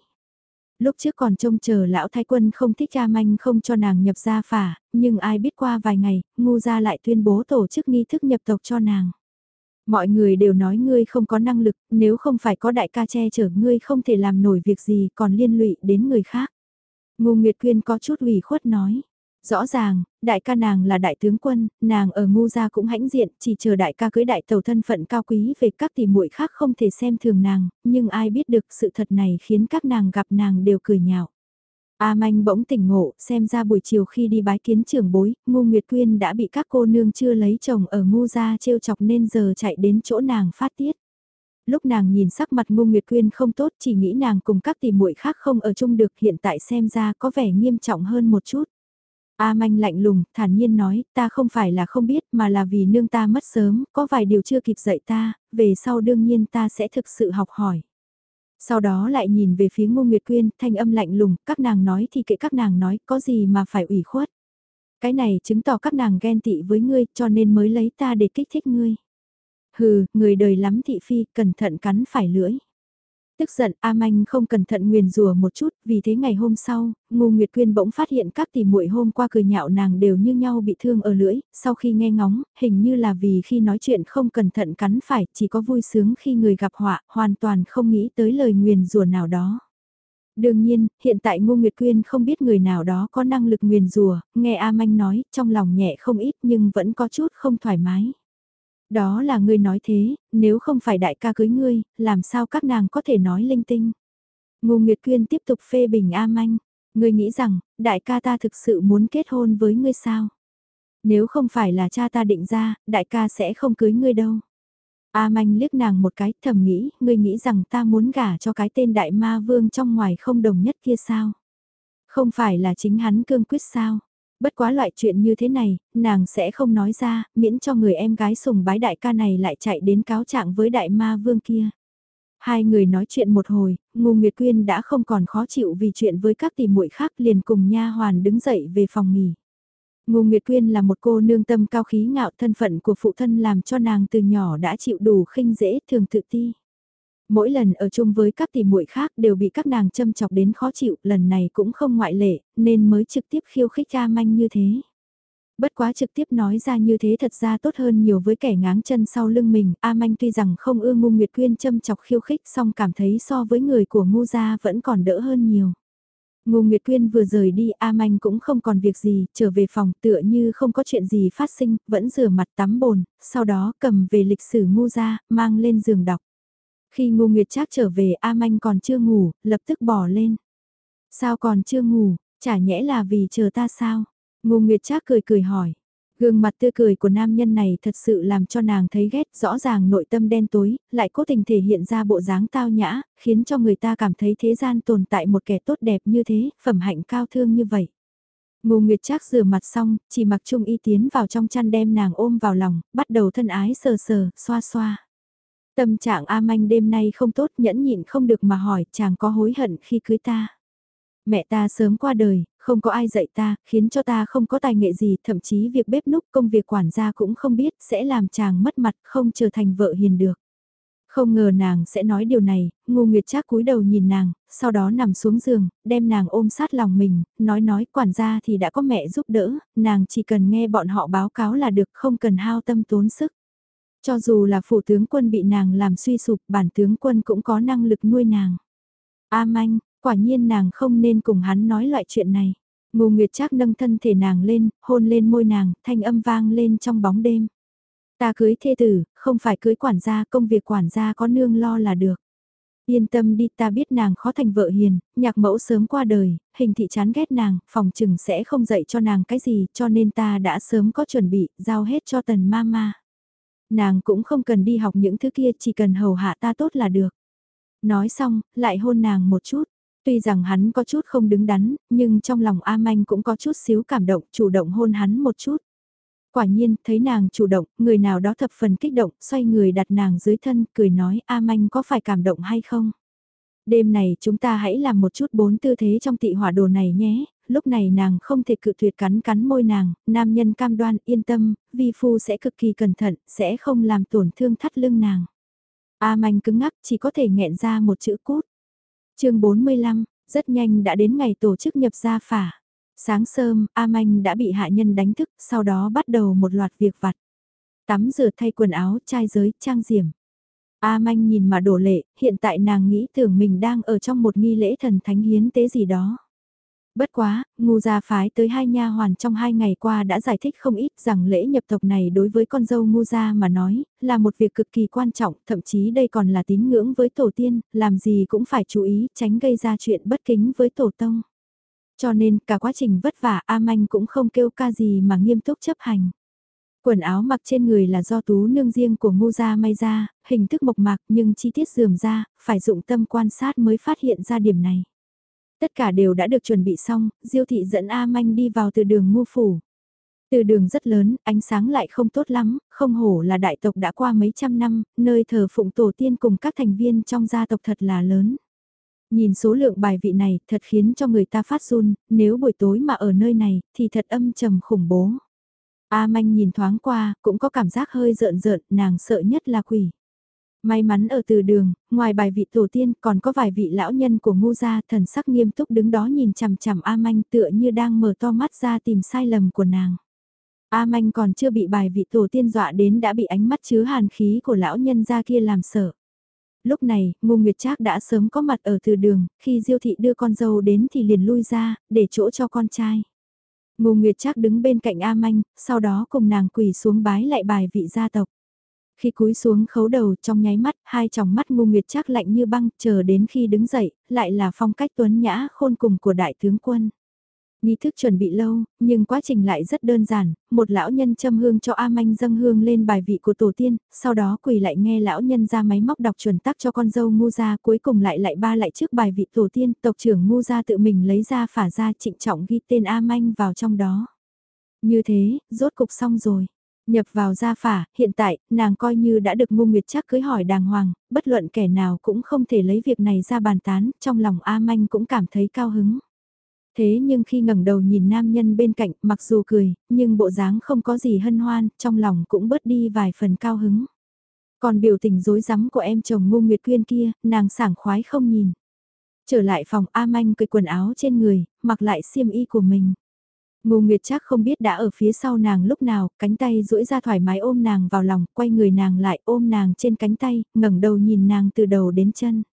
Lúc trước còn trông chờ lão thái quân không thích cha manh không cho nàng nhập gia phả, nhưng ai biết qua vài ngày, ngu gia lại tuyên bố tổ chức nghi thức nhập tộc cho nàng. Mọi người đều nói ngươi không có năng lực, nếu không phải có đại ca che chở ngươi không thể làm nổi việc gì còn liên lụy đến người khác. Ngô Nguyệt Quyên có chút ủy khuất nói. Rõ ràng, đại ca nàng là đại tướng quân, nàng ở ngu gia cũng hãnh diện, chỉ chờ đại ca cưới đại tàu thân phận cao quý về các tỷ muội khác không thể xem thường nàng, nhưng ai biết được sự thật này khiến các nàng gặp nàng đều cười nhạo. A Manh bỗng tỉnh ngộ, xem ra buổi chiều khi đi bái kiến trưởng bối, Ngu Nguyệt Quyên đã bị các cô nương chưa lấy chồng ở ngu gia trêu chọc nên giờ chạy đến chỗ nàng phát tiết. Lúc nàng nhìn sắc mặt Ngu Nguyệt Quyên không tốt chỉ nghĩ nàng cùng các tỷ muội khác không ở chung được hiện tại xem ra có vẻ nghiêm trọng hơn một chút. A manh lạnh lùng, thản nhiên nói, ta không phải là không biết mà là vì nương ta mất sớm, có vài điều chưa kịp dạy ta, về sau đương nhiên ta sẽ thực sự học hỏi. Sau đó lại nhìn về phía Ngô Nguyệt Quyên, thanh âm lạnh lùng, các nàng nói thì kệ các nàng nói, có gì mà phải ủy khuất. Cái này chứng tỏ các nàng ghen tị với ngươi, cho nên mới lấy ta để kích thích ngươi. Hừ, người đời lắm thị phi, cẩn thận cắn phải lưỡi. Tức giận A Manh không cẩn thận nguyền rùa một chút, vì thế ngày hôm sau, Ngô Nguyệt Quyên bỗng phát hiện các tỷ muội hôm qua cười nhạo nàng đều như nhau bị thương ở lưỡi, sau khi nghe ngóng, hình như là vì khi nói chuyện không cẩn thận cắn phải, chỉ có vui sướng khi người gặp họa, hoàn toàn không nghĩ tới lời nguyền rùa nào đó. Đương nhiên, hiện tại Ngô Nguyệt Quyên không biết người nào đó có năng lực nguyền rùa, nghe A Manh nói, trong lòng nhẹ không ít nhưng vẫn có chút không thoải mái. Đó là ngươi nói thế, nếu không phải đại ca cưới ngươi, làm sao các nàng có thể nói linh tinh. Ngô Nguyệt Quyên tiếp tục phê bình A Manh, ngươi nghĩ rằng, đại ca ta thực sự muốn kết hôn với ngươi sao? Nếu không phải là cha ta định ra, đại ca sẽ không cưới ngươi đâu. A Manh liếc nàng một cái thầm nghĩ, ngươi nghĩ rằng ta muốn gả cho cái tên đại ma vương trong ngoài không đồng nhất kia sao? Không phải là chính hắn cương quyết sao? Bất quá loại chuyện như thế này, nàng sẽ không nói ra, miễn cho người em gái sùng bái đại ca này lại chạy đến cáo trạng với đại ma vương kia. Hai người nói chuyện một hồi, Ngô Nguyệt Quyên đã không còn khó chịu vì chuyện với các tỷ muội khác liền cùng nha hoàn đứng dậy về phòng nghỉ. Ngô Nguyệt Quyên là một cô nương tâm cao khí ngạo thân phận của phụ thân làm cho nàng từ nhỏ đã chịu đủ khinh dễ thường tự ti. Mỗi lần ở chung với các tỷ muội khác đều bị các nàng châm chọc đến khó chịu, lần này cũng không ngoại lệ, nên mới trực tiếp khiêu khích cha manh như thế. Bất quá trực tiếp nói ra như thế thật ra tốt hơn nhiều với kẻ ngáng chân sau lưng mình, A Manh tuy rằng không ưa ngu Nguyệt Quyên châm chọc khiêu khích song cảm thấy so với người của ngu gia vẫn còn đỡ hơn nhiều. Ngô Nguyệt Quyên vừa rời đi A Manh cũng không còn việc gì, trở về phòng tựa như không có chuyện gì phát sinh, vẫn rửa mặt tắm bồn, sau đó cầm về lịch sử ngu gia, mang lên giường đọc. Khi Ngô Nguyệt Trác trở về A Manh còn chưa ngủ, lập tức bỏ lên. Sao còn chưa ngủ, chả nhẽ là vì chờ ta sao? Ngô Nguyệt Trác cười cười hỏi. Gương mặt tươi cười của nam nhân này thật sự làm cho nàng thấy ghét rõ ràng nội tâm đen tối, lại cố tình thể hiện ra bộ dáng tao nhã, khiến cho người ta cảm thấy thế gian tồn tại một kẻ tốt đẹp như thế, phẩm hạnh cao thương như vậy. Ngô Nguyệt Trác rửa mặt xong, chỉ mặc trung y tiến vào trong chăn đem nàng ôm vào lòng, bắt đầu thân ái sờ sờ, xoa xoa. Tâm trạng A Manh đêm nay không tốt nhẫn nhịn không được mà hỏi chàng có hối hận khi cưới ta. Mẹ ta sớm qua đời, không có ai dạy ta, khiến cho ta không có tài nghệ gì, thậm chí việc bếp núc công việc quản gia cũng không biết, sẽ làm chàng mất mặt, không trở thành vợ hiền được. Không ngờ nàng sẽ nói điều này, ngu nguyệt trác cúi đầu nhìn nàng, sau đó nằm xuống giường, đem nàng ôm sát lòng mình, nói nói quản gia thì đã có mẹ giúp đỡ, nàng chỉ cần nghe bọn họ báo cáo là được không cần hao tâm tốn sức. Cho dù là phủ tướng quân bị nàng làm suy sụp, bản tướng quân cũng có năng lực nuôi nàng. A manh, quả nhiên nàng không nên cùng hắn nói loại chuyện này. Ngô Nguyệt Trác nâng thân thể nàng lên, hôn lên môi nàng, thanh âm vang lên trong bóng đêm. Ta cưới thê tử, không phải cưới quản gia, công việc quản gia có nương lo là được. Yên tâm đi ta biết nàng khó thành vợ hiền, nhạc mẫu sớm qua đời, hình thị chán ghét nàng, phòng trừng sẽ không dạy cho nàng cái gì cho nên ta đã sớm có chuẩn bị, giao hết cho tần ma ma. Nàng cũng không cần đi học những thứ kia chỉ cần hầu hạ ta tốt là được. Nói xong, lại hôn nàng một chút. Tuy rằng hắn có chút không đứng đắn, nhưng trong lòng A Manh cũng có chút xíu cảm động, chủ động hôn hắn một chút. Quả nhiên, thấy nàng chủ động, người nào đó thập phần kích động, xoay người đặt nàng dưới thân, cười nói A Manh có phải cảm động hay không? Đêm này chúng ta hãy làm một chút bốn tư thế trong tị hỏa đồ này nhé, lúc này nàng không thể cự tuyệt cắn cắn môi nàng, nam nhân cam đoan yên tâm, vi phu sẽ cực kỳ cẩn thận, sẽ không làm tổn thương thắt lưng nàng. A manh cứng ngắc chỉ có thể nghẹn ra một chữ cút. chương 45, rất nhanh đã đến ngày tổ chức nhập gia phả. Sáng sớm, A Manh đã bị hạ nhân đánh thức, sau đó bắt đầu một loạt việc vặt. Tắm rửa thay quần áo, trai giới, trang diểm. A Manh nhìn mà đổ lệ, hiện tại nàng nghĩ tưởng mình đang ở trong một nghi lễ thần thánh hiến tế gì đó. Bất quá, ngu gia phái tới hai nha hoàn trong hai ngày qua đã giải thích không ít rằng lễ nhập tộc này đối với con dâu ngu gia mà nói, là một việc cực kỳ quan trọng, thậm chí đây còn là tín ngưỡng với tổ tiên, làm gì cũng phải chú ý tránh gây ra chuyện bất kính với tổ tông. Cho nên cả quá trình vất vả A Manh cũng không kêu ca gì mà nghiêm túc chấp hành. Quần áo mặc trên người là do tú nương riêng của ngu gia may ra, hình thức mộc mạc nhưng chi tiết dườm ra, phải dụng tâm quan sát mới phát hiện ra điểm này. Tất cả đều đã được chuẩn bị xong, Diêu thị dẫn A Manh đi vào từ đường ngu phủ. Từ đường rất lớn, ánh sáng lại không tốt lắm, không hổ là đại tộc đã qua mấy trăm năm, nơi thờ phụng tổ tiên cùng các thành viên trong gia tộc thật là lớn. Nhìn số lượng bài vị này thật khiến cho người ta phát run, nếu buổi tối mà ở nơi này thì thật âm trầm khủng bố. A manh nhìn thoáng qua, cũng có cảm giác hơi rợn rợn, nàng sợ nhất là quỷ. May mắn ở từ đường, ngoài bài vị tổ tiên còn có vài vị lão nhân của ngu gia thần sắc nghiêm túc đứng đó nhìn chằm chằm A Manh tựa như đang mở to mắt ra tìm sai lầm của nàng. A Manh còn chưa bị bài vị tổ tiên dọa đến đã bị ánh mắt chứa hàn khí của lão nhân gia kia làm sợ. Lúc này, Ngô Nguyệt Trác đã sớm có mặt ở từ đường, khi Diêu thị đưa con dâu đến thì liền lui ra, để chỗ cho con trai. Ngô Nguyệt Trác đứng bên cạnh A Manh, sau đó cùng nàng quỳ xuống bái lại bài vị gia tộc. Khi cúi xuống khấu đầu trong nháy mắt, hai tròng mắt Ngô nguyệt Trác lạnh như băng, chờ đến khi đứng dậy, lại là phong cách tuấn nhã khôn cùng của đại tướng quân. Nghi thức chuẩn bị lâu, nhưng quá trình lại rất đơn giản, một lão nhân châm hương cho A Manh dâng hương lên bài vị của tổ tiên, sau đó quỳ lại nghe lão nhân ra máy móc đọc chuẩn tắc cho con dâu ngu gia cuối cùng lại lại ba lại trước bài vị tổ tiên, tộc trưởng ngu gia tự mình lấy ra phả ra trịnh trọng ghi tên A Manh vào trong đó. Như thế, rốt cục xong rồi. Nhập vào gia phả, hiện tại, nàng coi như đã được ngu nguyệt chắc cưới hỏi đàng hoàng, bất luận kẻ nào cũng không thể lấy việc này ra bàn tán, trong lòng A Manh cũng cảm thấy cao hứng. Thế nhưng khi ngẩng đầu nhìn nam nhân bên cạnh, mặc dù cười, nhưng bộ dáng không có gì hân hoan, trong lòng cũng bớt đi vài phần cao hứng. Còn biểu tình rối rắm của em chồng ngu nguyệt quyên kia, nàng sảng khoái không nhìn. Trở lại phòng A Manh cười quần áo trên người, mặc lại xiêm y của mình. Ngô Nguyệt chắc không biết đã ở phía sau nàng lúc nào, cánh tay duỗi ra thoải mái ôm nàng vào lòng, quay người nàng lại ôm nàng trên cánh tay, ngẩng đầu nhìn nàng từ đầu đến chân.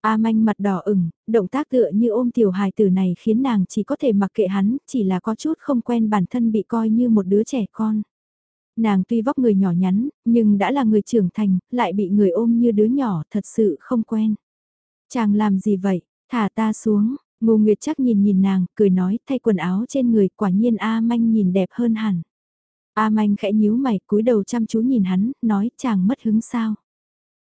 A manh mặt đỏ ửng, động tác tựa như ôm tiểu hài tử này khiến nàng chỉ có thể mặc kệ hắn, chỉ là có chút không quen bản thân bị coi như một đứa trẻ con. Nàng tuy vóc người nhỏ nhắn, nhưng đã là người trưởng thành, lại bị người ôm như đứa nhỏ, thật sự không quen. Chàng làm gì vậy, thả ta xuống, Ngô Nguyệt chắc nhìn nhìn nàng, cười nói, thay quần áo trên người, quả nhiên A Manh nhìn đẹp hơn hẳn. A Manh khẽ nhíu mày, cúi đầu chăm chú nhìn hắn, nói, chàng mất hứng sao.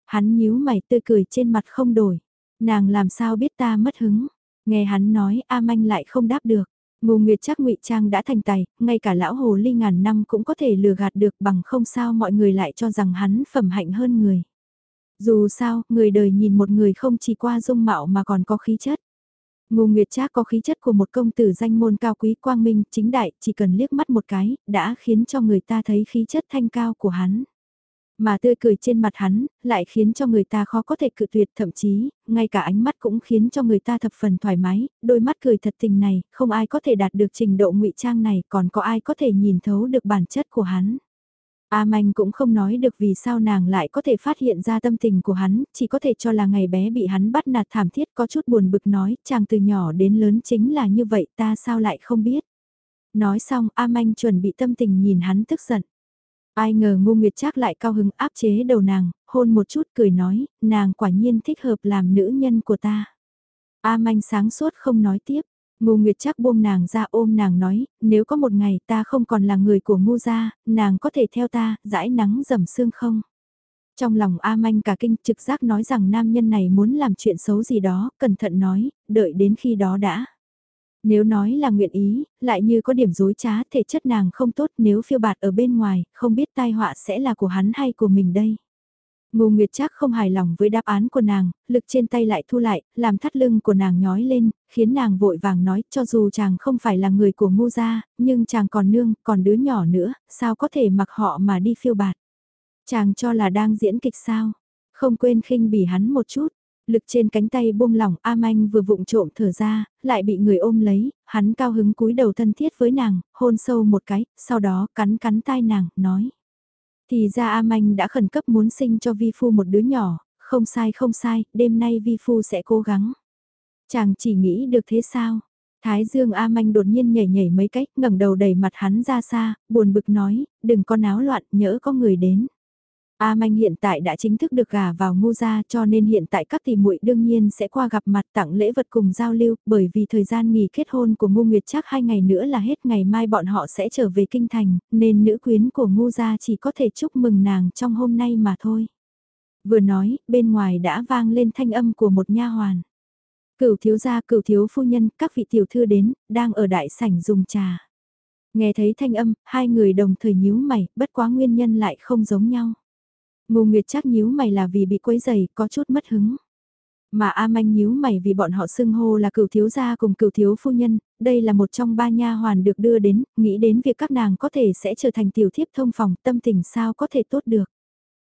Hắn nhíu mày tươi cười trên mặt không đổi. Nàng làm sao biết ta mất hứng. Nghe hắn nói, A Manh lại không đáp được. Ngô Nguyệt chắc ngụy trang đã thành tài, ngay cả lão hồ ly ngàn năm cũng có thể lừa gạt được bằng không sao mọi người lại cho rằng hắn phẩm hạnh hơn người. Dù sao, người đời nhìn một người không chỉ qua dung mạo mà còn có khí chất. Ngô Nguyệt Trác có khí chất của một công tử danh môn cao quý quang minh, chính đại, chỉ cần liếc mắt một cái, đã khiến cho người ta thấy khí chất thanh cao của hắn. Mà tươi cười trên mặt hắn, lại khiến cho người ta khó có thể cự tuyệt thậm chí, ngay cả ánh mắt cũng khiến cho người ta thập phần thoải mái, đôi mắt cười thật tình này, không ai có thể đạt được trình độ ngụy trang này, còn có ai có thể nhìn thấu được bản chất của hắn. A Manh cũng không nói được vì sao nàng lại có thể phát hiện ra tâm tình của hắn, chỉ có thể cho là ngày bé bị hắn bắt nạt thảm thiết có chút buồn bực nói, chàng từ nhỏ đến lớn chính là như vậy ta sao lại không biết. Nói xong A Manh chuẩn bị tâm tình nhìn hắn tức giận. Ai ngờ ngu nguyệt Trác lại cao hứng áp chế đầu nàng, hôn một chút cười nói, nàng quả nhiên thích hợp làm nữ nhân của ta. A Manh sáng suốt không nói tiếp, Ngô Nguyệt Trác buông nàng ra ôm nàng nói, nếu có một ngày ta không còn là người của Ngô gia, nàng có thể theo ta, dãi nắng dầm sương không? Trong lòng A Manh cả kinh trực giác nói rằng nam nhân này muốn làm chuyện xấu gì đó, cẩn thận nói, đợi đến khi đó đã. Nếu nói là nguyện ý, lại như có điểm dối trá, thể chất nàng không tốt nếu phiêu bạt ở bên ngoài, không biết tai họa sẽ là của hắn hay của mình đây. Ngô Nguyệt Trác không hài lòng với đáp án của nàng, lực trên tay lại thu lại, làm thắt lưng của nàng nhói lên, khiến nàng vội vàng nói cho dù chàng không phải là người của Ngô gia, nhưng chàng còn nương, còn đứa nhỏ nữa, sao có thể mặc họ mà đi phiêu bạt. Chàng cho là đang diễn kịch sao, không quên khinh bỉ hắn một chút. Lực trên cánh tay buông lỏng A Manh vừa vụng trộm thở ra, lại bị người ôm lấy, hắn cao hứng cúi đầu thân thiết với nàng, hôn sâu một cái, sau đó cắn cắn tai nàng, nói. Thì ra A Manh đã khẩn cấp muốn sinh cho Vi Phu một đứa nhỏ, không sai không sai, đêm nay Vi Phu sẽ cố gắng. Chàng chỉ nghĩ được thế sao? Thái Dương A Manh đột nhiên nhảy nhảy mấy cách, ngẩng đầu đẩy mặt hắn ra xa, buồn bực nói, đừng có náo loạn, nhỡ có người đến. A Manh hiện tại đã chính thức được gả vào ngu gia cho nên hiện tại các tỷ muội đương nhiên sẽ qua gặp mặt tặng lễ vật cùng giao lưu bởi vì thời gian nghỉ kết hôn của ngu nguyệt chắc hai ngày nữa là hết ngày mai bọn họ sẽ trở về kinh thành nên nữ quyến của ngu gia chỉ có thể chúc mừng nàng trong hôm nay mà thôi. Vừa nói, bên ngoài đã vang lên thanh âm của một nha hoàn. Cửu thiếu gia cửu thiếu phu nhân, các vị tiểu thư đến, đang ở đại sảnh dùng trà. Nghe thấy thanh âm, hai người đồng thời nhíu mày, bất quá nguyên nhân lại không giống nhau. Ngô Nguyệt chắc nhíu mày là vì bị quấy giày, có chút mất hứng. Mà A Manh nhíu mày vì bọn họ xưng hô là cửu thiếu gia cùng cửu thiếu phu nhân, đây là một trong ba nha hoàn được đưa đến, nghĩ đến việc các nàng có thể sẽ trở thành tiểu thiếp thông phòng, tâm tình sao có thể tốt được.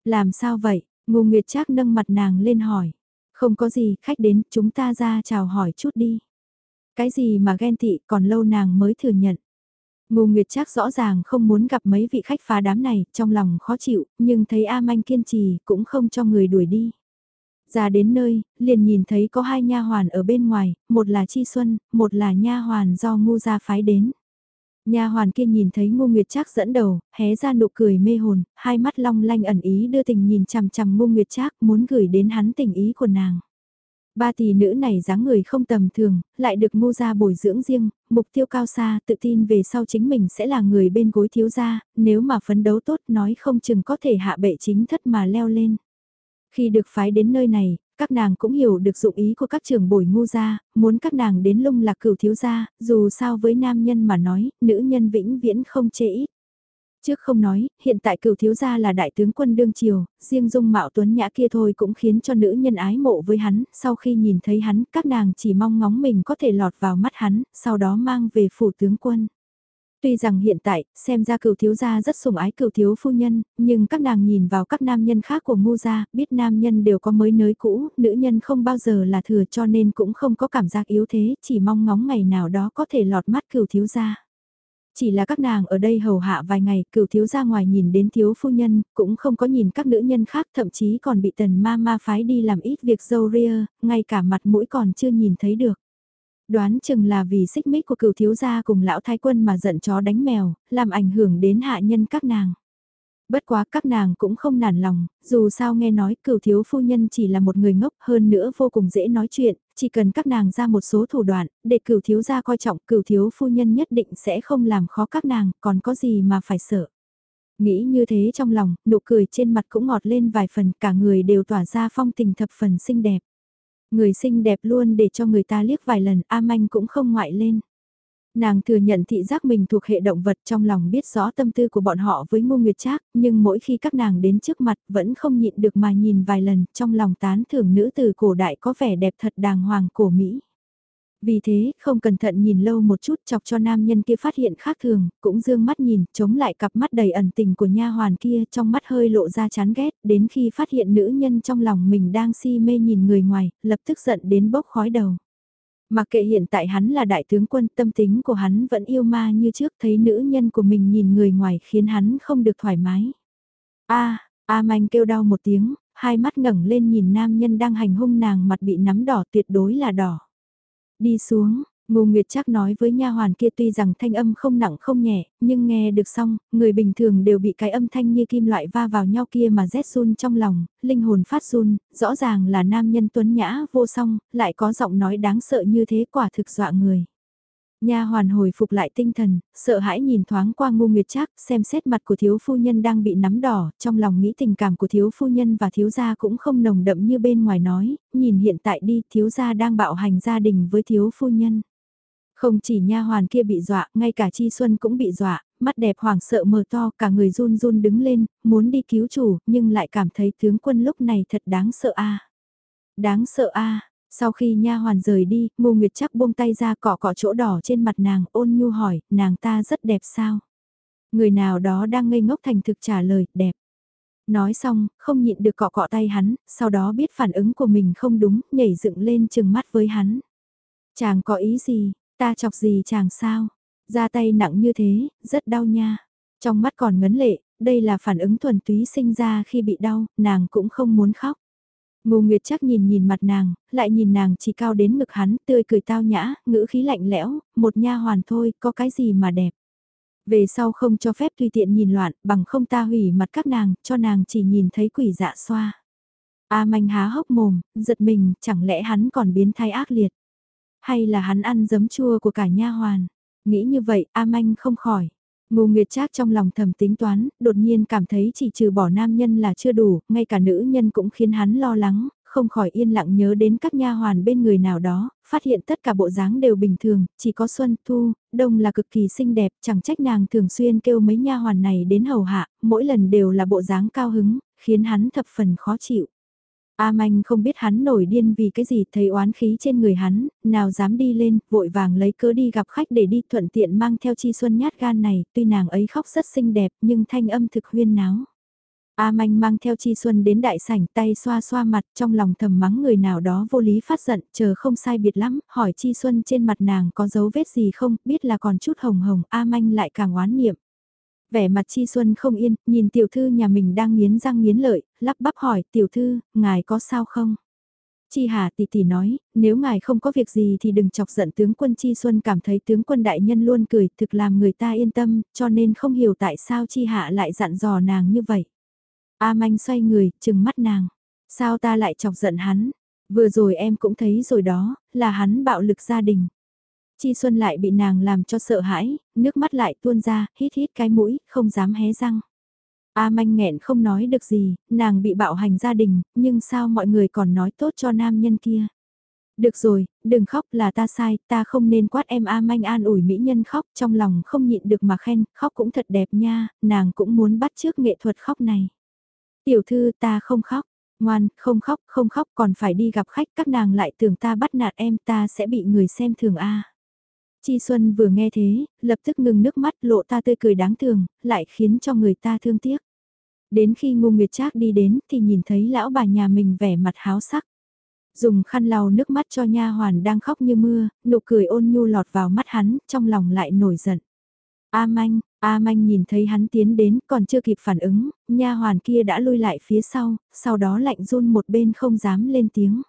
Làm sao vậy? Ngô Nguyệt Trác nâng mặt nàng lên hỏi. Không có gì, khách đến, chúng ta ra chào hỏi chút đi. Cái gì mà ghen tị còn lâu nàng mới thừa nhận. Ngô Nguyệt Trác rõ ràng không muốn gặp mấy vị khách phá đám này, trong lòng khó chịu, nhưng thấy A Manh kiên trì, cũng không cho người đuổi đi. Ra đến nơi, liền nhìn thấy có hai nha hoàn ở bên ngoài, một là Chi Xuân, một là nha hoàn do Ngô gia phái đến. Nha hoàn kia nhìn thấy Ngô Nguyệt Trác dẫn đầu, hé ra nụ cười mê hồn, hai mắt long lanh ẩn ý đưa tình nhìn chằm chằm Ngô Nguyệt Trác, muốn gửi đến hắn tình ý của nàng. Ba tỷ nữ này dáng người không tầm thường, lại được ngô gia bồi dưỡng riêng, mục tiêu cao xa, tự tin về sau chính mình sẽ là người bên gối thiếu gia, nếu mà phấn đấu tốt nói không chừng có thể hạ bệ chính thất mà leo lên. Khi được phái đến nơi này, các nàng cũng hiểu được dụng ý của các trường bồi ngu gia, muốn các nàng đến lung lạc cửu thiếu gia, dù sao với nam nhân mà nói, nữ nhân vĩnh viễn không chê ít. Trước không nói, hiện tại cửu thiếu gia là đại tướng quân đương triều, riêng dung mạo tuấn nhã kia thôi cũng khiến cho nữ nhân ái mộ với hắn, sau khi nhìn thấy hắn, các nàng chỉ mong ngóng mình có thể lọt vào mắt hắn, sau đó mang về phủ tướng quân. Tuy rằng hiện tại, xem ra cửu thiếu gia rất sủng ái cửu thiếu phu nhân, nhưng các nàng nhìn vào các nam nhân khác của ngu gia, biết nam nhân đều có mới nới cũ, nữ nhân không bao giờ là thừa cho nên cũng không có cảm giác yếu thế, chỉ mong ngóng ngày nào đó có thể lọt mắt cửu thiếu gia. Chỉ là các nàng ở đây hầu hạ vài ngày, cửu thiếu ra ngoài nhìn đến thiếu phu nhân, cũng không có nhìn các nữ nhân khác, thậm chí còn bị tần ma ma phái đi làm ít việc dâu ria, ngay cả mặt mũi còn chưa nhìn thấy được. Đoán chừng là vì xích mích của cửu thiếu gia cùng lão thái quân mà giận chó đánh mèo, làm ảnh hưởng đến hạ nhân các nàng. Bất quá các nàng cũng không nản lòng, dù sao nghe nói cửu thiếu phu nhân chỉ là một người ngốc hơn nữa vô cùng dễ nói chuyện, chỉ cần các nàng ra một số thủ đoạn, để cửu thiếu gia coi trọng cửu thiếu phu nhân nhất định sẽ không làm khó các nàng, còn có gì mà phải sợ. Nghĩ như thế trong lòng, nụ cười trên mặt cũng ngọt lên vài phần, cả người đều tỏa ra phong tình thập phần xinh đẹp. Người xinh đẹp luôn để cho người ta liếc vài lần, A Manh cũng không ngoại lên. Nàng thừa nhận thị giác mình thuộc hệ động vật trong lòng biết rõ tâm tư của bọn họ với ngô nguyệt trác, nhưng mỗi khi các nàng đến trước mặt vẫn không nhịn được mà nhìn vài lần trong lòng tán thưởng nữ từ cổ đại có vẻ đẹp thật đàng hoàng cổ Mỹ. Vì thế, không cẩn thận nhìn lâu một chút chọc cho nam nhân kia phát hiện khác thường, cũng dương mắt nhìn, chống lại cặp mắt đầy ẩn tình của nha hoàn kia trong mắt hơi lộ ra chán ghét, đến khi phát hiện nữ nhân trong lòng mình đang si mê nhìn người ngoài, lập tức giận đến bốc khói đầu. Mặc kệ hiện tại hắn là đại tướng quân tâm tính của hắn vẫn yêu ma như trước thấy nữ nhân của mình nhìn người ngoài khiến hắn không được thoải mái. A, A Manh kêu đau một tiếng, hai mắt ngẩng lên nhìn nam nhân đang hành hung nàng mặt bị nắm đỏ tuyệt đối là đỏ. Đi xuống, Ngô Nguyệt chắc nói với nha hoàn kia tuy rằng thanh âm không nặng không nhẹ, nhưng nghe được xong, người bình thường đều bị cái âm thanh như kim loại va vào nhau kia mà rét run trong lòng, linh hồn phát run, rõ ràng là nam nhân tuấn nhã vô song, lại có giọng nói đáng sợ như thế quả thực dọa người. Nha hoàn hồi phục lại tinh thần, sợ hãi nhìn thoáng qua Ngô nguyệt trác, xem xét mặt của thiếu phu nhân đang bị nắm đỏ, trong lòng nghĩ tình cảm của thiếu phu nhân và thiếu gia cũng không nồng đậm như bên ngoài nói, nhìn hiện tại đi, thiếu gia đang bạo hành gia đình với thiếu phu nhân. Không chỉ nha hoàn kia bị dọa, ngay cả Chi Xuân cũng bị dọa, mắt đẹp hoảng sợ mờ to, cả người run run đứng lên, muốn đi cứu chủ, nhưng lại cảm thấy tướng quân lúc này thật đáng sợ a. Đáng sợ a. Sau khi nha hoàn rời đi, Ngô Nguyệt chắc buông tay ra cọ cọ chỗ đỏ trên mặt nàng, ôn nhu hỏi, nàng ta rất đẹp sao? Người nào đó đang ngây ngốc thành thực trả lời, đẹp. Nói xong, không nhịn được cọ cọ tay hắn, sau đó biết phản ứng của mình không đúng, nhảy dựng lên chừng mắt với hắn. Chàng có ý gì, Ta chọc gì chàng sao? Ra tay nặng như thế, rất đau nha. Trong mắt còn ngấn lệ, đây là phản ứng thuần túy sinh ra khi bị đau, nàng cũng không muốn khóc. Ngô Nguyệt chắc nhìn nhìn mặt nàng, lại nhìn nàng chỉ cao đến ngực hắn, tươi cười tao nhã, ngữ khí lạnh lẽo, một nha hoàn thôi, có cái gì mà đẹp. Về sau không cho phép tùy tiện nhìn loạn, bằng không ta hủy mặt các nàng, cho nàng chỉ nhìn thấy quỷ dạ xoa. A manh há hốc mồm, giật mình, chẳng lẽ hắn còn biến thái ác liệt. Hay là hắn ăn giấm chua của cả nha hoàn? Nghĩ như vậy, A Manh không khỏi. Ngô Nguyệt Trác trong lòng thầm tính toán, đột nhiên cảm thấy chỉ trừ bỏ nam nhân là chưa đủ, ngay cả nữ nhân cũng khiến hắn lo lắng, không khỏi yên lặng nhớ đến các nha hoàn bên người nào đó, phát hiện tất cả bộ dáng đều bình thường, chỉ có Xuân, Thu, Đông là cực kỳ xinh đẹp, chẳng trách nàng thường xuyên kêu mấy nha hoàn này đến hầu hạ, mỗi lần đều là bộ dáng cao hứng, khiến hắn thập phần khó chịu. A Manh không biết hắn nổi điên vì cái gì thấy oán khí trên người hắn, nào dám đi lên, vội vàng lấy cớ đi gặp khách để đi thuận tiện mang theo chi xuân nhát gan này, tuy nàng ấy khóc rất xinh đẹp nhưng thanh âm thực huyên náo. A Manh mang theo Chi Xuân đến đại sảnh tay xoa xoa mặt trong lòng thầm mắng người nào đó vô lý phát giận chờ không sai biệt lắm hỏi Chi Xuân trên mặt nàng có dấu vết gì không biết là còn chút hồng hồng A Manh lại càng oán niệm vẻ mặt Chi Xuân không yên, nhìn tiểu thư nhà mình đang nghiến răng nghiến lợi, lắp bắp hỏi, tiểu thư, ngài có sao không? Chi Hà tỷ tỷ nói, nếu ngài không có việc gì thì đừng chọc giận tướng quân Chi Xuân cảm thấy tướng quân đại nhân luôn cười, thực làm người ta yên tâm, cho nên không hiểu tại sao Chi Hạ lại dặn dò nàng như vậy. A Manh xoay người, chừng mắt nàng. Sao ta lại chọc giận hắn? Vừa rồi em cũng thấy rồi đó, là hắn bạo lực gia đình. Chi Xuân lại bị nàng làm cho sợ hãi, nước mắt lại tuôn ra, hít hít cái mũi, không dám hé răng. A manh nghẹn không nói được gì, nàng bị bạo hành gia đình, nhưng sao mọi người còn nói tốt cho nam nhân kia. Được rồi, đừng khóc là ta sai, ta không nên quát em A manh an ủi mỹ nhân khóc, trong lòng không nhịn được mà khen, khóc cũng thật đẹp nha, nàng cũng muốn bắt trước nghệ thuật khóc này. Tiểu thư ta không khóc, ngoan, không khóc, không khóc còn phải đi gặp khách, các nàng lại tưởng ta bắt nạt em ta sẽ bị người xem thường A. Chi Xuân vừa nghe thế, lập tức ngừng nước mắt lộ ta tươi cười đáng thương, lại khiến cho người ta thương tiếc. Đến khi Ngô Nguyệt Trác đi đến thì nhìn thấy lão bà nhà mình vẻ mặt háo sắc. Dùng khăn lau nước mắt cho nha hoàn đang khóc như mưa, nụ cười ôn nhu lọt vào mắt hắn, trong lòng lại nổi giận. A Manh, A Manh nhìn thấy hắn tiến đến, còn chưa kịp phản ứng, nha hoàn kia đã lui lại phía sau, sau đó lạnh run một bên không dám lên tiếng.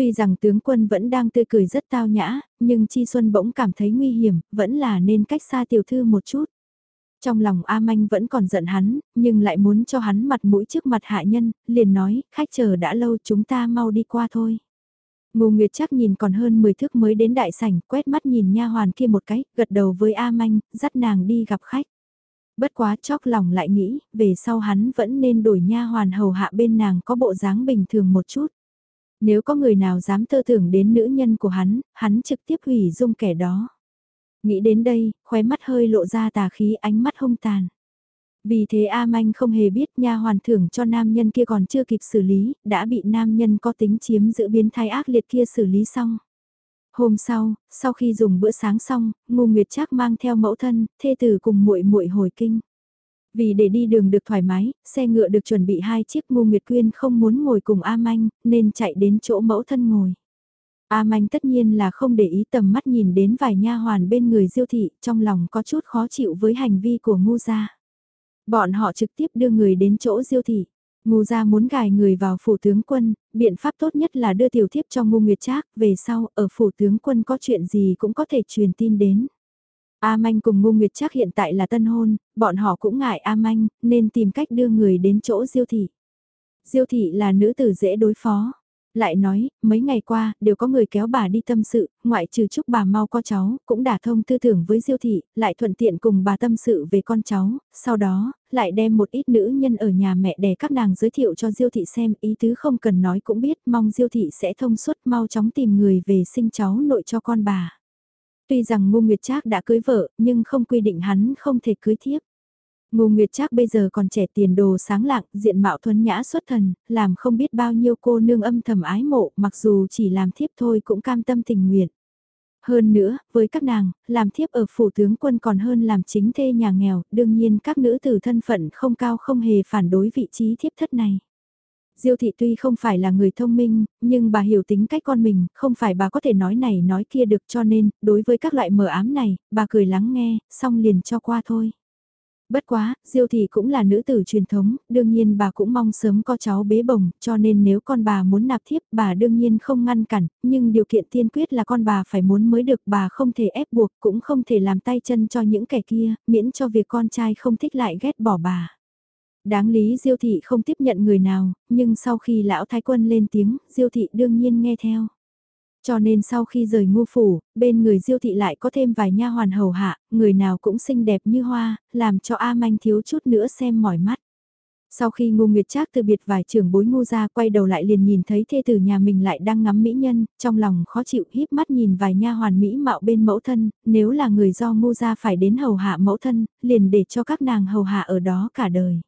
Tuy rằng tướng quân vẫn đang tươi cười rất tao nhã, nhưng Chi Xuân bỗng cảm thấy nguy hiểm, vẫn là nên cách xa tiểu thư một chút. Trong lòng A Manh vẫn còn giận hắn, nhưng lại muốn cho hắn mặt mũi trước mặt hạ nhân, liền nói, khách chờ đã lâu chúng ta mau đi qua thôi. Ngô Nguyệt chắc nhìn còn hơn 10 thước mới đến đại sảnh, quét mắt nhìn nha hoàn kia một cái, gật đầu với A Manh, dắt nàng đi gặp khách. Bất quá chóc lòng lại nghĩ, về sau hắn vẫn nên đổi nha hoàn hầu hạ bên nàng có bộ dáng bình thường một chút. Nếu có người nào dám tơ tưởng đến nữ nhân của hắn, hắn trực tiếp hủy dung kẻ đó. Nghĩ đến đây, khóe mắt hơi lộ ra tà khí ánh mắt hung tàn. Vì thế A Manh không hề biết nha hoàn thưởng cho nam nhân kia còn chưa kịp xử lý, đã bị nam nhân có tính chiếm giữ biến thái ác liệt kia xử lý xong. Hôm sau, sau khi dùng bữa sáng xong, Ngô Nguyệt Trác mang theo mẫu thân, thê tử cùng muội muội hồi kinh. Vì để đi đường được thoải mái, xe ngựa được chuẩn bị hai chiếc Ngô Nguyệt Quyên không muốn ngồi cùng A Manh, nên chạy đến chỗ mẫu thân ngồi. A Manh tất nhiên là không để ý tầm mắt nhìn đến vài nha hoàn bên người diêu thị, trong lòng có chút khó chịu với hành vi của Ngô gia. Bọn họ trực tiếp đưa người đến chỗ diêu thị. Ngô gia muốn gài người vào phủ tướng quân, biện pháp tốt nhất là đưa tiểu thiếp cho Ngô nguyệt trác, về sau, ở phủ tướng quân có chuyện gì cũng có thể truyền tin đến. A Manh cùng ngu nguyệt trác hiện tại là tân hôn, bọn họ cũng ngại A Manh, nên tìm cách đưa người đến chỗ diêu thị. Diêu thị là nữ tử dễ đối phó. Lại nói, mấy ngày qua, đều có người kéo bà đi tâm sự, ngoại trừ chúc bà mau có cháu, cũng đả thông tư tưởng với diêu thị, lại thuận tiện cùng bà tâm sự về con cháu, sau đó, lại đem một ít nữ nhân ở nhà mẹ đẻ các nàng giới thiệu cho diêu thị xem, ý tứ không cần nói cũng biết, mong diêu thị sẽ thông suốt mau chóng tìm người về sinh cháu nội cho con bà. Tuy rằng Ngô Nguyệt Trác đã cưới vợ, nhưng không quy định hắn không thể cưới thiếp. Ngô Nguyệt Trác bây giờ còn trẻ tiền đồ sáng lạng, diện mạo thuần nhã xuất thần, làm không biết bao nhiêu cô nương âm thầm ái mộ, mặc dù chỉ làm thiếp thôi cũng cam tâm tình nguyện. Hơn nữa, với các nàng, làm thiếp ở phủ tướng quân còn hơn làm chính thê nhà nghèo, đương nhiên các nữ tử thân phận không cao không hề phản đối vị trí thiếp thất này. Diêu thị tuy không phải là người thông minh, nhưng bà hiểu tính cách con mình, không phải bà có thể nói này nói kia được cho nên, đối với các loại mờ ám này, bà cười lắng nghe, xong liền cho qua thôi. Bất quá, Diêu thị cũng là nữ tử truyền thống, đương nhiên bà cũng mong sớm có cháu bế bồng, cho nên nếu con bà muốn nạp thiếp, bà đương nhiên không ngăn cản, nhưng điều kiện tiên quyết là con bà phải muốn mới được, bà không thể ép buộc, cũng không thể làm tay chân cho những kẻ kia, miễn cho việc con trai không thích lại ghét bỏ bà. Đáng lý Diêu thị không tiếp nhận người nào, nhưng sau khi lão thái quân lên tiếng, Diêu thị đương nhiên nghe theo. Cho nên sau khi rời ngu phủ, bên người diêu thị lại có thêm vài nha hoàn hầu hạ, người nào cũng xinh đẹp như hoa, làm cho A Manh thiếu chút nữa xem mỏi mắt. Sau khi ngu nguyệt trác từ biệt vài trưởng bối ngu ra quay đầu lại liền nhìn thấy thê tử nhà mình lại đang ngắm mỹ nhân, trong lòng khó chịu híp mắt nhìn vài nha hoàn mỹ mạo bên mẫu thân, nếu là người do ngu ra phải đến hầu hạ mẫu thân, liền để cho các nàng hầu hạ ở đó cả đời.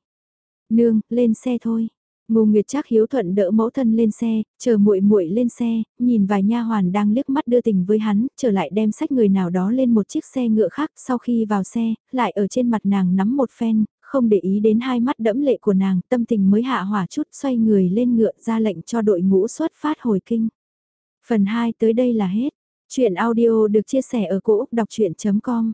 Nương, lên xe thôi. Ngô Nguyệt Trác hiếu thuận đỡ mẫu thân lên xe, chờ muội muội lên xe, nhìn vài nha hoàn đang liếc mắt đưa tình với hắn, trở lại đem sách người nào đó lên một chiếc xe ngựa khác, sau khi vào xe, lại ở trên mặt nàng nắm một phen, không để ý đến hai mắt đẫm lệ của nàng, tâm tình mới hạ hỏa chút, xoay người lên ngựa ra lệnh cho đội ngũ xuất phát hồi kinh. Phần 2 tới đây là hết. Chuyện audio được chia sẻ ở cỗ đọc chuyện.com